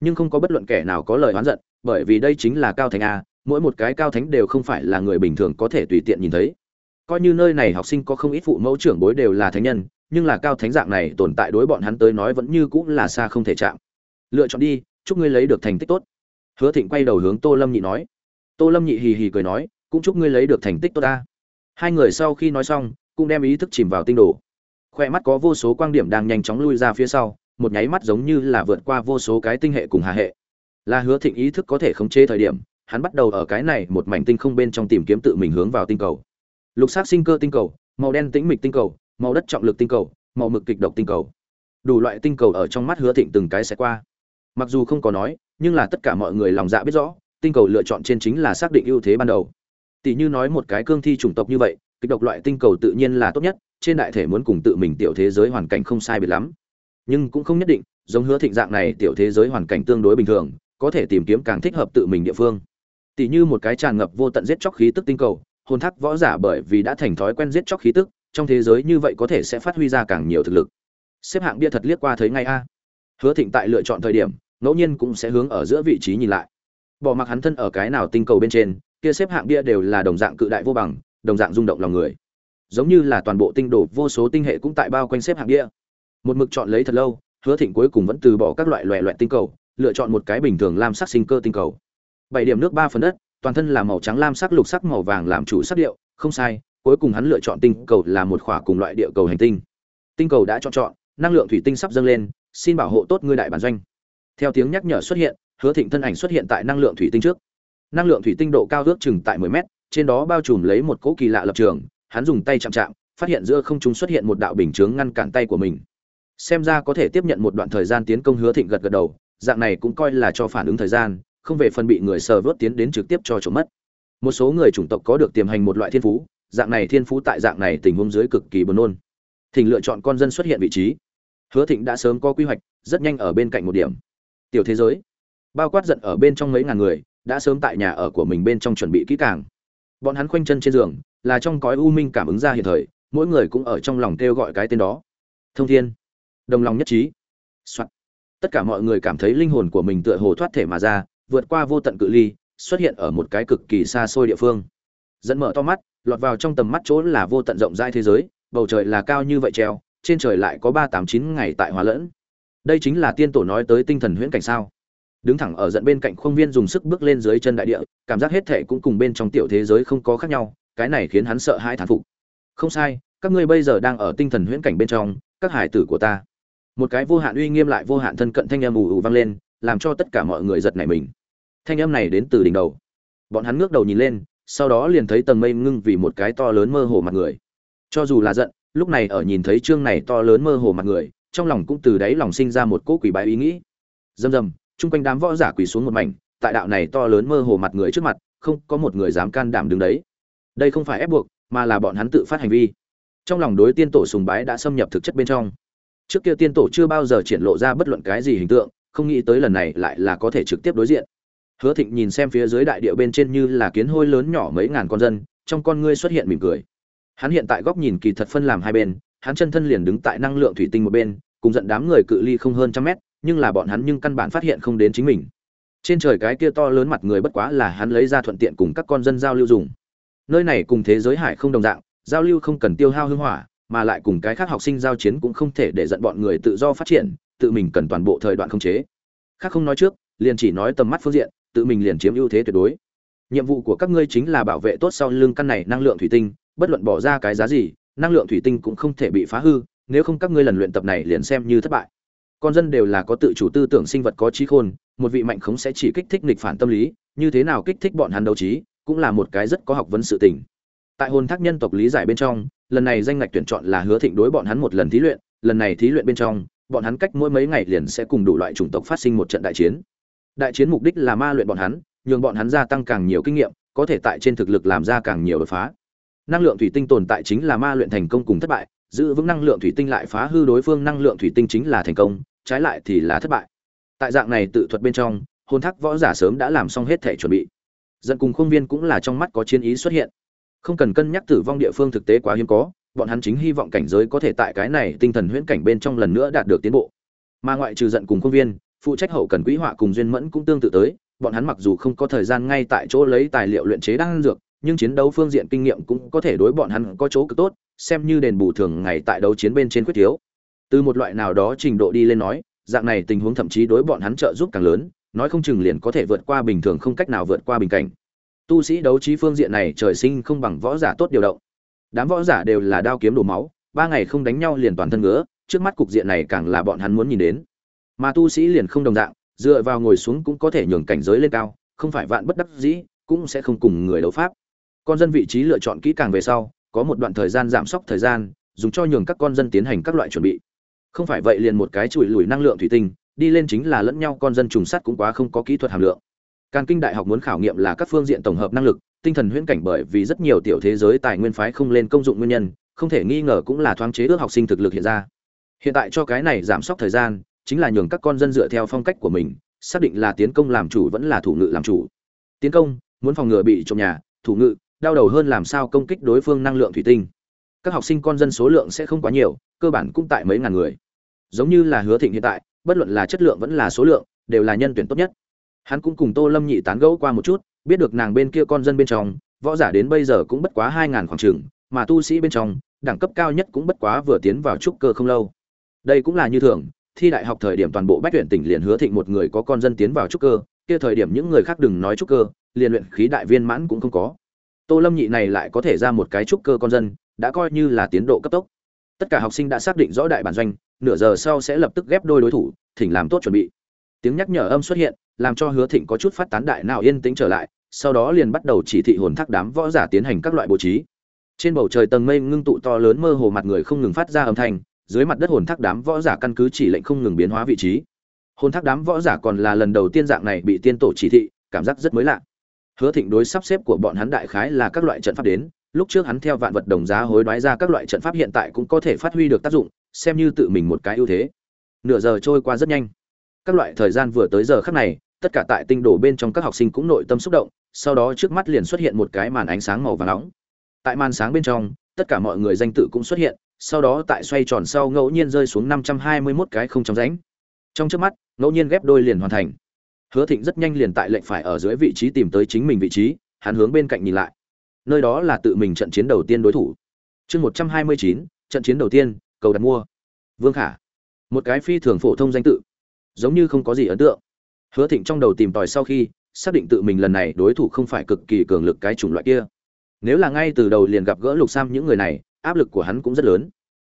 Nhưng không có bất luận kẻ nào có lời oán giận, bởi vì đây chính là cao thánh a, mỗi một cái cao thánh đều không phải là người bình thường có thể tùy tiện nhìn thấy. Coi như nơi này học sinh có không ít phụ mẫu trưởng bối đều là thánh nhân nhưng là cao thánh dạng này tồn tại đối bọn hắn tới nói vẫn như cũng là xa không thể chạm. Lựa chọn đi, chúc ngươi lấy được thành tích tốt. Hứa thịnh quay đầu hướng tô lâm nhị nói. Tô lâm nhị hì hì cười nói, cũng chúc ngươi lấy được thành tích tốt ta. Hai người sau khi nói xong, cũng đem ý thức chìm vào tinh đồ. Khoe mắt có vô số quang điểm đang nhanh chóng lui ra phía sau, một nháy mắt giống như là vượt qua vô số cái tinh hệ cùng hà hệ. Là hứa thịnh ý thức có thể khống chế thời điểm, hắn bắt đầu ở cái này một mảnh tinh không bên trong tìm kiếm tự mình hướng vào tinh cầu. Lục sắc sinh cơ tinh cầu, màu đen tĩnh mịch tinh cầu màu đất trọng lực tinh cầu, màu mực kịch độc tinh cầu. Đủ loại tinh cầu ở trong mắt hứa thịnh từng cái sẽ qua. Mặc dù không có nói, nhưng là tất cả mọi người lòng dạ biết rõ, tinh cầu lựa chọn trên chính là xác định ưu thế ban đầu. Tỷ như nói một cái cương thi chủng tộc như vậy, kịch độc loại tinh cầu tự nhiên là tốt nhất, trên đại thể muốn cùng tự mình tiểu thế giới hoàn cảnh không sai biệt lắm. Nhưng cũng không nhất định, giống hứa thịnh dạng này tiểu thế giới hoàn cảnh tương đối bình thường, có thể tìm kiếm càng thích hợp tự mình địa phương. Tỷ như một cái tràn ngập vô tận giết chóc khí tức tinh cầu, hồn thác võ giả bởi vì đã thành thói quen giết chóc khí tức trong thế giới như vậy có thể sẽ phát huy ra càng nhiều thực lực. Xếp hạng bia thật liếc qua thấy ngay a. Hứa thịnh tại lựa chọn thời điểm, ngẫu nhiên cũng sẽ hướng ở giữa vị trí nhìn lại. Bỏ mặc hắn thân ở cái nào tinh cầu bên trên, kia xếp hạng bia đều là đồng dạng cự đại vô bằng, đồng dạng rung động lòng người. Giống như là toàn bộ tinh đồ vô số tinh hệ cũng tại bao quanh xếp hạng bia. Một mực chọn lấy thật lâu, hứa thịnh cuối cùng vẫn từ bỏ các loại loẹ loẹt tinh cầu, lựa chọn một cái bình thường lam sắc sinh cơ tinh cầu. Bảy điểm nước ba phần đất, toàn thân là màu trắng lam sắc lục sắc màu vàng làm chủ sắc điệu, không sai cuối cùng hắn lựa chọn tinh cầu là một khỏa cùng loại địa cầu hành tinh. Tinh cầu đã chọn chọn, năng lượng thủy tinh sắp dâng lên, xin bảo hộ tốt ngươi đại bản doanh. Theo tiếng nhắc nhở xuất hiện, hứa thịnh thân ảnh xuất hiện tại năng lượng thủy tinh trước. Năng lượng thủy tinh độ cao ước chừng tại 10 mét, trên đó bao trùm lấy một cỗ kỳ lạ lập trường, hắn dùng tay chạm chạm, phát hiện giữa không trung xuất hiện một đạo bình chướng ngăn cản tay của mình. Xem ra có thể tiếp nhận một đoạn thời gian tiến công hứa thịnh gật gật đầu, dạng này cũng coi là cho phản ứng thời gian, không về phần bị người sờ vớt tiến đến trực tiếp cho trộm mất. Một số người chủng tộc có được tiềm hành một loại thiên phú dạng này thiên phú tại dạng này tình huống dưới cực kỳ buồn nôn. Thỉnh lựa chọn con dân xuất hiện vị trí. Hứa thịnh đã sớm có quy hoạch, rất nhanh ở bên cạnh một điểm. Tiểu thế giới. Bao quát giận ở bên trong mấy ngàn người, đã sớm tại nhà ở của mình bên trong chuẩn bị kỹ càng. Bọn hắn khoanh chân trên giường, là trong cõi u minh cảm ứng ra hiện thời, mỗi người cũng ở trong lòng kêu gọi cái tên đó. Thông thiên. Đồng lòng nhất trí、Soạn. tất cả mọi người cảm thấy linh hồn của mình tựa hồ thoát thể mà ra, vượt qua vô tận cự ly, xuất hiện ở một cái cực kỳ xa xôi địa phương. Dẫn mở to mắt lọt vào trong tầm mắt chỗ là vô tận rộng rãi thế giới, bầu trời là cao như vậy treo, trên trời lại có ba tám chín ngày tại hòa lẫn. Đây chính là tiên tổ nói tới tinh thần huyễn cảnh sao? Đứng thẳng ở dẫn bên cạnh không viên dùng sức bước lên dưới chân đại địa, cảm giác hết thể cũng cùng bên trong tiểu thế giới không có khác nhau, cái này khiến hắn sợ hãi thán phục. Không sai, các ngươi bây giờ đang ở tinh thần huyễn cảnh bên trong, các hải tử của ta. Một cái vô hạn uy nghiêm lại vô hạn thân cận thanh âm ù ù vang lên, làm cho tất cả mọi người giật nảy mình. Thanh âm này đến từ đỉnh đầu. Bọn hắn ngước đầu nhìn lên sau đó liền thấy tầng mây ngưng vì một cái to lớn mơ hồ mặt người. Cho dù là giận, lúc này ở nhìn thấy chương này to lớn mơ hồ mặt người, trong lòng cũng từ đáy lòng sinh ra một cỗ quỷ bái ý nghĩ. Dầm dầm chung quanh đám võ giả quỳ xuống một mảnh, tại đạo này to lớn mơ hồ mặt người trước mặt, không có một người dám can đảm đứng đấy. Đây không phải ép buộc, mà là bọn hắn tự phát hành vi. Trong lòng đối tiên tổ sùng bái đã xâm nhập thực chất bên trong. Trước kia tiên tổ chưa bao giờ triển lộ ra bất luận cái gì hình tượng, không nghĩ tới lần này lại là có thể trực tiếp đối diện hứa thịnh nhìn xem phía dưới đại địa bên trên như là kiến hôi lớn nhỏ mấy ngàn con dân, trong con ngươi xuất hiện mỉm cười. Hắn hiện tại góc nhìn kỳ thật phân làm hai bên, hắn chân thân liền đứng tại năng lượng thủy tinh một bên, cùng giận đám người cự ly không hơn trăm mét, nhưng là bọn hắn nhưng căn bản phát hiện không đến chính mình. Trên trời cái kia to lớn mặt người bất quá là hắn lấy ra thuận tiện cùng các con dân giao lưu dùng. Nơi này cùng thế giới hải không đồng dạng, giao lưu không cần tiêu hao hưng hỏa, mà lại cùng cái khác học sinh giao chiến cũng không thể để giận bọn người tự do phát triển, tự mình cần toàn bộ thời đoạn không chế. Khác không nói trước, liền chỉ nói tầm mắt phương diện tự mình liền chiếm ưu thế tuyệt đối. Nhiệm vụ của các ngươi chính là bảo vệ tốt sau lưng căn này năng lượng thủy tinh, bất luận bỏ ra cái giá gì, năng lượng thủy tinh cũng không thể bị phá hư, nếu không các ngươi lần luyện tập này liền xem như thất bại. Con dân đều là có tự chủ tư tưởng sinh vật có trí khôn, một vị mạnh khống sẽ chỉ kích thích nghịch phản tâm lý, như thế nào kích thích bọn hắn đấu trí, cũng là một cái rất có học vấn sự tình. Tại hồn thác nhân tộc lý giải bên trong, lần này danh ngạch tuyển chọn là hứa thịnh đối bọn hắn một lần thí luyện, lần này thí luyện bên trong, bọn hắn cách mỗi mấy ngày liền sẽ cùng đủ loại chủng tộc phát sinh một trận đại chiến đại chiến mục đích là ma luyện bọn hắn, nhường bọn hắn gia tăng càng nhiều kinh nghiệm, có thể tại trên thực lực làm ra càng nhiều đột phá. Năng lượng thủy tinh tồn tại chính là ma luyện thành công cùng thất bại, giữ vững năng lượng thủy tinh lại phá hư đối phương, năng lượng thủy tinh chính là thành công, trái lại thì là thất bại. Tại dạng này tự thuật bên trong hôn thác võ giả sớm đã làm xong hết thể chuẩn bị. Dẫn cùng khuôn viên cũng là trong mắt có chiến ý xuất hiện. Không cần cân nhắc tử vong địa phương thực tế quá hiếm có, bọn hắn chính hy vọng cảnh giới có thể tại cái này tinh thần huyễn cảnh bên trong lần nữa đạt được tiến bộ. Mà ngoại trừ giận cùng khuôn viên phụ trách hậu cần quý họa cùng duyên mẫn cũng tương tự tới, bọn hắn mặc dù không có thời gian ngay tại chỗ lấy tài liệu luyện chế đan dược, nhưng chiến đấu phương diện kinh nghiệm cũng có thể đối bọn hắn có chỗ cực tốt, xem như đền bù thường ngày tại đấu chiến bên trên quyết thiếu. Từ một loại nào đó trình độ đi lên nói, dạng này tình huống thậm chí đối bọn hắn trợ giúp càng lớn, nói không chừng liền có thể vượt qua bình thường không cách nào vượt qua bình cảnh. Tu sĩ đấu trí phương diện này trời sinh không bằng võ giả tốt điều động. Đám võ giả đều là đao kiếm đổ máu, ba ngày không đánh nhau liền toàn thân ngứa, trước mắt cục diện này càng là bọn hắn muốn nhìn đến mà tu sĩ liền không đồng dạng dựa vào ngồi xuống cũng có thể nhường cảnh giới lên cao không phải vạn bất đắc dĩ cũng sẽ không cùng người đấu pháp. Con dân vị trí lựa chọn kỹ càng về sau có một đoạn thời gian giảm sốc thời gian dùng cho nhường các con dân tiến hành các loại chuẩn bị. Không phải vậy liền một cái chùi lùi năng lượng thủy tinh đi lên chính là lẫn nhau con dân trùng sắt cũng quá không có kỹ thuật hàm lượng. Càng Kinh Đại học muốn khảo nghiệm là các phương diện tổng hợp năng lực, tinh thần huyễn cảnh bởi vì rất nhiều tiểu thế giới tài nguyên phái không lên công dụng nguyên nhân, không thể nghi ngờ cũng là thoáng chế ước học sinh thực lực hiện ra. Hiện tại cho cái này giảm sốc thời gian, chính là nhường các con dân dựa theo phong cách của mình, xác định là tiến công làm chủ vẫn là thủ ngự làm chủ. Tiến công, muốn phòng ngừa bị trộm nhà, thủ ngự, đau đầu hơn làm sao công kích đối phương năng lượng thủy tinh. Các học sinh con dân số lượng sẽ không quá nhiều, cơ bản cũng tại mấy ngàn người. Giống như là Hứa Thịnh hiện tại, bất luận là chất lượng vẫn là số lượng, đều là nhân tuyển tốt nhất hắn cũng cùng tô lâm nhị tán gẫu qua một chút biết được nàng bên kia con dân bên trong võ giả đến bây giờ cũng bất quá hai ngàn khoảng trường mà tu sĩ bên trong đẳng cấp cao nhất cũng bất quá vừa tiến vào trúc cơ không lâu đây cũng là như thường thi đại học thời điểm toàn bộ bách tuyển tỉnh liền hứa thịnh một người có con dân tiến vào trúc cơ, kia thời điểm những người khác đừng nói trúc cơ, liền luyện khí đại viên mãn cũng không có. Tô lâm nhị này lại có thể ra một cái trúc cơ con dân, đã coi như là tiến độ cấp tốc. Tất cả học sinh đã xác định rõ đại bản doanh, nửa giờ sau sẽ lập tức ghép đôi đối thủ, thỉnh làm tốt chuẩn bị. Tiếng nhắc nhở âm xuất hiện, làm cho hứa thịnh có chút phát tán đại nào yên tĩnh trở lại, sau đó liền bắt đầu chỉ thị hồn thác đám võ giả tiến hành các loại bố trí. Trên bầu trời tầng mây ngưng tụ to lớn mơ hồ mặt người không ngừng phát ra âm thanh dưới mặt đất hồn thác đám võ giả căn cứ chỉ lệnh không ngừng biến hóa vị trí. Hồn thác đám võ giả còn là lần đầu tiên dạng này bị tiên tổ chỉ thị, cảm giác rất mới lạ. Hứa thịnh đối sắp xếp của bọn hắn đại khái là các loại trận pháp đến, lúc trước hắn theo vạn vật đồng giá hối đoái ra các loại trận pháp hiện tại cũng có thể phát huy được tác dụng, xem như tự mình một cái ưu thế. Nửa giờ trôi qua rất nhanh. Các loại thời gian vừa tới giờ khắc này, tất cả tại tinh đồ bên trong các học sinh cũng nội tâm xúc động, sau đó trước mắt liền xuất hiện một cái màn ánh sáng màu vàng nóng. Tại màn sáng bên trong, tất cả mọi người danh tự cũng xuất hiện sau đó tại xoay tròn sau ngẫu nhiên rơi xuống năm trăm hai mươi 521 cái không trong rãnh. Trong trước mắt, ngẫu nhiên ghép đôi liền hoàn thành. Hứa thịnh rất nhanh liền tại lệnh phải ở dưới vị trí tìm tới chính mình vị trí, hắn hướng bên cạnh nhìn lại. Nơi đó là tự mình trận chiến đầu tiên đối thủ. Chương một trăm hai mươi chín, trận chiến đầu tiên, cầu đặt mua. Vương khả. Một cái phi thường phổ thông danh tự. Giống như không có gì ấn tượng. Hứa thịnh trong đầu tìm tòi sau khi, xác định tự mình lần này đối thủ không phải cực kỳ cường lực cái chủng loại kia. Nếu là ngay từ đầu liền gặp gỡ lục sam những người này áp lực của hắn cũng rất lớn.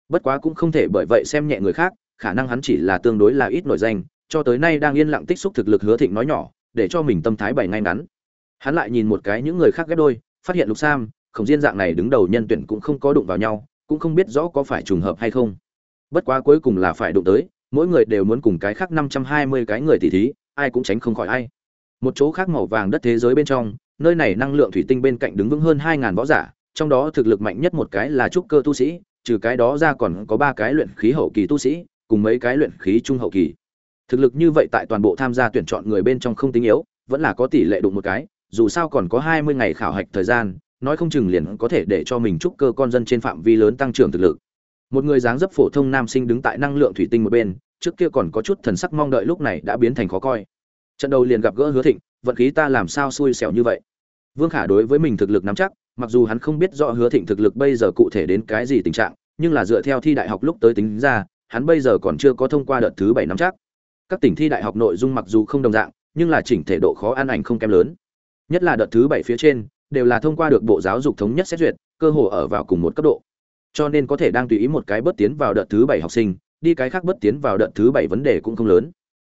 Bất quá cũng không thể bởi vậy xem nhẹ người khác, khả năng hắn chỉ là tương đối là ít nổi danh, cho tới nay đang yên lặng tích xúc thực lực hứa thịnh nói nhỏ, để cho mình tâm thái bày ngay ngắn. Hắn lại nhìn một cái những người khác ghép đôi, phát hiện lục sam, khổng diên dạng này đứng đầu nhân tuyển cũng không có đụng vào nhau, cũng không biết rõ có phải trùng hợp hay không. Bất quá cuối cùng là phải đụng tới, mỗi người đều muốn cùng cái khác năm trăm hai mươi cái người tỷ thí, ai cũng tránh không khỏi ai. Một chỗ khác màu vàng đất thế giới bên trong, nơi này năng lượng thủy tinh bên cạnh đứng vững hơn hai ngàn võ giả trong đó thực lực mạnh nhất một cái là trúc cơ tu sĩ, trừ cái đó ra còn có ba cái luyện khí hậu kỳ tu sĩ, cùng mấy cái luyện khí trung hậu kỳ. Thực lực như vậy tại toàn bộ tham gia tuyển chọn người bên trong không tính yếu, vẫn là có tỷ lệ đụng một cái, dù sao còn có hai mươi ngày khảo hạch thời gian, nói không chừng liền có thể để cho mình trúc cơ con dân trên phạm vi lớn tăng trưởng thực lực. Một người dáng dấp phổ thông nam sinh đứng tại năng lượng thủy tinh một bên, trước kia còn có chút thần sắc mong đợi lúc này đã biến thành khó coi. Trận đầu liền gặp gỡ hứa thịnh, vận khí ta làm sao xui xẻo như vậy? Vương khả đối với mình thực lực nắm chắc mặc dù hắn không biết rõ hứa thịnh thực lực bây giờ cụ thể đến cái gì tình trạng, nhưng là dựa theo thi đại học lúc tới tính ra, hắn bây giờ còn chưa có thông qua đợt thứ bảy nắm chắc. Các tỉnh thi đại học nội dung mặc dù không đồng dạng, nhưng là chỉnh thể độ khó an ảnh không kém lớn. Nhất là đợt thứ bảy phía trên, đều là thông qua được bộ giáo dục thống nhất xét duyệt, cơ hồ ở vào cùng một cấp độ. Cho nên có thể đang tùy ý một cái bớt tiến vào đợt thứ bảy học sinh, đi cái khác bất tiến vào đợt thứ bảy vấn đề cũng không lớn.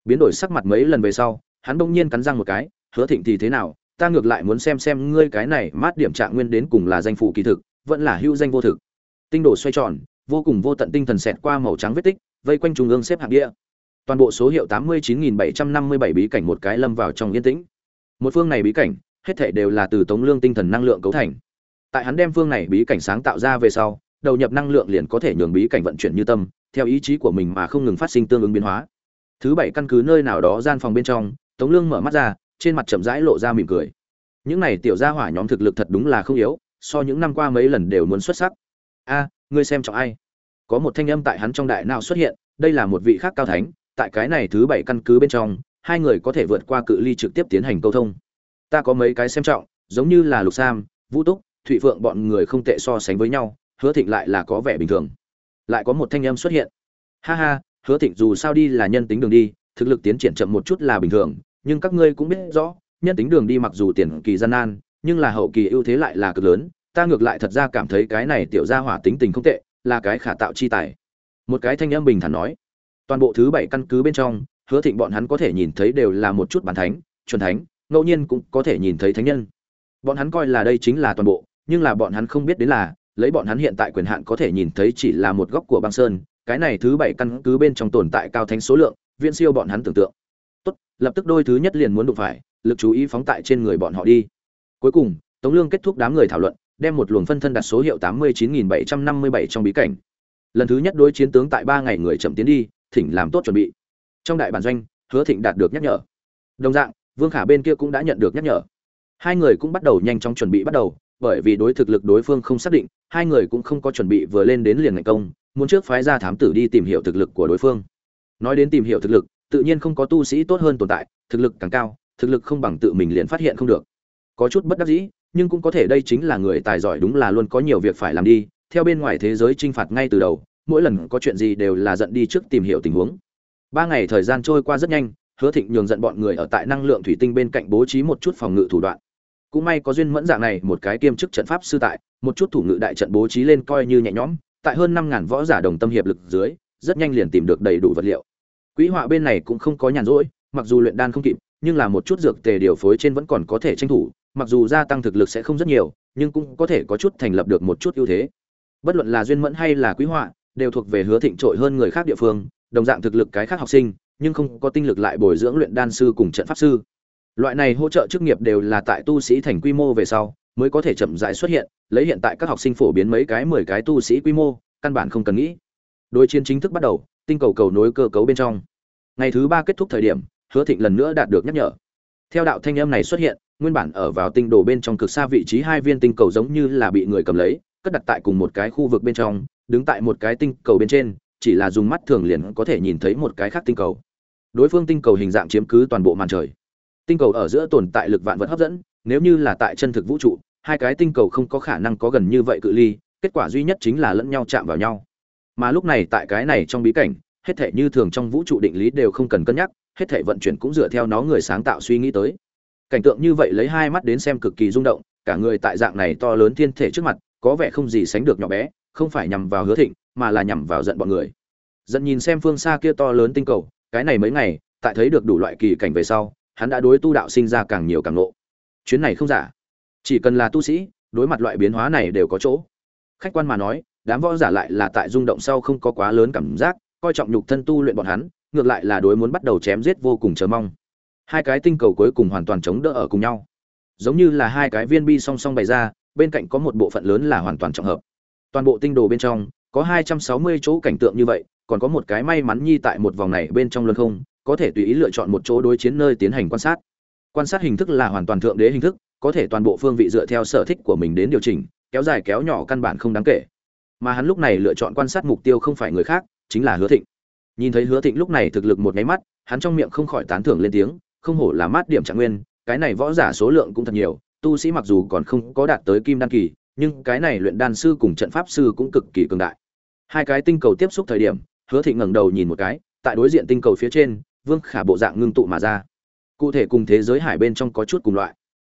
Biến đổi sắc mặt mấy lần về sau, hắn bỗng nhiên cắn răng một cái, hứa thịnh thì thế nào? Ta ngược lại muốn xem xem ngươi cái này mát điểm trạng nguyên đến cùng là danh phủ kỳ thực, vẫn là hữu danh vô thực. Tinh đồ xoay tròn, vô cùng vô tận tinh thần xẹt qua màu trắng vết tích, vây quanh trung ương xếp hạng địa. Toàn bộ số hiệu tám mươi chín nghìn bảy trăm năm mươi bảy bí cảnh một cái lâm vào trong yên tĩnh. Một phương này bí cảnh, hết thảy đều là từ tống lương tinh thần năng lượng cấu thành. Tại hắn đem phương này bí cảnh sáng tạo ra về sau, đầu nhập năng lượng liền có thể nhường bí cảnh vận chuyển như tâm, theo ý chí của mình mà không ngừng phát sinh tương ứng biến hóa. Thứ bảy căn cứ nơi nào đó gian phòng bên trong, tống lương mở mắt ra trên mặt chậm rãi lộ ra mỉm cười. Những này tiểu gia hỏa nhóm thực lực thật đúng là không yếu, so những năm qua mấy lần đều muốn xuất sắc. A, ngươi xem trọng ai? Có một thanh âm tại hắn trong đại não xuất hiện, đây là một vị khác cao thánh, tại cái này thứ bảy căn cứ bên trong, hai người có thể vượt qua cự ly trực tiếp tiến hành câu thông. Ta có mấy cái xem trọng, giống như là lục sam, vũ túc, thụy phượng bọn người không tệ so sánh với nhau, hứa thịnh lại là có vẻ bình thường. Lại có một thanh âm xuất hiện. Ha ha, hứa thịnh dù sao đi là nhân tính đường đi, thực lực tiến triển chậm một chút là bình thường nhưng các ngươi cũng biết rõ, nhân tính đường đi mặc dù tiền kỳ gian nan, nhưng là hậu kỳ ưu thế lại là cực lớn, ta ngược lại thật ra cảm thấy cái này tiểu gia hỏa tính tình không tệ, là cái khả tạo chi tài. Một cái thanh âm bình thản nói, toàn bộ thứ bảy căn cứ bên trong, hứa thịnh bọn hắn có thể nhìn thấy đều là một chút bản thánh, chuẩn thánh, ngẫu nhiên cũng có thể nhìn thấy thánh nhân. Bọn hắn coi là đây chính là toàn bộ, nhưng là bọn hắn không biết đến là, lấy bọn hắn hiện tại quyền hạn có thể nhìn thấy chỉ là một góc của băng sơn, cái này thứ bảy căn cứ bên trong tồn tại cao thánh số lượng, viễn siêu bọn hắn tưởng tượng lập tức đôi thứ nhất liền muốn đụng phải, lực chú ý phóng tại trên người bọn họ đi. Cuối cùng, tống lương kết thúc đám người thảo luận, đem một luồng phân thân đặt số hiệu tám mươi chín nghìn bảy trăm năm mươi bảy trong bí cảnh. Lần thứ nhất đối chiến tướng tại ba ngày người chậm tiến đi, thỉnh làm tốt chuẩn bị. Trong đại bản doanh, hứa thịnh đạt được nhắc nhở. Đồng dạng, vương khả bên kia cũng đã nhận được nhắc nhở. Hai người cũng bắt đầu nhanh chóng chuẩn bị bắt đầu, bởi vì đối thực lực đối phương không xác định, hai người cũng không có chuẩn bị vừa lên đến liền ngày công, muốn trước phái ra thám tử đi tìm hiểu thực lực của đối phương. Nói đến tìm hiểu thực lực tự nhiên không có tu sĩ tốt hơn tồn tại, thực lực càng cao, thực lực không bằng tự mình liền phát hiện không được. Có chút bất đắc dĩ, nhưng cũng có thể đây chính là người tài giỏi đúng là luôn có nhiều việc phải làm đi, theo bên ngoài thế giới trinh phạt ngay từ đầu, mỗi lần có chuyện gì đều là giận đi trước tìm hiểu tình huống. Ba ngày thời gian trôi qua rất nhanh, hứa thịnh nhường giận bọn người ở tại năng lượng thủy tinh bên cạnh bố trí một chút phòng ngự thủ đoạn. Cũng may có duyên mẫn dạng này, một cái kiêm chức trận pháp sư tại, một chút thủ ngự đại trận bố trí lên coi như nhẹ nhõm, tại hơn năm ngàn võ giả đồng tâm hiệp lực dưới, rất nhanh liền tìm được đầy đủ vật liệu quỹ họa bên này cũng không có nhàn rỗi, mặc dù luyện đan không kịp, nhưng là một chút dược tề điều phối trên vẫn còn có thể tranh thủ, mặc dù gia tăng thực lực sẽ không rất nhiều, nhưng cũng có thể có chút thành lập được một chút ưu thế. Bất luận là duyên mẫn hay là quý họa, đều thuộc về hứa thịnh trội hơn người khác địa phương, đồng dạng thực lực cái khác học sinh, nhưng không có tinh lực lại bồi dưỡng luyện đan sư cùng trận pháp sư. Loại này hỗ trợ chức nghiệp đều là tại tu sĩ thành quy mô về sau, mới có thể chậm rãi xuất hiện, lấy hiện tại các học sinh phổ biến mấy cái mười cái tu sĩ quy mô, căn bản không cần nghĩ. Đối chiến chính thức bắt đầu tinh cầu cầu nối cơ cấu bên trong. Ngày thứ ba kết thúc thời điểm, hứa thịnh lần nữa đạt được nhắc nhở. Theo đạo thanh âm này xuất hiện, nguyên bản ở vào tinh đồ bên trong cực xa vị trí hai viên tinh cầu giống như là bị người cầm lấy, cất đặt tại cùng một cái khu vực bên trong, đứng tại một cái tinh cầu bên trên, chỉ là dùng mắt thường liền có thể nhìn thấy một cái khác tinh cầu. Đối phương tinh cầu hình dạng chiếm cứ toàn bộ màn trời. Tinh cầu ở giữa tồn tại lực vạn vật hấp dẫn, nếu như là tại chân thực vũ trụ, hai cái tinh cầu không có khả năng có gần như vậy cự ly, kết quả duy nhất chính là lẫn nhau chạm vào nhau mà lúc này tại cái này trong bí cảnh, hết thể như thường trong vũ trụ định lý đều không cần cân nhắc, hết thể vận chuyển cũng dựa theo nó người sáng tạo suy nghĩ tới. Cảnh tượng như vậy lấy hai mắt đến xem cực kỳ rung động, cả người tại dạng này to lớn thiên thể trước mặt, có vẻ không gì sánh được nhỏ bé, không phải nhằm vào hứa thịnh, mà là nhằm vào giận bọn người. Giận nhìn xem phương xa kia to lớn tinh cầu, cái này mấy ngày, tại thấy được đủ loại kỳ cảnh về sau, hắn đã đối tu đạo sinh ra càng nhiều càng nộ chuyến này không giả. Chỉ cần là tu sĩ, đối mặt loại biến hóa này đều có chỗ. Khách quan mà nói đám võ giả lại là tại rung động sau không có quá lớn cảm giác, coi trọng nhục thân tu luyện bọn hắn, ngược lại là đối muốn bắt đầu chém giết vô cùng chờ mong. Hai cái tinh cầu cuối cùng hoàn toàn chống đỡ ở cùng nhau. Giống như là hai cái viên bi song song bày ra, bên cạnh có một bộ phận lớn là hoàn toàn trọng hợp. Toàn bộ tinh đồ bên trong, có hai trăm sáu mươi chỗ cảnh tượng như vậy, còn có một cái may mắn nhi tại một vòng này bên trong luân không, có thể tùy ý lựa chọn một chỗ đối chiến nơi tiến hành quan sát. Quan sát hình thức là hoàn toàn thượng đế hình thức, có thể toàn bộ phương vị dựa theo sở thích của mình đến điều chỉnh, kéo dài kéo nhỏ căn bản không đáng kể mà hắn lúc này lựa chọn quan sát mục tiêu không phải người khác, chính là hứa thịnh. Nhìn thấy hứa thịnh lúc này thực lực một nháy mắt, hắn trong miệng không khỏi tán thưởng lên tiếng, không hổ là mát điểm trạng nguyên, cái này võ giả số lượng cũng thật nhiều, tu sĩ mặc dù còn không có đạt tới kim đan kỳ, nhưng cái này luyện đan sư cùng trận pháp sư cũng cực kỳ cường đại. Hai cái tinh cầu tiếp xúc thời điểm, hứa thịnh ngẩng đầu nhìn một cái, tại đối diện tinh cầu phía trên, vương khả bộ dạng ngưng tụ mà ra. Cụ thể cùng thế giới hải bên trong có chút cùng loại.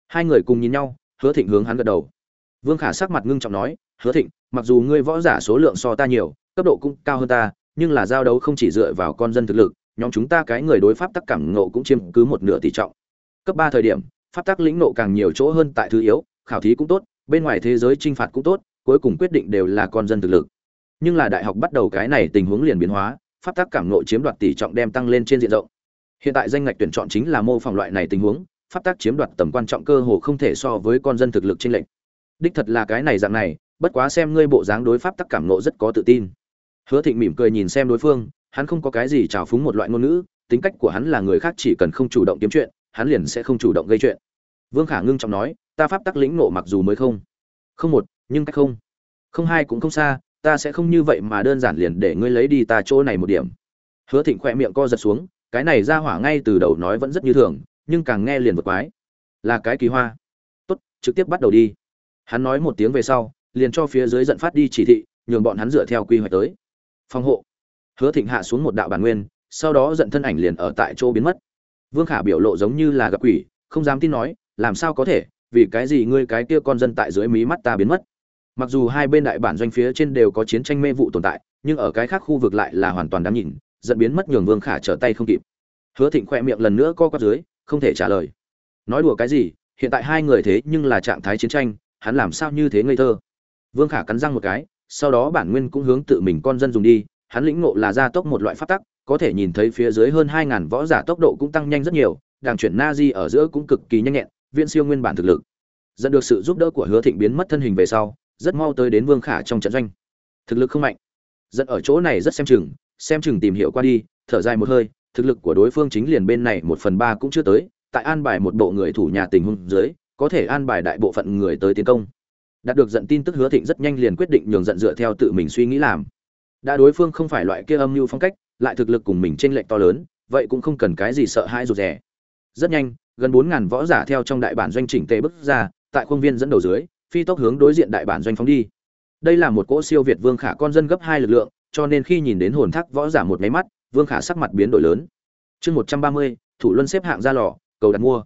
Hai người cùng nhìn nhau, hứa thịnh hướng hắn gật đầu. Vương khả sắc mặt ngưng trọng nói, hứa thịnh mặc dù ngươi võ giả số lượng so ta nhiều, cấp độ cũng cao hơn ta, nhưng là giao đấu không chỉ dựa vào con dân thực lực, nhóm chúng ta cái người đối pháp tắc cảm ngộ cũng chiếm cứ một nửa tỷ trọng. Cấp ba thời điểm, pháp tắc lĩnh nộ càng nhiều chỗ hơn tại thứ yếu, khảo thí cũng tốt, bên ngoài thế giới trinh phạt cũng tốt, cuối cùng quyết định đều là con dân thực lực. Nhưng là đại học bắt đầu cái này tình huống liền biến hóa, pháp tắc cảm ngộ chiếm đoạt tỷ trọng đem tăng lên trên diện rộng. Hiện tại danh ngạch tuyển chọn chính là mô phỏng loại này tình huống, pháp tắc chiếm đoạt tầm quan trọng cơ hồ không thể so với con dân thực lực trên lệnh đích thật là cái này dạng này bất quá xem ngươi bộ dáng đối pháp tắc cảm nộ rất có tự tin. Hứa thịnh mỉm cười nhìn xem đối phương, hắn không có cái gì trào phúng một loại ngôn ngữ, tính cách của hắn là người khác chỉ cần không chủ động kiếm chuyện, hắn liền sẽ không chủ động gây chuyện. Vương khả ngưng trọng nói, ta pháp tắc lĩnh nộ mặc dù mới không không một, nhưng cách không. Không hai cũng không xa, ta sẽ không như vậy mà đơn giản liền để ngươi lấy đi ta chỗ này một điểm. Hứa thịnh khỏe miệng co giật xuống, cái này ra hỏa ngay từ đầu nói vẫn rất như thường, nhưng càng nghe liền vượt quái. Là cái kỳ hoa. Tốt, trực tiếp bắt đầu đi. Hắn nói một tiếng về sau liền cho phía dưới dẫn phát đi chỉ thị, nhường bọn hắn dựa theo quy hoạch tới. Phòng hộ. Hứa thịnh hạ xuống một đạo bản nguyên, sau đó giận thân ảnh liền ở tại chỗ biến mất. Vương khả biểu lộ giống như là gặp quỷ, không dám tin nói, làm sao có thể? Vì cái gì ngươi cái kia con dân tại dưới mí mắt ta biến mất? Mặc dù hai bên đại bản doanh phía trên đều có chiến tranh mê vụ tồn tại, nhưng ở cái khác khu vực lại là hoàn toàn đáng nhìn, giận biến mất nhường vương khả trở tay không kịp. Hứa thịnh khẽ miệng lần nữa co quắp dưới, không thể trả lời. Nói đùa cái gì, hiện tại hai người thế nhưng là trạng thái chiến tranh, hắn làm sao như thế ngây thơ? Vương khả cắn răng một cái, sau đó bản nguyên cũng hướng tự mình con dân dùng đi, hắn lĩnh ngộ là gia tốc một loại pháp tắc, có thể nhìn thấy phía dưới hơn hai ngàn võ giả tốc độ cũng tăng nhanh rất nhiều đàng chuyển Nazi ở giữa cũng cực kỳ nhanh nhẹn viện siêu nguyên bản thực lực. Dẫn được sự giúp đỡ của hứa thịnh biến mất thân hình về sau, rất mau tới đến vương khả trong trận doanh. Thực lực không mạnh. Dẫn ở chỗ này rất xem chừng xem chừng tìm hiểu qua đi, thở dài một hơi, thực lực của đối phương chính liền bên này một phần ba cũng chưa tới, tại an bài một bộ người thủ nhà tình huống dưới, có thể an bài đại bộ phận người tới tiến công đạt được giận tin tức hứa thịnh rất nhanh liền quyết định nhường giận dựa theo tự mình suy nghĩ làm. Đã đối phương không phải loại kia âm mưu phong cách, lại thực lực cùng mình trên lệnh to lớn, vậy cũng không cần cái gì sợ hãi rụt rè. Rất nhanh, gần bốn ngàn võ giả theo trong đại bản doanh chỉnh tề bước ra, tại khuôn viên dẫn đầu dưới, phi tốc hướng đối diện đại bản doanh phóng đi. Đây là một cỗ siêu việt vương khả con dân gấp hai lực lượng, cho nên khi nhìn đến hồn thác võ giả một máy mắt, vương khả sắc mặt biến đổi lớn. Chương một trăm ba mươi, thủ luân xếp hạng ra lò, cầu đặt mua.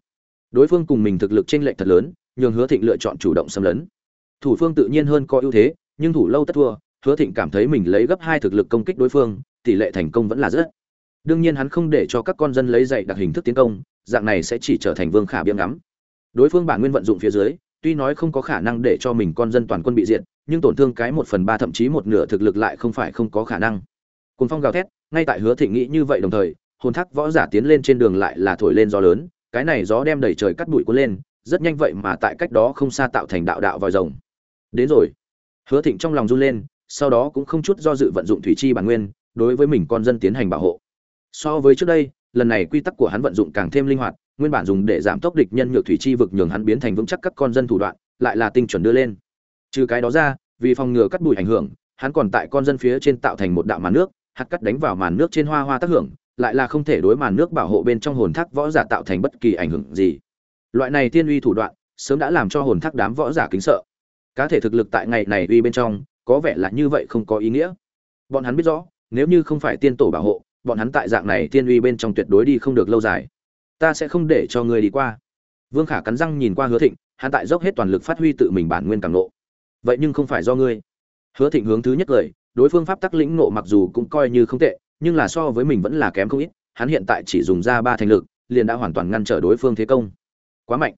Đối phương cùng mình thực lực chênh lệch thật lớn, nhường hứa thịnh lựa chọn chủ động xâm lấn thủ phương tự nhiên hơn có ưu thế, nhưng thủ lâu tất thua, hứa thịnh cảm thấy mình lấy gấp hai thực lực công kích đối phương, tỷ lệ thành công vẫn là rất. Đương nhiên hắn không để cho các con dân lấy dạy đặc hình thức tiến công, dạng này sẽ chỉ trở thành vương khả biếng ngắm. Đối phương bản nguyên vận dụng phía dưới, tuy nói không có khả năng để cho mình con dân toàn quân bị diệt, nhưng tổn thương cái một phần ba thậm chí một nửa thực lực lại không phải không có khả năng. Cùng phong gào thét, ngay tại hứa thịnh nghĩ như vậy đồng thời, hồn thác võ giả tiến lên trên đường lại là thổi lên gió lớn, cái này gió đem đầy trời cắt bụi cuốn lên, rất nhanh vậy mà tại cách đó không xa tạo thành đạo đạo vòi rồng đến rồi. Hứa thịnh trong lòng run lên, sau đó cũng không chút do dự vận dụng thủy chi bản nguyên, đối với mình con dân tiến hành bảo hộ. So với trước đây, lần này quy tắc của hắn vận dụng càng thêm linh hoạt, nguyên bản dùng để giảm tốc địch nhân nhược thủy chi vực nhường hắn biến thành vững chắc các con dân thủ đoạn, lại là tinh chuẩn đưa lên. Trừ cái đó ra, vì phòng ngừa cắt bụi ảnh hưởng, hắn còn tại con dân phía trên tạo thành một đạo màn nước, hạt cắt đánh vào màn nước trên hoa hoa tác hưởng, lại là không thể đối màn nước bảo hộ bên trong hồn thác võ giả tạo thành bất kỳ ảnh hưởng gì. Loại này tiên uy thủ đoạn, sớm đã làm cho hồn thác đám võ giả kính sợ cá thể thực lực tại ngày này uy bên trong, có vẻ là như vậy không có ý nghĩa. Bọn hắn biết rõ, nếu như không phải tiên tổ bảo hộ, bọn hắn tại dạng này tiên uy bên trong tuyệt đối đi không được lâu dài. Ta sẽ không để cho người đi qua. Vương khả cắn răng nhìn qua hứa thịnh, hắn tại dốc hết toàn lực phát huy tự mình bản nguyên càng nộ vậy nhưng không phải do ngươi. Hứa thịnh hướng thứ nhất lời, đối phương pháp tắc lĩnh nộ mặc dù cũng coi như không tệ, nhưng là so với mình vẫn là kém không ít, hắn hiện tại chỉ dùng ra ba thành lực, liền đã hoàn toàn ngăn trở đối phương thế công. Quá mạnh.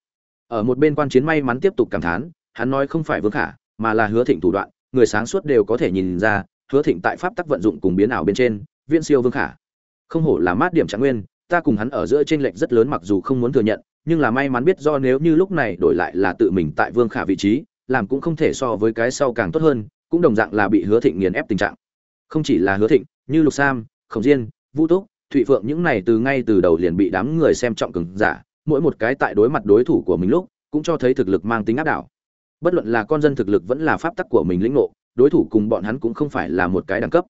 Ở một bên quan chiến may mắn tiếp tục cảm thán hắn nói không phải vương khả, mà là hứa thịnh thủ đoạn, người sáng suốt đều có thể nhìn ra, hứa thịnh tại pháp tắc vận dụng cùng biến ảo bên trên, viễn siêu vương khả. Không hổ là mát điểm trạng nguyên, ta cùng hắn ở giữa t r ê n lệch rất lớn mặc dù không muốn thừa nhận, nhưng là may mắn biết do nếu như lúc này đổi lại là tự mình tại vương khả vị trí, làm cũng không thể so với cái sau càng tốt hơn, cũng đồng dạng là bị hứa thịnh nghiền ép tình trạng. Không chỉ là hứa thịnh, như lục sam, khổng diên, vũ túc, thụy phượng những này từ ngay từ đầu liền bị đám người xem trọng cứng giả, mỗi một cái tại đối mặt đối thủ của mình lúc, cũng cho thấy thực lực mang tính áp đảo bất luận là con dân thực lực vẫn là pháp tắc của mình lĩnh ngộ, đối thủ cùng bọn hắn cũng không phải là một cái đẳng cấp.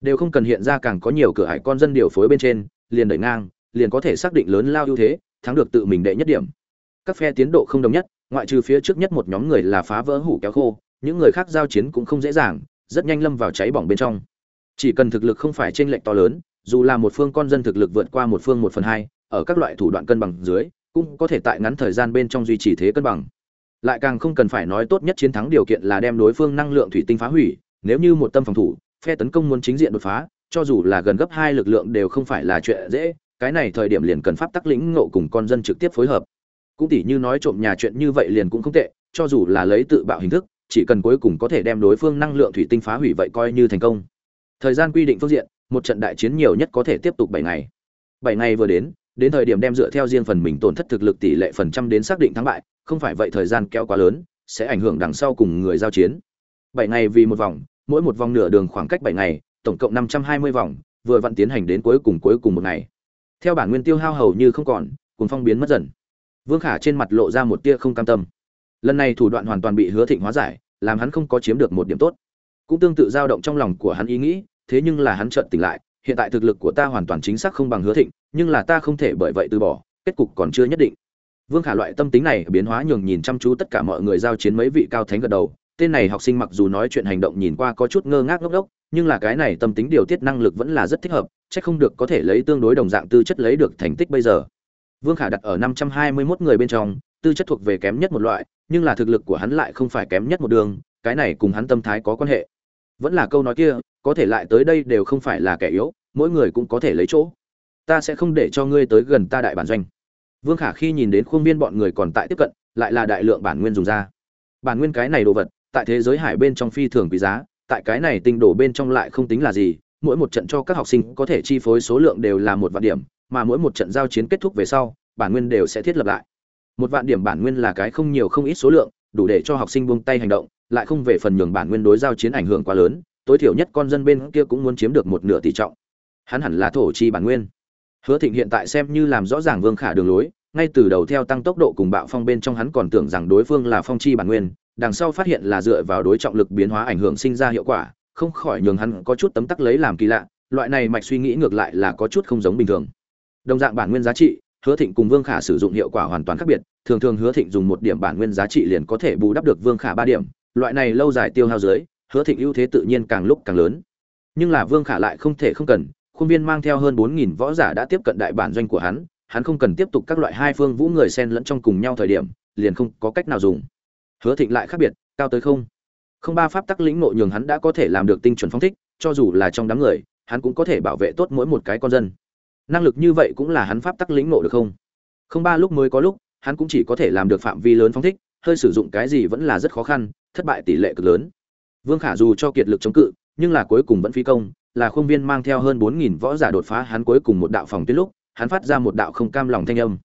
Đều không cần hiện ra càng có nhiều cửa hải con dân điều phối bên trên, liền đẩy ngang, liền có thể xác định lớn lao ưu thế, thắng được tự mình đệ nhất điểm. Các phe tiến độ không đồng nhất, ngoại trừ phía trước nhất một nhóm người là phá vỡ hủ kéo khô, những người khác giao chiến cũng không dễ dàng, rất nhanh lâm vào cháy bỏng bên trong. Chỉ cần thực lực không phải trên lệnh to lớn, dù là một phương con dân thực lực vượt qua một phương một phần hai, ở các loại thủ đoạn cân bằng dưới, cũng có thể tại ngắn thời gian bên trong duy trì thế cân bằng lại càng không cần phải nói tốt nhất chiến thắng điều kiện là đem đối phương năng lượng thủy tinh phá hủy, nếu như một tâm phòng thủ, phe tấn công muốn chính diện đột phá, cho dù là gần gấp hai lực lượng đều không phải là chuyện dễ, cái này thời điểm liền cần pháp tắc lĩnh ngộ cùng con dân trực tiếp phối hợp. Cũng tỉ như nói trộm nhà chuyện như vậy liền cũng không tệ, cho dù là lấy tự bạo hình thức, chỉ cần cuối cùng có thể đem đối phương năng lượng thủy tinh phá hủy vậy coi như thành công. Thời gian quy định phương diện, một trận đại chiến nhiều nhất có thể tiếp tục bảy ngày. Bảy ngày vừa đến đến thời điểm đem dựa theo riêng phần mình tổn thất thực lực tỷ lệ phần trăm đến xác định thắng bại không phải vậy thời gian kéo quá lớn, sẽ ảnh hưởng đằng sau cùng người giao chiến. Bảy ngày vì một vòng, mỗi một vòng nửa đường khoảng cách bảy ngày, tổng cộng năm trăm hai mươi vòng, vừa vặn tiến hành đến cuối cùng cuối cùng một ngày. Theo bản nguyên tiêu hao hầu như không còn cùng phong biến mất dần. Vương khả trên mặt lộ ra một tia không cam tâm. Lần này thủ đoạn hoàn toàn bị hứa thịnh hóa giải, làm hắn không có chiếm được một điểm tốt. Cũng tương tự dao động trong lòng của hắn ý nghĩ, thế nhưng là hắn chợt tỉnh lại, hiện tại thực lực của ta hoàn toàn chính xác không bằng hứa thịnh, nhưng là ta không thể bởi vậy từ bỏ, kết cục còn chưa nhất định vương khả loại tâm tính này biến hóa nhường nhìn chăm chú tất cả mọi người giao chiến mấy vị cao thánh gật đầu. Tên này học sinh mặc dù nói chuyện hành động nhìn qua có chút ngơ ngác ngốc ngốc, nhưng là cái này tâm tính điều tiết năng lực vẫn là rất thích hợp, chắc không được có thể lấy tương đối đồng dạng tư chất lấy được thành tích bây giờ. Vương khả đặt ở năm trăm hai mươi 521 người bên trong, tư chất thuộc về kém nhất một loại, nhưng là thực lực của hắn lại không phải kém nhất một đường, cái này cùng hắn tâm thái có quan hệ. Vẫn là câu nói kia, có thể lại tới đây đều không phải là kẻ yếu, mỗi người cũng có thể lấy chỗ. Ta sẽ không để cho ngươi tới gần ta đại bản doanh vương khả khi nhìn đến khuôn viên bọn người còn tại tiếp cận, lại là đại lượng bản nguyên dùng ra. Bản nguyên cái này đồ vật, tại thế giới hải bên trong phi thường quý giá, tại cái này tinh đổ bên trong lại không tính là gì, mỗi một trận cho các học sinh có thể chi phối số lượng đều là một vạn điểm, mà mỗi một trận giao chiến kết thúc về sau, bản nguyên đều sẽ thiết lập lại. Một vạn điểm bản nguyên là cái không nhiều không ít số lượng, đủ để cho học sinh buông tay hành động, lại không về phần nhường bản nguyên đối giao chiến ảnh hưởng quá lớn, tối thiểu nhất con dân bên kia cũng muốn chiếm được một nửa tỷ trọng. Hắn hẳn là thổ chi bản nguyên hứa thịnh hiện tại xem như làm rõ ràng vương khả đường lối, ngay từ đầu theo tăng tốc độ cùng bạo phong bên trong hắn còn tưởng rằng đối phương là phong chi bản nguyên, đằng sau phát hiện là dựa vào đối trọng lực biến hóa ảnh hưởng sinh ra hiệu quả, không khỏi nhường hắn có chút tấm tắc lấy làm kỳ lạ, loại này mạch suy nghĩ ngược lại là có chút không giống bình thường. Đồng dạng bản nguyên giá trị, hứa thịnh cùng vương khả sử dụng hiệu quả hoàn toàn khác biệt, thường thường hứa thịnh dùng một điểm bản nguyên giá trị liền có thể bù đắp được vương khả ba điểm, loại này lâu dài tiêu hao dưới, hứa thịnh ưu thế tự nhiên càng lúc càng lớn. Nhưng là vương khả lại không thể không cần khuôn viên mang theo hơn bốn nghìn võ giả đã tiếp cận đại bản doanh của hắn hắn không cần tiếp tục các loại hai phương vũ người xen lẫn trong cùng nhau thời điểm, liền không có cách nào dùng. Hứa thịnh lại khác biệt, cao tới không. Không ba pháp tắc lĩnh nội nhường hắn đã có thể làm được tinh chuẩn phong thích, cho dù là trong đám người, hắn cũng có thể bảo vệ tốt mỗi một cái con dân. Năng lực như vậy cũng là hắn pháp tắc lĩnh nội được không? Không ba lúc mới có lúc, hắn cũng chỉ có thể làm được phạm vi lớn phong thích, hơi sử dụng cái gì vẫn là rất khó khăn, thất bại tỷ lệ cực lớn. Vương khả dù cho kiệt lực chống cự, nhưng là cuối cùng vẫn phi công là khuôn viên mang theo hơn bốn nghìn võ giả đột phá hắn cuối cùng một đạo phòng tuyến lúc, hắn phát ra một đạo không cam lòng thanh âm.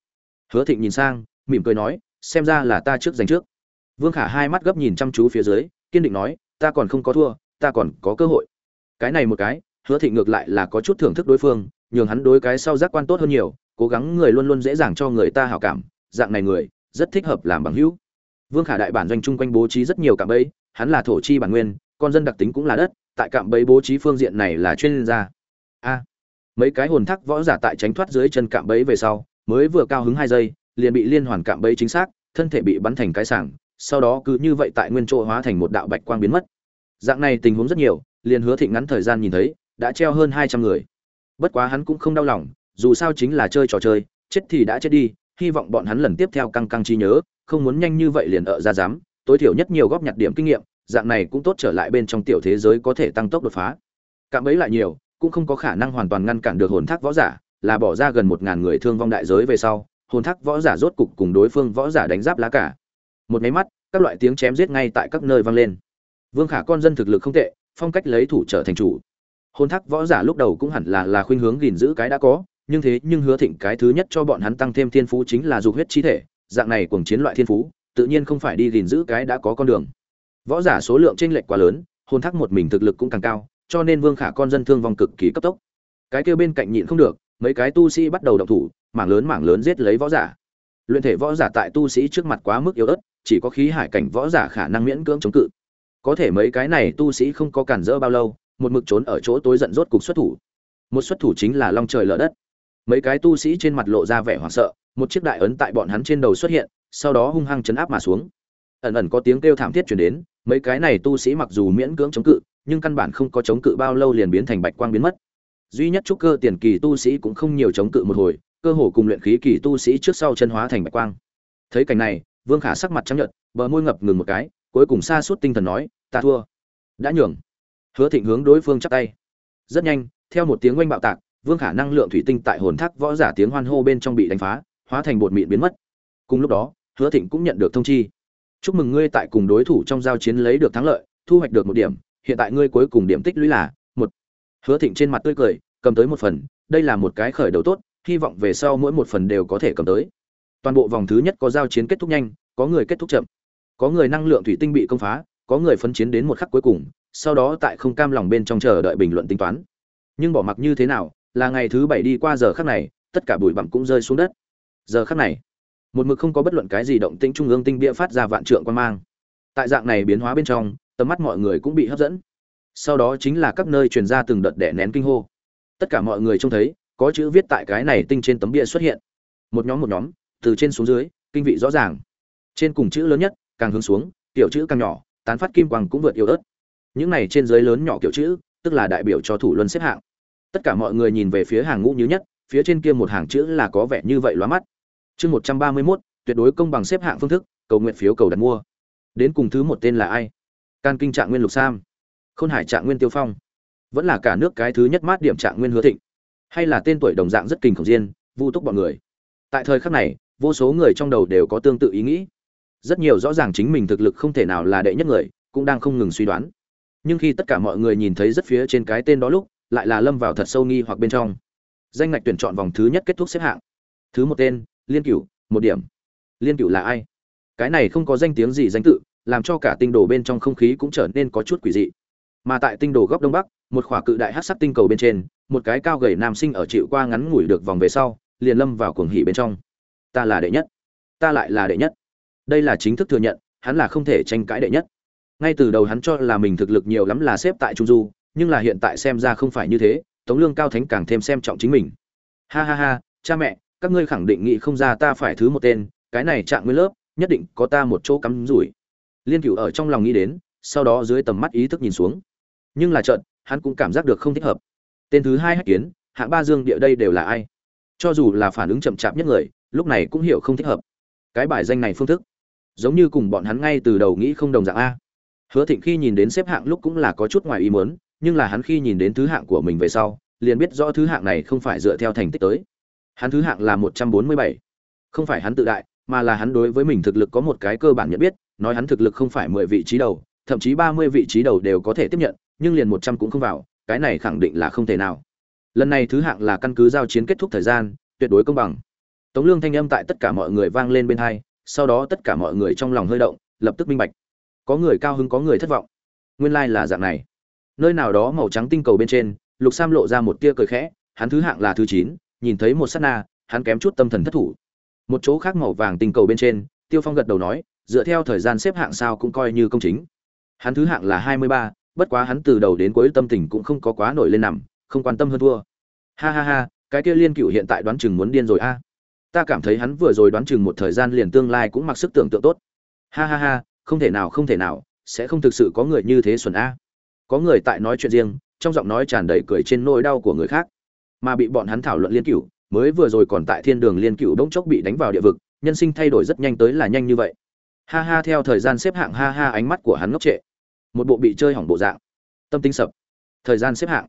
Hứa thịnh nhìn sang, mỉm cười nói, xem ra là ta trước giành trước. Vương khả hai mắt gấp nhìn chăm chú phía dưới, kiên định nói, ta còn không có thua, ta còn có cơ hội. Cái này một cái, hứa thịnh ngược lại là có chút thưởng thức đối phương, nhường hắn đối cái sau giác quan tốt hơn nhiều, cố gắng người luôn luôn dễ dàng cho người ta hảo cảm, dạng này người, rất thích hợp làm bằng hữu. Vương khả đại bản doanh chung quanh bố trí rất nhiều cạm bẫy, hắn là thổ chi bản nguyên, con dân đặc tính cũng là đất tại cạm bẫy bố trí phương diện này là chuyên gia. A, mấy cái hồn thắc võ giả tại tránh thoát dưới chân cạm bẫy về sau, mới vừa cao hứng hai giây, liền bị liên hoàn cạm bẫy chính xác, thân thể bị bắn thành cái sảng, sau đó cứ như vậy tại nguyên chỗ hóa thành một đạo bạch quang biến mất. Dạng này tình huống rất nhiều, liền hứa thịnh ngắn thời gian nhìn thấy, đã treo hơn hai trăm người. Bất quá hắn cũng không đau lòng, dù sao chính là chơi trò chơi, chết thì đã chết đi, hy vọng bọn hắn lần tiếp theo căng căng trí nhớ, không muốn nhanh như vậy liền ở ra dám tối thiểu nhất nhiều góp nhặt điểm kinh nghiệm dạng này cũng tốt trở lại bên trong tiểu thế giới có thể tăng tốc đột phá. Cạm ấy lại nhiều, cũng không có khả năng hoàn toàn ngăn cản được hồn thác võ giả, là bỏ ra gần một ngàn người thương vong đại giới về sau, hồn thác võ giả rốt cục cùng đối phương võ giả đánh giáp lá cả. Một máy mắt, các loại tiếng chém giết ngay tại các nơi vang lên. Vương khả con dân thực lực không tệ, phong cách lấy thủ trở thành chủ. Hồn thác võ giả lúc đầu cũng hẳn là là khuynh hướng gìn giữ cái đã có, nhưng thế nhưng hứa thịnh cái thứ nhất cho bọn hắn tăng thêm thiên phú chính là dục huyết chi thể, dạng này cùng chiến loại thiên phú, tự nhiên không phải đi gìn giữ cái đã có con đường võ giả số lượng chênh lệch quá lớn, hồn thác một mình thực lực cũng càng cao, cho nên vương khả con dân thương vong cực kỳ cấp tốc. Cái kêu bên cạnh nhịn không được, mấy cái tu sĩ bắt đầu động thủ, mảng lớn mảng lớn giết lấy võ giả. Luyện thể võ giả tại tu sĩ trước mặt quá mức yếu ớt, chỉ có khí hải cảnh võ giả khả năng miễn cưỡng chống cự. Có thể mấy cái này tu sĩ không có cản rỡ bao lâu, một mực trốn ở chỗ tối giận rốt cục xuất thủ. Một xuất thủ chính là long trời lở đất. Mấy cái tu sĩ trên mặt lộ ra vẻ hoảng sợ, một chiếc đại ấn tại bọn hắn trên đầu xuất hiện, sau đó hung hăng chấn áp mà xuống. Ẩn ẩn có tiếng kêu thảm thiết chuyển đến mấy cái này tu sĩ mặc dù miễn cưỡng chống cự, nhưng căn bản không có chống cự bao lâu liền biến thành bạch quang biến mất. Duy nhất trúc cơ tiền kỳ tu sĩ cũng không nhiều chống cự một hồi, cơ hồ cùng luyện khí kỳ tu sĩ trước sau chân hóa thành bạch quang. Thấy cảnh này, vương khả sắc mặt trắng nhợt, bờ môi ngập ngừng một cái, cuối cùng xa suốt tinh thần nói, ta thua. Đã nhường. Hứa thịnh hướng đối phương chắp tay. Rất nhanh, theo một tiếng oanh bạo tạc, vương khả năng lượng thủy tinh tại hồn thác võ giả tiếng hoan hô bên trong bị đánh phá, hóa thành bột mịn biến mất. Cùng lúc đó, hứa thịnh cũng nhận được thông chi chúc mừng ngươi tại cùng đối thủ trong giao chiến lấy được thắng lợi, thu hoạch được một điểm, hiện tại ngươi cuối cùng điểm tích lũy là một. Hứa thịnh trên mặt tươi cười, cầm tới một phần, đây là một cái khởi đầu tốt, hy vọng về sau mỗi một phần đều có thể cầm tới. Toàn bộ vòng thứ nhất có giao chiến kết thúc nhanh, có người kết thúc chậm. Có người năng lượng thủy tinh bị công phá, có người phân chiến đến một khắc cuối cùng, sau đó tại không cam lòng bên trong chờ đợi bình luận tính toán. Nhưng bỏ mặc như thế nào, là ngày thứ bảy đi qua giờ khắc này, tất cả bụi bặm cũng rơi xuống đất. Giờ khắc này một mực không có bất luận cái gì động tĩnh trung ương tinh bia phát ra vạn trượng quan mang. Tại dạng này biến hóa bên trong, tầm mắt mọi người cũng bị hấp dẫn. Sau đó chính là các nơi truyền ra từng đợt đẻ nén kinh hô. Tất cả mọi người trông thấy, có chữ viết tại cái này tinh trên tấm bia xuất hiện. Một nhóm một nhóm, từ trên xuống dưới, kinh vị rõ ràng. Trên cùng chữ lớn nhất, càng hướng xuống tiểu chữ càng nhỏ, tán phát kim quang cũng vượt yêu ớt. Những này trên dưới lớn nhỏ kiểu chữ, tức là đại biểu cho thủ luân xếp hạng. Tất cả mọi người nhìn về phía hàng ngũ như nhất, phía trên kia một hàng chữ là có vẻ như vậy lóa mắt chương một trăm ba mươi mốt, tuyệt đối công bằng xếp hạng phương thức, cầu nguyện phiếu cầu đặt mua. Đến cùng thứ một tên là ai? Can kinh trạng nguyên lục sam. Khôn hải trạng nguyên tiêu phong. Vẫn là cả nước cái thứ nhất mát điểm trạng nguyên hứa thịnh. Hay là tên tuổi đồng dạng rất kinh khủng diên vu túc bọn người. Tại thời khắc này, vô số người trong đầu đều có tương tự ý nghĩ. Rất nhiều rõ ràng chính mình thực lực không thể nào là đệ nhất người, cũng đang không ngừng suy đoán. Nhưng khi tất cả mọi người nhìn thấy rất phía trên cái tên đó lúc, lại là lâm vào thật sâu nghi hoặc bên trong. Danh ngạch tuyển chọn vòng thứ nhất kết thúc xếp hạng. Thứ một tên liên cửu, một điểm. Liên cửu là ai? Cái này không có danh tiếng gì danh tự, làm cho cả tinh đồ bên trong không khí cũng trở nên có chút quỷ dị. Mà tại tinh đồ góc đông bắc, một khỏa cự đại hát sắc tinh cầu bên trên, một cái cao gầy nam sinh ở chịu qua ngắn ngủi được vòng về sau, liền lâm vào cuồng hỉ bên trong. Ta là đệ nhất. Ta lại là đệ nhất. Đây là chính thức thừa nhận, hắn là không thể tranh cãi đệ nhất. Ngay từ đầu hắn cho là mình thực lực nhiều lắm là xếp tại trung du, nhưng là hiện tại xem ra không phải như thế, tống lương cao thánh càng thêm xem trọng chính mình. Ha ha ha, cha mẹ các ngươi khẳng định nghĩ không ra ta phải thứ một tên, cái này trạng nguyên lớp, nhất định có ta một chỗ cắm rủi. Liên cửu ở trong lòng nghĩ đến, sau đó dưới tầm mắt ý thức nhìn xuống. Nhưng là trận hắn cũng cảm giác được không thích hợp. Tên thứ hai hách kiến, hạng ba dương địa đây đều là ai? Cho dù là phản ứng chậm chạp nhất người, lúc này cũng hiểu không thích hợp. Cái bài danh này phương thức, giống như cùng bọn hắn ngay từ đầu nghĩ không đồng dạng a. Hứa thịnh khi nhìn đến xếp hạng lúc cũng là có chút ngoài ý muốn, nhưng là hắn khi nhìn đến thứ hạng của mình về sau, liền biết rõ thứ hạng này không phải dựa theo thành tích tới hắn thứ hạng là một trăm bốn mươi bảy. Không phải hắn tự đại, mà là hắn đối với mình thực lực có một cái cơ bản nhận biết, nói hắn thực lực không phải mười vị trí đầu, thậm chí ba mươi vị trí đầu đều có thể tiếp nhận, nhưng liền một trăm cũng không vào, cái này khẳng định là không thể nào. Lần này thứ hạng là căn cứ giao chiến kết thúc thời gian, tuyệt đối công bằng. Tống lương thanh âm tại tất cả mọi người vang lên bên hai, sau đó tất cả mọi người trong lòng hơi động, lập tức minh bạch. Có người cao hứng, có người thất vọng. Nguyên lai là dạng này. Nơi nào đó màu trắng tinh cầu bên trên, lục sam lộ ra một tia cười khẽ, hắn thứ hạng là thứ chín nhìn thấy một sát na, hắn kém chút tâm thần thất thủ. Một chỗ khác màu vàng tinh cầu bên trên, tiêu phong gật đầu nói, dựa theo thời gian xếp hạng sao cũng coi như công chính. Hắn thứ hạng là hai mươi ba, bất quá hắn từ đầu đến cuối tâm tình cũng không có quá nổi lên nằm, không quan tâm hơn thua. Ha ha ha, cái kia liên cựu hiện tại đoán chừng muốn điên rồi a. Ta cảm thấy hắn vừa rồi đoán chừng một thời gian liền tương lai cũng mặc sức tưởng tượng tốt. Ha ha ha, không thể nào, không thể nào, sẽ không thực sự có người như thế xuẩn a. Có người tại nói chuyện riêng, trong giọng nói tràn đầy cười trên nỗi đau của người khác mà bị bọn hắn thảo luận liên cửu, mới vừa rồi còn tại thiên đường liên cửu bỗng chốc bị đánh vào địa vực, nhân sinh thay đổi rất nhanh tới là nhanh như vậy. Ha ha, theo thời gian xếp hạng, ha ha, ánh mắt của hắn ngốc trệ. Một bộ bị chơi hỏng bộ dạng. Tâm tinh sập. Thời gian xếp hạng.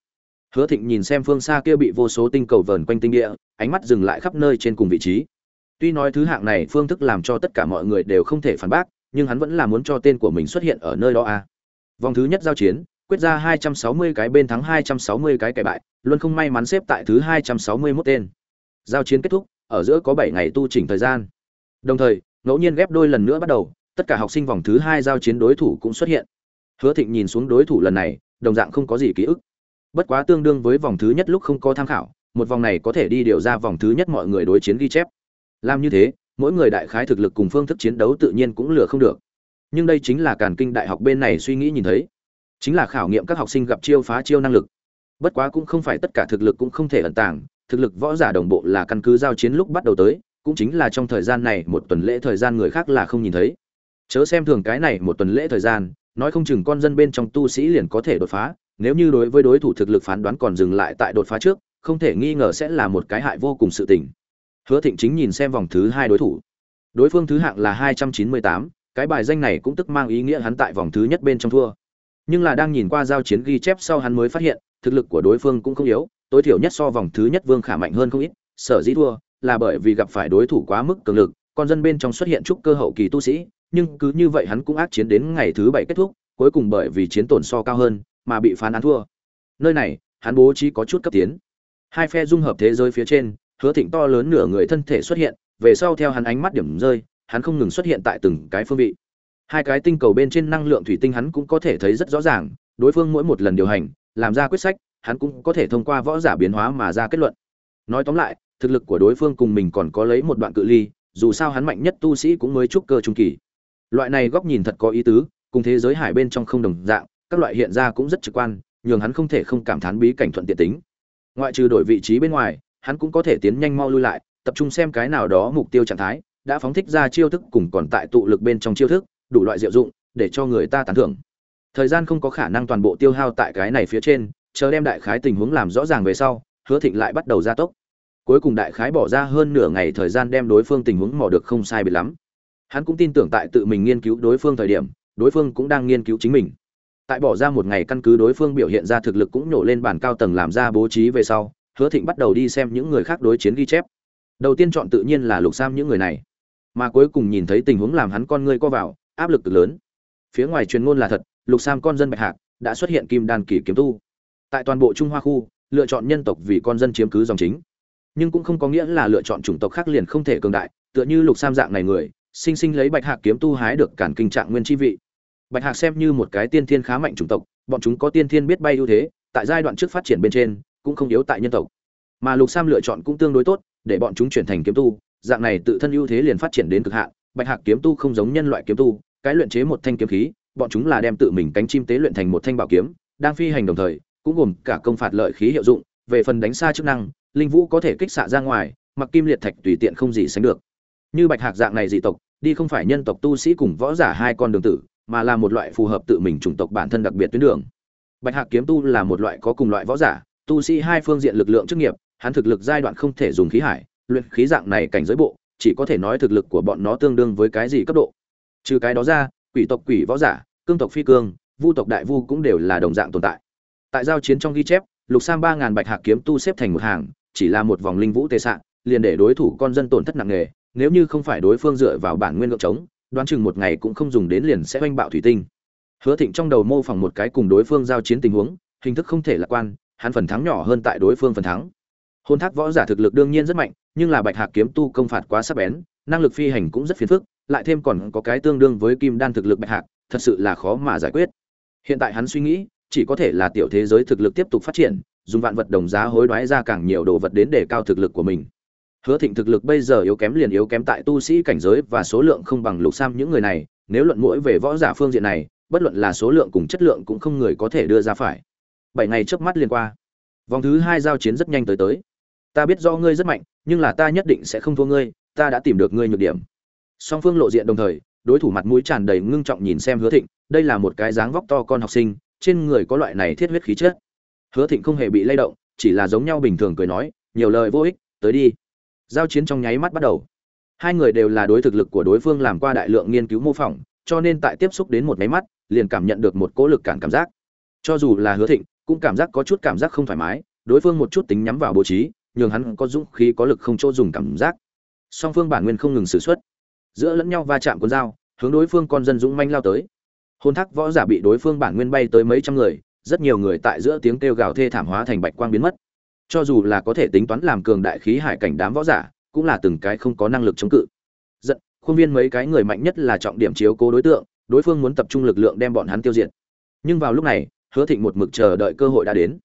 Hứa thịnh nhìn xem phương xa kia bị vô số tinh cầu vờn quanh tinh địa, ánh mắt dừng lại khắp nơi trên cùng vị trí. Tuy nói thứ hạng này phương thức làm cho tất cả mọi người đều không thể phản bác, nhưng hắn vẫn là muốn cho tên của mình xuất hiện ở nơi đó a à. vòng thứ nhất giao chiến quyết ra 260 cái bên thắng 260 cái kẻ bại, luôn không may mắn xếp tại thứ 261 tên. Giao chiến kết thúc, ở giữa có 7 ngày tu chỉnh thời gian. Đồng thời, ngẫu nhiên ghép đôi lần nữa bắt đầu, tất cả học sinh vòng thứ hai giao chiến đối thủ cũng xuất hiện. Hứa thịnh nhìn xuống đối thủ lần này, đồng dạng không có gì ký ức. Bất quá tương đương với vòng thứ nhất lúc không có tham khảo, một vòng này có thể đi điều ra vòng thứ nhất mọi người đối chiến ghi chép. Làm như thế, mỗi người đại khái thực lực cùng phương thức chiến đấu tự nhiên cũng lừa không được. Nhưng đây chính là càn kinh đại học bên này suy nghĩ nhìn thấy chính là khảo nghiệm các học sinh gặp chiêu phá chiêu năng lực. Bất quá cũng không phải tất cả thực lực cũng không thể ẩn tàng, thực lực võ giả đồng bộ là căn cứ giao chiến lúc bắt đầu tới, cũng chính là trong thời gian này một tuần lễ thời gian người khác là không nhìn thấy. Chớ xem thường cái này một tuần lễ thời gian, nói không chừng con dân bên trong tu sĩ liền có thể đột phá, nếu như đối với đối thủ thực lực phán đoán còn dừng lại tại đột phá trước, không thể nghi ngờ sẽ là một cái hại vô cùng sự tình. Hứa thịnh chính nhìn xem vòng thứ hai đối thủ. Đối phương thứ hạng là hai trăm chín mươi tám, cái bài danh này cũng tức mang ý nghĩa hắn tại vòng thứ nhất bên trong thua nhưng là đang nhìn qua giao chiến ghi chép sau hắn mới phát hiện, thực lực của đối phương cũng không yếu, tối thiểu nhất so vòng thứ nhất vương khả mạnh hơn không ít, sở dĩ thua là bởi vì gặp phải đối thủ quá mức cường lực, con dân bên trong xuất hiện chút cơ hậu kỳ tu sĩ, nhưng cứ như vậy hắn cũng ác chiến đến ngày thứ bảy kết thúc, cuối cùng bởi vì chiến tổn so cao hơn mà bị phán án thua. Nơi này, hắn bố trí có chút cấp tiến. Hai phe dung hợp thế giới phía trên, hứa thịnh to lớn nửa người thân thể xuất hiện, về sau theo hắn ánh mắt điểm rơi, hắn không ngừng xuất hiện tại từng cái phương vị hai cái tinh cầu bên trên năng lượng thủy tinh hắn cũng có thể thấy rất rõ ràng, đối phương mỗi một lần điều hành, làm ra quyết sách, hắn cũng có thể thông qua võ giả biến hóa mà ra kết luận. Nói tóm lại, thực lực của đối phương cùng mình còn có lấy một đoạn cự ly, dù sao hắn mạnh nhất tu sĩ cũng mới trúc cơ trung kỳ. Loại này góc nhìn thật có ý tứ, cùng thế giới hải bên trong không đồng dạng, các loại hiện ra cũng rất trực quan, nhường hắn không thể không cảm thán bí cảnh thuận tiện tính. Ngoại trừ đổi vị trí bên ngoài, hắn cũng có thể tiến nhanh mau lui lại, tập trung xem cái nào đó mục tiêu trạng thái, đã phóng thích ra chiêu thức cùng còn tại tụ lực bên trong chiêu thức đủ loại diệu dụng để cho người ta tán thưởng. Thời gian không có khả năng toàn bộ tiêu hao tại cái này phía trên, chờ đem đại khái tình huống làm rõ ràng về sau, hứa thịnh lại bắt đầu gia tốc. Cuối cùng đại khái bỏ ra hơn nửa ngày thời gian đem đối phương tình huống mò được không sai bị lắm. Hắn cũng tin tưởng tại tự mình nghiên cứu đối phương thời điểm, đối phương cũng đang nghiên cứu chính mình. Tại bỏ ra một ngày căn cứ đối phương biểu hiện ra thực lực cũng nổ lên bản cao tầng làm ra bố trí về sau, hứa thịnh bắt đầu đi xem những người khác đối chiến ghi chép. Đầu tiên chọn tự nhiên là lục sam những người này. Mà cuối cùng nhìn thấy tình huống làm hắn con ngươi co vào áp lực cực lớn. Phía ngoài truyền ngôn là thật, lục sam con dân bạch hạc đã xuất hiện kim đan kỳ kiếm tu. Tại toàn bộ trung hoa khu, lựa chọn nhân tộc vì con dân chiếm cứ dòng chính. Nhưng cũng không có nghĩa là lựa chọn chủng tộc khác liền không thể cường đại, tựa như lục sam dạng này người, sinh sinh lấy bạch hạc kiếm tu hái được cản kinh trạng nguyên chi vị. Bạch hạc xem như một cái tiên thiên khá mạnh chủng tộc, bọn chúng có tiên thiên biết bay ưu thế, tại giai đoạn trước phát triển bên trên, cũng không yếu tại nhân tộc. Mà lục sam lựa chọn cũng tương đối tốt, để bọn chúng chuyển thành kiếm tu, dạng này tự thân ưu thế liền phát triển đến cực hạn bạch hạc kiếm tu không giống nhân loại kiếm tu, cái luyện chế một thanh kiếm khí, bọn chúng là đem tự mình cánh chim tế luyện thành một thanh bảo kiếm, đang phi hành đồng thời, cũng gồm cả công phạt lợi khí hiệu dụng, về phần đánh xa chức năng, linh vũ có thể kích xạ ra ngoài, mặc kim liệt thạch tùy tiện không gì sánh được. Như bạch hạc dạng này dị tộc, đi không phải nhân tộc tu sĩ cùng võ giả hai con đường tử, mà là một loại phù hợp tự mình chủng tộc bản thân đặc biệt tuyến đường. Bạch hạc kiếm tu là một loại có cùng loại võ giả, tu sĩ hai phương diện lực lượng chức nghiệp, hắn thực lực giai đoạn không thể dùng khí hải, luyện khí dạng này cảnh giới bộ chỉ có thể nói thực lực của bọn nó tương đương với cái gì cấp độ. Trừ cái đó ra, quỷ tộc, quỷ võ giả, cương tộc phi cương, vu tộc đại vu cũng đều là đồng dạng tồn tại. Tại giao chiến trong ghi chép, lục sam ba ngàn bạch hạc kiếm tu xếp thành một hàng, chỉ là một vòng linh vũ tê sạn liền để đối thủ con dân tổn thất nặng nề, nếu như không phải đối phương dựa vào bản nguyên lượng chống đoán chừng một ngày cũng không dùng đến liền sẽ oanh bạo thủy tinh. Hứa thịnh trong đầu mô phỏng một cái cùng đối phương giao chiến tình huống, hình thức không thể lạc quan, hắn phần thắng nhỏ hơn tại đối phương phần thắng. Hôn thác võ giả thực lực đương nhiên rất mạnh nhưng là bạch hạc kiếm tu công phạt quá sắc bén, năng lực phi hành cũng rất phiền phức, lại thêm còn có cái tương đương với kim đan thực lực bạch hạc, thật sự là khó mà giải quyết. Hiện tại hắn suy nghĩ, chỉ có thể là tiểu thế giới thực lực tiếp tục phát triển, dùng vạn vật đồng giá hối đoái ra càng nhiều đồ vật đến để cao thực lực của mình. Hứa thịnh thực lực bây giờ yếu kém liền yếu kém tại tu sĩ cảnh giới và số lượng không bằng lục sam những người này, nếu luận mũi về võ giả phương diện này, bất luận là số lượng cùng chất lượng cũng không người có thể đưa ra phải. Bảy ngày trước mắt liền qua. Vòng thứ hai giao chiến rất nhanh tới tới. Ta biết do ngươi rất mạnh nhưng là ta nhất định sẽ không thua ngươi, ta đã tìm được ngươi nhược điểm. Song phương lộ diện đồng thời, đối thủ mặt mũi tràn đầy ngưng trọng nhìn xem hứa thịnh, đây là một cái dáng vóc to con học sinh, trên người có loại này thiết huyết khí chất. Hứa thịnh không hề bị lay động, chỉ là giống nhau bình thường cười nói, nhiều lời vô ích, tới đi. Giao chiến trong nháy mắt bắt đầu. Hai người đều là đối thực lực của đối phương làm qua đại lượng nghiên cứu mô phỏng, cho nên tại tiếp xúc đến một máy mắt, liền cảm nhận được một cỗ lực cản cảm giác. Cho dù là hứa thịnh, cũng cảm giác có chút cảm giác không thoải mái, đối phương một chút tính nhắm vào bố trí nhường hắn có dũng khí, có lực không chỗ dùng cảm giác. Song phương bản nguyên không ngừng xử xuất. Giữa lẫn nhau va chạm con dao, hướng đối phương con dân dũng manh lao tới. Hôn thác võ giả bị đối phương bản nguyên bay tới mấy trăm người, rất nhiều người tại giữa tiếng kêu gào thê thảm hóa thành bạch quang biến mất. Cho dù là có thể tính toán làm cường đại khí hải cảnh đám võ giả, cũng là từng cái không có năng lực chống cự. Giận, khuôn viên mấy cái người mạnh nhất là trọng điểm chiếu cố đối tượng, đối phương muốn tập trung lực lượng đem bọn hắn tiêu diệt. Nhưng vào lúc này, hứa thịnh một mực chờ đợi cơ hội đã đến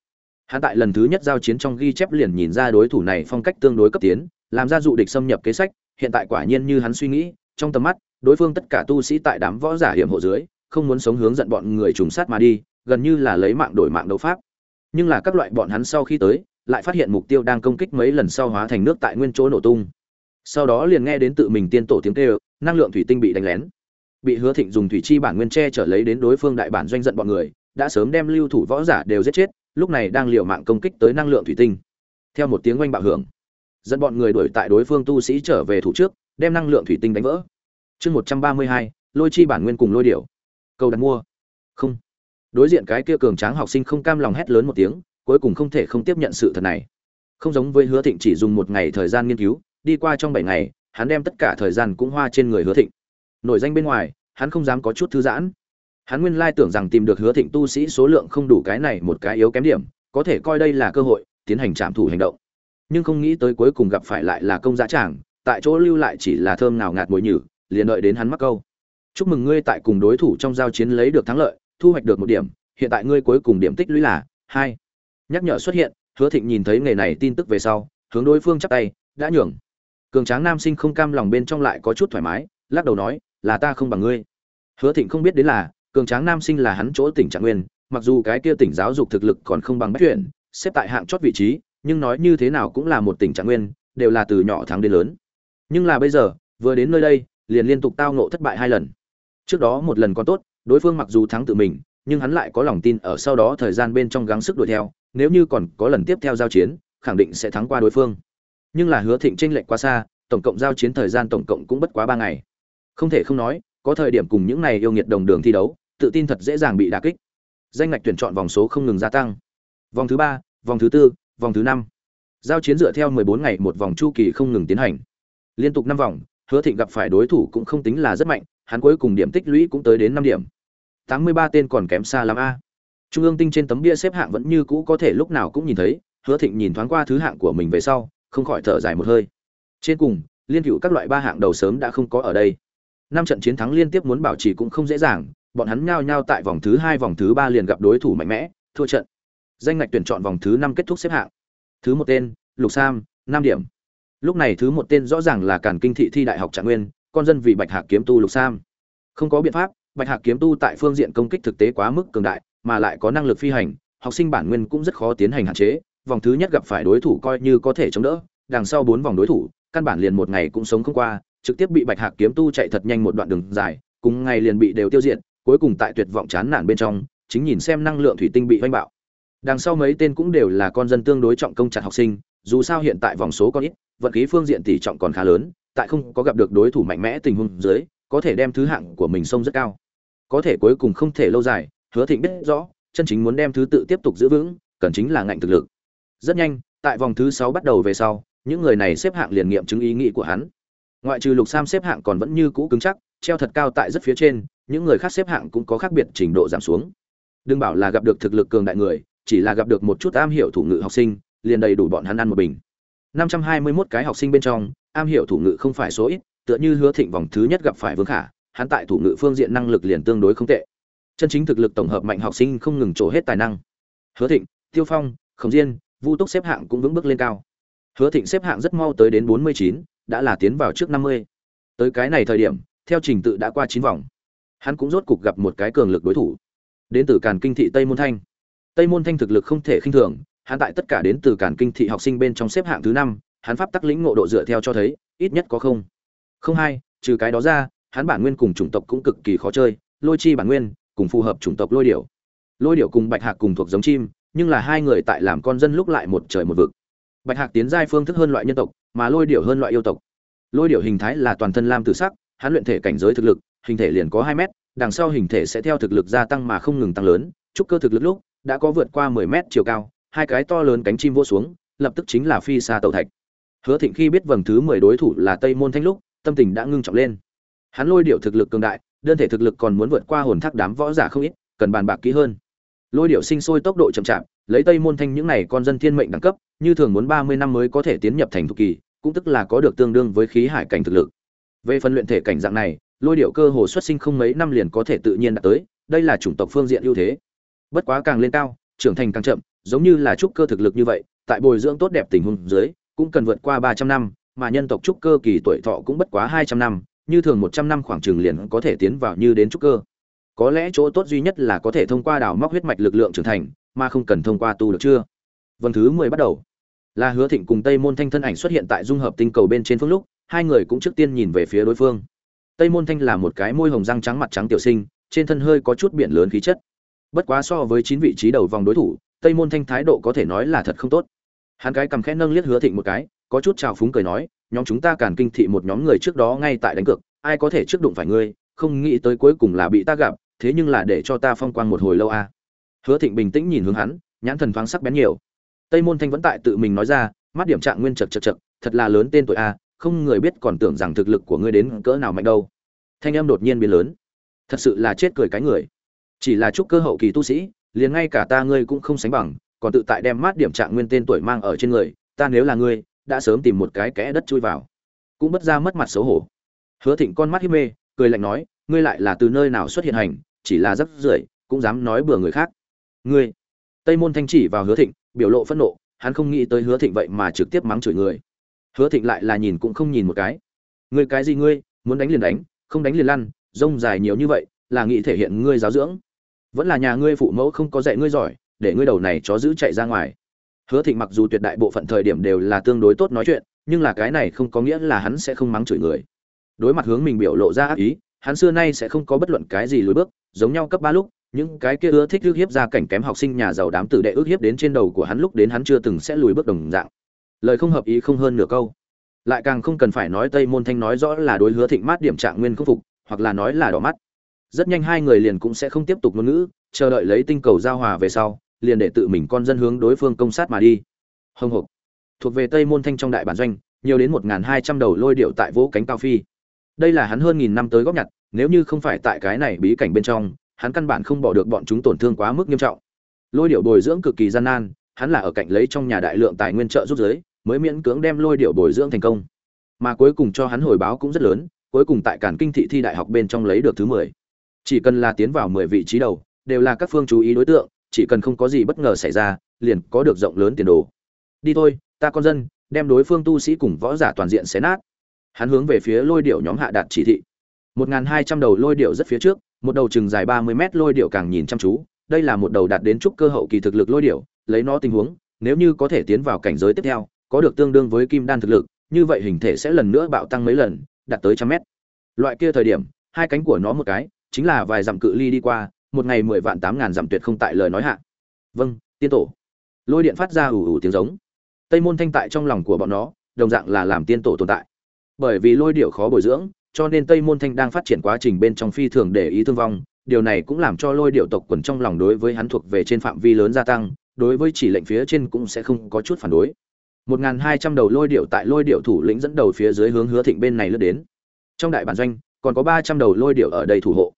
hắn tại lần thứ nhất giao chiến trong ghi chép liền nhìn ra đối thủ này phong cách tương đối cấp tiến, làm ra dụ địch xâm nhập kế sách, hiện tại quả nhiên như hắn suy nghĩ, trong tầm mắt, đối phương tất cả tu sĩ tại đám võ giả hiểm hộ dưới, không muốn sống hướng giận bọn người trùng sát mà đi, gần như là lấy mạng đổi mạng đấu pháp. Nhưng là các loại bọn hắn sau khi tới, lại phát hiện mục tiêu đang công kích mấy lần sau hóa thành nước tại nguyên chỗ nổ tung. Sau đó liền nghe đến tự mình tiên tổ tiếng kêu, năng lượng thủy tinh bị đánh lén. Bị hứa thịnh dùng thủy chi bản nguyên che trở lấy đến đối phương đại bản doanh giận bọn người, đã sớm đem lưu thủ võ giả đều giết chết lúc này đang liều mạng công kích tới năng lượng thủy tinh. Theo một tiếng oanh bạo hưởng, dẫn bọn người đuổi tại đối phương tu sĩ trở về thủ trước, đem năng lượng thủy tinh đánh vỡ. Chương một trăm ba mươi hai, lôi chi bản nguyên cùng lôi điểu. Cầu đặt mua. Không. Đối diện cái kia cường tráng học sinh không cam lòng hét lớn một tiếng, cuối cùng không thể không tiếp nhận sự thật này. Không giống với hứa thịnh chỉ dùng một ngày thời gian nghiên cứu, đi qua trong bảy ngày, hắn đem tất cả thời gian cũng hoa trên người hứa thịnh. Nổi danh bên ngoài, hắn không dám có chút thư giãn hắn nguyên lai tưởng rằng tìm được hứa thịnh tu sĩ số lượng không đủ cái này một cái yếu kém điểm, có thể coi đây là cơ hội, tiến hành trạm thủ hành động. Nhưng không nghĩ tới cuối cùng gặp phải lại là công giá tràng, tại chỗ lưu lại chỉ là thơm nào ngạt mùi nhử, liền đợi đến hắn mắc câu. Chúc mừng ngươi tại cùng đối thủ trong giao chiến lấy được thắng lợi, thu hoạch được một điểm, hiện tại ngươi cuối cùng điểm tích lũy là hai. Nhắc nhở xuất hiện, hứa thịnh nhìn thấy nghề này tin tức về sau, hướng đối phương chắp tay, đã nhường. Cường tráng nam sinh không cam lòng bên trong lại có chút thoải mái, lắc đầu nói, là ta không bằng ngươi. Hứa thịnh không biết đến là cường tráng nam sinh là hắn chỗ tỉnh trạng nguyên, mặc dù cái kia tỉnh giáo dục thực lực còn không bằng bách chuyển xếp tại hạng chót vị trí, nhưng nói như thế nào cũng là một tỉnh trạng nguyên, đều là từ nhỏ thắng đến lớn. Nhưng là bây giờ, vừa đến nơi đây, liền liên tục tao nộ thất bại hai lần. Trước đó một lần còn tốt, đối phương mặc dù thắng tự mình, nhưng hắn lại có lòng tin ở sau đó thời gian bên trong gắng sức đuổi theo, nếu như còn có lần tiếp theo giao chiến, khẳng định sẽ thắng qua đối phương. Nhưng là hứa thịnh tranh lệch quá xa, tổng cộng giao chiến thời gian tổng cộng cũng bất quá ba ngày. Không thể không nói, có thời điểm cùng những này yêu nghiệt đồng đường thi đấu tự tin thật dễ dàng bị đả kích. Danh ngạch tuyển chọn vòng số không ngừng gia tăng. Vòng thứ ba, vòng thứ tư, vòng thứ năm. Giao chiến dựa theo 14 ngày một vòng chu kỳ không ngừng tiến hành. Liên tục năm vòng, hứa thịnh gặp phải đối thủ cũng không tính là rất mạnh, hắn cuối cùng điểm tích lũy cũng tới đến năm điểm. 83 tên còn kém xa lắm a. Trung ương tinh trên tấm bia xếp hạng vẫn như cũ có thể lúc nào cũng nhìn thấy, hứa thịnh nhìn thoáng qua thứ hạng của mình về sau, không khỏi thở dài một hơi. Trên cùng, liên hữu các loại ba hạng đầu sớm đã không có ở đây. Năm trận chiến thắng liên tiếp muốn bảo trì cũng không dễ dàng bọn hắn nhao nhao tại vòng thứ hai, vòng thứ ba liền gặp đối thủ mạnh mẽ, thua trận. Danh ngạch tuyển chọn vòng thứ năm kết thúc xếp hạng. Thứ một tên, lục sam, năm điểm. Lúc này thứ một tên rõ ràng là cản kinh thị thi đại học trạng nguyên, con dân vì bạch hạc kiếm tu lục sam. Không có biện pháp, bạch hạc kiếm tu tại phương diện công kích thực tế quá mức cường đại, mà lại có năng lực phi hành, học sinh bản nguyên cũng rất khó tiến hành hạn chế, vòng thứ nhất gặp phải đối thủ coi như có thể chống đỡ, đằng sau bốn vòng đối thủ, căn bản liền một ngày cũng sống không qua, trực tiếp bị bạch hạc kiếm tu chạy thật nhanh một đoạn đường dài, cùng ngày liền bị đều tiêu diệt cuối cùng tại tuyệt vọng chán nản bên trong, chính nhìn xem năng lượng thủy tinh bị oanh bạo. Đằng sau mấy tên cũng đều là con dân tương đối trọng công chặt học sinh, dù sao hiện tại vòng số còn ít, vận khí phương diện tỷ trọng còn khá lớn, tại không có gặp được đối thủ mạnh mẽ tình huống dưới, có thể đem thứ hạng của mình sông rất cao. Có thể cuối cùng không thể lâu dài, hứa thịnh biết rõ, chân chính muốn đem thứ tự tiếp tục giữ vững, cần chính là ngạnh thực lực. Rất nhanh, tại vòng thứ sáu bắt đầu về sau, những người này xếp hạng liền nghiệm chứng ý nghĩ của hắn. Ngoại trừ lục sam xếp hạng còn vẫn như cũ cứng chắc, treo thật cao tại rất phía trên những người khác xếp hạng cũng có khác biệt trình độ giảm xuống. Đừng bảo là gặp được thực lực cường đại người chỉ là gặp được một chút am hiểu thủ ngữ học sinh liền đầy đủ bọn hắn ăn một bình. 521 cái học sinh bên trong am hiểu thủ ngữ không phải số ít tựa như hứa thịnh vòng thứ nhất gặp phải vương khả hắn tại thủ ngữ phương diện năng lực liền tương đối không tệ. Chân chính thực lực tổng hợp mạnh học sinh không ngừng trổ hết tài năng. Hứa thịnh tiêu phong khổng diên vu túc xếp hạng cũng vững bước lên cao. Hứa thịnh xếp hạng rất mau tới đến 49, đã là tiến vào trước 50. tới cái này thời điểm theo trình tự đã qua chín vòng hắn cũng rốt cục gặp một cái cường lực đối thủ, đến từ càn kinh thị tây môn thanh. Tây môn thanh thực lực không thể khinh thường, hắn tại tất cả đến từ càn kinh thị học sinh bên trong xếp hạng thứ năm, hắn pháp tắc lĩnh ngộ độ dựa theo cho thấy, ít nhất có không. Không hai, trừ cái đó ra, hắn bản nguyên cùng chủng tộc cũng cực kỳ khó chơi, lôi chi bản nguyên cùng phù hợp chủng tộc lôi điểu. Lôi điểu cùng bạch hạc cùng thuộc giống chim, nhưng là hai người tại làm con dân lúc lại một trời một vực. Bạch hạc tiến giai phương thức hơn loại nhân tộc, mà lôi điểu hơn loại yêu tộc. Lôi điểu hình thái là toàn thân lam tử sắc, hắn luyện thể cảnh giới thực lực hình thể liền có hai mét, đằng sau hình thể sẽ theo thực lực gia tăng mà không ngừng tăng lớn, trúc cơ thực lực lúc đã có vượt qua mười mét chiều cao, hai cái to lớn cánh chim vô xuống, lập tức chính là phi xa tàu thạch. Hứa thịnh khi biết vầng thứ mười đối thủ là tây môn thanh lúc, tâm tình đã ngưng trọng lên. Hắn lôi điệu thực lực cường đại, đơn thể thực lực còn muốn vượt qua hồn thác đám võ giả không ít, cần bàn bạc kỹ hơn. Lôi điệu sinh sôi tốc độ chậm chạp, lấy tây môn thanh những này con dân thiên mệnh đẳng cấp, như thường muốn ba mươi năm mới có thể tiến nhập thành thục kỳ, cũng tức là có được tương đương với khí hải cảnh thực lực. Về phần luyện thể cảnh dạng này lôi điệu cơ hồ xuất sinh không mấy năm liền có thể tự nhiên đạt tới, đây là chủng tộc phương diện ưu thế. Bất quá càng lên cao, trưởng thành càng chậm, giống như là trúc cơ thực lực như vậy, tại bồi dưỡng tốt đẹp tình huống dưới, cũng cần vượt qua ba trăm năm, mà nhân tộc trúc cơ kỳ tuổi thọ cũng bất quá hai trăm năm, như thường một trăm năm khoảng chừng liền có thể tiến vào như đến trúc cơ. Có lẽ chỗ tốt duy nhất là có thể thông qua đào móc huyết mạch lực lượng trưởng thành, mà không cần thông qua tu được chưa. Vâng thứ mười bắt đầu. Là hứa thịnh cùng tây môn thanh thân ảnh xuất hiện tại dung hợp tinh cầu bên trên phương lúc, hai người cũng trước tiên nhìn về phía đối phương tây môn thanh là một cái môi hồng răng trắng mặt trắng tiểu sinh, trên thân hơi có chút biển lớn khí chất. Bất quá so với chín vị trí đầu vòng đối thủ, tây môn thanh thái độ có thể nói là thật không tốt. Hắn cái cầm khẽ nâng liếc hứa thịnh một cái, có chút trào phúng cười nói, nhóm chúng ta càn kinh thị một nhóm người trước đó ngay tại đánh cược, ai có thể trước đụng phải ngươi, không nghĩ tới cuối cùng là bị ta gặp, thế nhưng là để cho ta phong quang một hồi lâu à. hứa thịnh bình tĩnh nhìn hướng hắn, nhãn thần thoáng sắc bén nhiều. Tây môn thanh vẫn tại tự mình nói ra, mắt điểm trạng nguyên chật chật chật, thật là lớn tên tội a không người biết còn tưởng rằng thực lực của ngươi đến cỡ nào mạnh đâu. Thanh âm đột nhiên biến lớn. Thật sự là chết cười cái người. Chỉ là chúc cơ hậu kỳ tu sĩ, liền ngay cả ta ngươi cũng không sánh bằng, còn tự tại đem mát điểm trạng nguyên tên tuổi mang ở trên người, ta nếu là ngươi, đã sớm tìm một cái kẽ đất chui vào. Cũng bất ra mất mặt xấu hổ. Hứa thịnh con mắt hiếp mê, cười lạnh nói, ngươi lại là từ nơi nào xuất hiện hành, chỉ là rất rưởi, cũng dám nói bừa người khác. Ngươi. Tây môn thanh chỉ vào hứa thịnh, biểu lộ phẫn nộ, hắn không nghĩ tới hứa thịnh vậy mà trực tiếp mắng chửi người hứa thịnh lại là nhìn cũng không nhìn một cái. Ngươi cái gì ngươi, muốn đánh liền đánh, không đánh liền lăn, rông dài nhiều như vậy, là nghĩ thể hiện ngươi giáo dưỡng. Vẫn là nhà ngươi phụ mẫu không có dạy ngươi giỏi, để ngươi đầu này chó giữ chạy ra ngoài. Hứa thịnh mặc dù tuyệt đại bộ phận thời điểm đều là tương đối tốt nói chuyện, nhưng là cái này không có nghĩa là hắn sẽ không mắng chửi người. Đối mặt hướng mình biểu lộ ra ác ý, hắn xưa nay sẽ không có bất luận cái gì lùi bước, giống nhau cấp ba lúc, những cái kia ưa thích ước hiếp ra cảnh kém học sinh nhà giàu đám tử đệ ước hiếp đến trên đầu của hắn lúc đến hắn chưa từng sẽ lùi bước đồng dạng lời không hợp ý không hơn nửa câu. Lại càng không cần phải nói tây môn thanh nói rõ là đối hứa thịnh mát điểm trạng nguyên không phục, hoặc là nói là đỏ mắt. Rất nhanh hai người liền cũng sẽ không tiếp tục ngôn ngữ, chờ đợi lấy tinh cầu giao hòa về sau, liền để tự mình con dân hướng đối phương công sát mà đi. Hồng hộc thuộc về tây môn thanh trong đại bản doanh, nhiều đến một hai trăm đầu lôi điệu tại vỗ cánh cao phi. Đây là hắn hơn nghìn năm tới góp nhặt, nếu như không phải tại cái này bí cảnh bên trong, hắn căn bản không bỏ được bọn chúng tổn thương quá mức nghiêm trọng. Lôi điệu bồi dưỡng cực kỳ gian nan, hắn là ở cạnh lấy trong nhà đại lượng tài nguyên trợ giúp giới mới miễn cưỡng đem lôi điệu bồi dưỡng thành công. Mà cuối cùng cho hắn hồi báo cũng rất lớn, cuối cùng tại cản kinh thị thi đại học bên trong lấy được thứ mười. Chỉ cần là tiến vào mười vị trí đầu, đều là các phương chú ý đối tượng, chỉ cần không có gì bất ngờ xảy ra, liền có được rộng lớn tiền đồ. Đi thôi, ta con dân, đem đối phương tu sĩ cùng võ giả toàn diện xé nát. Hắn hướng về phía lôi điệu nhóm hạ đạt chỉ thị. Một hai trăm đầu lôi điệu rất phía trước, một đầu chừng dài ba mươi mét lôi điệu càng nhìn chăm chú, đây là một đầu đạt đến trúc cơ hậu kỳ thực lực lôi điệu lấy nó tình huống, nếu như có thể tiến vào cảnh giới tiếp theo có được tương đương với kim đan thực lực, như vậy hình thể sẽ lần nữa bạo tăng mấy lần, đạt tới trăm mét. Loại kia thời điểm, hai cánh của nó một cái, chính là vài dặm cự ly đi qua, một ngày mười vạn tám ngàn dặm tuyệt không tại lời nói hạ. Vâng tiên tổ. Lôi điện phát ra ủ ủ tiếng giống. Tây môn thanh tại trong lòng của bọn nó, đồng dạng là làm tiên tổ tồn tại. Bởi vì lôi điệu khó bồi dưỡng, cho nên tây môn thanh đang phát triển quá trình bên trong phi thường để ý thương vong, điều này cũng làm cho lôi điệu tộc quần trong lòng đối với hắn thuộc về trên phạm vi lớn gia tăng, đối với chỉ lệnh phía trên cũng sẽ không có chút phản đối một hai trăm đầu lôi điệu tại lôi điệu thủ lĩnh dẫn đầu phía dưới hướng hứa thịnh bên này lướt đến. Trong đại bản doanh, còn có ba trăm đầu lôi điệu ở đây thủ hộ.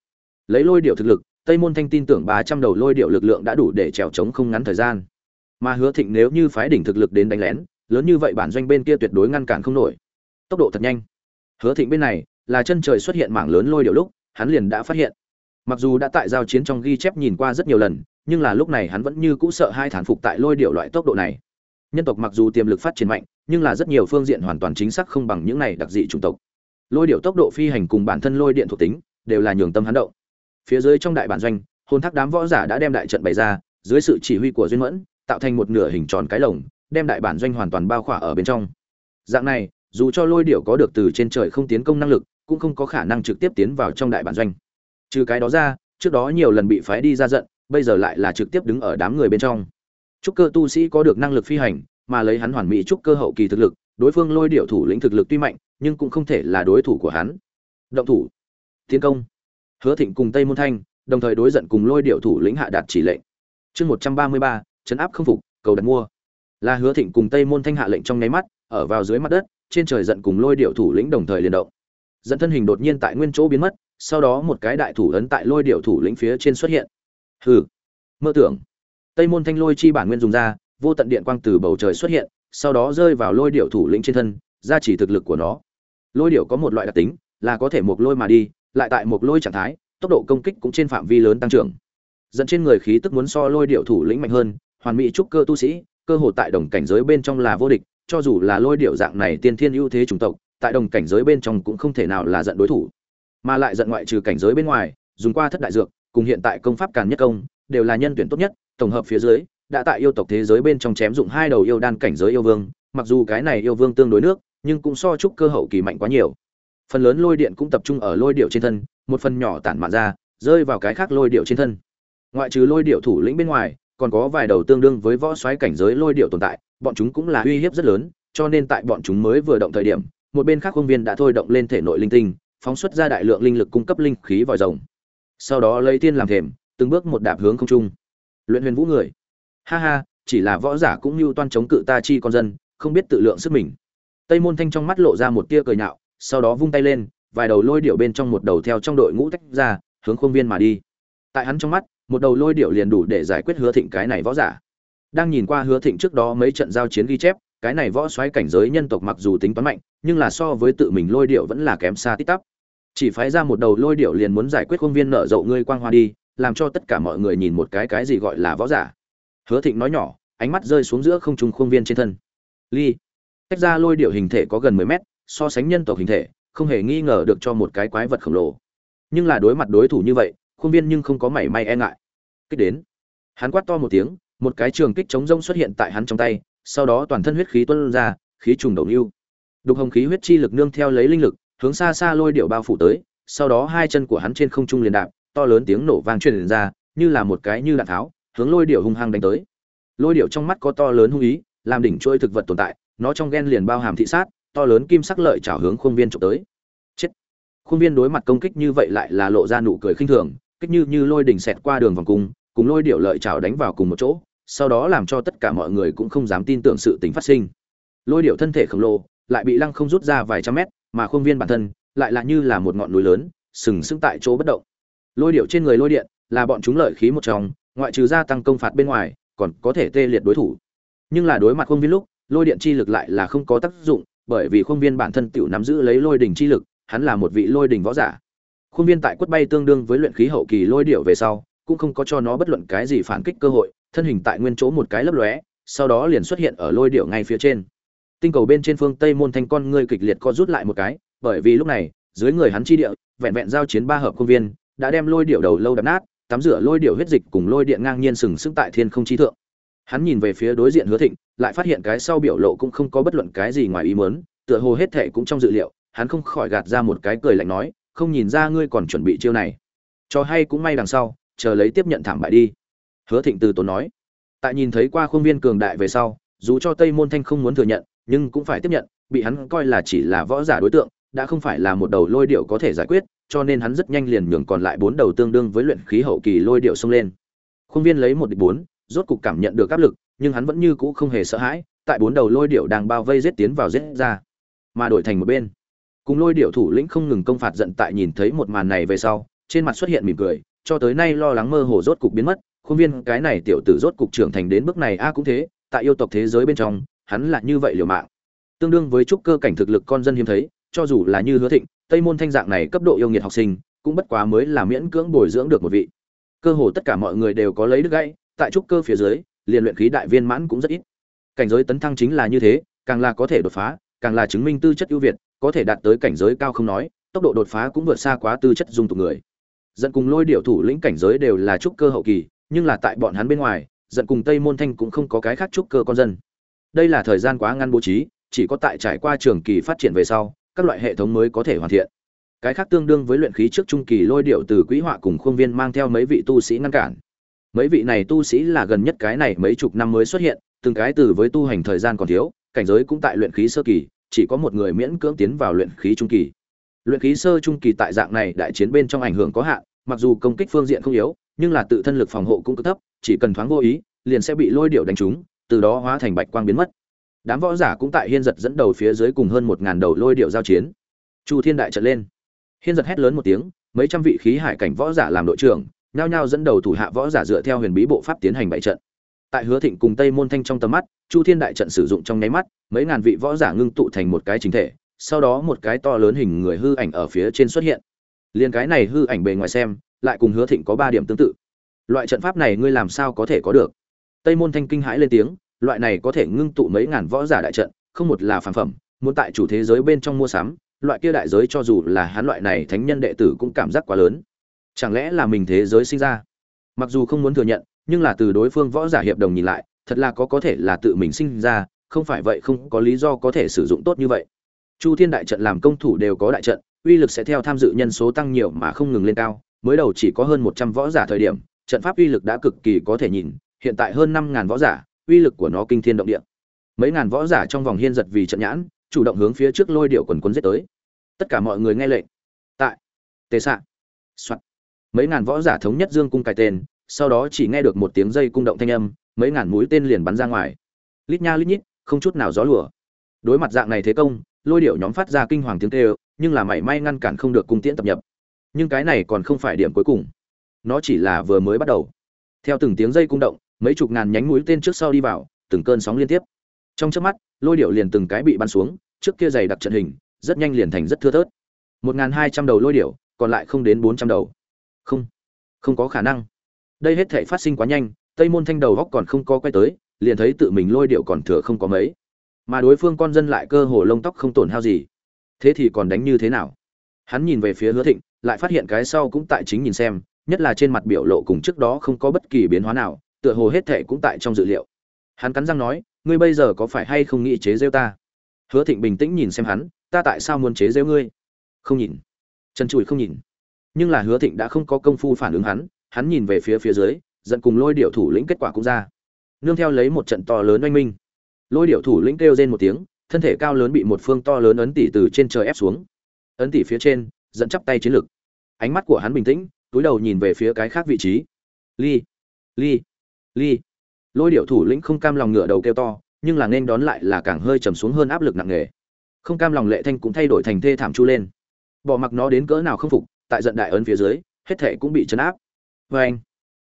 Lấy lôi điệu thực lực, tây môn thanh tin tưởng ba trăm đầu lôi điệu lực lượng đã đủ để trèo trống không ngắn thời gian. Mà hứa thịnh nếu như phái đỉnh thực lực đến đánh lén, lớn như vậy bản doanh bên kia tuyệt đối ngăn cản không nổi. Tốc độ thật nhanh. Hứa thịnh bên này là chân trời xuất hiện mảng lớn lôi điệu lúc, hắn liền đã phát hiện. Mặc dù đã tại giao chiến trong ghi chép nhìn qua rất nhiều lần, nhưng là lúc này hắn vẫn như cũ sợ hai thản phục tại lôi điệu loại tốc độ này nhân tộc mặc dù tiềm lực phát triển mạnh, nhưng là rất nhiều phương diện hoàn toàn chính xác không bằng những này đặc dị chủng tộc. Lôi điệu tốc độ phi hành cùng bản thân lôi điện thuộc tính, đều là nhường tâm hắn động. Phía dưới trong đại bản doanh, hồn thác đám võ giả đã đem đại trận bày ra, dưới sự chỉ huy của duyên mẫn, tạo thành một nửa hình tròn cái lồng, đem đại bản doanh hoàn toàn bao khỏa ở bên trong. Dạng này, dù cho lôi điệu có được từ trên trời không tiến công năng lực, cũng không có khả năng trực tiếp tiến vào trong đại bản doanh. Trừ cái đó ra, trước đó nhiều lần bị phái đi ra giận, bây giờ lại là trực tiếp đứng ở đám người bên trong trúc cơ tu sĩ có được năng lực phi hành, mà lấy hắn hoàn mỹ trúc cơ hậu kỳ thực lực, đối phương lôi điệu thủ lĩnh thực lực tuy mạnh, nhưng cũng không thể là đối thủ của hắn. Động thủ. Tiến công. Hứa thịnh cùng tây môn thanh, đồng thời đối giận cùng lôi điệu thủ lĩnh hạ đạt chỉ lệnh. Chương một trăm ba mươi ba, chấn áp không phục, cầu đặt mua. Là hứa thịnh cùng tây môn thanh hạ lệnh trong nháy mắt, ở vào dưới mặt đất, trên trời giận cùng lôi điệu thủ lĩnh đồng thời liên động. Dẫn thân hình đột nhiên tại nguyên chỗ biến mất, sau đó một cái đại thủ ấn tại lôi điệu thủ lĩnh phía trên xuất hiện. Hừ. Mơ tưởng tây môn thanh lôi chi bản nguyên dùng ra, vô tận điện quang từ bầu trời xuất hiện, sau đó rơi vào lôi điểu thủ lĩnh trên thân ra chỉ thực lực của nó. Lôi điểu có một loại đặc tính, là có thể một lôi mà đi, lại tại một lôi trạng thái, tốc độ công kích cũng trên phạm vi lớn tăng trưởng. Dẫn trên người khí tức muốn so lôi điểu thủ lĩnh mạnh hơn, hoàn mỹ trúc cơ tu sĩ, cơ hội tại đồng cảnh giới bên trong là vô địch, cho dù là lôi điểu dạng này tiên thiên ưu thế chủng tộc, tại đồng cảnh giới bên trong cũng không thể nào là giận đối thủ. Mà lại giận ngoại trừ cảnh giới bên ngoài, dùng qua thất đại dược, cùng hiện tại công pháp càn nhất công đều là nhân tuyển tốt nhất, tổng hợp phía dưới, đã tại yêu tộc thế giới bên trong chém dụng hai đầu yêu đan cảnh giới yêu vương, mặc dù cái này yêu vương tương đối nước, nhưng cũng so chúc cơ hậu kỳ mạnh quá nhiều. Phần lớn lôi điện cũng tập trung ở lôi điệu trên thân, một phần nhỏ tản mạn ra, rơi vào cái khác lôi điệu trên thân. Ngoại trừ lôi điệu thủ lĩnh bên ngoài, còn có vài đầu tương đương với võ xoáy cảnh giới lôi điệu tồn tại, bọn chúng cũng là uy hiếp rất lớn, cho nên tại bọn chúng mới vừa động thời điểm, một bên khác công viên đã thôi động lên thể nội linh tinh, phóng xuất ra đại lượng linh lực cung cấp linh khí vòi rồng. Sau đó lấy tiên làm thềm từng bước một đạp hướng không trung. Luyện huyền vũ người. Ha ha, chỉ là võ giả cũng như toan chống cự ta chi con dân, không biết tự lượng sức mình. Tây môn thanh trong mắt lộ ra một tia cười nhạo, sau đó vung tay lên, vài đầu lôi điệu bên trong một đầu theo trong đội ngũ tách ra, hướng khuôn viên mà đi. Tại hắn trong mắt, một đầu lôi điệu liền đủ để giải quyết hứa thịnh cái này võ giả. Đang nhìn qua hứa thịnh trước đó mấy trận giao chiến ghi chép, cái này võ xoáy cảnh giới nhân tộc mặc dù tính toán mạnh, nhưng là so với tự mình lôi điệu vẫn là kém xa tít tắp. Chỉ phái ra một đầu lôi điệu liền muốn giải quyết khuôn viên nở rộ ngươi quang hoa đi làm cho tất cả mọi người nhìn một cái cái gì gọi là võ giả. Hứa thịnh nói nhỏ, ánh mắt rơi xuống giữa không trung khuôn viên trên thân. Ly, tách ra lôi điệu hình thể có gần mười mét, so sánh nhân tộc hình thể, không hề nghi ngờ được cho một cái quái vật khổng lồ. Nhưng là đối mặt đối thủ như vậy, khuôn viên nhưng không có mảy may e ngại. Kích đến, hắn quát to một tiếng, một cái trường kích chống rông xuất hiện tại hắn trong tay, sau đó toàn thân huyết khí tuôn ra, khí trùng đầu lưu đục hồng khí huyết chi lực nương theo lấy linh lực, hướng xa xa lôi điệu bao phủ tới, sau đó hai chân của hắn trên không trung liền đạp to lớn tiếng nổ vang truyền ra, như là một cái như đạn tháo, hướng lôi điệu hung hăng đánh tới. Lôi điệu trong mắt có to lớn hung ý, làm đỉnh trôi thực vật tồn tại, nó trong gen liền bao hàm thị sát, to lớn kim sắc lợi chảo hướng khuôn viên trộm tới. Chết! Khuôn viên đối mặt công kích như vậy lại là lộ ra nụ cười khinh thường, kích như như lôi đỉnh xẹt qua đường vòng cung, cùng lôi điệu lợi chảo đánh vào cùng một chỗ, sau đó làm cho tất cả mọi người cũng không dám tin tưởng sự tình phát sinh. Lôi điệu thân thể khổng lồ, lại bị lăng không rút ra vài trăm mét, mà khuôn viên bản thân lại là như là một ngọn núi lớn, sừng sững tại chỗ bất động lôi điệu trên người lôi điện là bọn chúng lợi khí một trong, ngoại trừ gia tăng công phạt bên ngoài, còn có thể tê liệt đối thủ. Nhưng là đối mặt khuôn viên lúc, lôi điện chi lực lại là không có tác dụng, bởi vì khuôn viên bản thân tiểu nắm giữ lấy lôi đỉnh chi lực, hắn là một vị lôi đỉnh võ giả. Khuôn viên tại quất bay tương đương với luyện khí hậu kỳ lôi điệu về sau, cũng không có cho nó bất luận cái gì phản kích cơ hội, thân hình tại nguyên chỗ một cái lấp lóe, sau đó liền xuất hiện ở lôi điệu ngay phía trên. Tinh cầu bên trên phương tây môn thanh con ngươi kịch liệt co rút lại một cái, bởi vì lúc này, dưới người hắn chi địa, vẹn vẹn giao chiến ba hợp công viên đã đem lôi điệu đầu lâu đập nát, tắm rửa lôi điệu huyết dịch cùng lôi điện ngang nhiên sừng sững tại thiên không trí thượng. Hắn nhìn về phía đối diện hứa thịnh, lại phát hiện cái sau biểu lộ cũng không có bất luận cái gì ngoài ý muốn, tựa hồ hết thệ cũng trong dự liệu, hắn không khỏi gạt ra một cái cười lạnh nói, không nhìn ra ngươi còn chuẩn bị chiêu này. Cho hay cũng may đằng sau, chờ lấy tiếp nhận thảm bại đi. Hứa thịnh từ tốn nói. Tại nhìn thấy qua khuôn viên cường đại về sau, dù cho tây môn thanh không muốn thừa nhận, nhưng cũng phải tiếp nhận, bị hắn coi là chỉ là võ giả đối tượng đã không phải là một đầu lôi điệu có thể giải quyết, cho nên hắn rất nhanh liền nhường còn lại bốn đầu tương đương với luyện khí hậu kỳ lôi điệu xông lên. Khuôn viên lấy một địch bốn, rốt cục cảm nhận được áp lực, nhưng hắn vẫn như cũ không hề sợ hãi, tại bốn đầu lôi điệu đang bao vây giết tiến vào giết ra, mà đổi thành một bên. Cùng lôi điệu thủ lĩnh không ngừng công phạt giận tại nhìn thấy một màn này về sau, trên mặt xuất hiện mỉm cười, cho tới nay lo lắng mơ hồ rốt cục biến mất, khuôn viên cái này tiểu tử rốt cục trưởng thành đến bước này a à cũng thế, tại yêu tộc thế giới bên trong, hắn là như vậy liều mạng. Tương đương với trúc cơ cảnh thực lực con dân hiếm thấy cho dù là như hứa thịnh, tây môn thanh dạng này cấp độ yêu nghiệt học sinh, cũng bất quá mới là miễn cưỡng bồi dưỡng được một vị. Cơ hồ tất cả mọi người đều có lấy được gãy, tại trúc cơ phía dưới, liền luyện khí đại viên mãn cũng rất ít. Cảnh giới tấn thăng chính là như thế, càng là có thể đột phá, càng là chứng minh tư chất ưu việt, có thể đạt tới cảnh giới cao không nói, tốc độ đột phá cũng vượt xa quá tư chất dung tục người. Dẫn cùng lôi điệu thủ lĩnh cảnh giới đều là trúc cơ hậu kỳ, nhưng là tại bọn hắn bên ngoài dẫn cùng tây môn thanh cũng không có cái khác trúc cơ con dân. Đây là thời gian quá ngăn bố trí, chỉ có tại trải qua trường kỳ phát triển về sau các loại hệ thống mới có thể hoàn thiện. Cái khác tương đương với luyện khí trước trung kỳ lôi điệu từ quỹ họa cùng khuôn viên mang theo mấy vị tu sĩ ngăn cản. Mấy vị này tu sĩ là gần nhất cái này mấy chục năm mới xuất hiện, từng cái từ với tu hành thời gian còn thiếu, cảnh giới cũng tại luyện khí sơ kỳ, chỉ có một người miễn cưỡng tiến vào luyện khí trung kỳ. Luyện khí sơ trung kỳ tại dạng này đại chiến bên trong ảnh hưởng có hạn, mặc dù công kích phương diện không yếu, nhưng là tự thân lực phòng hộ cũng cực thấp, chỉ cần thoáng vô ý, liền sẽ bị lôi điệu đánh trúng, từ đó hóa thành bạch quang biến mất đám võ giả cũng tại hiên giật dẫn đầu phía dưới cùng hơn một ngàn đầu lôi điệu giao chiến. Chu thiên đại trận lên. Hiên giật hét lớn một tiếng, mấy trăm vị khí hải cảnh võ giả làm đội trưởng, nhao nhao dẫn đầu thủ hạ võ giả dựa theo huyền bí bộ pháp tiến hành bảy trận. Tại hứa thịnh cùng tây môn thanh trong tầm mắt, chu thiên đại trận sử dụng trong nháy mắt, mấy ngàn vị võ giả ngưng tụ thành một cái chính thể, sau đó một cái to lớn hình người hư ảnh ở phía trên xuất hiện. Liền cái này hư ảnh bề ngoài xem, lại cùng hứa thịnh có ba điểm tương tự. Loại trận pháp này ngươi làm sao có thể có được? Tây môn thanh kinh hãi lên tiếng loại này có thể ngưng tụ mấy ngàn võ giả đại trận, không một là phản phẩm, muốn tại chủ thế giới bên trong mua sắm, loại kia đại giới cho dù là hắn loại này thánh nhân đệ tử cũng cảm giác quá lớn. Chẳng lẽ là mình thế giới sinh ra? Mặc dù không muốn thừa nhận, nhưng là từ đối phương võ giả hiệp đồng nhìn lại, thật là có có thể là tự mình sinh ra, không phải vậy không có lý do có thể sử dụng tốt như vậy. Chu thiên đại trận làm công thủ đều có đại trận, uy lực sẽ theo tham dự nhân số tăng nhiều mà không ngừng lên cao, mới đầu chỉ có hơn một trăm võ giả thời điểm, trận pháp uy lực đã cực kỳ có thể nhìn, hiện tại hơn năm ngàn võ giả uy lực của nó kinh thiên động địa. Mấy ngàn võ giả trong vòng hiên giật vì trận nhãn, chủ động hướng phía trước lôi điệu quần quấn giết tới. Tất cả mọi người nghe lệnh. Tại tề xạ soạt mấy ngàn võ giả thống nhất dương cung cài tên, sau đó chỉ nghe được một tiếng dây cung động thanh âm, mấy ngàn mũi tên liền bắn ra ngoài. Lít nha lít nhít, không chút nào gió lùa. Đối mặt dạng này thế công, lôi điệu nhóm phát ra kinh hoàng tiếng kêu, nhưng là mảy may ngăn cản không được cung tiễn tập nhập. Nhưng cái này còn không phải điểm cuối cùng. Nó chỉ là vừa mới bắt đầu. Theo từng tiếng dây cung động mấy chục ngàn nhánh mũi tên trước sau đi vào, từng cơn sóng liên tiếp. Trong chớp mắt, lôi điệu liền từng cái bị bắn xuống, trước kia dày đặc trận hình, rất nhanh liền thành rất thưa thớt. Một ngàn hai trăm đầu lôi điệu, còn lại không đến bốn trăm đầu. Không không có khả năng. Đây hết thể phát sinh quá nhanh, tây môn thanh đầu góc còn không có quay tới, liền thấy tự mình lôi điệu còn thừa không có mấy. Mà đối phương con dân lại cơ hồ lông tóc không tổn hao gì. Thế thì còn đánh như thế nào? Hắn nhìn về phía hứa thịnh, lại phát hiện cái sau cũng tại chính nhìn xem, nhất là trên mặt biểu lộ cùng trước đó không có bất kỳ biến hóa nào tựa hồ hết thệ cũng tại trong dự liệu. Hắn cắn răng nói, ngươi bây giờ có phải hay không nghĩ chế giễu ta? Hứa thịnh bình tĩnh nhìn xem hắn, ta tại sao muốn chế giễu ngươi? Không nhìn. Trần trụi không nhìn. Nhưng là hứa thịnh đã không có công phu phản ứng hắn hắn nhìn về phía phía dưới dẫn cùng lôi điệu thủ lĩnh kết quả cũng ra. Nương theo lấy một trận to lớn oanh minh. Lôi điệu thủ lĩnh kêu rên một tiếng, thân thể cao lớn bị một phương to lớn ấn tỷ từ trên trời ép xuống. Ấn tỷ phía trên dẫn chắp tay chiến lực. Ánh mắt của hắn bình tĩnh, túi đầu nhìn về phía cái khác vị trí. Ly ly ly. Lôi điệu thủ lĩnh không cam lòng ngửa đầu kêu to, nhưng là nên đón lại là càng hơi trầm xuống hơn áp lực nặng nề. Không cam lòng lệ thanh cũng thay đổi thành thê thảm chu lên. Bỏ mặc nó đến cỡ nào không phục, tại giận đại ấn phía dưới, hết thể cũng bị chấn áp. Vê anh,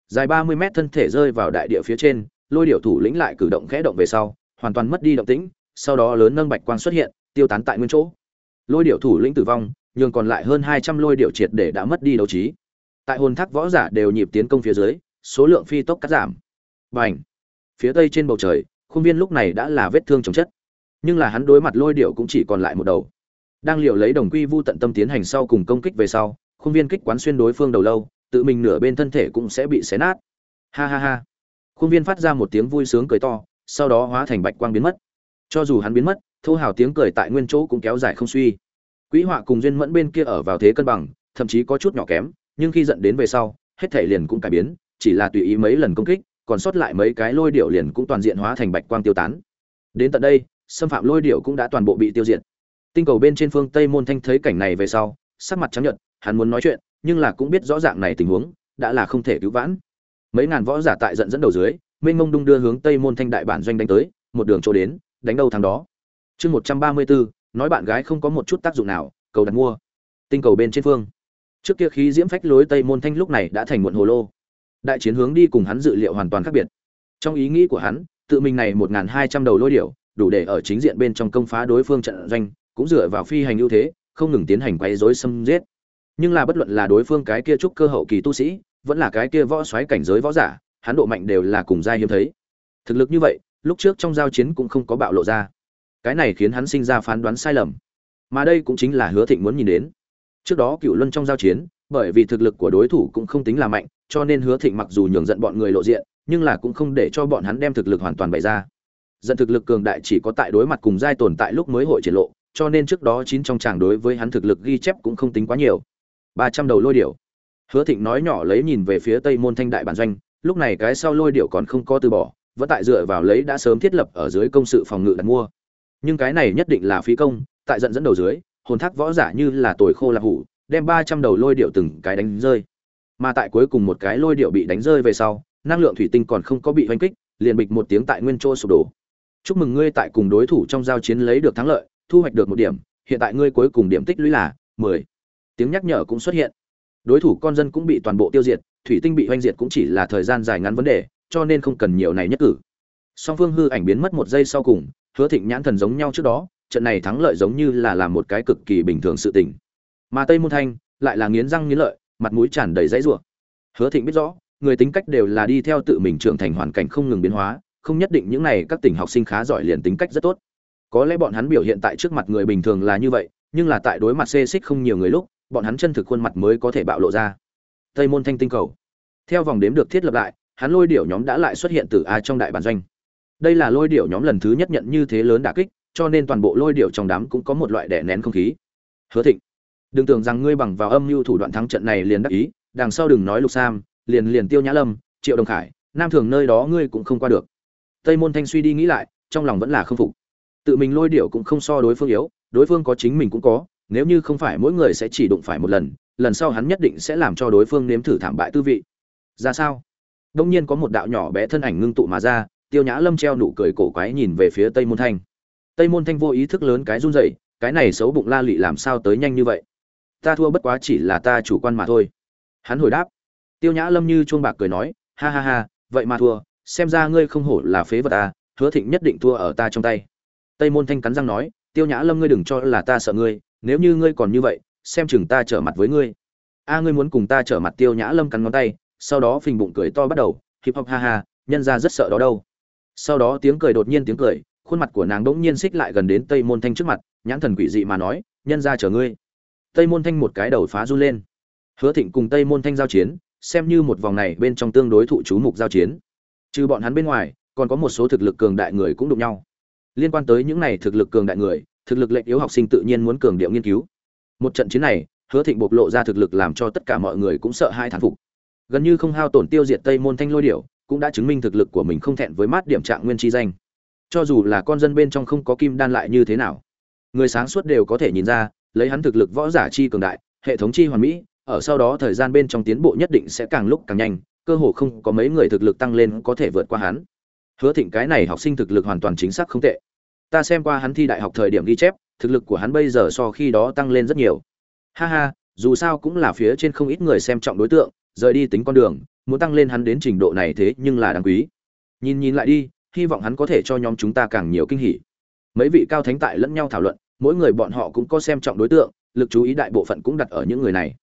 dài ba mươi mét thân thể rơi vào đại địa phía trên, lôi điệu thủ lĩnh lại cử động khẽ động về sau, hoàn toàn mất đi động tĩnh, sau đó lớn nâng bạch quang xuất hiện, tiêu tán tại nguyên chỗ. Lôi điệu thủ lĩnh tử vong, nhường còn lại hơn hai trăm lôi điệu triệt để đã mất đi đấu trí. Tại hồn thác võ giả đều nhịp tiến công phía dưới, số lượng phi tốc cắt giảm. Bành. Phía tây trên bầu trời, khuôn viên lúc này đã là vết thương chồng chất. Nhưng là hắn đối mặt lôi điệu cũng chỉ còn lại một đầu. Đang liều lấy đồng quy vu tận tâm tiến hành sau cùng công kích về sau, khuôn viên kích quán xuyên đối phương đầu lâu, tự mình nửa bên thân thể cũng sẽ bị xé nát. Ha ha ha. Khuôn viên phát ra một tiếng vui sướng cười to, sau đó hóa thành bạch quang biến mất. Cho dù hắn biến mất, thô hào tiếng cười tại nguyên chỗ cũng kéo dài không suy. Quý họa cùng duyên mẫn bên kia ở vào thế cân bằng, thậm chí có chút nhỏ kém, nhưng khi giận đến về sau, hết thể liền cũng cải biến, chỉ là tùy ý mấy lần công kích, còn sót lại mấy cái lôi điệu liền cũng toàn diện hóa thành bạch quang tiêu tán. Đến tận đây, xâm phạm lôi điệu cũng đã toàn bộ bị tiêu diệt. Tinh cầu bên trên phương Tây Môn Thanh thấy cảnh này về sau, sắc mặt trắng nhợt, hắn muốn nói chuyện, nhưng là cũng biết rõ dạng này tình huống, đã là không thể cứu vãn. Mấy ngàn võ giả tại giận dẫn đầu dưới, mênh mông đung đưa hướng Tây Môn Thanh đại bản doanh đánh tới, một đường chỗ đến, đánh đâu thắng đó. Chương 134, nói bạn gái không có một chút tác dụng nào, cầu đặt mua. Tinh cầu bên trên phương. Trước kia khí diễm phách lối Tây Môn Thanh lúc này đã thành muộn hồ lô đại chiến hướng đi cùng hắn dự liệu hoàn toàn khác biệt. Trong ý nghĩ của hắn, tự mình này một hai trăm đầu lôi điểu, đủ để ở chính diện bên trong công phá đối phương trận doanh, cũng dựa vào phi hành ưu thế, không ngừng tiến hành quấy rối xâm giết. Nhưng là bất luận là đối phương cái kia trúc cơ hậu kỳ tu sĩ, vẫn là cái kia võ xoáy cảnh giới võ giả, hắn độ mạnh đều là cùng giai hiếm thấy. Thực lực như vậy, lúc trước trong giao chiến cũng không có bạo lộ ra. Cái này khiến hắn sinh ra phán đoán sai lầm. Mà đây cũng chính là hứa thịnh muốn nhìn đến. Trước đó cựu luân trong giao chiến, bởi vì thực lực của đối thủ cũng không tính là mạnh cho nên hứa thịnh mặc dù nhường giận bọn người lộ diện, nhưng là cũng không để cho bọn hắn đem thực lực hoàn toàn bày ra. Giận thực lực cường đại chỉ có tại đối mặt cùng giai tồn tại lúc mới hội triển lộ, cho nên trước đó chín trong chàng đối với hắn thực lực ghi chép cũng không tính quá nhiều. Ba trăm đầu lôi điểu. Hứa thịnh nói nhỏ lấy nhìn về phía tây môn thanh đại bản doanh, lúc này cái sau lôi điểu còn không có từ bỏ, vẫn tại dựa vào lấy đã sớm thiết lập ở dưới công sự phòng ngự đặt mua. Nhưng cái này nhất định là phí công, tại giận dẫn đầu dưới, hồn thác võ giả như là tồi khô là hủ, đem ba trăm đầu lôi điệu từng cái đánh rơi mà tại cuối cùng một cái lôi điệu bị đánh rơi về sau, năng lượng thủy tinh còn không có bị oanh kích, liền bịch một tiếng tại nguyên chỗ sụp đổ. Chúc mừng ngươi tại cùng đối thủ trong giao chiến lấy được thắng lợi, thu hoạch được một điểm, hiện tại ngươi cuối cùng điểm tích lũy là mười. Tiếng nhắc nhở cũng xuất hiện. Đối thủ con dân cũng bị toàn bộ tiêu diệt, thủy tinh bị oanh diệt cũng chỉ là thời gian dài ngắn vấn đề, cho nên không cần nhiều này nhất cử. Song phương hư ảnh biến mất một giây sau cùng, hứa thịnh nhãn thần giống nhau trước đó, trận này thắng lợi giống như là làm một cái cực kỳ bình thường sự tình. Mà tây môn thanh lại là nghiến răng nghiến lợi mặt mũi tràn đầy dãy rủa. Hứa thịnh biết rõ, người tính cách đều là đi theo tự mình trưởng thành hoàn cảnh không ngừng biến hóa, không nhất định những này các tỉnh học sinh khá giỏi liền tính cách rất tốt. Có lẽ bọn hắn biểu hiện tại trước mặt người bình thường là như vậy, nhưng là tại đối mặt xê xích không nhiều người lúc, bọn hắn chân thực khuôn mặt mới có thể bạo lộ ra. Tây môn thanh tinh cầu. Theo vòng đếm được thiết lập lại, hắn lôi điểu nhóm đã lại xuất hiện từ a trong đại bản doanh. Đây là lôi điểu nhóm lần thứ nhất nhận như thế lớn đả kích, cho nên toàn bộ lôi điểu trong đám cũng có một loại đè nén không khí. Hứa thịnh đừng tưởng rằng ngươi bằng vào âm mưu thủ đoạn thắng trận này liền đắc ý, đằng sau đừng nói lục sam, liền liền tiêu nhã lâm, triệu đồng khải, nam thường nơi đó ngươi cũng không qua được. Tây môn thanh suy đi nghĩ lại, trong lòng vẫn là không phục. Tự mình lôi điệu cũng không so đối phương yếu, đối phương có chính mình cũng có, nếu như không phải mỗi người sẽ chỉ đụng phải một lần lần sau hắn nhất định sẽ làm cho đối phương nếm thử thảm bại tư vị. Ra sao? Đông nhiên có một đạo nhỏ bé thân ảnh ngưng tụ mà ra, tiêu nhã lâm treo nụ cười cổ quái nhìn về phía tây môn thanh. Tây môn thanh vô ý thức lớn cái run rẩy, cái này xấu bụng la lị làm sao tới nhanh như vậy? Ta thua bất quá chỉ là ta chủ quan mà thôi. Hắn hồi đáp. Tiêu nhã lâm như chuông bạc cười nói, ha ha ha, vậy mà thua, xem ra ngươi không hổ là phế vật ta hứa thịnh nhất định thua ở ta trong tay. Tây môn thanh cắn răng nói, tiêu nhã lâm ngươi đừng cho là ta sợ ngươi, nếu như ngươi còn như vậy, xem chừng ta trở mặt với ngươi. A, ngươi muốn cùng ta trở mặt, tiêu nhã lâm cắn ngón tay, sau đó phình bụng cười to bắt đầu hip hop ha ha, nhân ra rất sợ đó đâu. Sau đó tiếng cười đột nhiên tiếng cười, khuôn mặt của nàng đ ỗ n g nhiên xích lại gần đến tây môn thanh trước mặt, nhãn thần quỷ dị mà nói, nhân ra chở ngươi tây môn thanh một cái đầu phá run lên. Hứa thịnh cùng tây môn thanh giao chiến, xem như một vòng này bên trong tương đối thụ chú mục giao chiến. Trừ bọn hắn bên ngoài, còn có một số thực lực cường đại người cũng đụng nhau. Liên quan tới những này thực lực cường đại người, thực lực lệnh yếu học sinh tự nhiên muốn cường điệu nghiên cứu. Một trận chiến này, hứa thịnh bộc lộ ra thực lực làm cho tất cả mọi người cũng sợ hai thán phục. Gần như không hao tổn tiêu diệt tây môn thanh lôi điểu, cũng đã chứng minh thực lực của mình không thẹn với mát điểm trạng nguyên chi danh. Cho dù là con dân bên trong không có kim đan lại như thế nào, người sáng suốt đều có thể nhìn ra lấy hắn thực lực võ giả chi cường đại, hệ thống chi hoàn mỹ, ở sau đó thời gian bên trong tiến bộ nhất định sẽ càng lúc càng nhanh, cơ hồ không có mấy người thực lực tăng lên có thể vượt qua hắn. Hứa thịnh cái này học sinh thực lực hoàn toàn chính xác không tệ. Ta xem qua hắn thi đại học thời điểm ghi chép, thực lực của hắn bây giờ so khi đó tăng lên rất nhiều. Ha ha, dù sao cũng là phía trên không ít người xem trọng đối tượng, rời đi tính con đường, muốn tăng lên hắn đến trình độ này thế nhưng là đáng quý. Nhìn nhìn lại đi, hy vọng hắn có thể cho nhóm chúng ta càng nhiều kinh hỉ. Mấy vị cao thánh tại lẫn nhau thảo luận mỗi người bọn họ cũng có xem trọng đối tượng, lực chú ý đại bộ phận cũng đặt ở những người này.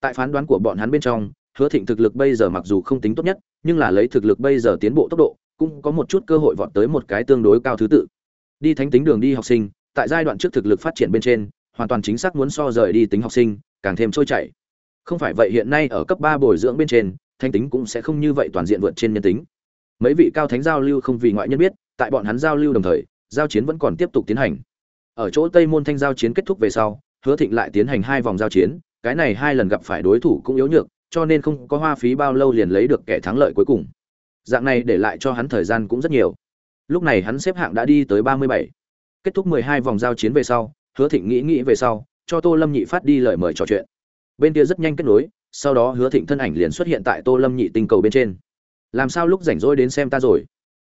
Tại phán đoán của bọn hắn bên trong, hứa thịnh thực lực bây giờ mặc dù không tính tốt nhất, nhưng là lấy thực lực bây giờ tiến bộ tốc độ, cũng có một chút cơ hội vọt tới một cái tương đối cao thứ tự. Đi thánh tính đường đi học sinh, tại giai đoạn trước thực lực phát triển bên trên, hoàn toàn chính xác muốn so rời đi tính học sinh, càng thêm trôi chảy. Không phải vậy hiện nay ở cấp ba bồi dưỡng bên trên, thánh tính cũng sẽ không như vậy toàn diện vượt trên nhân tính. Mấy vị cao thánh giao lưu không vì ngoại nhân biết, tại bọn hắn giao lưu đồng thời, giao chiến vẫn còn tiếp tục tiến hành ở chỗ tây môn thanh giao chiến kết thúc về sau, hứa thịnh lại tiến hành hai vòng giao chiến, cái này hai lần gặp phải đối thủ cũng yếu nhược, cho nên không có hoa phí bao lâu liền lấy được kẻ thắng lợi cuối cùng. Dạng này để lại cho hắn thời gian cũng rất nhiều. Lúc này hắn xếp hạng đã đi tới ba mươi bảy. Kết thúc mười hai vòng giao chiến về sau, hứa thịnh nghĩ nghĩ về sau, cho tô lâm nhị phát đi lời mời trò chuyện. Bên kia rất nhanh kết nối, sau đó hứa thịnh thân ảnh liền xuất hiện tại tô lâm nhị tinh cầu bên trên. Làm sao lúc rảnh rỗi đến xem ta rồi?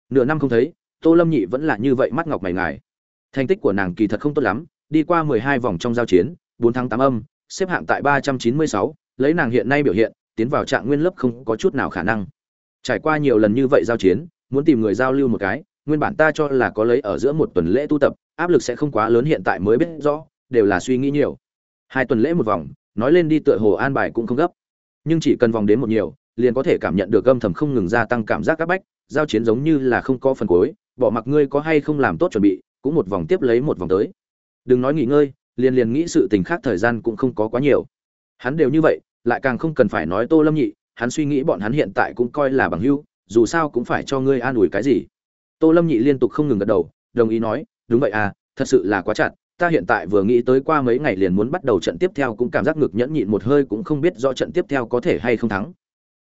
Nửa năm không thấy, tô lâm nhị vẫn là như vậy, mắt ngọc mày ngài thành tích của nàng kỳ thật không tốt lắm, đi qua mười hai vòng trong giao chiến, bốn tháng tám âm, xếp hạng tại ba trăm chín mươi sáu, lấy nàng hiện nay biểu hiện, tiến vào trạng nguyên lớp không có chút nào khả năng. Trải qua nhiều lần như vậy giao chiến, muốn tìm người giao lưu một cái, nguyên bản ta cho là có lấy ở giữa một tuần lễ tu tập, áp lực sẽ không quá lớn hiện tại mới biết rõ, đều là suy nghĩ nhiều. Hai tuần lễ một vòng, nói lên đi tựa hồ an bài cũng không gấp. Nhưng chỉ cần vòng đến một nhiều, liền có thể cảm nhận được âm thầm không ngừng gia tăng cảm giác các bách, giao chiến giống như là không có phần cuối, bỏ mặc ngươi có hay không làm tốt chuẩn bị cũng một vòng tiếp lấy một vòng tới. Đừng nói nghỉ ngơi, liền liền nghĩ sự tình khác thời gian cũng không có quá nhiều. Hắn đều như vậy, lại càng không cần phải nói tô lâm nhị, hắn suy nghĩ bọn hắn hiện tại cũng coi là bằng hữu, dù sao cũng phải cho ngươi an ủi cái gì. Tô lâm nhị liên tục không ngừng gật đầu, đồng ý nói, đúng vậy à thật sự là quá chặt, ta hiện tại vừa nghĩ tới qua mấy ngày liền muốn bắt đầu trận tiếp theo cũng cảm giác ngực nhẫn nhịn một hơi cũng không biết do trận tiếp theo có thể hay không thắng.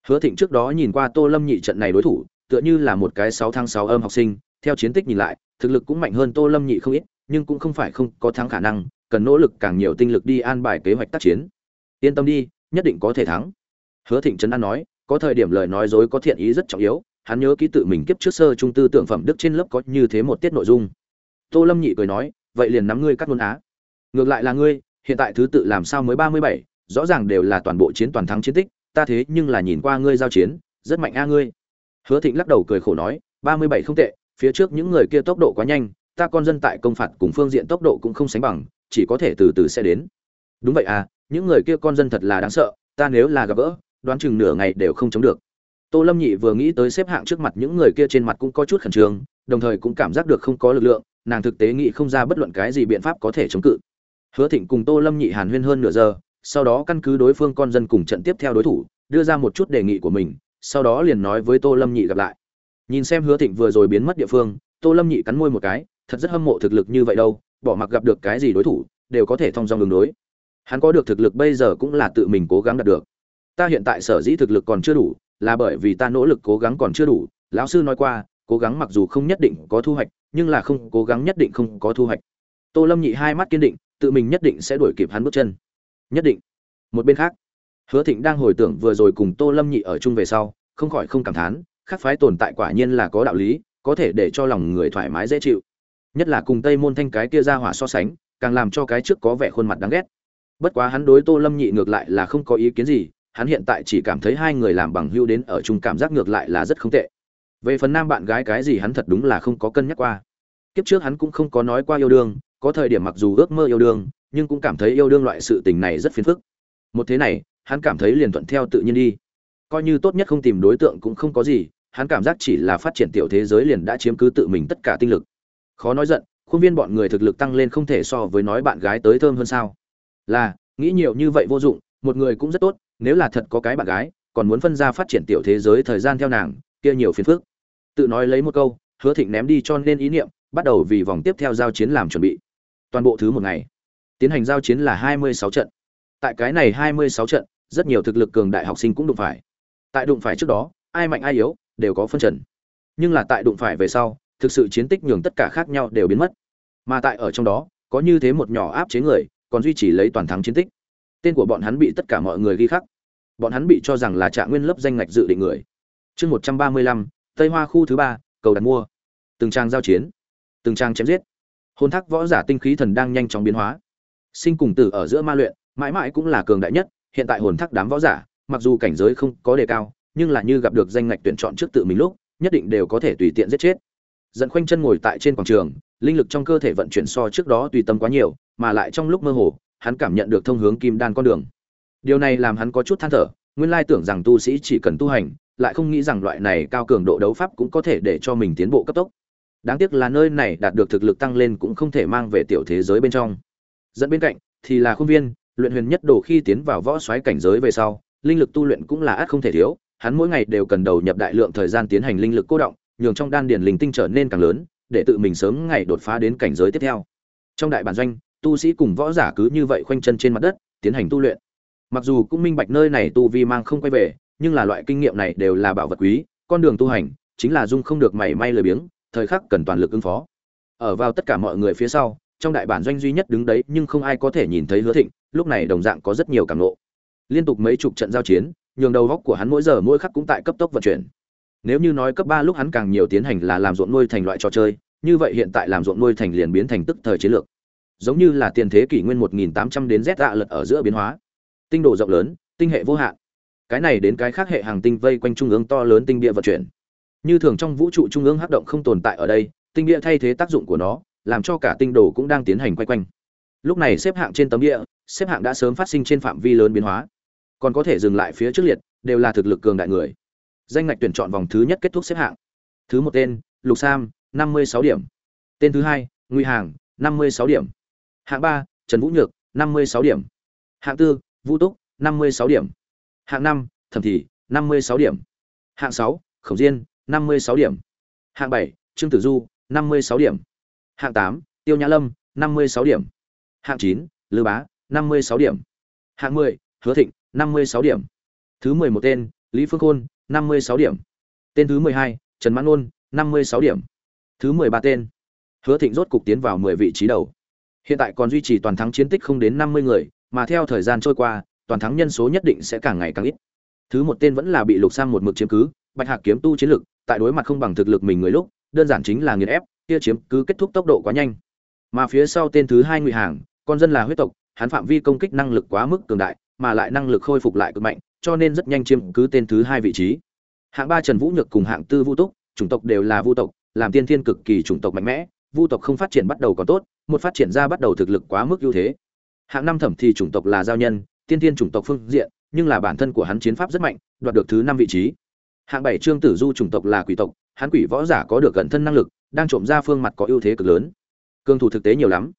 Hứa thịnh trước đó nhìn qua tô lâm nhị trận này đối thủ, tựa như là một cái sáu tháng sáu âm học sinh, theo chiến tích nhìn lại thực lực cũng mạnh hơn tô lâm nhị không ít, nhưng cũng không phải không có thắng khả năng, cần nỗ lực càng nhiều tinh lực đi an bài kế hoạch tác chiến. Yên tâm đi, nhất định có thể thắng. Hứa thịnh trấn an nói, có thời điểm lời nói dối có thiện ý rất trọng yếu, hắn nhớ ký tự mình kiếp trước sơ trung tư tưởng phẩm đức trên lớp có như thế một tiết nội dung. Tô lâm nhị cười nói, vậy liền nắm ngươi cắt luôn á. Ngược lại là ngươi, hiện tại thứ tự làm sao mới ba mươi bảy, rõ ràng đều là toàn bộ chiến toàn thắng chiến tích, ta thế nhưng là nhìn qua ngươi giao chiến, rất mạnh a ngươi. Hứa thịnh lắc đầu cười khổ nói, ba mươi bảy không tệ phía trước những người kia tốc độ quá nhanh, ta con dân tại công phạt cùng phương diện tốc độ cũng không sánh bằng, chỉ có thể từ từ sẽ đến. Đúng vậy à những người kia con dân thật là đáng sợ, ta nếu là gặp gỡ, đoán chừng nửa ngày đều không chống được. Tô lâm nhị vừa nghĩ tới xếp hạng trước mặt những người kia trên mặt cũng có chút khẩn trương, đồng thời cũng cảm giác được không có lực lượng, nàng thực tế nghĩ không ra bất luận cái gì biện pháp có thể chống cự. Hứa thịnh cùng tô lâm nhị hàn huyên hơn nửa giờ, sau đó căn cứ đối phương con dân cùng trận tiếp theo đối thủ, đưa ra một chút đề nghị của mình, sau đó liền nói với tô lâm nhị gặp lại nhìn xem hứa thịnh vừa rồi biến mất địa phương, tô lâm nhị cắn môi một cái, thật rất hâm mộ thực lực như vậy đâu, bỏ mặc gặp được cái gì đối thủ, đều có thể thông dong đường đối. Hắn có được thực lực bây giờ cũng là tự mình cố gắng đạt được. Ta hiện tại sở dĩ thực lực còn chưa đủ, là bởi vì ta nỗ lực cố gắng còn chưa đủ. Lão sư nói qua, cố gắng mặc dù không nhất định có thu hoạch, nhưng là không, cố gắng nhất định không có thu hoạch. Tô lâm nhị hai mắt kiên định, tự mình nhất định sẽ đuổi kịp hắn bước chân. Nhất định. Một bên khác, hứa thịnh đang hồi tưởng vừa rồi cùng tô lâm nhị ở chung về sau, không khỏi không cảm thán khác phái tồn tại quả nhiên là có đạo lý, có thể để cho lòng người thoải mái dễ chịu. Nhất là cùng tây môn thanh cái kia ra hỏa so sánh, càng làm cho cái trước có vẻ khuôn mặt đáng ghét. Bất quá hắn đối tô lâm nhị ngược lại là không có ý kiến gì, hắn hiện tại chỉ cảm thấy hai người làm bằng hưu đến ở chung cảm giác ngược lại là rất không tệ. Về phần nam bạn gái cái gì hắn thật đúng là không có cân nhắc qua. Kiếp trước hắn cũng không có nói qua yêu đương, có thời điểm mặc dù ước mơ yêu đương, nhưng cũng cảm thấy yêu đương loại sự tình này rất phiền phức. Một thế này, hắn cảm thấy liền thuận theo tự nhiên đi coi như tốt nhất không tìm đối tượng cũng không có gì, hắn cảm giác chỉ là phát triển tiểu thế giới liền đã chiếm cứ tự mình tất cả tinh lực. Khó nói giận, khuôn viên bọn người thực lực tăng lên không thể so với nói bạn gái tới thơm hơn sao. Là, nghĩ nhiều như vậy vô dụng, một người cũng rất tốt, nếu là thật có cái bạn gái, còn muốn phân ra phát triển tiểu thế giới thời gian theo nàng, kia nhiều phiền phức. Tự nói lấy một câu, hứa thịnh ném đi cho nên ý niệm, bắt đầu vì vòng tiếp theo giao chiến làm chuẩn bị. Toàn bộ thứ một ngày, tiến hành giao chiến là hai mươi sáu trận. Tại cái này hai mươi sáu trận, rất nhiều thực lực cường đại học sinh cũng đụng phải tại đụng phải trước đó, ai mạnh ai yếu, đều có phân trần. Nhưng là tại đụng phải về sau, thực sự chiến tích nhường tất cả khác nhau đều biến mất. Mà tại ở trong đó, có như thế một nhỏ áp chế người, còn duy trì lấy toàn thắng chiến tích. Tên của bọn hắn bị tất cả mọi người ghi khắc. Bọn hắn bị cho rằng là trạng nguyên lớp danh ngạch dự định người. Chương một trăm ba mươi lăm, tây hoa khu thứ ba, cầu đặt mua. Từng trang giao chiến. Từng trang chém giết. Hôn thác võ giả tinh khí thần đang nhanh chóng biến hóa. Sinh cùng tử ở giữa ma luyện, mãi mãi cũng là cường đại nhất, hiện tại hồn thác đám võ giả mặc dù cảnh giới không có đề cao, nhưng là như gặp được danh ngạch tuyển chọn trước tự mình lúc, nhất định đều có thể tùy tiện giết chết. Dẫn khoanh chân ngồi tại trên quảng trường, linh lực trong cơ thể vận chuyển so trước đó tùy tâm quá nhiều, mà lại trong lúc mơ hồ, hắn cảm nhận được thông hướng kim đan con đường. Điều này làm hắn có chút than thở, nguyên lai tưởng rằng tu sĩ chỉ cần tu hành, lại không nghĩ rằng loại này cao cường độ đấu pháp cũng có thể để cho mình tiến bộ cấp tốc. Đáng tiếc là nơi này đạt được thực lực tăng lên cũng không thể mang về tiểu thế giới bên trong. Dẫn bên cạnh thì là khuôn viên, luyện huyền nhất đồ khi tiến vào võ xoáy cảnh giới về sau linh lực tu luyện cũng là át không thể thiếu, hắn mỗi ngày đều cần đầu nhập đại lượng thời gian tiến hành linh lực cô động, nhường trong đan điền linh tinh trở nên càng lớn, để tự mình sớm ngày đột phá đến cảnh giới tiếp theo. Trong đại bản doanh, tu sĩ cùng võ giả cứ như vậy khoanh chân trên mặt đất, tiến hành tu luyện. Mặc dù cũng minh bạch nơi này tu vi mang không quay về, nhưng là loại kinh nghiệm này đều là bảo vật quý, con đường tu hành chính là dung không được mảy may lười biếng, thời khắc cần toàn lực ứng phó. Ở vào tất cả mọi người phía sau, trong đại bản doanh duy nhất đứng đấy nhưng không ai có thể nhìn thấy hứa thịnh, lúc này đồng dạng có rất nhiều cảm nộ liên tục mấy chục trận giao chiến, nhường đầu góc của hắn mỗi giờ mỗi khắc cũng tại cấp tốc vận chuyển. Nếu như nói cấp ba lúc hắn càng nhiều tiến hành là làm ruộng nuôi thành loại trò chơi, như vậy hiện tại làm ruộng nuôi thành liền biến thành tức thời chiến lược. Giống như là tiền thế kỷ nguyên 1800 đến Z dạ lật ở giữa biến hóa. Tinh độ rộng lớn, tinh hệ vô hạn. Cái này đến cái khác hệ hàng tinh vây quanh trung ương to lớn tinh địa vận chuyển. Như thường trong vũ trụ trung ương hắc động không tồn tại ở đây, tinh địa thay thế tác dụng của nó, làm cho cả tinh đồ cũng đang tiến hành quay quanh. Lúc này xếp hạng trên tấm địa xếp hạng đã sớm phát sinh trên phạm vi lớn biến hóa còn có thể dừng lại phía trước liệt, đều là thực lực cường đại người. Danh ngạch tuyển chọn vòng thứ nhất kết thúc xếp hạng. Thứ một tên, lục sam, năm mươi sáu điểm. Tên thứ hai nguy hàng, năm mươi sáu điểm. Hạng ba, trần vũ nhược, năm mươi sáu điểm. Hạng tư, vũ túc, năm mươi sáu điểm. Hạng năm, thẩm thị, năm mươi sáu điểm. Hạng sáu, khổng diên, năm mươi sáu điểm. Hạng bảy, trương tử du, năm mươi sáu điểm. Hạng tám, tiêu nhã lâm, năm mươi sáu điểm. Hạng chín, lư bá, năm mươi sáu điểm. Hạng mười, hứa thịnh năm mươi sáu điểm. Thứ mười một tên, lý phương khôn, năm mươi sáu điểm. Tên thứ mười hai, trần mãn ngôn năm mươi sáu điểm. Thứ mười ba tên, hứa thịnh rốt cục tiến vào mười vị trí đầu. Hiện tại còn duy trì toàn thắng chiến tích không đến năm mươi người, mà theo thời gian trôi qua, toàn thắng nhân số nhất định sẽ càng ngày càng ít. Thứ một tên vẫn là bị lục sang một mực chiếm cứ, bạch hạc kiếm tu chiến lực, tại đối mặt không bằng thực lực mình người lúc, đơn giản chính là nghiền ép, kia chiếm cứ kết thúc tốc độ quá nhanh. Mà phía sau tên thứ hai ngụy hàng, con dân là huyết tộc, hắn phạm vi công kích năng lực quá mức cường đại mà lại năng lực khôi phục lại cực mạnh, cho nên rất nhanh chiếm cứ tên thứ hai vị trí. Hạng ba trần vũ nhược cùng hạng tư vu túc, chủng tộc đều là vu tộc, làm tiên thiên cực kỳ chủng tộc mạnh mẽ, vu tộc không phát triển bắt đầu còn tốt, một phát triển ra bắt đầu thực lực quá mức ưu thế. Hạng năm thẩm thì chủng tộc là giao nhân, tiên thiên chủng tộc phương diện, nhưng là bản thân của hắn chiến pháp rất mạnh, đoạt được thứ năm vị trí. Hạng bảy trương tử du chủng tộc là quỷ tộc, hắn quỷ võ giả có được gần thân năng lực, đang trộm ra phương mặt có ưu thế cực lớn. Cương thủ thực tế nhiều lắm.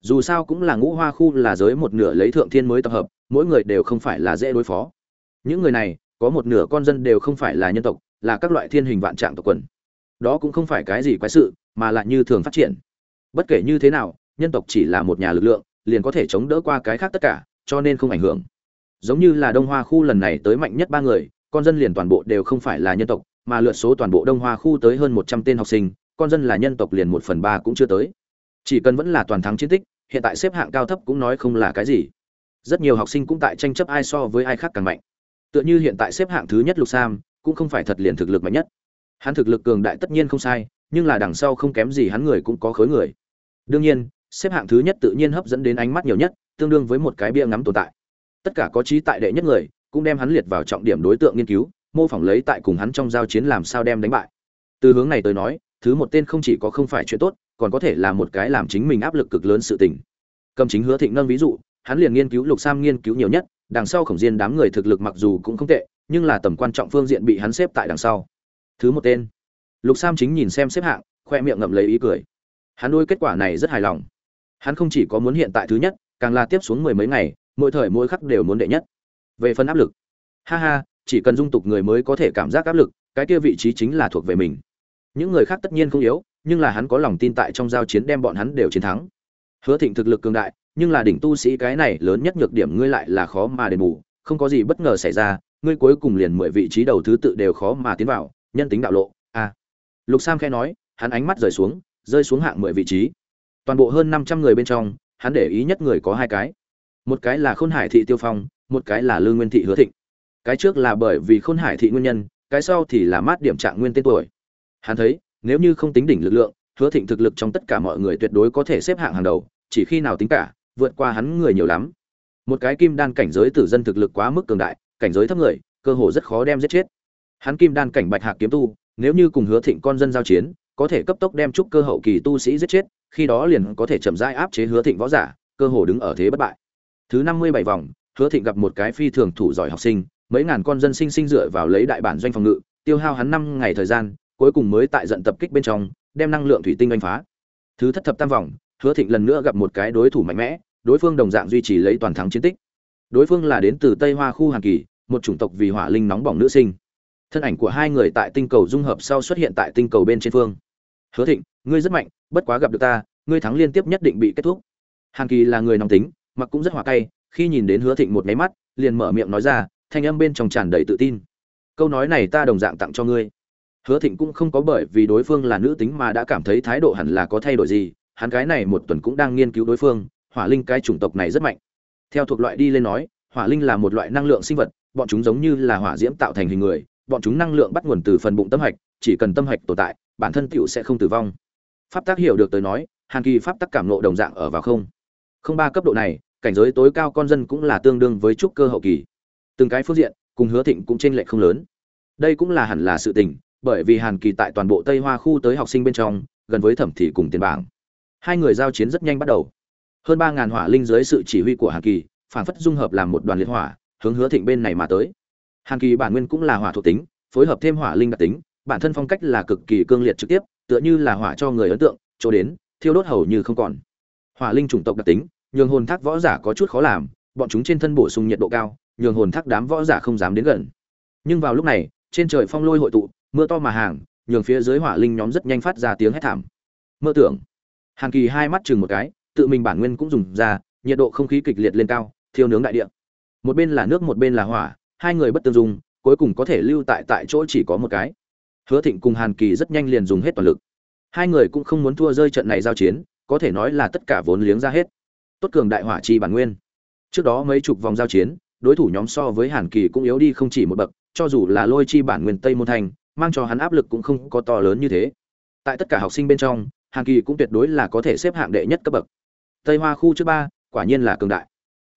Dù sao cũng là ngũ hoa khu là giới một nửa lấy thượng thiên mới tập hợp mỗi người đều không phải là dễ đối phó. Những người này, có một nửa con dân đều không phải là nhân tộc, là các loại thiên hình vạn trạng tộc quần. Đó cũng không phải cái gì quái sự, mà lại như thường phát triển. Bất kể như thế nào, nhân tộc chỉ là một nhà lực lượng, liền có thể chống đỡ qua cái khác tất cả, cho nên không ảnh hưởng. Giống như là đông hoa khu lần này tới mạnh nhất ba người, con dân liền toàn bộ đều không phải là nhân tộc, mà lượt số toàn bộ đông hoa khu tới hơn một trăm tên học sinh, con dân là nhân tộc liền một phần ba cũng chưa tới. Chỉ cần vẫn là toàn thắng chiến tích, hiện tại xếp hạng cao thấp cũng nói không là cái gì rất nhiều học sinh cũng tại tranh chấp ai so với ai khác càng mạnh. Tựa như hiện tại xếp hạng thứ nhất lục sam, cũng không phải thật liền thực lực mạnh nhất. Hắn thực lực cường đại tất nhiên không sai, nhưng là đằng sau không kém gì hắn người cũng có khối người. Đương nhiên, xếp hạng thứ nhất tự nhiên hấp dẫn đến ánh mắt nhiều nhất, tương đương với một cái bia ngắm tồn tại. Tất cả có trí tại đệ nhất người, cũng đem hắn liệt vào trọng điểm đối tượng nghiên cứu, mô phỏng lấy tại cùng hắn trong giao chiến làm sao đem đánh bại. Từ hướng này tới nói, thứ một tên không chỉ có không phải chuyện tốt, còn có thể là một cái làm chính mình áp lực cực lớn sự tình. Cầm chính hứa thịnh nâng ví dụ hắn liền nghiên cứu lục sam nghiên cứu nhiều nhất, đằng sau khổng diên đám người thực lực mặc dù cũng không tệ, nhưng là tầm quan trọng phương diện bị hắn xếp tại đằng sau. Thứ một tên. Lục sam chính nhìn xem xếp hạng, khoe miệng ngậm lấy ý cười. Hắn đôi kết quả này rất hài lòng. Hắn không chỉ có muốn hiện tại thứ nhất, càng là tiếp xuống mười mấy ngày, mỗi thời mỗi khắc đều muốn đệ nhất. Về phần áp lực. Ha ha, chỉ cần dung tục người mới có thể cảm giác áp lực, cái kia vị trí chính là thuộc về mình. Những người khác tất nhiên không yếu, nhưng là hắn có lòng tin tại trong giao chiến đem bọn hắn đều chiến thắng. Hứa thịnh thực lực cường đại nhưng là đỉnh tu sĩ cái này lớn nhất nhược điểm ngươi lại là khó mà đền bù, không có gì bất ngờ xảy ra, ngươi cuối cùng liền mười vị trí đầu thứ tự đều khó mà tiến vào, nhân tính đạo lộ, a. À. lục sam khẽ nói, hắn ánh mắt rời xuống, rơi xuống hạng mười vị trí. Toàn bộ hơn năm trăm người bên trong, hắn để ý nhất người có hai cái. Một cái là khôn hải thị tiêu phong, một cái là lương nguyên thị hứa thịnh. Cái trước là bởi vì khôn hải thị nguyên nhân, cái sau thì là mát điểm trạng nguyên tên tuổi. Hắn thấy, nếu như không tính đỉnh lực lượng, hứa thịnh thực lực trong tất cả mọi người tuyệt đối có thể xếp hạng hàng đầu, chỉ khi nào tính cả vượt qua hắn người nhiều lắm. Một cái kim đan cảnh giới tử dân thực lực quá mức cường đại, cảnh giới thấp người, cơ hồ rất khó đem giết chết. Hắn kim đan cảnh bạch hạc kiếm tu, nếu như cùng hứa thịnh con dân giao chiến, có thể cấp tốc đem trúc cơ hậu kỳ tu sĩ giết chết, khi đó liền có thể chậm rãi áp chế hứa thịnh võ giả, cơ hồ đứng ở thế bất bại. Thứ năm mươi bảy vòng, hứa thịnh gặp một cái phi thường thủ giỏi học sinh, mấy ngàn con dân sinh sinh dựa vào lấy đại bản doanh phòng ngự, tiêu hao hắn năm ngày thời gian, cuối cùng mới tại trận tập kích bên trong, đem năng lượng thủy tinh đánh phá. Thứ thất thập tam vòng, hứa thịnh lần nữa gặp một cái đối thủ mạnh mẽ đối phương đồng dạng duy trì lấy toàn thắng chiến tích. Đối phương là đến từ tây hoa khu hàn kỳ, một chủng tộc vì hỏa linh nóng bỏng nữ sinh. Thân ảnh của hai người tại tinh cầu dung hợp sau xuất hiện tại tinh cầu bên trên phương. Hứa thịnh, ngươi rất mạnh, bất quá gặp được ta, ngươi thắng liên tiếp nhất định bị kết thúc. Hàn kỳ là người nóng tính, mặc cũng rất hỏa cay, khi nhìn đến hứa thịnh một máy mắt, liền mở miệng nói ra, thanh âm bên trong tràn đầy tự tin. Câu nói này ta đồng dạng tặng cho ngươi. Hứa thịnh cũng không có bởi vì đối phương là nữ tính mà đã cảm thấy thái độ hẳn là có thay đổi gì, hắn cái này một tuần cũng đang nghiên cứu đối phương hỏa linh cái chủng tộc này rất mạnh. Theo thuộc loại đi lên nói, hỏa linh là một loại năng lượng sinh vật, bọn chúng giống như là hỏa diễm tạo thành hình người, bọn chúng năng lượng bắt nguồn từ phần bụng tâm hạch, chỉ cần tâm hạch tồn tại, bản thân tựu sẽ không tử vong. Pháp tác hiểu được tới nói hàn kỳ pháp tắc cảm nộ đồng dạng ở vào không. Không ba cấp độ này, cảnh giới tối cao con dân cũng là tương đương với trúc cơ hậu kỳ. Từng cái phương diện, cùng hứa thịnh cũng t r ê n lệch không lớn. Đây cũng là hẳn là sự tình, bởi vì hàn kỳ tại toàn bộ tây hoa khu tới học sinh bên trong, gần với thẩm thị cùng tiền bảng. Hai người giao chiến rất nhanh bắt đầu hơn ba ngàn hỏa linh dưới sự chỉ huy của hàn kỳ phản phất dung hợp làm một đoàn liệt hỏa, hướng hứa thịnh bên này mà tới. Hàn kỳ bản nguyên cũng là hỏa thuộc tính, phối hợp thêm hỏa linh đặc tính, bản thân phong cách là cực kỳ cương liệt trực tiếp, tựa như là hỏa cho người ấn tượng, chỗ đến, thiêu đốt hầu như không còn. Hỏa linh chủng tộc đặc tính, nhường hồn thác võ giả có chút khó làm, bọn chúng trên thân bổ sung nhiệt độ cao, nhường hồn thác đám võ giả không dám đến gần. Nhưng vào lúc này, trên trời phong lôi hội tụ, mưa to mà hàng, nhường phía dưới hỏa linh nhóm rất nhanh phát ra tiếng hét thảm. Mơ tưởng. Hàn kỳ hai mắt chừng một cái tự mình bản nguyên cũng dùng ra, nhiệt độ không khí kịch liệt lên cao, thiêu nướng đại địa. Một bên là nước, một bên là hỏa, hai người bất tương dung, cuối cùng có thể lưu tại tại chỗ chỉ có một cái. Hứa thịnh cùng hàn kỳ rất nhanh liền dùng hết toàn lực. Hai người cũng không muốn thua rơi trận này giao chiến, có thể nói là tất cả vốn liếng ra hết. Tốt cường đại hỏa chi bản nguyên. Trước đó mấy chục vòng giao chiến, đối thủ nhóm so với hàn kỳ cũng yếu đi không chỉ một bậc, cho dù là lôi chi bản nguyên tây môn thành, mang cho hắn áp lực cũng không có to lớn như thế. Tại tất cả học sinh bên trong, hàn kỳ cũng tuyệt đối là có thể xếp hạng đệ nhất cấp bậc tây hoa khu trước ba, quả nhiên là cường đại.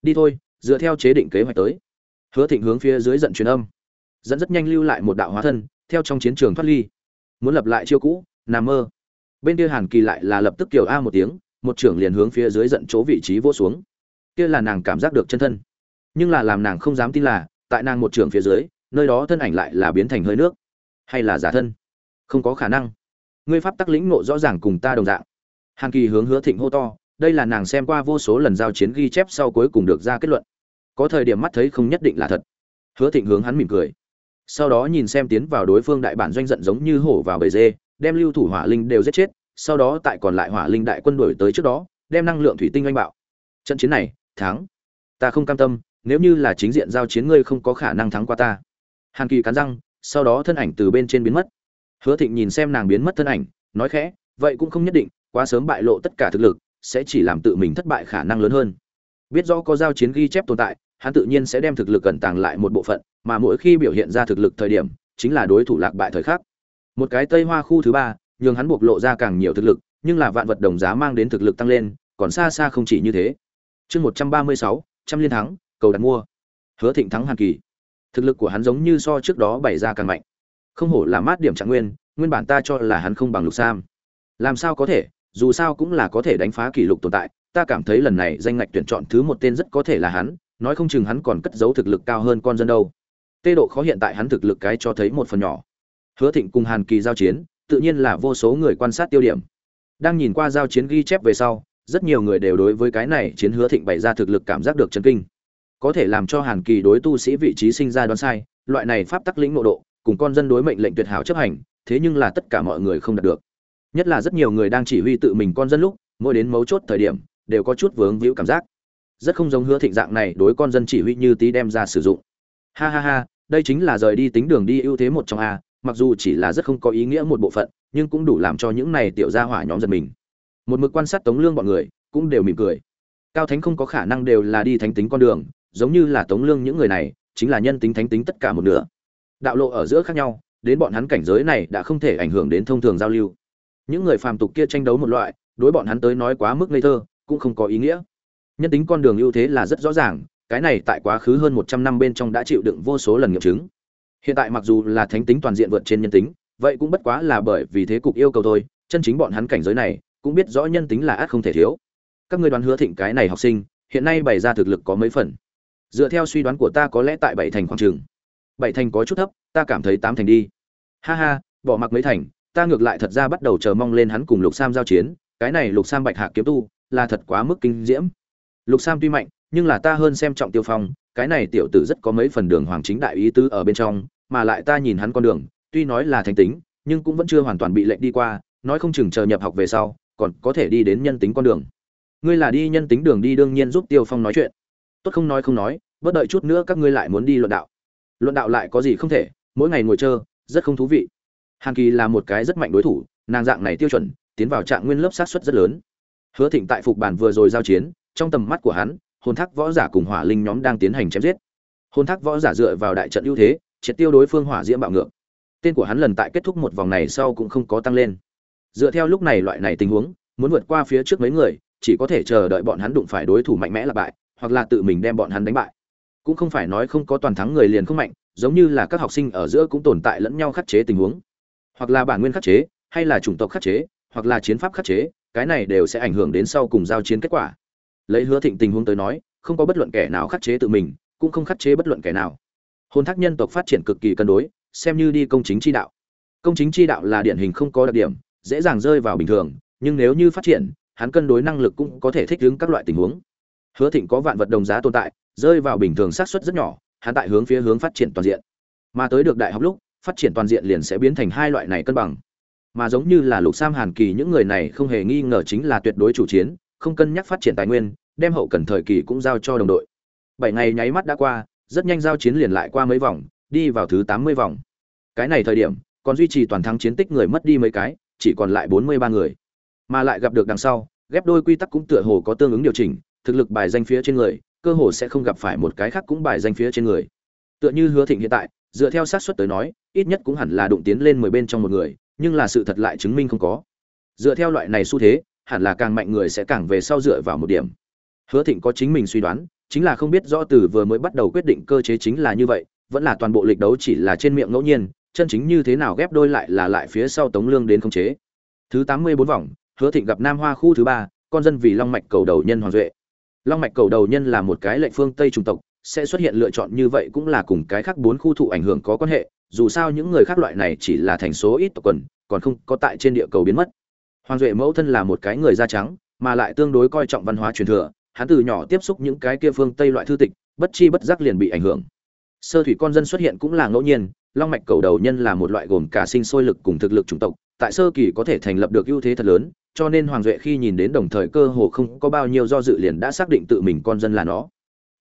Đi thôi, dựa theo chế định kế hoạch tới. Hứa thịnh hướng phía dưới giận truyền âm. Dẫn rất nhanh lưu lại một đạo hóa thân, theo trong chiến trường thoát ly. Muốn lập lại chiêu cũ, nằm mơ. Bên kia hàn kỳ lại là lập tức kiều a một tiếng, một trưởng liền hướng phía dưới giận chỗ vị trí vỗ xuống. Kia là nàng cảm giác được chân thân. Nhưng là làm nàng không dám tin là, tại nàng một trưởng phía dưới, nơi đó thân ảnh lại là biến thành hơi nước. Hay là giả thân? Không có khả năng. Ngươi pháp tắc lĩnh nộ rõ ràng cùng ta đồng dạng. Hàn kỳ hướng hứa thịnh hô to đây là nàng xem qua vô số lần giao chiến ghi chép sau cuối cùng được ra kết luận. Có thời điểm mắt thấy không nhất định là thật. Hứa thịnh hướng hắn mỉm cười. Sau đó nhìn xem tiến vào đối phương đại bản doanh giận giống như hổ vào bầy dê, đem lưu thủ hỏa linh đều giết chết, sau đó tại còn lại hỏa linh đại quân đổi tới trước đó, đem năng lượng thủy tinh oanh bạo. Trận chiến này, thắng. Ta không cam tâm, nếu như là chính diện giao chiến ngươi không có khả năng thắng qua ta. Hàn kỳ cắn răng, sau đó thân ảnh từ bên trên biến mất. Hứa thịnh nhìn xem nàng biến mất thân ảnh, nói khẽ, vậy cũng không nhất định, quá sớm bại lộ tất cả thực lực sẽ chỉ làm tự mình thất bại khả năng lớn hơn. Biết rõ có giao chiến ghi chép tồn tại, hắn tự nhiên sẽ đem thực lực cẩn tàng lại một bộ phận, mà mỗi khi biểu hiện ra thực lực thời điểm, chính là đối thủ lạc bại thời khắc. Một cái tây hoa khu thứ ba, nhường hắn bộc lộ ra càng nhiều thực lực, nhưng là vạn vật đồng giá mang đến thực lực tăng lên, còn xa xa không chỉ như thế. Chương một trăm ba mươi sáu, trăm liên thắng, cầu đặt mua. Hứa thịnh thắng hàn kỳ. Thực lực của hắn giống như so trước đó bày ra càng mạnh. Không hổ là mát điểm trạng nguyên nguyên bản ta cho là hắn không bằng lục sam. Làm sao có thể? Dù sao cũng là có thể đánh phá kỷ lục tồn tại, ta cảm thấy lần này danh ngạch tuyển chọn thứ một tên rất có thể là hắn, nói không chừng hắn còn cất giấu thực lực cao hơn con dân đâu. Tê độ khó hiện tại hắn thực lực cái cho thấy một phần nhỏ. Hứa thịnh cùng hàn kỳ giao chiến, tự nhiên là vô số người quan sát tiêu điểm. Đang nhìn qua giao chiến ghi chép về sau, rất nhiều người đều đối với cái này chiến hứa thịnh bày ra thực lực cảm giác được chấn kinh. Có thể làm cho hàn kỳ đối tu sĩ vị trí sinh ra đoán sai, loại này pháp tắc lĩnh nội độ, cùng con dân đối mệnh lệnh tuyệt hảo chấp hành, thế nhưng là tất cả mọi người không đạt được nhất là rất nhiều người đang chỉ huy tự mình con dân lúc, mỗi đến mấu chốt thời điểm, đều có chút vướng víu cảm giác. Rất không giống hứa thịnh dạng này đối con dân chỉ huy như tí đem ra sử dụng. Ha ha ha, đây chính là rời đi tính đường đi ưu thế một trong a, mặc dù chỉ là rất không có ý nghĩa một bộ phận, nhưng cũng đủ làm cho những này tiểu gia hỏa nhóm giật mình. Một mực quan sát tống lương bọn người, cũng đều mỉm cười. Cao thánh không có khả năng đều là đi thánh tính con đường, giống như là tống lương những người này, chính là nhân tính thánh tính tất cả một nửa. Đạo lộ ở giữa khác nhau, đến bọn hắn cảnh giới này đã không thể ảnh hưởng đến thông thường giao lưu những người phàm tục kia tranh đấu một loại, đối bọn hắn tới nói quá mức ngây thơ, cũng không có ý nghĩa. Nhân tính con đường ưu thế là rất rõ ràng, cái này tại quá khứ hơn một trăm năm bên trong đã chịu đựng vô số lần nghiệm chứng. Hiện tại mặc dù là thánh tính toàn diện vượt trên nhân tính, vậy cũng bất quá là bởi vì thế cục yêu cầu thôi, chân chính bọn hắn cảnh giới này, cũng biết rõ nhân tính là át không thể thiếu. Các ngươi đoán hứa thịnh cái này học sinh, hiện nay bày ra thực lực có mấy phần? Dựa theo suy đoán của ta có lẽ tại bảy thành khoảng trường bảy thành có chút thấp, ta cảm thấy tám thành đi. Ha ha, bỏ mặc mấy thành ta ngược lại thật ra bắt đầu chờ mong lên hắn cùng lục sam giao chiến, cái này lục sam bạch hạ kiếm tu, là thật quá mức kinh diễm. Lục sam tuy mạnh, nhưng là ta hơn xem trọng tiêu phong, cái này tiểu tử rất có mấy phần đường hoàng chính đại ý tứ ở bên trong, mà lại ta nhìn hắn con đường, tuy nói là thành tính, nhưng cũng vẫn chưa hoàn toàn bị lệnh đi qua, nói không chừng chờ nhập học về sau, còn có thể đi đến nhân tính con đường. Ngươi là đi nhân tính đường đi đương nhiên giúp tiêu phong nói chuyện. Tốt không nói không nói bất đợi chút nữa các ngươi lại muốn đi luận đạo. Luận đạo lại có gì không thể, mỗi ngày ngồi chơi, rất không thú vị hàn kỳ là một cái rất mạnh đối thủ, nàng dạng này tiêu chuẩn, tiến vào trạng nguyên lớp sát xuất rất lớn. Hứa thịnh tại phục bản vừa rồi giao chiến, trong tầm mắt của hắn, hồn thác võ giả cùng hỏa linh nhóm đang tiến hành chém giết. Hồn thác võ giả dựa vào đại trận ưu thế, triệt tiêu đối phương hỏa diễm bạo ngược. Tên của hắn lần tại kết thúc một vòng này sau cũng không có tăng lên. Dựa theo lúc này loại này tình huống, muốn vượt qua phía trước mấy người, chỉ có thể chờ đợi bọn hắn đụng phải đối thủ mạnh mẽ là bại, hoặc là tự mình đem bọn hắn đánh bại. Cũng không phải nói không có toàn thắng người liền không mạnh, giống như là các học sinh ở giữa cũng tồn tại lẫn nhau khắc chế tình huống hoặc là bản nguyên khắc chế, hay là chủng tộc khắc chế, hoặc là chiến pháp khắc chế, cái này đều sẽ ảnh hưởng đến sau cùng giao chiến kết quả. Lấy hứa thịnh tình huống tới nói, không có bất luận kẻ nào khắc chế tự mình, cũng không khắc chế bất luận kẻ nào. Hôn thác nhân tộc phát triển cực kỳ cân đối, xem như đi công chính chi đạo. Công chính chi đạo là điển hình không có đặc điểm, dễ dàng rơi vào bình thường, nhưng nếu như phát triển, hắn cân đối năng lực cũng có thể thích ứng các loại tình huống. Hứa thịnh có vạn vật đồng giá tồn tại, rơi vào bình thường xác suất rất nhỏ, hắn tại hướng phía hướng phát triển toàn diện. Mà tới được đại học lúc phát triển toàn diện liền sẽ biến thành hai loại này cân bằng. Mà giống như là lục sam hàn kỳ, những người này không hề nghi ngờ chính là tuyệt đối chủ chiến, không cân nhắc phát triển tài nguyên, đem hậu cần thời kỳ cũng giao cho đồng đội. Bảy ngày nháy mắt đã qua, rất nhanh giao chiến liền lại qua mấy vòng, đi vào thứ tám mươi vòng. Cái này thời điểm, còn duy trì toàn thắng chiến tích người mất đi mấy cái, chỉ còn lại bốn mươi ba người. Mà lại gặp được đằng sau, ghép đôi quy tắc cũng tựa hồ có tương ứng điều chỉnh, thực lực bài danh phía trên người, cơ hồ sẽ không gặp phải một cái khác cũng bài danh phía trên người. Tựa như hứa thịnh hiện tại dựa theo xác suất tới nói, ít nhất cũng hẳn là đụng tiến lên mười bên trong một người, nhưng là sự thật lại chứng minh không có. Dựa theo loại này xu thế, hẳn là càng mạnh người sẽ càng về sau dựa vào một điểm. Hứa thịnh có chính mình suy đoán, chính là không biết rõ từ vừa mới bắt đầu quyết định cơ chế chính là như vậy, vẫn là toàn bộ lịch đấu chỉ là trên miệng ngẫu nhiên, chân chính như thế nào ghép đôi lại là lại phía sau tống lương đến khống chế. Thứ tám mươi bốn vòng, hứa thịnh gặp nam hoa khu thứ ba, con dân vì long mạch cầu đầu nhân hoàng duệ. Long mạch cầu đầu nhân là một cái lệnh phương tây trung tộc sẽ xuất hiện lựa chọn như vậy cũng là cùng cái khác bốn khu thụ ảnh hưởng có quan hệ, dù sao những người khác loại này chỉ là thành số ít tộc quần, còn không có tại trên địa cầu biến mất. Hoàng duệ mẫu thân là một cái người da trắng, mà lại tương đối coi trọng văn hóa truyền thừa, hắn từ nhỏ tiếp xúc những cái kia phương tây loại thư tịch, bất chi bất giác liền bị ảnh hưởng. Sơ thủy con dân xuất hiện cũng là ngẫu nhiên, long mạch cầu đầu nhân là một loại gồm cả sinh sôi lực cùng thực lực chủng tộc, tại sơ kỳ có thể thành lập được ưu thế thật lớn, cho nên hoàng duệ khi nhìn đến đồng thời cơ hồ không có bao nhiêu do dự liền đã xác định tự mình con dân là nó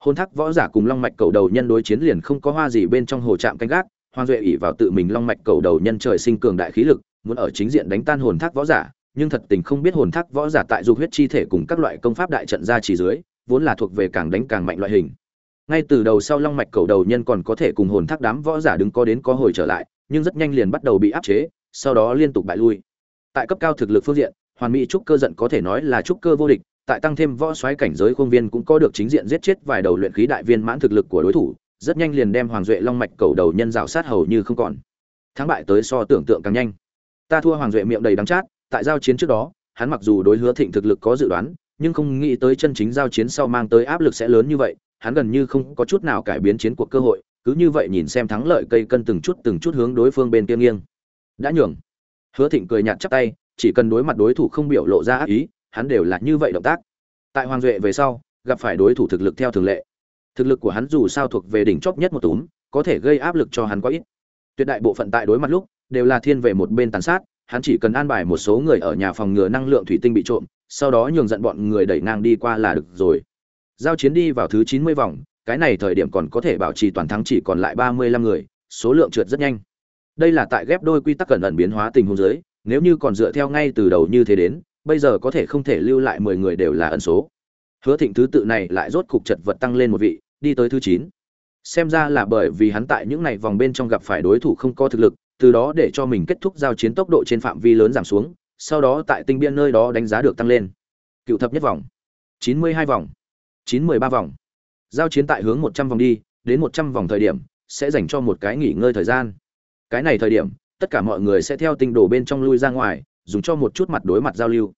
hôn thác võ giả cùng long mạch cầu đầu nhân đối chiến liền không có hoa gì bên trong hồ trạm canh gác hoàng duệ ỉ vào tự mình long mạch cầu đầu nhân trời sinh cường đại khí lực, muốn ở chính diện đánh tan hồn thác võ giả, nhưng thật tình không biết hồn thác võ giả tại dục huyết chi thể cùng các loại công pháp đại trận ra chỉ dưới, vốn là thuộc về càng đánh càng mạnh loại hình. Ngay từ đầu sau long mạch cầu đầu nhân còn có thể cùng hồn thác đám võ giả đứng có đến có hồi trở lại, nhưng rất nhanh liền bắt đầu bị áp chế, sau đó liên tục bại lui. Tại cấp cao thực lực phương diện, hoàn mỹ trúc cơ giận có thể nói là trúc cơ vô địch tại tăng thêm võ xoáy cảnh giới khuôn viên cũng có được chính diện giết chết vài đầu luyện khí đại viên mãn thực lực của đối thủ, rất nhanh liền đem hoàng duệ long mạch cầu đầu nhân rào sát hầu như không còn. Thắng bại tới so tưởng tượng càng nhanh. Ta thua hoàng duệ miệng đầy đắng chát, tại giao chiến trước đó, hắn mặc dù đối hứa thịnh thực lực có dự đoán, nhưng không nghĩ tới chân chính giao chiến sau mang tới áp lực sẽ lớn như vậy, hắn gần như không có chút nào cải biến chiến cuộc cơ hội, cứ như vậy nhìn xem thắng lợi cây cân từng chút từng chút hướng đối phương bên kia nghiêng. Đã nhường. Hứa thịnh cười nhạt chắp tay, chỉ cần đối mặt đối thủ không biểu lộ ra ác ý hắn đều là như vậy động tác. Tại hoàng duệ về sau, gặp phải đối thủ thực lực theo thường lệ. Thực lực của hắn dù sao thuộc về đỉnh chóp nhất một túm, có thể gây áp lực cho hắn quá ít. Tuyệt đại bộ phận tại đối mặt lúc, đều là thiên về một bên tàn sát, hắn chỉ cần an bài một số người ở nhà phòng ngừa năng lượng thủy tinh bị trộm, sau đó nhường giận bọn người đẩy ngang đi qua là được rồi. Giao chiến đi vào thứ chín mươi vòng, cái này thời điểm còn có thể bảo trì toàn thắng chỉ còn lại ba mươi lăm người, số lượng trượt rất nhanh. Đây là tại ghép đôi quy tắc cẩn ẩn biến hóa tình huống dưới, nếu như còn dựa theo ngay từ đầu như thế đến bây giờ có thể không thể lưu lại mười người đều là ẩn số. Hứa thịnh thứ tự này lại rốt cục chật vật tăng lên một vị, đi tới thứ chín. Xem ra là bởi vì hắn tại những này vòng bên trong gặp phải đối thủ không có thực lực, từ đó để cho mình kết thúc giao chiến tốc độ trên phạm vi lớn giảm xuống, sau đó tại tinh biên nơi đó đánh giá được tăng lên. Cựu thập nhất vòng, chín mươi hai vòng, chín mươi ba vòng. Giao chiến tại hướng một trăm vòng đi, đến một trăm vòng thời điểm, sẽ dành cho một cái nghỉ ngơi thời gian. Cái này thời điểm, tất cả mọi người sẽ theo tinh đồ bên trong lui ra ngoài dùng cho một chút mặt đối mặt giao lưu.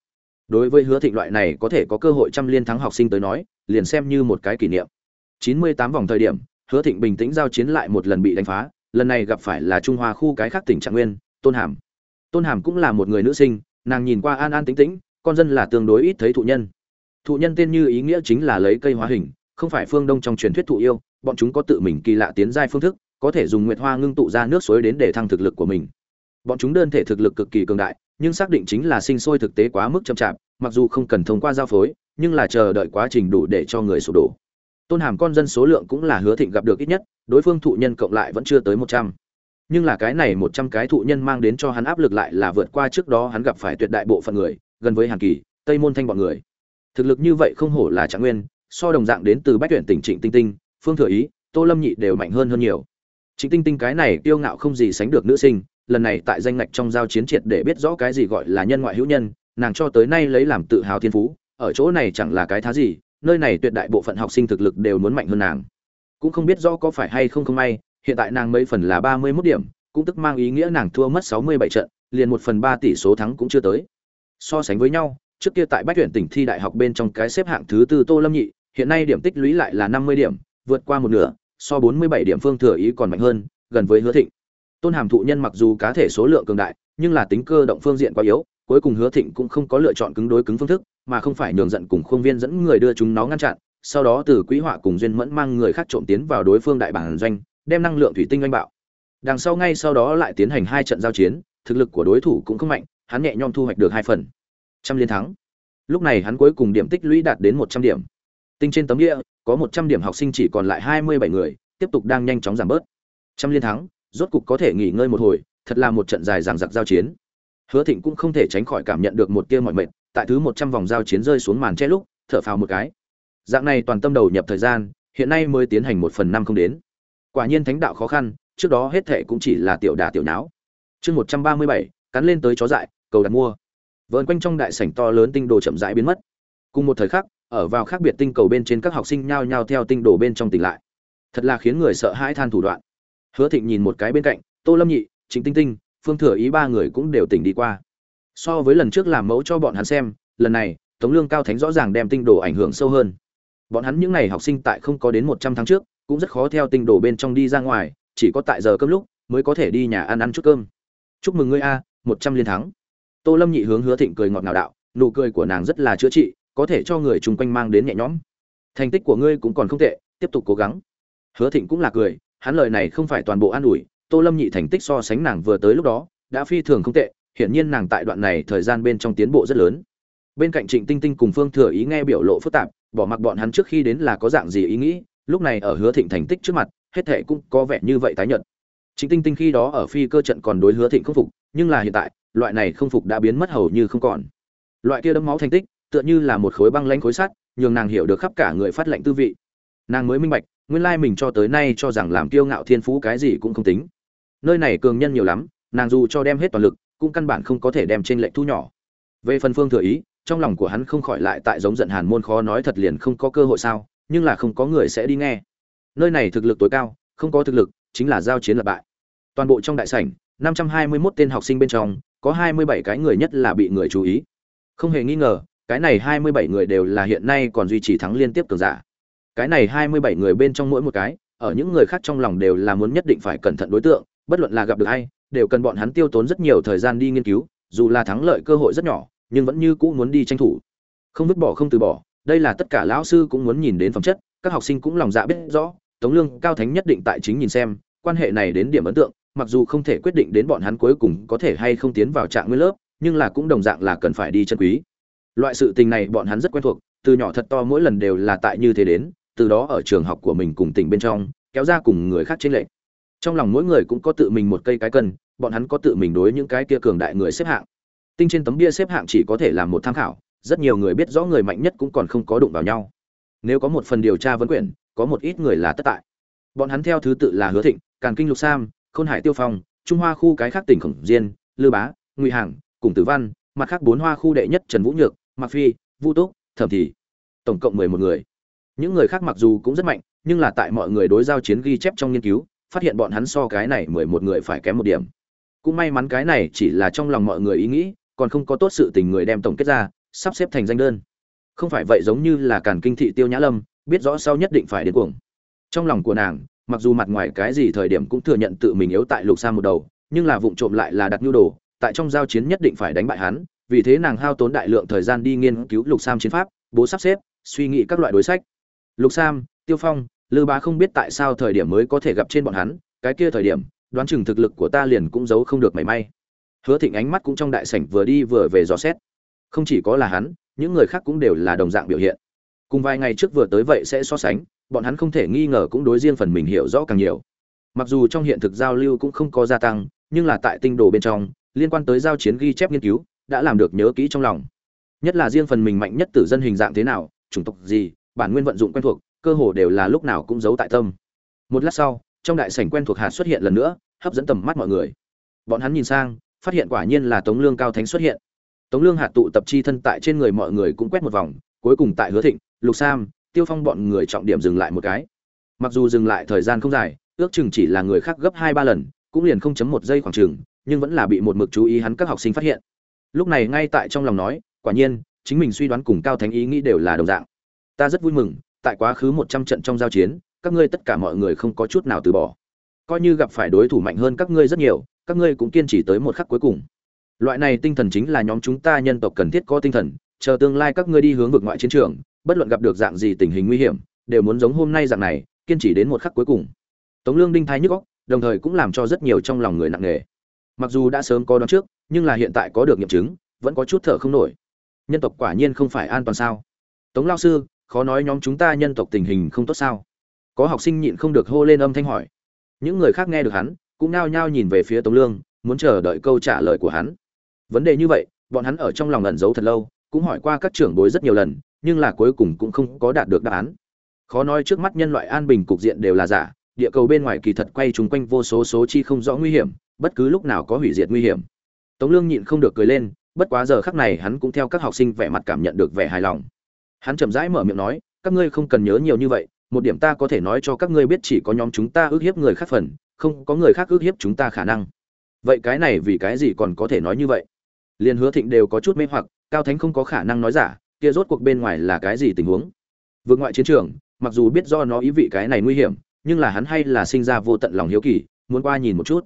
Đối với hứa thịnh loại này có thể có cơ hội trăm liên thắng học sinh tới nói, liền xem như một cái kỷ niệm. Chín mươi tám vòng thời điểm, hứa thịnh bình tĩnh giao chiến lại một lần bị đánh phá, lần này gặp phải là trung hoa khu cái khác tỉnh trạng nguyên, tôn hàm. Tôn hàm cũng là một người nữ sinh, nàng nhìn qua an an tĩnh tĩnh, con dân là tương đối ít thấy thụ nhân. Thụ nhân tên như ý nghĩa chính là lấy cây hóa hình, không phải phương đông trong truyền thuyết thụ yêu, bọn chúng có tự mình kỳ lạ tiến giai phương thức, có thể dùng nguyệt hoa ngưng tụ ra nước suối đến để thăng thực lực của mình. Bọn chúng đơn thể thực lực cực kỳ cường đại nhưng xác định chính là sinh sôi thực tế quá mức chậm chạp, mặc dù không cần thông qua giao phối, nhưng là chờ đợi quá trình đủ để cho người sụp đổ. Tôn hàm con dân số lượng cũng là hứa thịnh gặp được ít nhất, đối phương thụ nhân cộng lại vẫn chưa tới một trăm. Nhưng là cái này một trăm cái thụ nhân mang đến cho hắn áp lực lại là vượt qua trước đó hắn gặp phải tuyệt đại bộ phận người, gần với hàn kỳ, tây môn thanh bọn người. Thực lực như vậy không hổ là trạng nguyên, so đồng dạng đến từ bách tuyển tỉnh trịnh tinh tinh, phương thừa ý, tô lâm nhị đều mạnh hơn hơn nhiều. Trịnh tinh tinh cái này kiêu ngạo không gì sánh được nữ sinh lần này tại danh ngạch trong giao chiến triệt để biết rõ cái gì gọi là nhân ngoại hữu nhân, nàng cho tới nay lấy làm tự hào thiên phú, ở chỗ này chẳng là cái thá gì, nơi này tuyệt đại bộ phận học sinh thực lực đều muốn mạnh hơn nàng. Cũng không biết rõ có phải hay không không may, hiện tại nàng mấy phần là ba mươi 31 điểm, cũng tức mang ý nghĩa nàng thua mất sáu mươi bảy trận, liền một phần ba tỷ số thắng cũng chưa tới. So sánh với nhau, trước kia tại bách huyện tỉnh thi đại học bên trong cái xếp hạng thứ tư tô lâm nhị, hiện nay điểm tích lũy lại là năm mươi điểm, vượt qua một nửa, so bốn mươi bảy điểm phương thừa ý còn mạnh hơn, gần với hứa thịnh tôn hàm thụ nhân mặc dù cá thể số lượng cường đại, nhưng là tính cơ động phương diện quá yếu, cuối cùng hứa thịnh cũng không có lựa chọn cứng đối cứng phương thức, mà không phải nhường giận cùng khuôn viên dẫn người đưa chúng nó ngăn chặn, sau đó từ quỹ họa cùng duyên mẫn mang người khác trộm tiến vào đối phương đại bản doanh, đem năng lượng thủy tinh oanh bạo. Đằng sau ngay sau đó lại tiến hành hai trận giao chiến, thực lực của đối thủ cũng không mạnh, hắn nhẹ nhõm thu hoạch được hai phần. Trăm liên thắng. Lúc này hắn cuối cùng điểm tích lũy đạt đến một trăm điểm. Tinh trên tấm địa, có một trăm điểm học sinh chỉ còn lại hai mươi bảy người, tiếp tục đang nhanh chóng giảm bớt. Trăm liên thắng rốt cục có thể nghỉ ngơi một hồi, thật là một trận dài dằng dặc giao chiến. Hứa thịnh cũng không thể tránh khỏi cảm nhận được một tia mọi mệt, tại thứ một trăm vòng giao chiến rơi xuống màn che lúc, thở phào một cái. Dạng này toàn tâm đầu nhập thời gian, hiện nay mới tiến hành một phần năm không đến. Quả nhiên thánh đạo khó khăn, trước đó hết thệ cũng chỉ là tiểu đà tiểu não chương một trăm ba mươi bảy, cắn lên tới chó dại, cầu đặt mua. Vợn quanh trong đại sảnh to lớn tinh đồ chậm rãi biến mất. Cùng một thời khắc, ở vào khác biệt tinh cầu bên trên các học sinh nhao nhao theo tinh đồ bên trong tỉnh lại. Thật là khiến người sợ hãi than thủ đoạn hứa thịnh nhìn một cái bên cạnh, tô lâm nhị chính tinh tinh, phương thừa ý ba người cũng đều tỉnh đi qua. So với lần trước làm mẫu cho bọn hắn xem, lần này, tống lương cao thánh rõ ràng đem tinh đồ ảnh hưởng sâu hơn. Bọn hắn những ngày học sinh tại không có đến một trăm tháng trước, cũng rất khó theo tinh đồ bên trong đi ra ngoài, chỉ có tại giờ cơm lúc mới có thể đi nhà ăn ăn chút cơm. Chúc mừng ngươi a, một trăm liên thắng. Tô lâm nhị hướng hứa thịnh cười ngọt ngào đạo, nụ cười của nàng rất là chữa trị, có thể cho người chung quanh mang đến nhẹ nhõm. Thành tích của ngươi cũng còn không tệ, tiếp tục cố gắng. Hứa thịnh cũng là cười hắn lời này không phải toàn bộ an ủi, tô lâm nhị thành tích so sánh nàng vừa tới lúc đó, đã phi thường không tệ, hiển nhiên nàng tại đoạn này thời gian bên trong tiến bộ rất lớn. Bên cạnh trịnh tinh tinh cùng phương thừa ý nghe biểu lộ phức tạp, bỏ mặc bọn hắn trước khi đến là có dạng gì ý nghĩ, lúc này ở hứa thịnh thành tích trước mặt, hết thệ cũng có vẻ như vậy tái nhận trịnh tinh tinh khi đó ở phi cơ trận còn đối hứa thịnh không phục, nhưng là hiện tại, loại này không phục đã biến mất hầu như không còn. Loại kia đấm máu thành tích, tựa như là một khối băng lanh khối sắt, nhường nàng hiểu được khắp cả người phát lệnh tư vị. Nàng mới minh bạch nguyên lai mình cho tới nay cho rằng làm kiêu ngạo thiên phú cái gì cũng không tính. Nơi này cường nhân nhiều lắm, nàng dù cho đem hết toàn lực, cũng căn bản không có thể đem trên lệnh thu nhỏ. Về phần phương thừa ý, trong lòng của hắn không khỏi lại tại giống giận hàn môn khó nói thật liền không có cơ hội sao, nhưng là không có người sẽ đi nghe. Nơi này thực lực tối cao, không có thực lực, chính là giao chiến lập bại. Toàn bộ trong đại sảnh, năm trăm hai mươi 521 tên học sinh bên trong, có hai mươi bảy cái người nhất là bị người chú ý. Không hề nghi ngờ, cái này hai mươi bảy người đều là hiện nay còn duy trì thắng liên tiếp cường giả cái này hai mươi bảy người bên trong mỗi một cái, ở những người khác trong lòng đều là muốn nhất định phải cẩn thận đối tượng, bất luận là gặp được ai, đều cần bọn hắn tiêu tốn rất nhiều thời gian đi nghiên cứu, dù là thắng lợi cơ hội rất nhỏ, nhưng vẫn như cũ muốn đi tranh thủ. Không vứt bỏ không từ bỏ, đây là tất cả lão sư cũng muốn nhìn đến phẩm chất, các học sinh cũng lòng dạ biết rõ, tống lương, cao thánh nhất định tại chính nhìn xem, quan hệ này đến điểm ấn tượng, mặc dù không thể quyết định đến bọn hắn cuối cùng có thể hay không tiến vào trạng nguyên lớp, nhưng là cũng đồng dạng là cần phải đi chân quý. Loại sự tình này bọn hắn rất quen thuộc, từ nhỏ thật to mỗi lần đều là tại như thế đến từ đó ở trường học của mình cùng tỉnh bên trong, kéo ra cùng người khác trên lệnh trong lòng mỗi người cũng có tự mình một cây cái cân, bọn hắn có tự mình đối những cái kia cường đại người xếp hạng. Tinh trên tấm bia xếp hạng chỉ có thể làm một tham khảo, rất nhiều người biết rõ người mạnh nhất cũng còn không có đụng vào nhau. Nếu có một phần điều tra vấn quyển, có một ít người là tất tại. Bọn hắn theo thứ tự là hứa thịnh, càn kinh lục sam, khôn hải tiêu phong, trung hoa khu cái khác tỉnh khổng diên, lư bá, ngụy hàng, cùng tử văn, mặt khác bốn hoa khu đệ nhất trần vũ nhược, mạc phi, vu túc, thẩm thì tổng cộng mười một người những người khác mặc dù cũng rất mạnh, nhưng là tại mọi người đối giao chiến ghi chép trong nghiên cứu, phát hiện bọn hắn so cái này mười một người phải kém một điểm. Cũng may mắn cái này chỉ là trong lòng mọi người ý nghĩ, còn không có tốt sự tình người đem tổng kết ra, sắp xếp thành danh đơn. Không phải vậy giống như là càn kinh thị tiêu nhã lâm, biết rõ sau nhất định phải đến cuồng. Trong lòng của nàng, mặc dù mặt ngoài cái gì thời điểm cũng thừa nhận tự mình yếu tại lục sa một đầu, nhưng là vụng trộm lại là đặt nhu đồ, tại trong giao chiến nhất định phải đánh bại hắn, vì thế nàng hao tốn đại lượng thời gian đi nghiên cứu lục sam chiến pháp, bố sắp xếp, suy nghĩ các loại đối sách lục sam, tiêu phong, lư bá không biết tại sao thời điểm mới có thể gặp trên bọn hắn, cái kia thời điểm, đoán chừng thực lực của ta liền cũng giấu không được mảy may. Hứa thịnh ánh mắt cũng trong đại sảnh vừa đi vừa về dò xét. Không chỉ có là hắn, những người khác cũng đều là đồng dạng biểu hiện. Cùng vài ngày trước vừa tới vậy sẽ so sánh, bọn hắn không thể nghi ngờ cũng đối riêng phần mình hiểu rõ càng nhiều. Mặc dù trong hiện thực giao lưu cũng không có gia tăng, nhưng là tại tinh đồ bên trong, liên quan tới giao chiến ghi chép nghiên cứu, đã làm được nhớ kỹ trong lòng. Nhất là riêng phần mình mạnh nhất tử dân hình dạng thế nào, chủng tộc gì bản nguyên vận dụng quen thuộc, cơ hồ đều là lúc nào cũng giấu tại tâm. Một lát sau, trong đại sảnh quen thuộc hạt xuất hiện lần nữa, hấp dẫn tầm mắt mọi người. Bọn hắn nhìn sang, phát hiện quả nhiên là tống lương cao thánh xuất hiện. Tống lương hạt tụ tập chi thân tại trên người mọi người cũng quét một vòng, cuối cùng tại hứa thịnh, lục sam, tiêu phong bọn người trọng điểm dừng lại một cái. Mặc dù dừng lại thời gian không dài, ước chừng chỉ là người khác gấp hai ba lần, cũng liền không chấm một giây khoảng chừng, nhưng vẫn là bị một mực chú ý hắn các học sinh phát hiện. Lúc này ngay tại trong lòng nói, quả nhiên, chính mình suy đoán cùng cao thánh ý nghĩ đều là đồng dạng ta rất vui mừng, tại quá khứ một trăm trận trong giao chiến, các ngươi tất cả mọi người không có chút nào từ bỏ. Coi như gặp phải đối thủ mạnh hơn các ngươi rất nhiều, các ngươi cũng kiên trì tới một khắc cuối cùng. Loại này tinh thần chính là nhóm chúng ta nhân tộc cần thiết có tinh thần, chờ tương lai các ngươi đi hướng vực ngoại chiến trường, bất luận gặp được dạng gì tình hình nguy hiểm, đều muốn giống hôm nay dạng này, kiên trì đến một khắc cuối cùng. Tống lương đinh thái nhức góc đồng thời cũng làm cho rất nhiều trong lòng người nặng nề. Mặc dù đã sớm có đoán trước, nhưng là hiện tại có được nghiệm chứng, vẫn có chút thở không nổi. Nhân tộc quả nhiên không phải an toàn sao? Tống lao sư khó nói nhóm chúng ta nhân tộc tình hình không tốt sao. Có học sinh nhịn không được hô lên âm thanh hỏi. Những người khác nghe được hắn, cũng nao nhao nhìn về phía tống lương, muốn chờ đợi câu trả lời của hắn. Vấn đề như vậy, bọn hắn ở trong lòng ẩn giấu thật lâu, cũng hỏi qua các trưởng bối rất nhiều lần, nhưng là cuối cùng cũng không có đạt được đáp án. Khó nói trước mắt nhân loại an bình cục diện đều là giả, địa cầu bên ngoài kỳ thật quay chung quanh vô số số chi không rõ nguy hiểm, bất cứ lúc nào có hủy diệt nguy hiểm. Tống lương nhịn không được cười lên, bất quá giờ khắc này hắn cũng theo các học sinh vẻ mặt cảm nhận được vẻ hài lòng hắn chậm rãi mở miệng nói, các ngươi không cần nhớ nhiều như vậy, một điểm ta có thể nói cho các ngươi biết chỉ có nhóm chúng ta ước hiếp người khác phần, không có người khác ước hiếp chúng ta khả năng. Vậy cái này vì cái gì còn có thể nói như vậy? Liền hứa thịnh đều có chút mê hoặc, cao thánh không có khả năng nói giả, kia rốt cuộc bên ngoài là cái gì tình huống? Vượt ngoại chiến trường, mặc dù biết do nó ý vị cái này nguy hiểm, nhưng là hắn hay là sinh ra vô tận lòng hiếu kỳ, muốn qua nhìn một chút.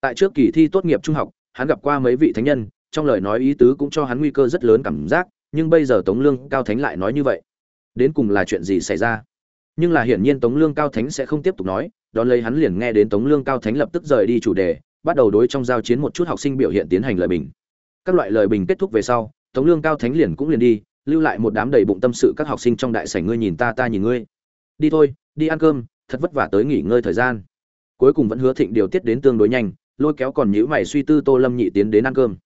Tại trước kỳ thi tốt nghiệp trung học, hắn gặp qua mấy vị thánh nhân, trong lời nói ý tứ cũng cho hắn nguy cơ rất lớn cảm giác nhưng bây giờ tống lương cao thánh lại nói như vậy. Đến cùng là chuyện gì xảy ra? Nhưng là hiển nhiên tống lương cao thánh sẽ không tiếp tục nói, đón lấy hắn liền nghe đến tống lương cao thánh lập tức rời đi chủ đề, bắt đầu đối trong giao chiến một chút học sinh biểu hiện tiến hành lời bình. Các loại lời bình kết thúc về sau, tống lương cao thánh liền cũng liền đi, lưu lại một đám đầy bụng tâm sự các học sinh trong đại sảnh ngươi nhìn ta ta nhìn ngươi. Đi thôi, đi ăn cơm, thật vất vả tới nghỉ ngơi thời gian. Cuối cùng vẫn hứa thịnh điều tiết đến tương đối nhanh, lôi kéo còn nhíu mày suy tư tô lâm nhị tiến đến ăn cơm.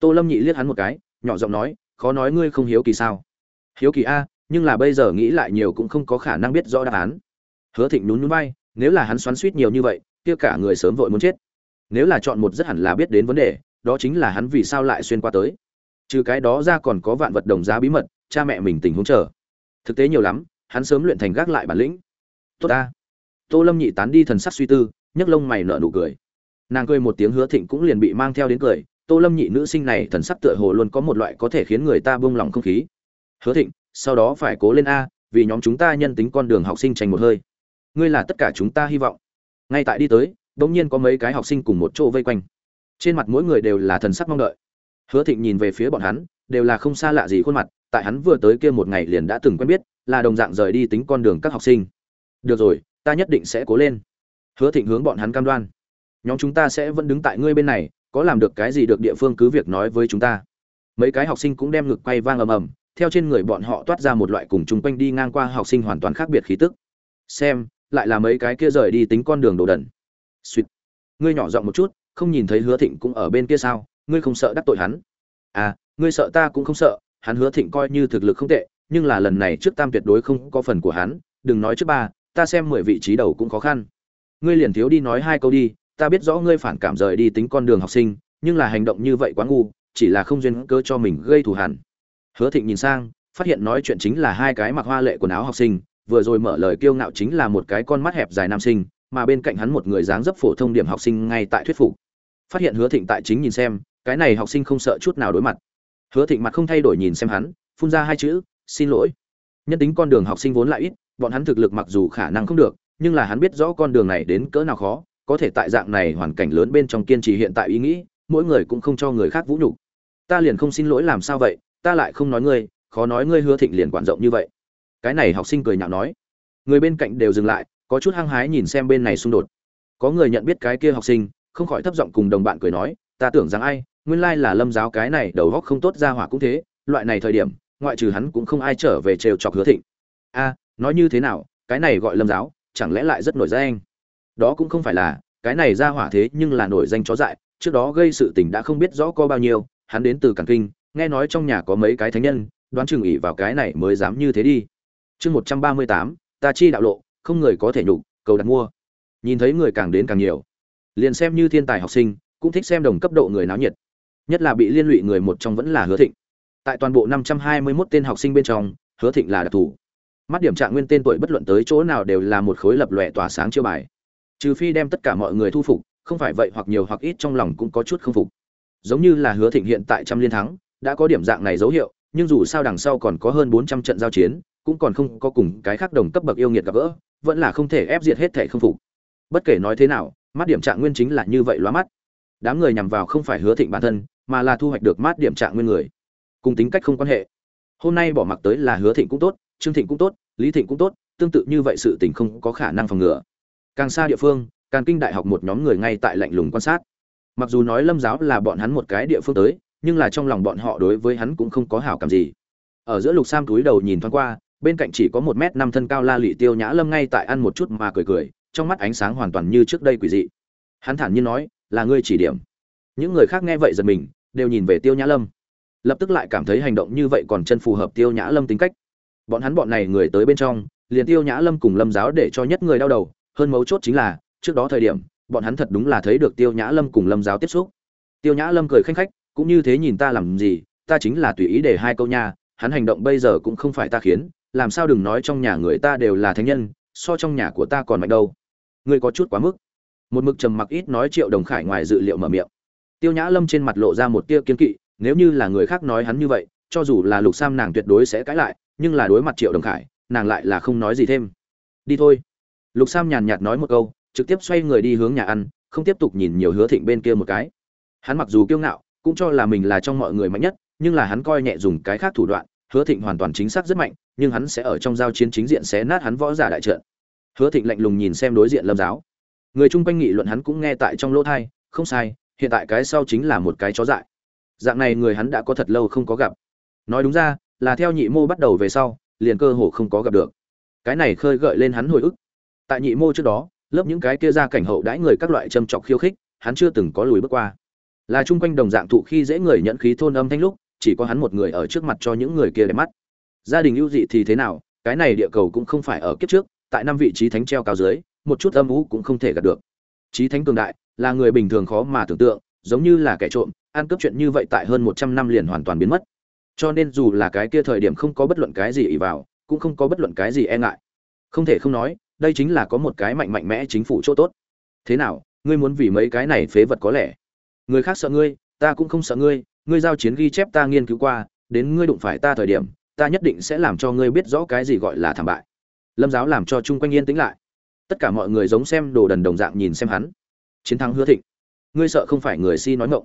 Tô lâm nhị liếc hắn một cái, nhỏ giọng nói khó nói ngươi không hiếu kỳ sao. Hiếu kỳ a, nhưng là bây giờ nghĩ lại nhiều cũng không có khả năng biết rõ đáp án. Hứa thịnh nhún nhún bay nếu là hắn xoắn suýt nhiều như vậy, kia cả người sớm vội muốn chết. Nếu là chọn một rất hẳn là biết đến vấn đề, đó chính là hắn vì sao lại xuyên qua tới. Trừ cái đó ra còn có vạn vật đồng giá bí mật, cha mẹ mình tình huống chờ. Thực tế nhiều lắm, hắn sớm luyện thành gác lại bản lĩnh. Tốt ta. Tô lâm nhị tán đi thần sắc suy tư, nhấc lông mày nở nụ cười. Nàng cười một tiếng, hứa thịnh cũng liền bị mang theo đến cười tô lâm nhị nữ sinh này thần sắc tựa hồ luôn có một loại có thể khiến người ta buông lỏng không khí. Hứa thịnh, sau đó phải cố lên a, vì nhóm chúng ta nhân tính con đường học sinh tranh một hơi. Ngươi là tất cả chúng ta hy vọng. Ngay tại đi tới bỗng nhiên có mấy cái học sinh cùng một chỗ vây quanh. Trên mặt mỗi người đều là thần sắc mong đợi. Hứa thịnh nhìn về phía bọn hắn, đều là không xa lạ gì khuôn mặt, tại hắn vừa tới kia một ngày liền đã từng quen biết, là đồng dạng rời đi tính con đường các học sinh. Được rồi, ta nhất định sẽ cố lên. Hứa thịnh hướng bọn hắn cam đoan. Nhóm chúng ta sẽ vẫn đứng tại ngươi bên này có làm được cái gì được địa phương cứ việc nói với chúng ta. Mấy cái học sinh cũng đem ngực quay vang ầm ầm, theo trên người bọn họ toát ra một loại cùng chung quanh đi ngang qua học sinh hoàn toàn khác biệt khí tức. Xem, lại là mấy cái kia rời đi tính con đường đồ đần. Suýt ngươi nhỏ giọng một chút, không nhìn thấy hứa thịnh cũng ở bên kia sao? Ngươi không sợ đắc tội hắn? À ngươi sợ ta cũng không sợ, hắn hứa thịnh coi như thực lực không tệ, nhưng là lần này trước tam tuyệt đối không có phần của hắn. Đừng nói trước ba, ta xem mười vị trí đầu cũng khó khăn. Ngươi liền thiếu đi nói hai câu đi ta biết rõ ngươi phản cảm rời đi tính con đường học sinh, nhưng là hành động như vậy quá ngu, chỉ là không duyên cơ cho mình gây thù hẳn hứa thịnh nhìn sang, phát hiện nói chuyện chính là hai cái mặc hoa lệ quần áo học sinh, vừa rồi mở lời kiêu ngạo chính là một cái con mắt hẹp dài nam sinh, mà bên cạnh hắn một người dáng dấp phổ thông điểm học sinh ngay tại thuyết phục. Phát hiện hứa thịnh tại chính nhìn xem, cái này học sinh không sợ chút nào đối mặt. Hứa thịnh mặt không thay đổi nhìn xem hắn, phun ra hai chữ, xin lỗi. Nhân tính con đường học sinh vốn lại ít, bọn hắn thực lực mặc dù khả năng không được, nhưng là hắn biết rõ con đường này đến cỡ nào khó có thể tại dạng này hoàn cảnh lớn bên trong kiên trì hiện tại ý nghĩ, mỗi người cũng không cho người khác vũ nhục. Ta liền không xin lỗi làm sao vậy, ta lại không nói ngươi, khó nói ngươi hứa thịnh liền quản rộng như vậy. Cái này học sinh cười nhạo nói. Người bên cạnh đều dừng lại, có chút hăng hái nhìn xem bên này xung đột. Có người nhận biết cái kia học sinh, không khỏi thấp giọng cùng đồng bạn cười nói, ta tưởng rằng ai, nguyên lai là lâm giáo cái này đầu góc không tốt ra hỏa cũng thế, loại này thời điểm, ngoại trừ hắn cũng không ai trở về trêu chọc hứa thịnh. A, nói như thế nào, cái này gọi lâm giáo, chẳng lẽ lại rất nổi danh? Đó cũng không phải là, cái này ra hỏa thế nhưng là nổi danh chó dại, trước đó gây sự tình đã không biết rõ có bao nhiêu, hắn đến từ cảng kinh, nghe nói trong nhà có mấy cái thánh nhân, đoán chừng ỉ vào cái này mới dám như thế đi. Chương một trăm ba mươi tám, ta chi đạo lộ, không người có thể nhục, cầu đặt mua. Nhìn thấy người càng đến càng nhiều. Liền xem như thiên tài học sinh, cũng thích xem đồng cấp độ người náo nhiệt. Nhất là bị liên lụy người một trong vẫn là hứa thịnh. Tại toàn bộ năm trăm hai mươi 521 tên học sinh bên trong, hứa thịnh là đặc thù mắt điểm trạng nguyên tên tuổi bất luận tới chỗ nào đều là một khối lập lòe tỏa sáng chiêu bài trừ phi đem tất cả mọi người thu phục, không phải vậy hoặc nhiều hoặc ít trong lòng cũng có chút không phục. Giống như là hứa thịnh hiện tại trăm liên thắng, đã có điểm dạng này dấu hiệu, nhưng dù sao đằng sau còn có hơn bốn trăm trận giao chiến, cũng còn không có cùng cái khác đồng cấp bậc yêu nghiệt gặp gỡ, vẫn là không thể ép diệt hết thể không phục. Bất kể nói thế nào mắt điểm trạng nguyên chính là như vậy lóa mắt. Đám người nhằm vào không phải hứa thịnh bản thân, mà là thu hoạch được mát điểm trạng nguyên người. Cùng tính cách không quan hệ. Hôm nay bỏ mặc tới là hứa thịnh cũng tốt, trương thịnh cũng tốt, lý thịnh cũng tốt, tương tự như vậy sự tình không có khả năng phòng ngừa càng xa địa phương, càng kinh đại học một nhóm người ngay tại lạnh lùng quan sát. Mặc dù nói lâm giáo là bọn hắn một cái địa phương tới, nhưng là trong lòng bọn họ đối với hắn cũng không có hảo cảm gì. Ở giữa lục sam túi đầu nhìn thoáng qua, bên cạnh chỉ có một m năm thân cao la lị tiêu nhã lâm ngay tại ăn một chút mà cười cười, trong mắt ánh sáng hoàn toàn như trước đây quỷ dị. Hắn thản nhiên nói, là ngươi chỉ điểm. Những người khác nghe vậy giật mình, đều nhìn về tiêu nhã lâm. Lập tức lại cảm thấy hành động như vậy còn chân phù hợp tiêu nhã lâm tính cách. Bọn hắn bọn này người tới bên trong, liền tiêu nhã lâm cùng lâm giáo để cho nhất người đau đầu hơn mấu chốt chính là, trước đó thời điểm, bọn hắn thật đúng là thấy được tiêu nhã lâm cùng lâm giáo tiếp xúc. Tiêu nhã lâm cười khanh khách, cũng như thế nhìn ta làm gì, ta chính là tùy ý để hai câu nha, hắn hành động bây giờ cũng không phải ta khiến, làm sao đừng nói trong nhà người ta đều là thánh nhân, so trong nhà của ta còn mạnh đâu. Ngươi có chút quá mức. Một mực trầm mặc ít nói triệu đồng khải ngoài dự liệu mở miệng. Tiêu nhã lâm trên mặt lộ ra một tia kiên kỵ, nếu như là người khác nói hắn như vậy, cho dù là lục sam nàng tuyệt đối sẽ cãi lại, nhưng là đối mặt triệu đồng khải, nàng lại là không nói gì thêm. Đi thôi lục sam nhàn nhạt nói một câu, trực tiếp xoay người đi hướng nhà ăn, không tiếp tục nhìn nhiều hứa thịnh bên kia một cái. Hắn mặc dù kiêu ngạo, cũng cho là mình là trong mọi người mạnh nhất, nhưng là hắn coi nhẹ dùng cái khác thủ đoạn, hứa thịnh hoàn toàn chính xác rất mạnh, nhưng hắn sẽ ở trong giao chiến chính diện xé nát hắn võ giả đại trận. Hứa thịnh lạnh lùng nhìn xem đối diện lâm giáo. Người chung quanh nghị luận hắn cũng nghe tại trong lỗ thai không sai, hiện tại cái sau chính là một cái chó dại. Dạng này người hắn đã có thật lâu không có gặp. Nói đúng ra, là theo nhị mô bắt đầu về sau, liền cơ hồ không có gặp được. Cái này khơi gợi lên hắn hồi ức tại nhị mô trước đó, lớp những cái kia ra cảnh hậu đãi người các loại châm trọc khiêu khích, hắn chưa từng có lùi bước qua. Là chung quanh đồng dạng thụ khi dễ người nhận khí thôn âm thanh lúc, chỉ có hắn một người ở trước mặt cho những người kia đẹp mắt. Gia đình ưu dị thì thế nào, cái này địa cầu cũng không phải ở kiếp trước, tại năm vị trí thánh treo cao dưới, một chút âm ú cũng không thể gạt được. Trí thánh cường đại, là người bình thường khó mà tưởng tượng, giống như là kẻ trộm, ăn cướp chuyện như vậy tại hơn một trăm năm liền hoàn toàn biến mất. Cho nên dù là cái kia thời điểm không có bất luận cái gì ỉ vào, cũng không có bất luận cái gì e ngại. Không thể không nói đây chính là có một cái mạnh mạnh mẽ chính phủ chỗ tốt. Thế nào, ngươi muốn vì mấy cái này phế vật có lẽ? Người khác sợ ngươi, ta cũng không sợ ngươi ngươi giao chiến ghi chép ta nghiên cứu qua, đến ngươi đụng phải ta thời điểm, ta nhất định sẽ làm cho ngươi biết rõ cái gì gọi là thảm bại. Lâm giáo làm cho chung quanh yên tĩnh lại. Tất cả mọi người giống xem đồ đần đồng dạng nhìn xem hắn. Chiến thắng hứa thịnh. Ngươi sợ không phải người si nói ngộng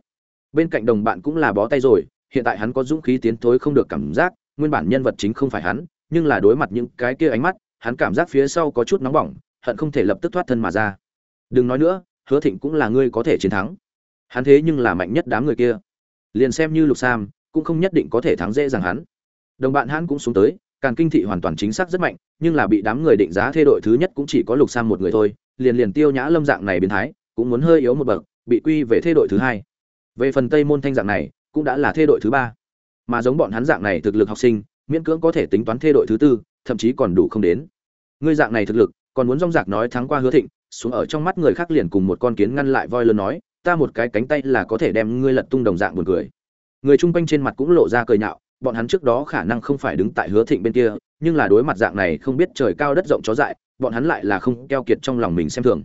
bên cạnh đồng bạn cũng là bó tay rồi, hiện tại hắn có dũng khí tiến thối không được cảm giác, nguyên bản nhân vật chính không phải hắn, nhưng là đối mặt những cái kia ánh mắt hắn cảm giác phía sau có chút nóng bỏng, hận không thể lập tức thoát thân mà ra. Đừng nói nữa, hứa thịnh cũng là ngươi có thể chiến thắng. Hắn thế nhưng là mạnh nhất đám người kia. Liền xem như lục sam, cũng không nhất định có thể thắng dễ dàng hắn. Đồng bạn hắn cũng xuống tới càng kinh thị hoàn toàn chính xác rất mạnh, nhưng là bị đám người định giá thê đội thứ nhất cũng chỉ có lục sam một người thôi, liền liền tiêu nhã lâm dạng này biến thái, cũng muốn hơi yếu một bậc, bị quy về thê đội thứ hai. Về phần tây môn thanh dạng này, cũng đã là thê đội thứ ba. Mà giống bọn hắn dạng này thực lực học sinh, miễn cưỡng có thể tính toán thê đội thứ tư thậm chí còn đủ không đến. Ngươi dạng này thực lực, còn muốn rong rạc nói thắng qua hứa thịnh, xuống ở trong mắt người khác liền cùng một con kiến ngăn lại voi lớn nói, ta một cái cánh tay là có thể đem ngươi lật tung đồng dạng buồn cười. Người chung quanh trên mặt cũng lộ ra cười nhạo, bọn hắn trước đó khả năng không phải đứng tại hứa thịnh bên kia, nhưng là đối mặt dạng này không biết trời cao đất rộng chó dại, bọn hắn lại là không keo kiệt trong lòng mình xem thường.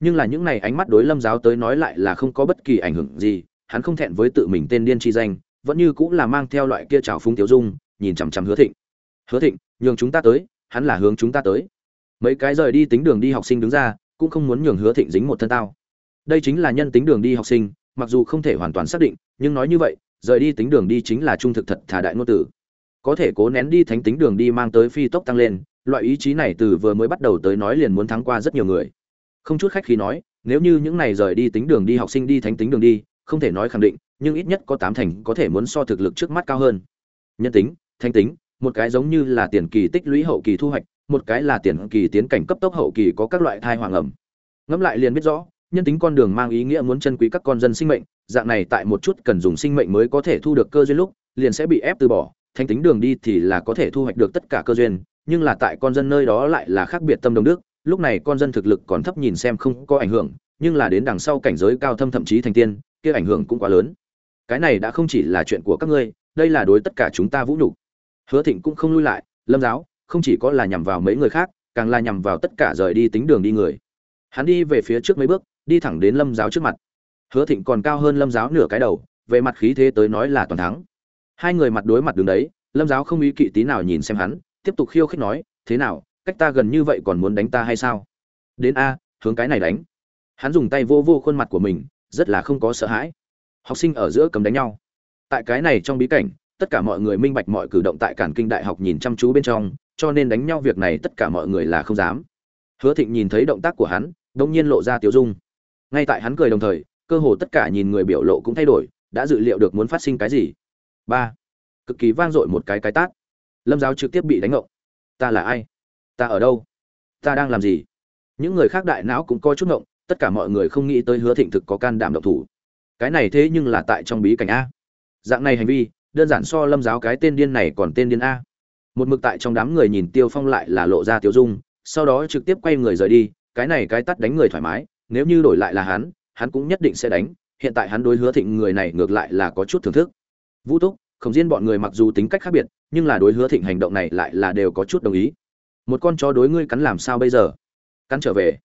Nhưng là những này ánh mắt đối lâm giáo tới nói lại là không có bất kỳ ảnh hưởng gì, hắn không thẹn với tự mình tên điên chi danh, vẫn như cũng là mang theo loại kia trào phúng tiêu dung, nhìn chằm chằm hứa thịnh. Hứa thịnh nhường chúng ta tới, hắn là hướng chúng ta tới. Mấy cái rời đi tính đường đi học sinh đứng ra, cũng không muốn nhường hứa thịnh dính một thân tao. Đây chính là nhân tính đường đi học sinh, mặc dù không thể hoàn toàn xác định, nhưng nói như vậy, rời đi tính đường đi chính là trung thực thật thả đại ngôn tử có thể cố nén đi thánh tính đường đi mang tới phi tốc tăng lên, loại ý chí này từ vừa mới bắt đầu tới nói liền muốn thắng qua rất nhiều người. Không chút khách khí nói, nếu như những này rời đi tính đường đi học sinh đi thánh tính đường đi, không thể nói khẳng định, nhưng ít nhất có tám thành có thể muốn so thực lực trước mắt cao hơn. Nhân tính thanh tính một cái giống như là tiền kỳ tích lũy hậu kỳ thu hoạch, một cái là tiền kỳ tiến cảnh cấp tốc hậu kỳ có các loại thai hoàng ẩm. Ngẫm lại liền biết rõ, nhân tính con đường mang ý nghĩa muốn chân quý các con dân sinh mệnh, dạng này tại một chút cần dùng sinh mệnh mới có thể thu được cơ duyên lúc, liền sẽ bị ép từ bỏ, thánh tính đường đi thì là có thể thu hoạch được tất cả cơ duyên, nhưng là tại con dân nơi đó lại là khác biệt tâm đồng đức, lúc này con dân thực lực còn thấp nhìn xem không có ảnh hưởng, nhưng là đến đằng sau cảnh giới cao thâm thậm chí thành tiên, kia ảnh hưởng cũng quá lớn. Cái này đã không chỉ là chuyện của các ngươi, đây là đối tất cả chúng ta vũ nhục hứa thịnh cũng không lui lại, lâm giáo, không chỉ có là nhằm vào mấy người khác, càng là nhằm vào tất cả rời đi tính đường đi người. Hắn đi về phía trước mấy bước, đi thẳng đến lâm giáo trước mặt. Hứa thịnh còn cao hơn lâm giáo nửa cái đầu, về mặt khí thế tới nói là toàn thắng. Hai người mặt đối mặt đứng đấy, lâm giáo không ý kỵ tí nào nhìn xem hắn, tiếp tục khiêu khích nói, thế nào, cách ta gần như vậy còn muốn đánh ta hay sao? Đến a, hướng cái này đánh. Hắn dùng tay vô vô khuôn mặt của mình, rất là không có sợ hãi. Học sinh ở giữa cầm đánh nhau. Tại cái này trong bí cảnh tất cả mọi người minh bạch mọi cử động tại cản kinh đại học nhìn chăm chú bên trong, cho nên đánh nhau việc này tất cả mọi người là không dám. Hứa thịnh nhìn thấy động tác của hắn đông nhiên lộ ra tiêu dung. Ngay tại hắn cười đồng thời, cơ hồ tất cả nhìn người biểu lộ cũng thay đổi, đã dự liệu được muốn phát sinh cái gì. Ba. Cực kỳ vang dội một cái cái tát. Lâm giáo trực tiếp bị đánh ngộng ta là ai? Ta ở đâu? Ta đang làm gì? Những người khác đại não cũng coi chút ngộng, tất cả mọi người không nghĩ tới hứa thịnh thực có can đảm độc thủ. Cái này thế nhưng là tại trong bí cảnh a. Dạng này hành vi đơn giản so lâm giáo cái tên điên này còn tên điên a. Một mực tại trong đám người nhìn tiêu phong lại là lộ ra tiêu dung, sau đó trực tiếp quay người rời đi, cái này cái tắt đánh người thoải mái, nếu như đổi lại là hắn hắn cũng nhất định sẽ đánh, hiện tại hắn đối hứa thịnh người này ngược lại là có chút thưởng thức. Vũ túc không riêng bọn người mặc dù tính cách khác biệt, nhưng là đối hứa thịnh hành động này lại là đều có chút đồng ý. Một con chó đối ngươi cắn làm sao bây giờ? Cắn trở về.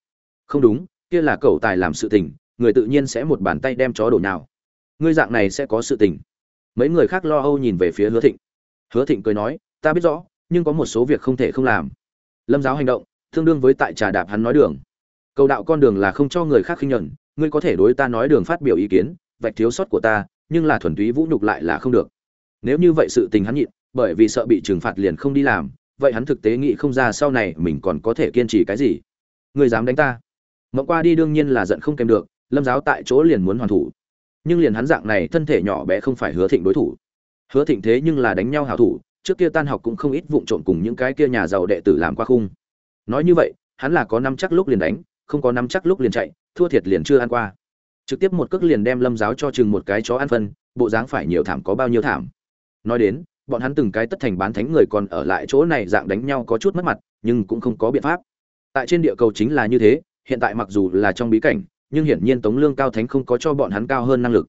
Không đúng, kia là cậu tài làm sự tình, người tự nhiên sẽ một bàn tay đem chó đổ nhào. Ngươi dạng này sẽ có sự tình mấy người khác lo âu nhìn về phía hứa thịnh. Hứa thịnh cười nói, ta biết rõ, nhưng có một số việc không thể không làm. Lâm giáo hành động, tương đương với tại trà đạp hắn nói đường. Cầu đạo con đường là không cho người khác khinh nhuận ngươi có thể đối ta nói đường phát biểu ý kiến, vạch thiếu sót của ta, nhưng là thuần túy vũ nhục lại là không được. Nếu như vậy sự tình hắn nhịn, bởi vì sợ bị trừng phạt liền không đi làm, vậy hắn thực tế nghĩ không ra sau này mình còn có thể kiên trì cái gì. Ngươi dám đánh ta? Mộng qua đi đương nhiên là giận không kèm được, lâm giáo tại chỗ liền muốn hoàn thủ nhưng liền hắn dạng này thân thể nhỏ bé không phải hứa thịnh đối thủ. Hứa thịnh thế nhưng là đánh nhau hảo thủ, trước kia tan học cũng không ít vụng trộn cùng những cái kia nhà giàu đệ tử làm qua khung. Nói như vậy, hắn là có năm chắc lúc liền đánh, không có năm chắc lúc liền chạy, thua thiệt liền chưa ăn qua. Trực tiếp một cước liền đem lâm giáo cho chừng một cái chó ăn phân, bộ dáng phải nhiều thảm có bao nhiêu thảm. Nói đến, bọn hắn từng cái tất thành bán thánh người còn ở lại chỗ này dạng đánh nhau có chút mất mặt, nhưng cũng không có biện pháp. Tại trên địa cầu chính là như thế, hiện tại mặc dù là trong bí cảnh nhưng hiển nhiên tống lương cao thánh không có cho bọn hắn cao hơn năng lực.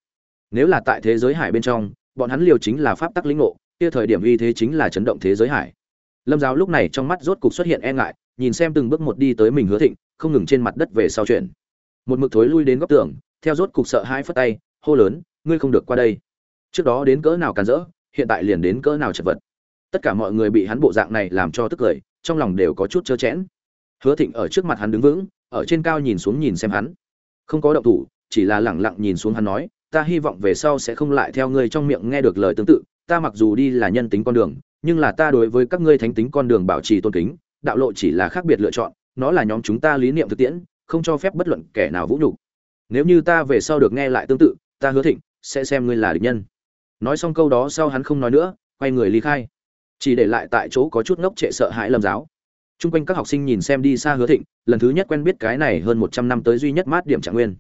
Nếu là tại thế giới hải bên trong, bọn hắn liều chính là pháp tắc lĩnh ngộ, kia thời điểm uy thế chính là chấn động thế giới hải. Lâm giáo lúc này trong mắt rốt cục xuất hiện e ngại, nhìn xem từng bước một đi tới mình hứa thịnh, không ngừng trên mặt đất về sau chuyện. Một mực thối lui đến góc tường, theo rốt cục sợ hãi phất tay, hô lớn, ngươi không được qua đây. Trước đó đến cỡ nào càn rỡ, hiện tại liền đến cỡ nào chật vật. Tất cả mọi người bị hắn bộ dạng này làm cho tức cười, trong lòng đều có chút trơ chẽn. Hứa thịnh ở trước mặt hắn đứng vững, ở trên cao nhìn xuống nhìn xem hắn không có động thủ, chỉ là lẳng lặng nhìn xuống hắn nói, ta hy vọng về sau sẽ không lại theo ngươi trong miệng nghe được lời tương tự, ta mặc dù đi là nhân tính con đường, nhưng là ta đối với các ngươi thánh tính con đường bảo trì tôn kính, đạo lộ chỉ là khác biệt lựa chọn, nó là nhóm chúng ta lý niệm thực tiễn, không cho phép bất luận kẻ nào vũ nhục. Nếu như ta về sau được nghe lại tương tự, ta hứa thịnh sẽ xem ngươi là địch nhân. Nói xong câu đó sau hắn không nói nữa, quay người ly khai. Chỉ để lại tại chỗ có chút ngốc trệ sợ hãi lâm giáo. Trung quanh các học sinh nhìn xem đi xa Hứa Thịnh, lần thứ nhất quen biết cái này hơn một trăm năm tới duy nhất mát điểm Trạng Nguyên.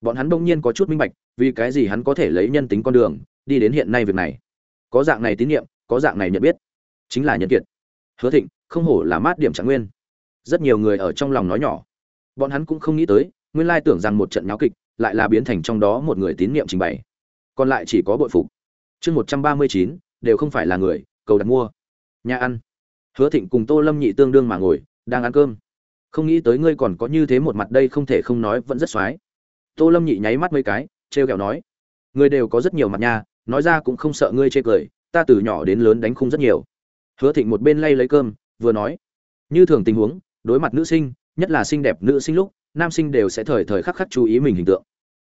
Bọn hắn bỗng nhiên có chút minh bạch, vì cái gì hắn có thể lấy nhân tính con đường, đi đến hiện nay việc này. Có dạng này tín nhiệm, có dạng này nhận biết, chính là nhân kiệt. Hứa Thịnh, không hổ là mát điểm Trạng Nguyên. Rất nhiều người ở trong lòng nói nhỏ. Bọn hắn cũng không nghĩ tới, nguyên lai tưởng rằng một trận náo kịch, lại là biến thành trong đó một người tín niệm trình bày. Còn lại chỉ có bội phục. Chương một trăm ba mươi chín đều không phải là người, cầu đặt mua. Nhà ăn hứa thịnh cùng tô lâm nhị tương đương mà ngồi, đang ăn cơm. Không nghĩ tới ngươi còn có như thế một mặt đây không thể không nói vẫn rất x tô lâm nhị nháy mắt mấy cái t r e o kẹo nói, ngươi đều có rất nhiều mặt nha, nói ra cũng không sợ ngươi chê cười, ta từ nhỏ đến lớn đánh khung rất nhiều. Hứa thịnh một bên lay lấy cơm, vừa nói, như thường tình huống, đối mặt nữ sinh, nhất là xinh đẹp nữ sinh lúc, nam sinh đều sẽ thời thời khắc khắc chú ý mình hình tượng.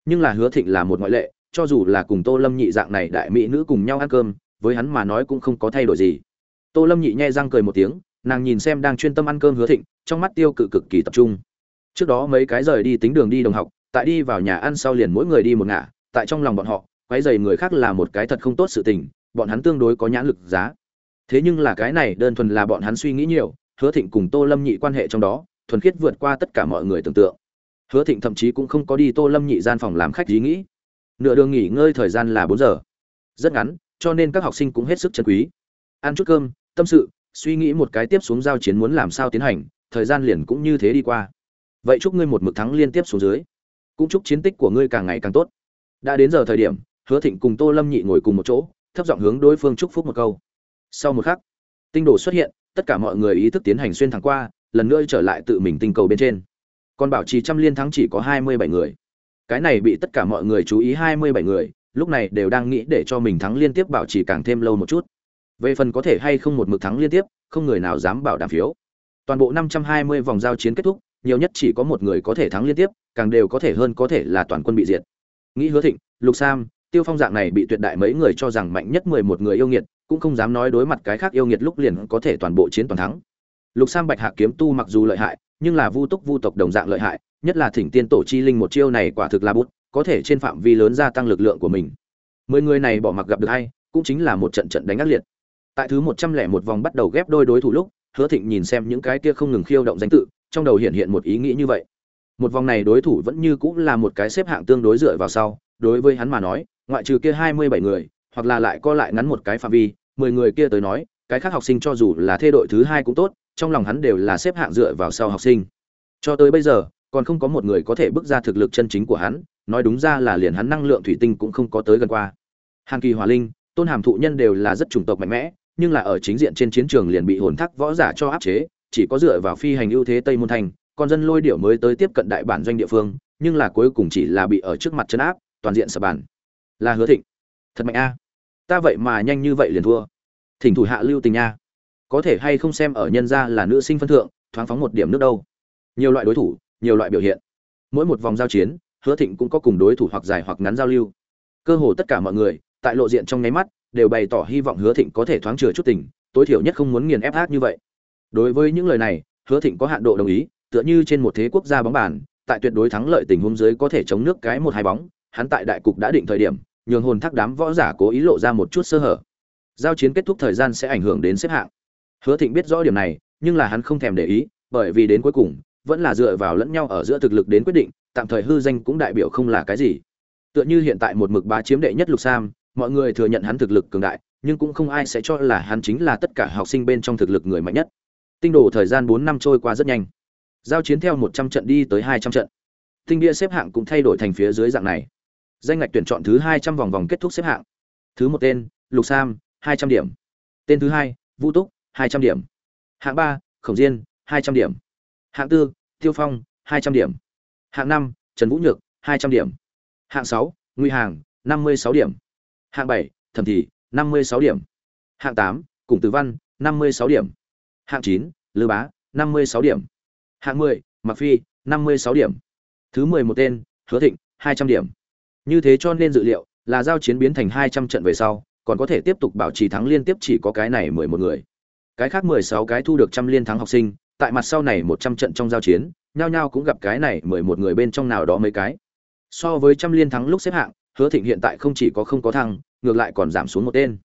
Nhưng là hứa thịnh là một ngoại lệ, cho dù là cùng tô lâm nhị dạng này đại mỹ nữ cùng nhau ăn cơm, với hắn mà nói cũng không có thay đổi gì tô lâm nhị nhẹ răng cười một tiếng, nàng nhìn xem đang chuyên tâm ăn cơm hứa thịnh, trong mắt tiêu cự cực kỳ tập trung. Trước đó mấy cái rời đi tính đường đi đồng học, tại đi vào nhà ăn sau liền mỗi người đi một ngả, tại trong lòng bọn họ quấy rầy người khác là một cái thật không tốt sự tình, bọn hắn tương đối có nhãn lực giá. Thế nhưng là cái này đơn thuần là bọn hắn suy nghĩ nhiều, hứa thịnh cùng tô lâm nhị quan hệ trong đó, thuần khiết vượt qua tất cả mọi người tưởng tượng. Hứa thịnh thậm chí cũng không có đi tô lâm nhị gian phòng làm khách ý nghĩ. Nửa đường nghỉ ngơi thời gian là bốn giờ. Rất ngắn, cho nên các học sinh cũng hết sức chân quý. Ăn chút cơm tâm sự, suy nghĩ một cái tiếp xuống giao chiến muốn làm sao tiến hành, thời gian liền cũng như thế đi qua. Vậy chúc ngươi một mực thắng liên tiếp xuống dưới. Cũng chúc chiến tích của ngươi càng ngày càng tốt. Đã đến giờ thời điểm, hứa thịnh cùng tô lâm nhị ngồi cùng một chỗ, thấp giọng hướng đối phương chúc phúc một câu. Sau một khắc, tinh đồ xuất hiện, tất cả mọi người ý thức tiến hành xuyên thẳng qua, lần nữa trở lại tự mình tinh cầu bên trên. Còn bảo trì trăm liên thắng chỉ có hai mươi bảy người. Cái này bị tất cả mọi người chú ý hai mươi bảy người, lúc này đều đang nghĩ để cho mình thắng liên tiếp bảo trì càng thêm lâu một chút về phần có thể hay không một mực thắng liên tiếp, không người nào dám bảo đảm phiếu. Toàn bộ 520 vòng giao chiến kết thúc, nhiều nhất chỉ có một người có thể thắng liên tiếp, càng đều có thể hơn có thể là toàn quân bị diệt. Nghĩ Hứa Thịnh, Lục Sam, Tiêu Phong dạng này bị tuyệt đại mấy người cho rằng mạnh nhất 11 người yêu nghiệt, cũng không dám nói đối mặt cái khác yêu nghiệt lúc liền có thể toàn bộ chiến toàn thắng. Lục Sam Bạch Hạ kiếm tu mặc dù lợi hại, nhưng là Vu Túc Vu tộc đồng dạng lợi hại, nhất là Thỉnh Tiên Tổ chi linh một chiêu này quả thực là bút, có thể trên phạm vi lớn gia tăng lực lượng của mình. Mười người này bỏ mặc gặp được ai, cũng chính là một trận trận đánh ác liệt tại thứ một trăm lẻ một vòng bắt đầu ghép đôi đối thủ lúc, hứa thịnh nhìn xem những cái kia không ngừng khiêu động danh tự, trong đầu hiện hiện một ý nghĩ như vậy. Một vòng này đối thủ vẫn như cũng là một cái xếp hạng tương đối dựa vào sau, đối với hắn mà nói, ngoại trừ kia hai mươi bảy người, hoặc là lại co lại ngắn một cái phạm vi, mười người kia tới nói, cái khác học sinh cho dù là thê đội thứ hai cũng tốt, trong lòng hắn đều là xếp hạng dựa vào sau học sinh. Cho tới bây giờ, còn không có một người có thể bước ra thực lực chân chính của hắn, nói đúng ra là liền hắn năng lượng thủy tinh cũng không có tới gần qua. Hàn kỳ hòa linh, tôn hàm thụ nhân đều là rất chủng tộc mạnh mẽ nhưng là ở chính diện trên chiến trường liền bị hồn thác võ giả cho áp chế, chỉ có dựa vào phi hành ưu thế Tây Môn Thành, con dân lôi điểu mới tới tiếp cận đại bản doanh địa phương, nhưng là cuối cùng chỉ là bị ở trước mặt chân áp, toàn diện sập bản Là Hứa Thịnh. Thật mạnh a. Ta vậy mà nhanh như vậy liền thua. Thỉnh thủ hạ lưu tình nha. Có thể hay không xem ở nhân gia là nữ sinh phân thượng, thoáng phóng một điểm nước đâu. Nhiều loại đối thủ, nhiều loại biểu hiện. Mỗi một vòng giao chiến, Hứa Thịnh cũng có cùng đối thủ hoặc dài hoặc ngắn giao lưu. Cơ hồ tất cả mọi người, tại lộ diện trong nháy mắt, đều bày tỏ hy vọng hứa thịnh có thể thoáng chừa chút tình, tối thiểu nhất không muốn nghiền ép hát như vậy. Đối với những lời này, hứa thịnh có hạn độ đồng ý, tựa như trên một thế quốc gia bóng bàn, tại tuyệt đối thắng lợi tình huống dưới có thể chống nước cái một hai bóng, hắn tại đại cục đã định thời điểm, nhường hồn thác đám võ giả cố ý lộ ra một chút sơ hở. Giao chiến kết thúc thời gian sẽ ảnh hưởng đến xếp hạng. Hứa thịnh biết rõ điểm này, nhưng là hắn không thèm để ý, bởi vì đến cuối cùng, vẫn là dựa vào lẫn nhau ở giữa thực lực đến quyết định, tạm thời hư danh cũng đại biểu không là cái gì. Tựa như hiện tại một mực bá chiếm đệ nhất lục sam mọi người thừa nhận hắn thực lực cường đại, nhưng cũng không ai sẽ cho là hắn chính là tất cả học sinh bên trong thực lực người mạnh nhất. Tinh đồ thời gian 4 năm trôi qua rất nhanh. Giao chiến theo 100 trận đi tới 200 trận. Tinh bia xếp hạng cũng thay đổi thành phía dưới dạng này. Danh ngạch tuyển chọn thứ 200 vòng vòng kết thúc xếp hạng. Thứ một tên, Lục Sam, 200 điểm. Tên thứ hai, Vũ Túc, 200 điểm. Hạng 3, Khổng Diên, 200 điểm. Hạng 4, Tiêu Phong, 200 điểm. Hạng 5, Trần Vũ Nhược, 200 điểm. Hạng 6, Nguy Hàng, 56 điểm hạng bảy, thẩm thị, năm mươi sáu điểm. Hạng tám, cùng tử văn, năm mươi sáu điểm. Hạng chín, lư bá, năm mươi sáu điểm. Hạng mười mặc phi, năm mươi sáu điểm. Thứ mười một tên, hứa thịnh, hai trăm điểm. Như thế cho nên dự liệu là giao chiến biến thành hai trăm trận về sau, còn có thể tiếp tục bảo trì thắng liên tiếp chỉ có cái này mười một người. Cái khác mười sáu cái thu được trăm liên thắng học sinh, tại mặt sau này một trăm trận trong giao chiến, nhao nhao cũng gặp cái này mười một người bên trong nào đó mấy cái. So với trăm liên thắng lúc xếp hạng hứa thịnh hiện tại không chỉ có không có thăng, ngược lại còn giảm xuống một tên.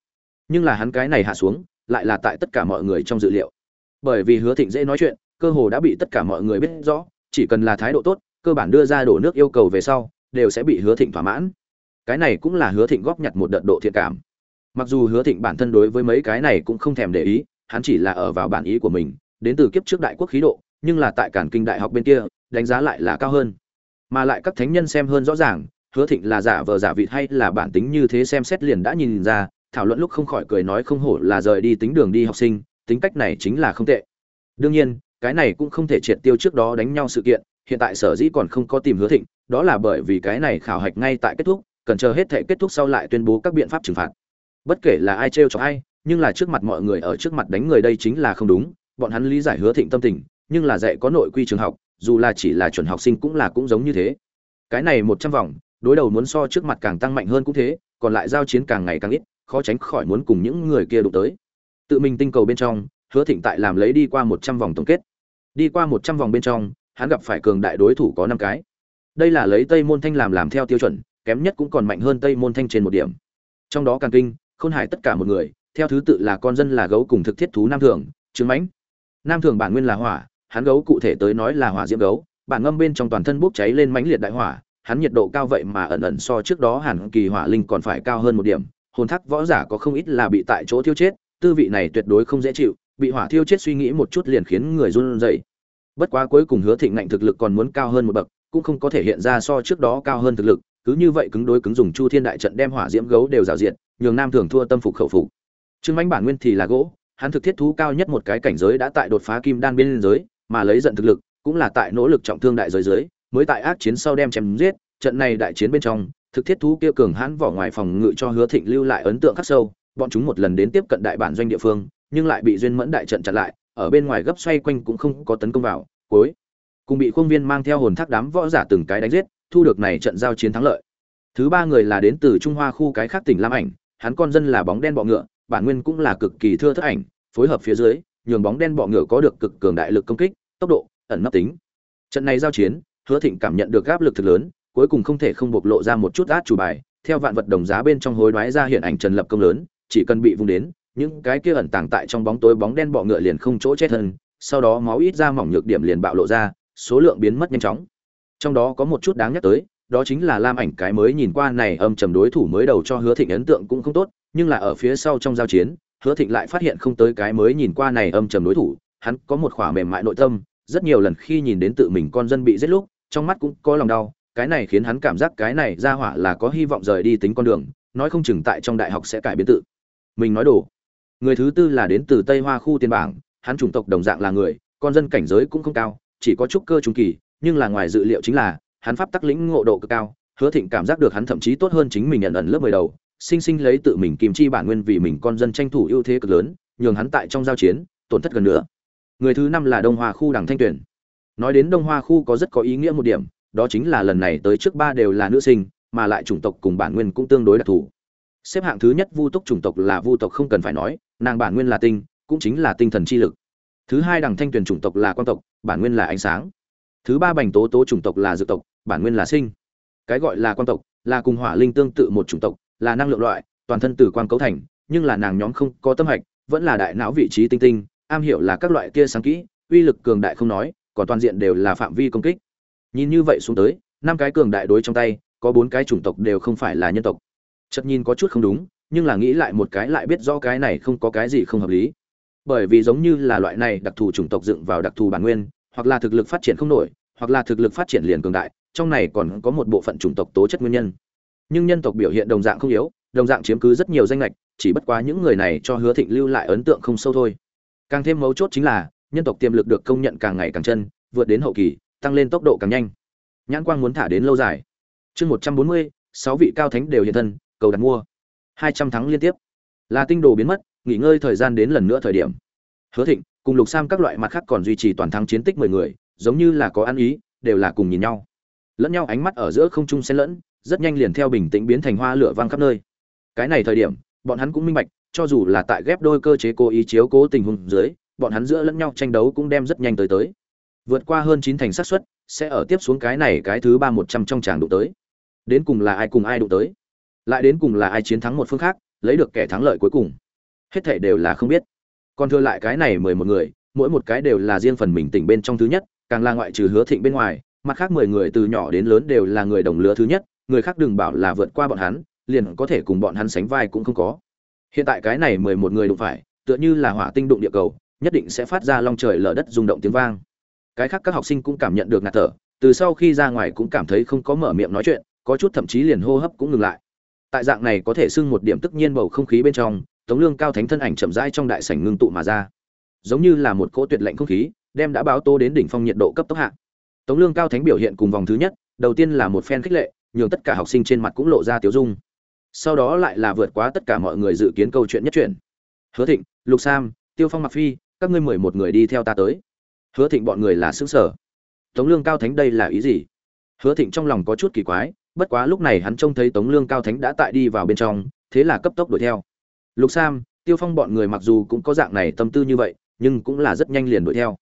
Nhưng là hắn cái này hạ xuống, lại là tại tất cả mọi người trong dự liệu. Bởi vì hứa thịnh dễ nói chuyện, cơ hồ đã bị tất cả mọi người biết rõ, chỉ cần là thái độ tốt, cơ bản đưa ra đổ nước yêu cầu về sau, đều sẽ bị hứa thịnh thỏa mãn. Cái này cũng là hứa thịnh góp nhặt một đợt độ thiện cảm. Mặc dù hứa thịnh bản thân đối với mấy cái này cũng không thèm để ý, hắn chỉ là ở vào bản ý của mình, đến từ kiếp trước đại quốc khí độ, nhưng là tại cản kinh đại học bên kia, đánh giá lại là cao hơn. Mà lại các thánh nhân xem hơn rõ ràng hứa thịnh là giả vờ giả vịt hay là bản tính như thế xem xét liền đã nhìn ra, thảo luận lúc không khỏi cười nói không hổ là rời đi tính đường đi học sinh, tính cách này chính là không tệ. Đương nhiên, cái này cũng không thể triệt tiêu trước đó đánh nhau sự kiện, hiện tại sở dĩ còn không có tìm hứa thịnh, đó là bởi vì cái này khảo hạch ngay tại kết thúc, cần chờ hết thể kết thúc sau lại tuyên bố các biện pháp trừng phạt. Bất kể là ai trêu cho ai, nhưng là trước mặt mọi người ở trước mặt đánh người đây chính là không đúng, bọn hắn lý giải hứa thịnh tâm tình, nhưng là dạy có nội quy trường học, dù là chỉ là chuẩn học sinh cũng là cũng giống như thế. Cái này một trăm vòng đối đầu muốn so trước mặt càng tăng mạnh hơn cũng thế, còn lại giao chiến càng ngày càng ít, khó tránh khỏi muốn cùng những người kia đụng tới. Tự mình tinh cầu bên trong, hứa thịnh tại làm lấy đi qua một trăm vòng tổng kết. Đi qua một trăm vòng bên trong, hắn gặp phải cường đại đối thủ có năm cái. Đây là lấy tây môn thanh làm làm theo tiêu chuẩn, kém nhất cũng còn mạnh hơn tây môn thanh trên một điểm. Trong đó càng kinh, khôn hải tất cả một người, theo thứ tự là con dân là gấu cùng thực thiết thú nam thường chứng mãnh. Nam thường bản nguyên là hỏa, hắn gấu cụ thể tới nói là hỏa diễm gấu, bản ngâm bên trong toàn thân bốc cháy lên mãnh liệt đại hỏa hắn nhiệt độ cao vậy mà ẩn ẩn so trước đó hẳn kỳ hỏa linh còn phải cao hơn một điểm. Hồn thắc võ giả có không ít là bị tại chỗ thiêu chết, tư vị này tuyệt đối không dễ chịu, bị hỏa thiêu chết suy nghĩ một chút liền khiến người run rẩy. Bất quá cuối cùng hứa thịnh ngạnh thực lực còn muốn cao hơn một bậc, cũng không có thể hiện ra so trước đó cao hơn thực lực, cứ như vậy cứng đối cứng dùng chu thiên đại trận đem hỏa diễm gấu đều rào diện nhường nam thường thua tâm phục khẩu phục. Trương mãnh bản nguyên thì là gỗ, hắn thực thiết thú cao nhất một cái cảnh giới đã tại đột phá kim đan biên giới, mà lấy giận thực lực, cũng là tại nỗ lực trọng thương đại giới giới mới tại ác chiến sau đem chém giết, trận này đại chiến bên trong, thực thiết thú kia cường hãn vỏ ngoài phòng ngự cho hứa thịnh lưu lại ấn tượng khắc sâu, bọn chúng một lần đến tiếp cận đại bản doanh địa phương, nhưng lại bị duyên mẫn đại trận chặn lại, ở bên ngoài gấp xoay quanh cũng không có tấn công vào, cuối cùng bị khuôn viên mang theo hồn thác đám võ giả từng cái đánh giết, thu được này trận giao chiến thắng lợi. Thứ ba người là đến từ trung hoa khu cái khác tỉnh lam ảnh, hắn con dân là bóng đen bọ ngựa, bản nguyên cũng là cực kỳ thưa thất ảnh, phối hợp phía dưới, nhường bóng đen bọ ngựa có được cực cường đại lực công kích, tốc độ, ẩn nấp tính. Trận này giao chiến hứa thịnh cảm nhận được áp lực thực lớn, cuối cùng không thể không bộc lộ ra một chút át chủ bài, theo vạn vật đồng giá bên trong hối đoái ra hiện ảnh trần lập công lớn, chỉ cần bị vung đến, những cái kia ẩn tàng tại trong bóng tối bóng đen bọ ngựa liền không chỗ chết hơn sau đó máu ít ra mỏng nhược điểm liền bạo lộ ra, số lượng biến mất nhanh chóng. Trong đó có một chút đáng nhắc tới, đó chính là lam ảnh cái mới nhìn qua này âm trầm đối thủ mới đầu cho hứa thịnh ấn tượng cũng không tốt, nhưng là ở phía sau trong giao chiến, hứa thịnh lại phát hiện không tới cái mới nhìn qua này âm trầm đối thủ, hắn có một khỏa mềm mại nội tâm, rất nhiều lần khi nhìn đến tự mình con dân bị giết lúc trong mắt cũng có lòng đau, cái này khiến hắn cảm giác cái này ra hỏa là có hy vọng rời đi tính con đường, nói không chừng tại trong đại học sẽ cải biến tự. Mình nói đủ người thứ tư là đến từ tây hoa khu tiền bảng, hắn chủng tộc đồng dạng là người, con dân cảnh giới cũng không cao, chỉ có chút cơ trung kỳ, nhưng là ngoài dự liệu chính là, hắn pháp tắc lĩnh ngộ độ cực cao, hứa thịnh cảm giác được hắn thậm chí tốt hơn chính mình nhận ẩn lớp mười đầu, sinh sinh lấy tự mình kìm chi bản nguyên vì mình con dân tranh thủ ưu thế cực lớn, nhường hắn tại trong giao chiến, tổn thất gần nữa. Người thứ năm là đông hoa khu đảng thanh tuyển nói đến đông hoa khu có rất có ý nghĩa một điểm, đó chính là lần này tới trước ba đều là nữ sinh, mà lại chủng tộc cùng bản nguyên cũng tương đối đặc thù. Xếp hạng thứ nhất vu Túc chủng tộc là vu tộc không cần phải nói, nàng bản nguyên là tinh, cũng chính là tinh thần chi lực. Thứ hai đằng thanh Tuyền chủng tộc là quan tộc, bản nguyên là ánh sáng. Thứ ba bành tố tố chủng tộc là dự tộc, bản nguyên là sinh. Cái gọi là quan tộc, là cùng hỏa linh tương tự một chủng tộc, là năng lượng loại, toàn thân từ quan cấu thành, nhưng là nàng nhóm không có tâm hạch, vẫn là đại não vị trí tinh tinh, am hiểu là các loại kia sáng kỹ, uy lực cường đại không nói còn toàn diện đều là phạm vi công kích. Nhìn như vậy xuống tới, năm cái cường đại đối trong tay, có bốn cái chủng tộc đều không phải là nhân tộc. Chật nhìn có chút không đúng, nhưng là nghĩ lại một cái lại biết rõ cái này không có cái gì không hợp lý. Bởi vì giống như là loại này đặc thù chủng tộc dựng vào đặc thù bản nguyên, hoặc là thực lực phát triển không nổi, hoặc là thực lực phát triển liền cường đại, trong này còn có một bộ phận chủng tộc tố chất nguyên nhân. Nhưng nhân tộc biểu hiện đồng dạng không yếu, đồng dạng chiếm cứ rất nhiều danh lệch chỉ bất quá những người này cho hứa thịnh lưu lại ấn tượng không sâu thôi. Càng thêm mấu chốt chính là nhân tộc tiềm lực được công nhận càng ngày càng chân, vượt đến hậu kỳ, tăng lên tốc độ càng nhanh. Nhãn quang muốn thả đến lâu dài. Chương một trăm bốn mươi, sáu vị cao thánh đều hiện thân, cầu đặt mua. Hai trăm thắng liên tiếp. Là tinh đồ biến mất, nghỉ ngơi thời gian đến lần nữa thời điểm. Hứa thịnh, cùng lục sam các loại mặt khác còn duy trì toàn thắng chiến tích mười người, giống như là có ăn ý, đều là cùng nhìn nhau. Lẫn nhau ánh mắt ở giữa không trung xen lẫn, rất nhanh liền theo bình tĩnh biến thành hoa lửa vang khắp nơi. Cái này thời điểm, bọn hắn cũng minh bạch, cho dù là tại ghép đôi cơ chế cố ý chiếu cố tình huống dưới bọn hắn giữa lẫn nhau tranh đấu cũng đem rất nhanh tới tới. Vượt qua hơn chín thành xác suất, sẽ ở tiếp xuống cái này cái thứ ba một trăm trong tràng đụng tới. Đến cùng là ai cùng ai đụng tới? Lại đến cùng là ai chiến thắng một phương khác, lấy được kẻ thắng lợi cuối cùng? Hết thảy đều là không biết. Còn thừa lại cái này mười một người, mỗi một cái đều là riêng phần mình tỉnh bên trong thứ nhất, càng là ngoại trừ hứa thịnh bên ngoài, mặt khác mười người từ nhỏ đến lớn đều là người đồng lứa thứ nhất, người khác đừng bảo là vượt qua bọn hắn, liền có thể cùng bọn hắn sánh vai cũng không có. Hiện tại cái này mười một người đụng phải, tựa như là hỏa tinh đụng địa cầu nhất định sẽ phát ra long trời lở đất rung động tiếng vang. Cái khác các học sinh cũng cảm nhận được ngạt thở, từ sau khi ra ngoài cũng cảm thấy không có mở miệng nói chuyện, có chút thậm chí liền hô hấp cũng ngừng lại. Tại dạng này có thể xưng một điểm tức nhiên bầu không khí bên trong, tống lương cao thánh thân ảnh chậm rãi trong đại sảnh ngưng tụ mà ra. Giống như là một cỗ tuyệt lạnh không khí, đem đã báo tô đến đỉnh phong nhiệt độ cấp tốc hạ. Tống lương cao thánh biểu hiện cùng vòng thứ nhất, đầu tiên là một phen khích lệ, nhường tất cả học sinh trên mặt cũng lộ ra tiếu dung. Sau đó lại là vượt quá tất cả mọi người dự kiến câu chuyện nhất chuyển hứa thịnh, lục sam, tiêu phong mặc phi các ngươi mười một người đi theo ta tới. Hứa thịnh bọn người là xứ sở tống lương cao thánh đây là ý gì? Hứa thịnh trong lòng có chút kỳ quái, bất quá lúc này hắn trông thấy tống lương cao thánh đã tại đi vào bên trong, thế là cấp tốc đuổi theo. Lục sam, tiêu phong bọn người mặc dù cũng có dạng này tâm tư như vậy, nhưng cũng là rất nhanh liền đuổi theo.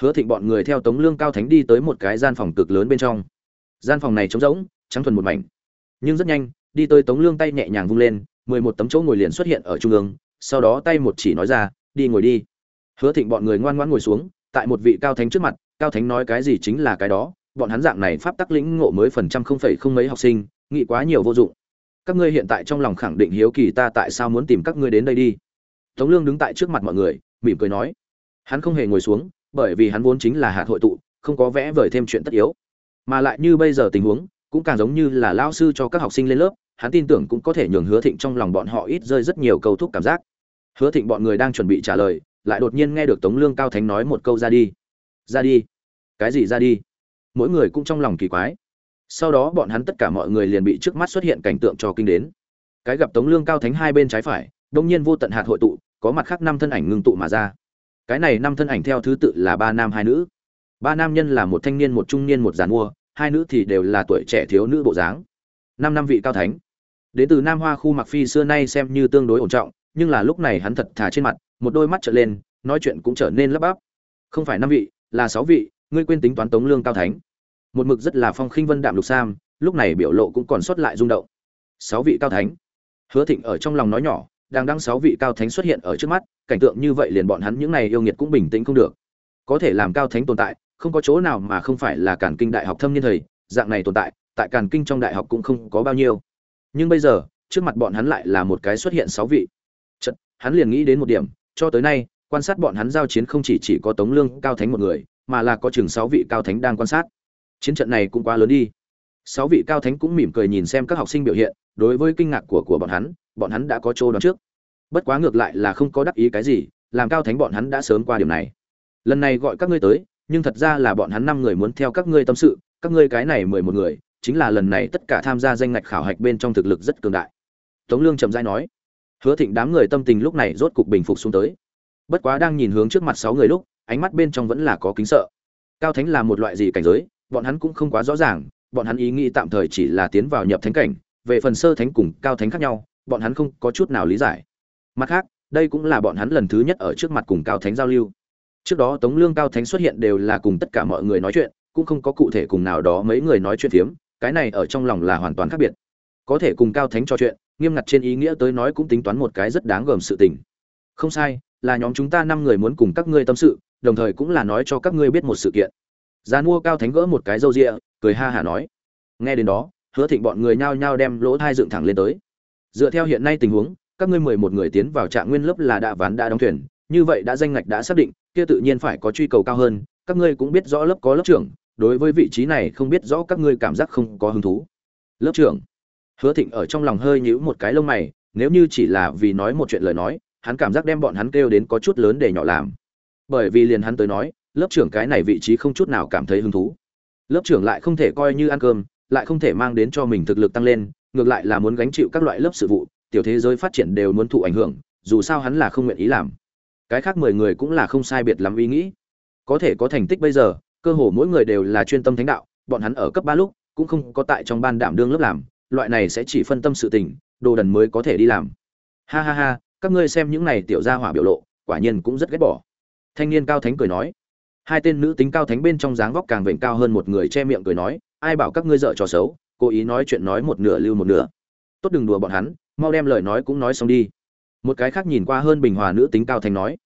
Hứa thịnh bọn người theo tống lương cao thánh đi tới một cái gian phòng cực lớn bên trong. Gian phòng này trống rỗng, trắng thuần một mảnh. Nhưng rất nhanh, đi tới tống lương tay nhẹ nhàng vung lên, mười một tấm chỗ ngồi liền xuất hiện ở trung ương, sau đó tay một chỉ nói ra, đi ngồi đi hứa thịnh bọn người ngoan ngoãn ngồi xuống, tại một vị cao thánh trước mặt, cao thánh nói cái gì chính là cái đó, bọn hắn dạng này pháp tắc lĩnh ngộ mới phần trăm không phẩy không mấy học sinh, nghĩ quá nhiều vô dụng. Các ngươi hiện tại trong lòng khẳng định hiếu kỳ ta tại sao muốn tìm các ngươi đến đây đi. Tống lương đứng tại trước mặt mọi người, mỉm cười nói. Hắn không hề ngồi xuống, bởi vì hắn vốn chính là hạt hội tụ, không có vẽ vời thêm chuyện tất yếu. Mà lại như bây giờ tình huống, cũng càng giống như là lao sư cho các học sinh lên lớp, hắn tin tưởng cũng có thể nhường hứa thịnh trong lòng bọn họ ít rơi rất nhiều câu thúc cảm giác. Hứa thịnh bọn người đang chuẩn bị trả lời lại đột nhiên nghe được tống lương cao thánh nói một câu ra đi. Ra đi. Cái gì ra đi? Mỗi người cũng trong lòng kỳ quái. Sau đó bọn hắn tất cả mọi người liền bị trước mắt xuất hiện cảnh tượng cho kinh đến. Cái gặp tống lương cao thánh hai bên trái phải, đông nhiên vô tận hạt hội tụ, có mặt khác năm thân ảnh ngưng tụ mà ra. Cái này năm thân ảnh theo thứ tự là ba nam hai nữ. Ba nam nhân là một thanh niên, một trung niên, một giàn mua, hai nữ thì đều là tuổi trẻ thiếu nữ bộ dáng. Năm năm vị cao thánh. Đến từ nam hoa khu mặc phi xưa nay xem như tương đối ổn trọng nhưng là lúc này hắn thật thà trên mặt, một đôi mắt trở lên, nói chuyện cũng trở nên lấp bắp. Không phải năm vị, là sáu vị, ngươi quên tính toán tống lương cao thánh. Một mực rất là phong khinh vân đạm lục sam, lúc này biểu lộ cũng còn sót lại rung động. Sáu vị cao thánh. Hứa thịnh ở trong lòng nói nhỏ, đang đăng sáu vị cao thánh xuất hiện ở trước mắt, cảnh tượng như vậy liền bọn hắn những này yêu nghiệt cũng bình tĩnh không được. Có thể làm cao thánh tồn tại, không có chỗ nào mà không phải là cản kinh đại học thâm niên thầy, dạng này tồn tại tại cản kinh trong đại học cũng không có bao nhiêu. Nhưng bây giờ, trước mặt bọn hắn lại là một cái xuất hiện sáu vị hắn liền nghĩ đến một điểm, cho tới nay, quan sát bọn hắn giao chiến không chỉ chỉ có tống lương, cao thánh một người, mà là có chừng sáu vị cao thánh đang quan sát. Chiến trận này cũng quá lớn đi. Sáu vị cao thánh cũng mỉm cười nhìn xem các học sinh biểu hiện, đối với kinh ngạc của của bọn hắn bọn hắn đã có chỗ đoán trước. Bất quá ngược lại là không có đắc ý cái gì, làm cao thánh bọn hắn đã sớm qua điểm này. Lần này gọi các ngươi tới, nhưng thật ra là bọn hắn năm người muốn theo các ngươi tâm sự, các ngươi cái này mười một người, chính là lần này tất cả tham gia danh ngạch khảo hạch bên trong thực lực rất cường đại. Tống lương chậm rãi nói hứa thịnh đám người tâm tình lúc này rốt cục bình phục xuống tới. Bất quá đang nhìn hướng trước mặt sáu người lúc, ánh mắt bên trong vẫn là có kính sợ. Cao thánh là một loại gì cảnh giới, bọn hắn cũng không quá rõ ràng, bọn hắn ý nghĩ tạm thời chỉ là tiến vào nhập thánh cảnh, về phần sơ thánh cùng cao thánh khác nhau, bọn hắn không có chút nào lý giải. Mặt khác, đây cũng là bọn hắn lần thứ nhất ở trước mặt cùng cao thánh giao lưu. Trước đó tống lương cao thánh xuất hiện đều là cùng tất cả mọi người nói chuyện, cũng không có cụ thể cùng nào đó mấy người nói chuyện phiếm, cái này ở trong lòng là hoàn toàn khác biệt có thể cùng cao thánh trò chuyện, nghiêm ngặt trên ý nghĩa tới nói cũng tính toán một cái rất đáng gờm sự tình. Không sai, là nhóm chúng ta năm người muốn cùng các ngươi tâm sự, đồng thời cũng là nói cho các ngươi biết một sự kiện. Gian mua cao thánh gỡ một cái râu rịa, cười ha hả nói. Nghe đến đó, hứa thịnh bọn người nhao nhao đem lỗ thai dựng thẳng lên tới. Dựa theo hiện nay tình huống, các ngươi mười một người tiến vào trạng nguyên lớp là đã ván đã đóng thuyền, như vậy đã danh ngạch đã xác định, kia tự nhiên phải có truy cầu cao hơn, các ngươi cũng biết rõ lớp có lớp trưởng, đối với vị trí này không biết rõ các ngươi cảm giác không có hứng thú. Lớp trưởng hứa thịnh ở trong lòng hơi nhíu một cái lông mày, nếu như chỉ là vì nói một chuyện lời nói, hắn cảm giác đem bọn hắn kêu đến có chút lớn để nhỏ làm. Bởi vì liền hắn tới nói, lớp trưởng cái này vị trí không chút nào cảm thấy hứng thú. Lớp trưởng lại không thể coi như ăn cơm, lại không thể mang đến cho mình thực lực tăng lên, ngược lại là muốn gánh chịu các loại lớp sự vụ, tiểu thế giới phát triển đều muốn thụ ảnh hưởng, dù sao hắn là không nguyện ý làm. Cái khác mười người cũng là không sai biệt lắm ý nghĩ. Có thể có thành tích bây giờ, cơ hồ mỗi người đều là chuyên tâm thánh đạo, bọn hắn ở cấp ba lúc, cũng không có tại trong ban đảm đương lớp làm loại này sẽ chỉ phân tâm sự tình, đồ đần mới có thể đi làm. Ha ha ha, các ngươi xem những này tiểu gia hỏa biểu lộ, quả nhiên cũng rất ghét bỏ. Thanh niên cao thánh cười nói. Hai tên nữ tính cao thánh bên trong dáng vóc càng vẹn cao hơn một người che miệng cười nói, ai bảo các ngươi dở trò xấu, cố ý nói chuyện nói một nửa lưu một nửa. Tốt đừng đùa bọn hắn, mau đem lời nói cũng nói xong đi. Một cái khác nhìn qua hơn bình hòa nữ tính cao thánh nói.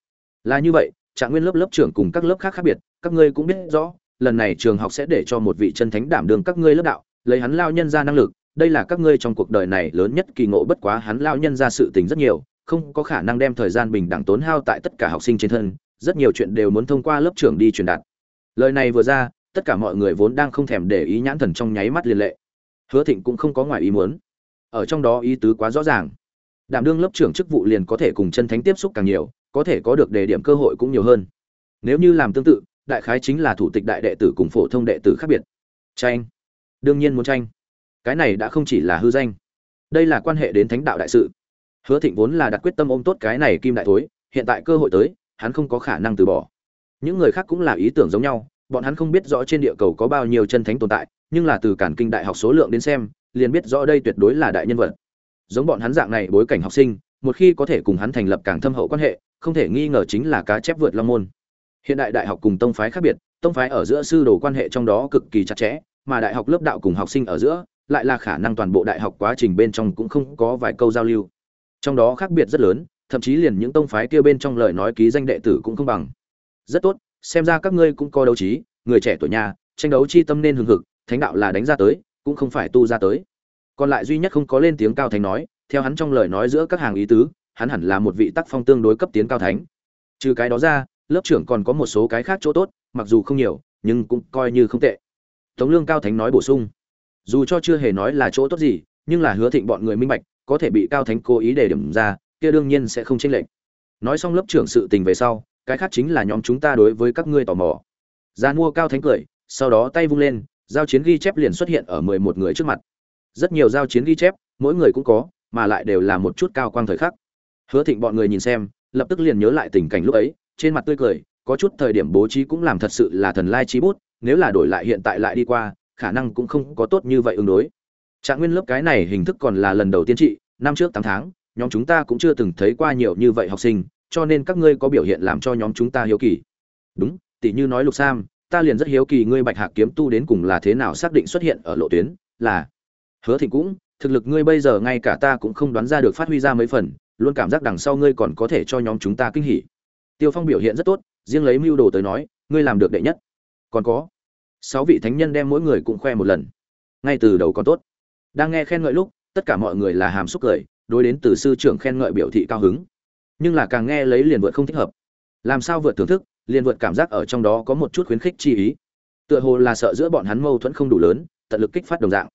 Là như vậy, trạng nguyên lớp lớp trưởng cùng các lớp khác khác biệt, các ngươi cũng biết rõ, lần này trường học sẽ để cho một vị chân thánh đảm đường các ngươi lớp đạo, lấy hắn lao nhân ra năng lực đây là các ngươi trong cuộc đời này lớn nhất kỳ ngộ, bất quá hắn lao nhân ra sự tình rất nhiều, không có khả năng đem thời gian bình đẳng tốn hao tại tất cả học sinh trên thân, rất nhiều chuyện đều muốn thông qua lớp trưởng đi truyền đạt. Lời này vừa ra, tất cả mọi người vốn đang không thèm để ý nhãn thần trong nháy mắt liên lệ. Hứa thịnh cũng không có ngoài ý muốn. Ở trong đó ý tứ quá rõ ràng. Đảm đương lớp trưởng chức vụ liền có thể cùng chân thánh tiếp xúc càng nhiều, có thể có được đề điểm cơ hội cũng nhiều hơn. Nếu như làm tương tự, đại khái chính là thủ tịch đại đệ tử cùng phổ thông đệ tử khác biệt. Tranh. Đương nhiên muốn tranh cái này đã không chỉ là hư danh. Đây là quan hệ đến thánh đạo đại sự. Hứa thịnh vốn là đặt quyết tâm ôm tốt cái này kim đại thối, hiện tại cơ hội tới, hắn không có khả năng từ bỏ. Những người khác cũng là ý tưởng giống nhau, bọn hắn không biết rõ trên địa cầu có bao nhiêu chân thánh tồn tại, nhưng là từ cản kinh đại học số lượng đến xem, liền biết rõ đây tuyệt đối là đại nhân vật. Giống bọn hắn dạng này bối cảnh học sinh, một khi có thể cùng hắn thành lập càng thâm hậu quan hệ, không thể nghi ngờ chính là cá chép vượt long môn. Hiện đại đại học cùng tông phái khác biệt, tông phái ở giữa sư đồ quan hệ trong đó cực kỳ chặt chẽ, mà đại học lớp đạo cùng học sinh ở giữa lại là khả năng toàn bộ đại học quá trình bên trong cũng không có vài câu giao lưu. Trong đó khác biệt rất lớn, thậm chí liền những tông phái kia bên trong lời nói ký danh đệ tử cũng không bằng. Rất tốt, xem ra các ngươi cũng có đấu trí, người trẻ tuổi nhà, tranh đấu chi tâm nên hừng hực, thánh đạo là đánh ra tới, cũng không phải tu ra tới. Còn lại duy nhất không có lên tiếng cao thánh nói, theo hắn trong lời nói giữa các hàng ý tứ, hắn hẳn là một vị tác phong tương đối cấp tiến cao thánh. Trừ cái đó ra, lớp trưởng còn có một số cái khác chỗ tốt, mặc dù không nhiều, nhưng cũng coi như không tệ. Tống lương cao thánh nói bổ sung dù cho chưa hề nói là chỗ tốt gì, nhưng là hứa thịnh bọn người minh bạch, có thể bị cao thánh cố ý để điểm ra, kia đương nhiên sẽ không chênh lệch. Nói xong lớp trưởng sự tình về sau, cái khác chính là nhóm chúng ta đối với các ngươi tò mò. Gian mua cao thánh cười, sau đó tay vung lên, giao chiến ghi chép liền xuất hiện ở mười một người trước mặt. Rất nhiều giao chiến ghi chép, mỗi người cũng có, mà lại đều là một chút cao quang thời khắc. Hứa thịnh bọn người nhìn xem, lập tức liền nhớ lại tình cảnh lúc ấy, trên mặt tươi cười, có chút thời điểm bố trí cũng làm thật sự là thần lai trí bút, nếu là đổi lại hiện tại lại đi qua khả năng cũng không có tốt như vậy ứng đối. Trạng nguyên lớp cái này hình thức còn là lần đầu tiên trị, năm trước tám tháng, nhóm chúng ta cũng chưa từng thấy qua nhiều như vậy học sinh, cho nên các ngươi có biểu hiện làm cho nhóm chúng ta hiếu kỳ. Đúng, tỷ như nói lục sam, ta liền rất hiếu kỳ ngươi bạch hạc kiếm tu đến cùng là thế nào xác định xuất hiện ở lộ tuyến, là hứa thịnh cũng, thực lực ngươi bây giờ ngay cả ta cũng không đoán ra được phát huy ra mấy phần, luôn cảm giác đằng sau ngươi còn có thể cho nhóm chúng ta kinh hỉ. Tiêu phong biểu hiện rất tốt, riêng lấy mưu đồ tới nói, ngươi làm được đệ nhất. Còn có sáu vị thánh nhân đem mỗi người cũng khoe một lần. Ngay từ đầu còn tốt. Đang nghe khen ngợi lúc, tất cả mọi người là hàm xúc cười, đối đến từ sư trưởng khen ngợi biểu thị cao hứng. Nhưng là càng nghe lấy liền vượt không thích hợp. Làm sao vượt thưởng thức, liền vượt cảm giác ở trong đó có một chút khuyến khích chi ý. Tựa hồ là sợ giữa bọn hắn mâu thuẫn không đủ lớn, tận lực kích phát đồng dạng.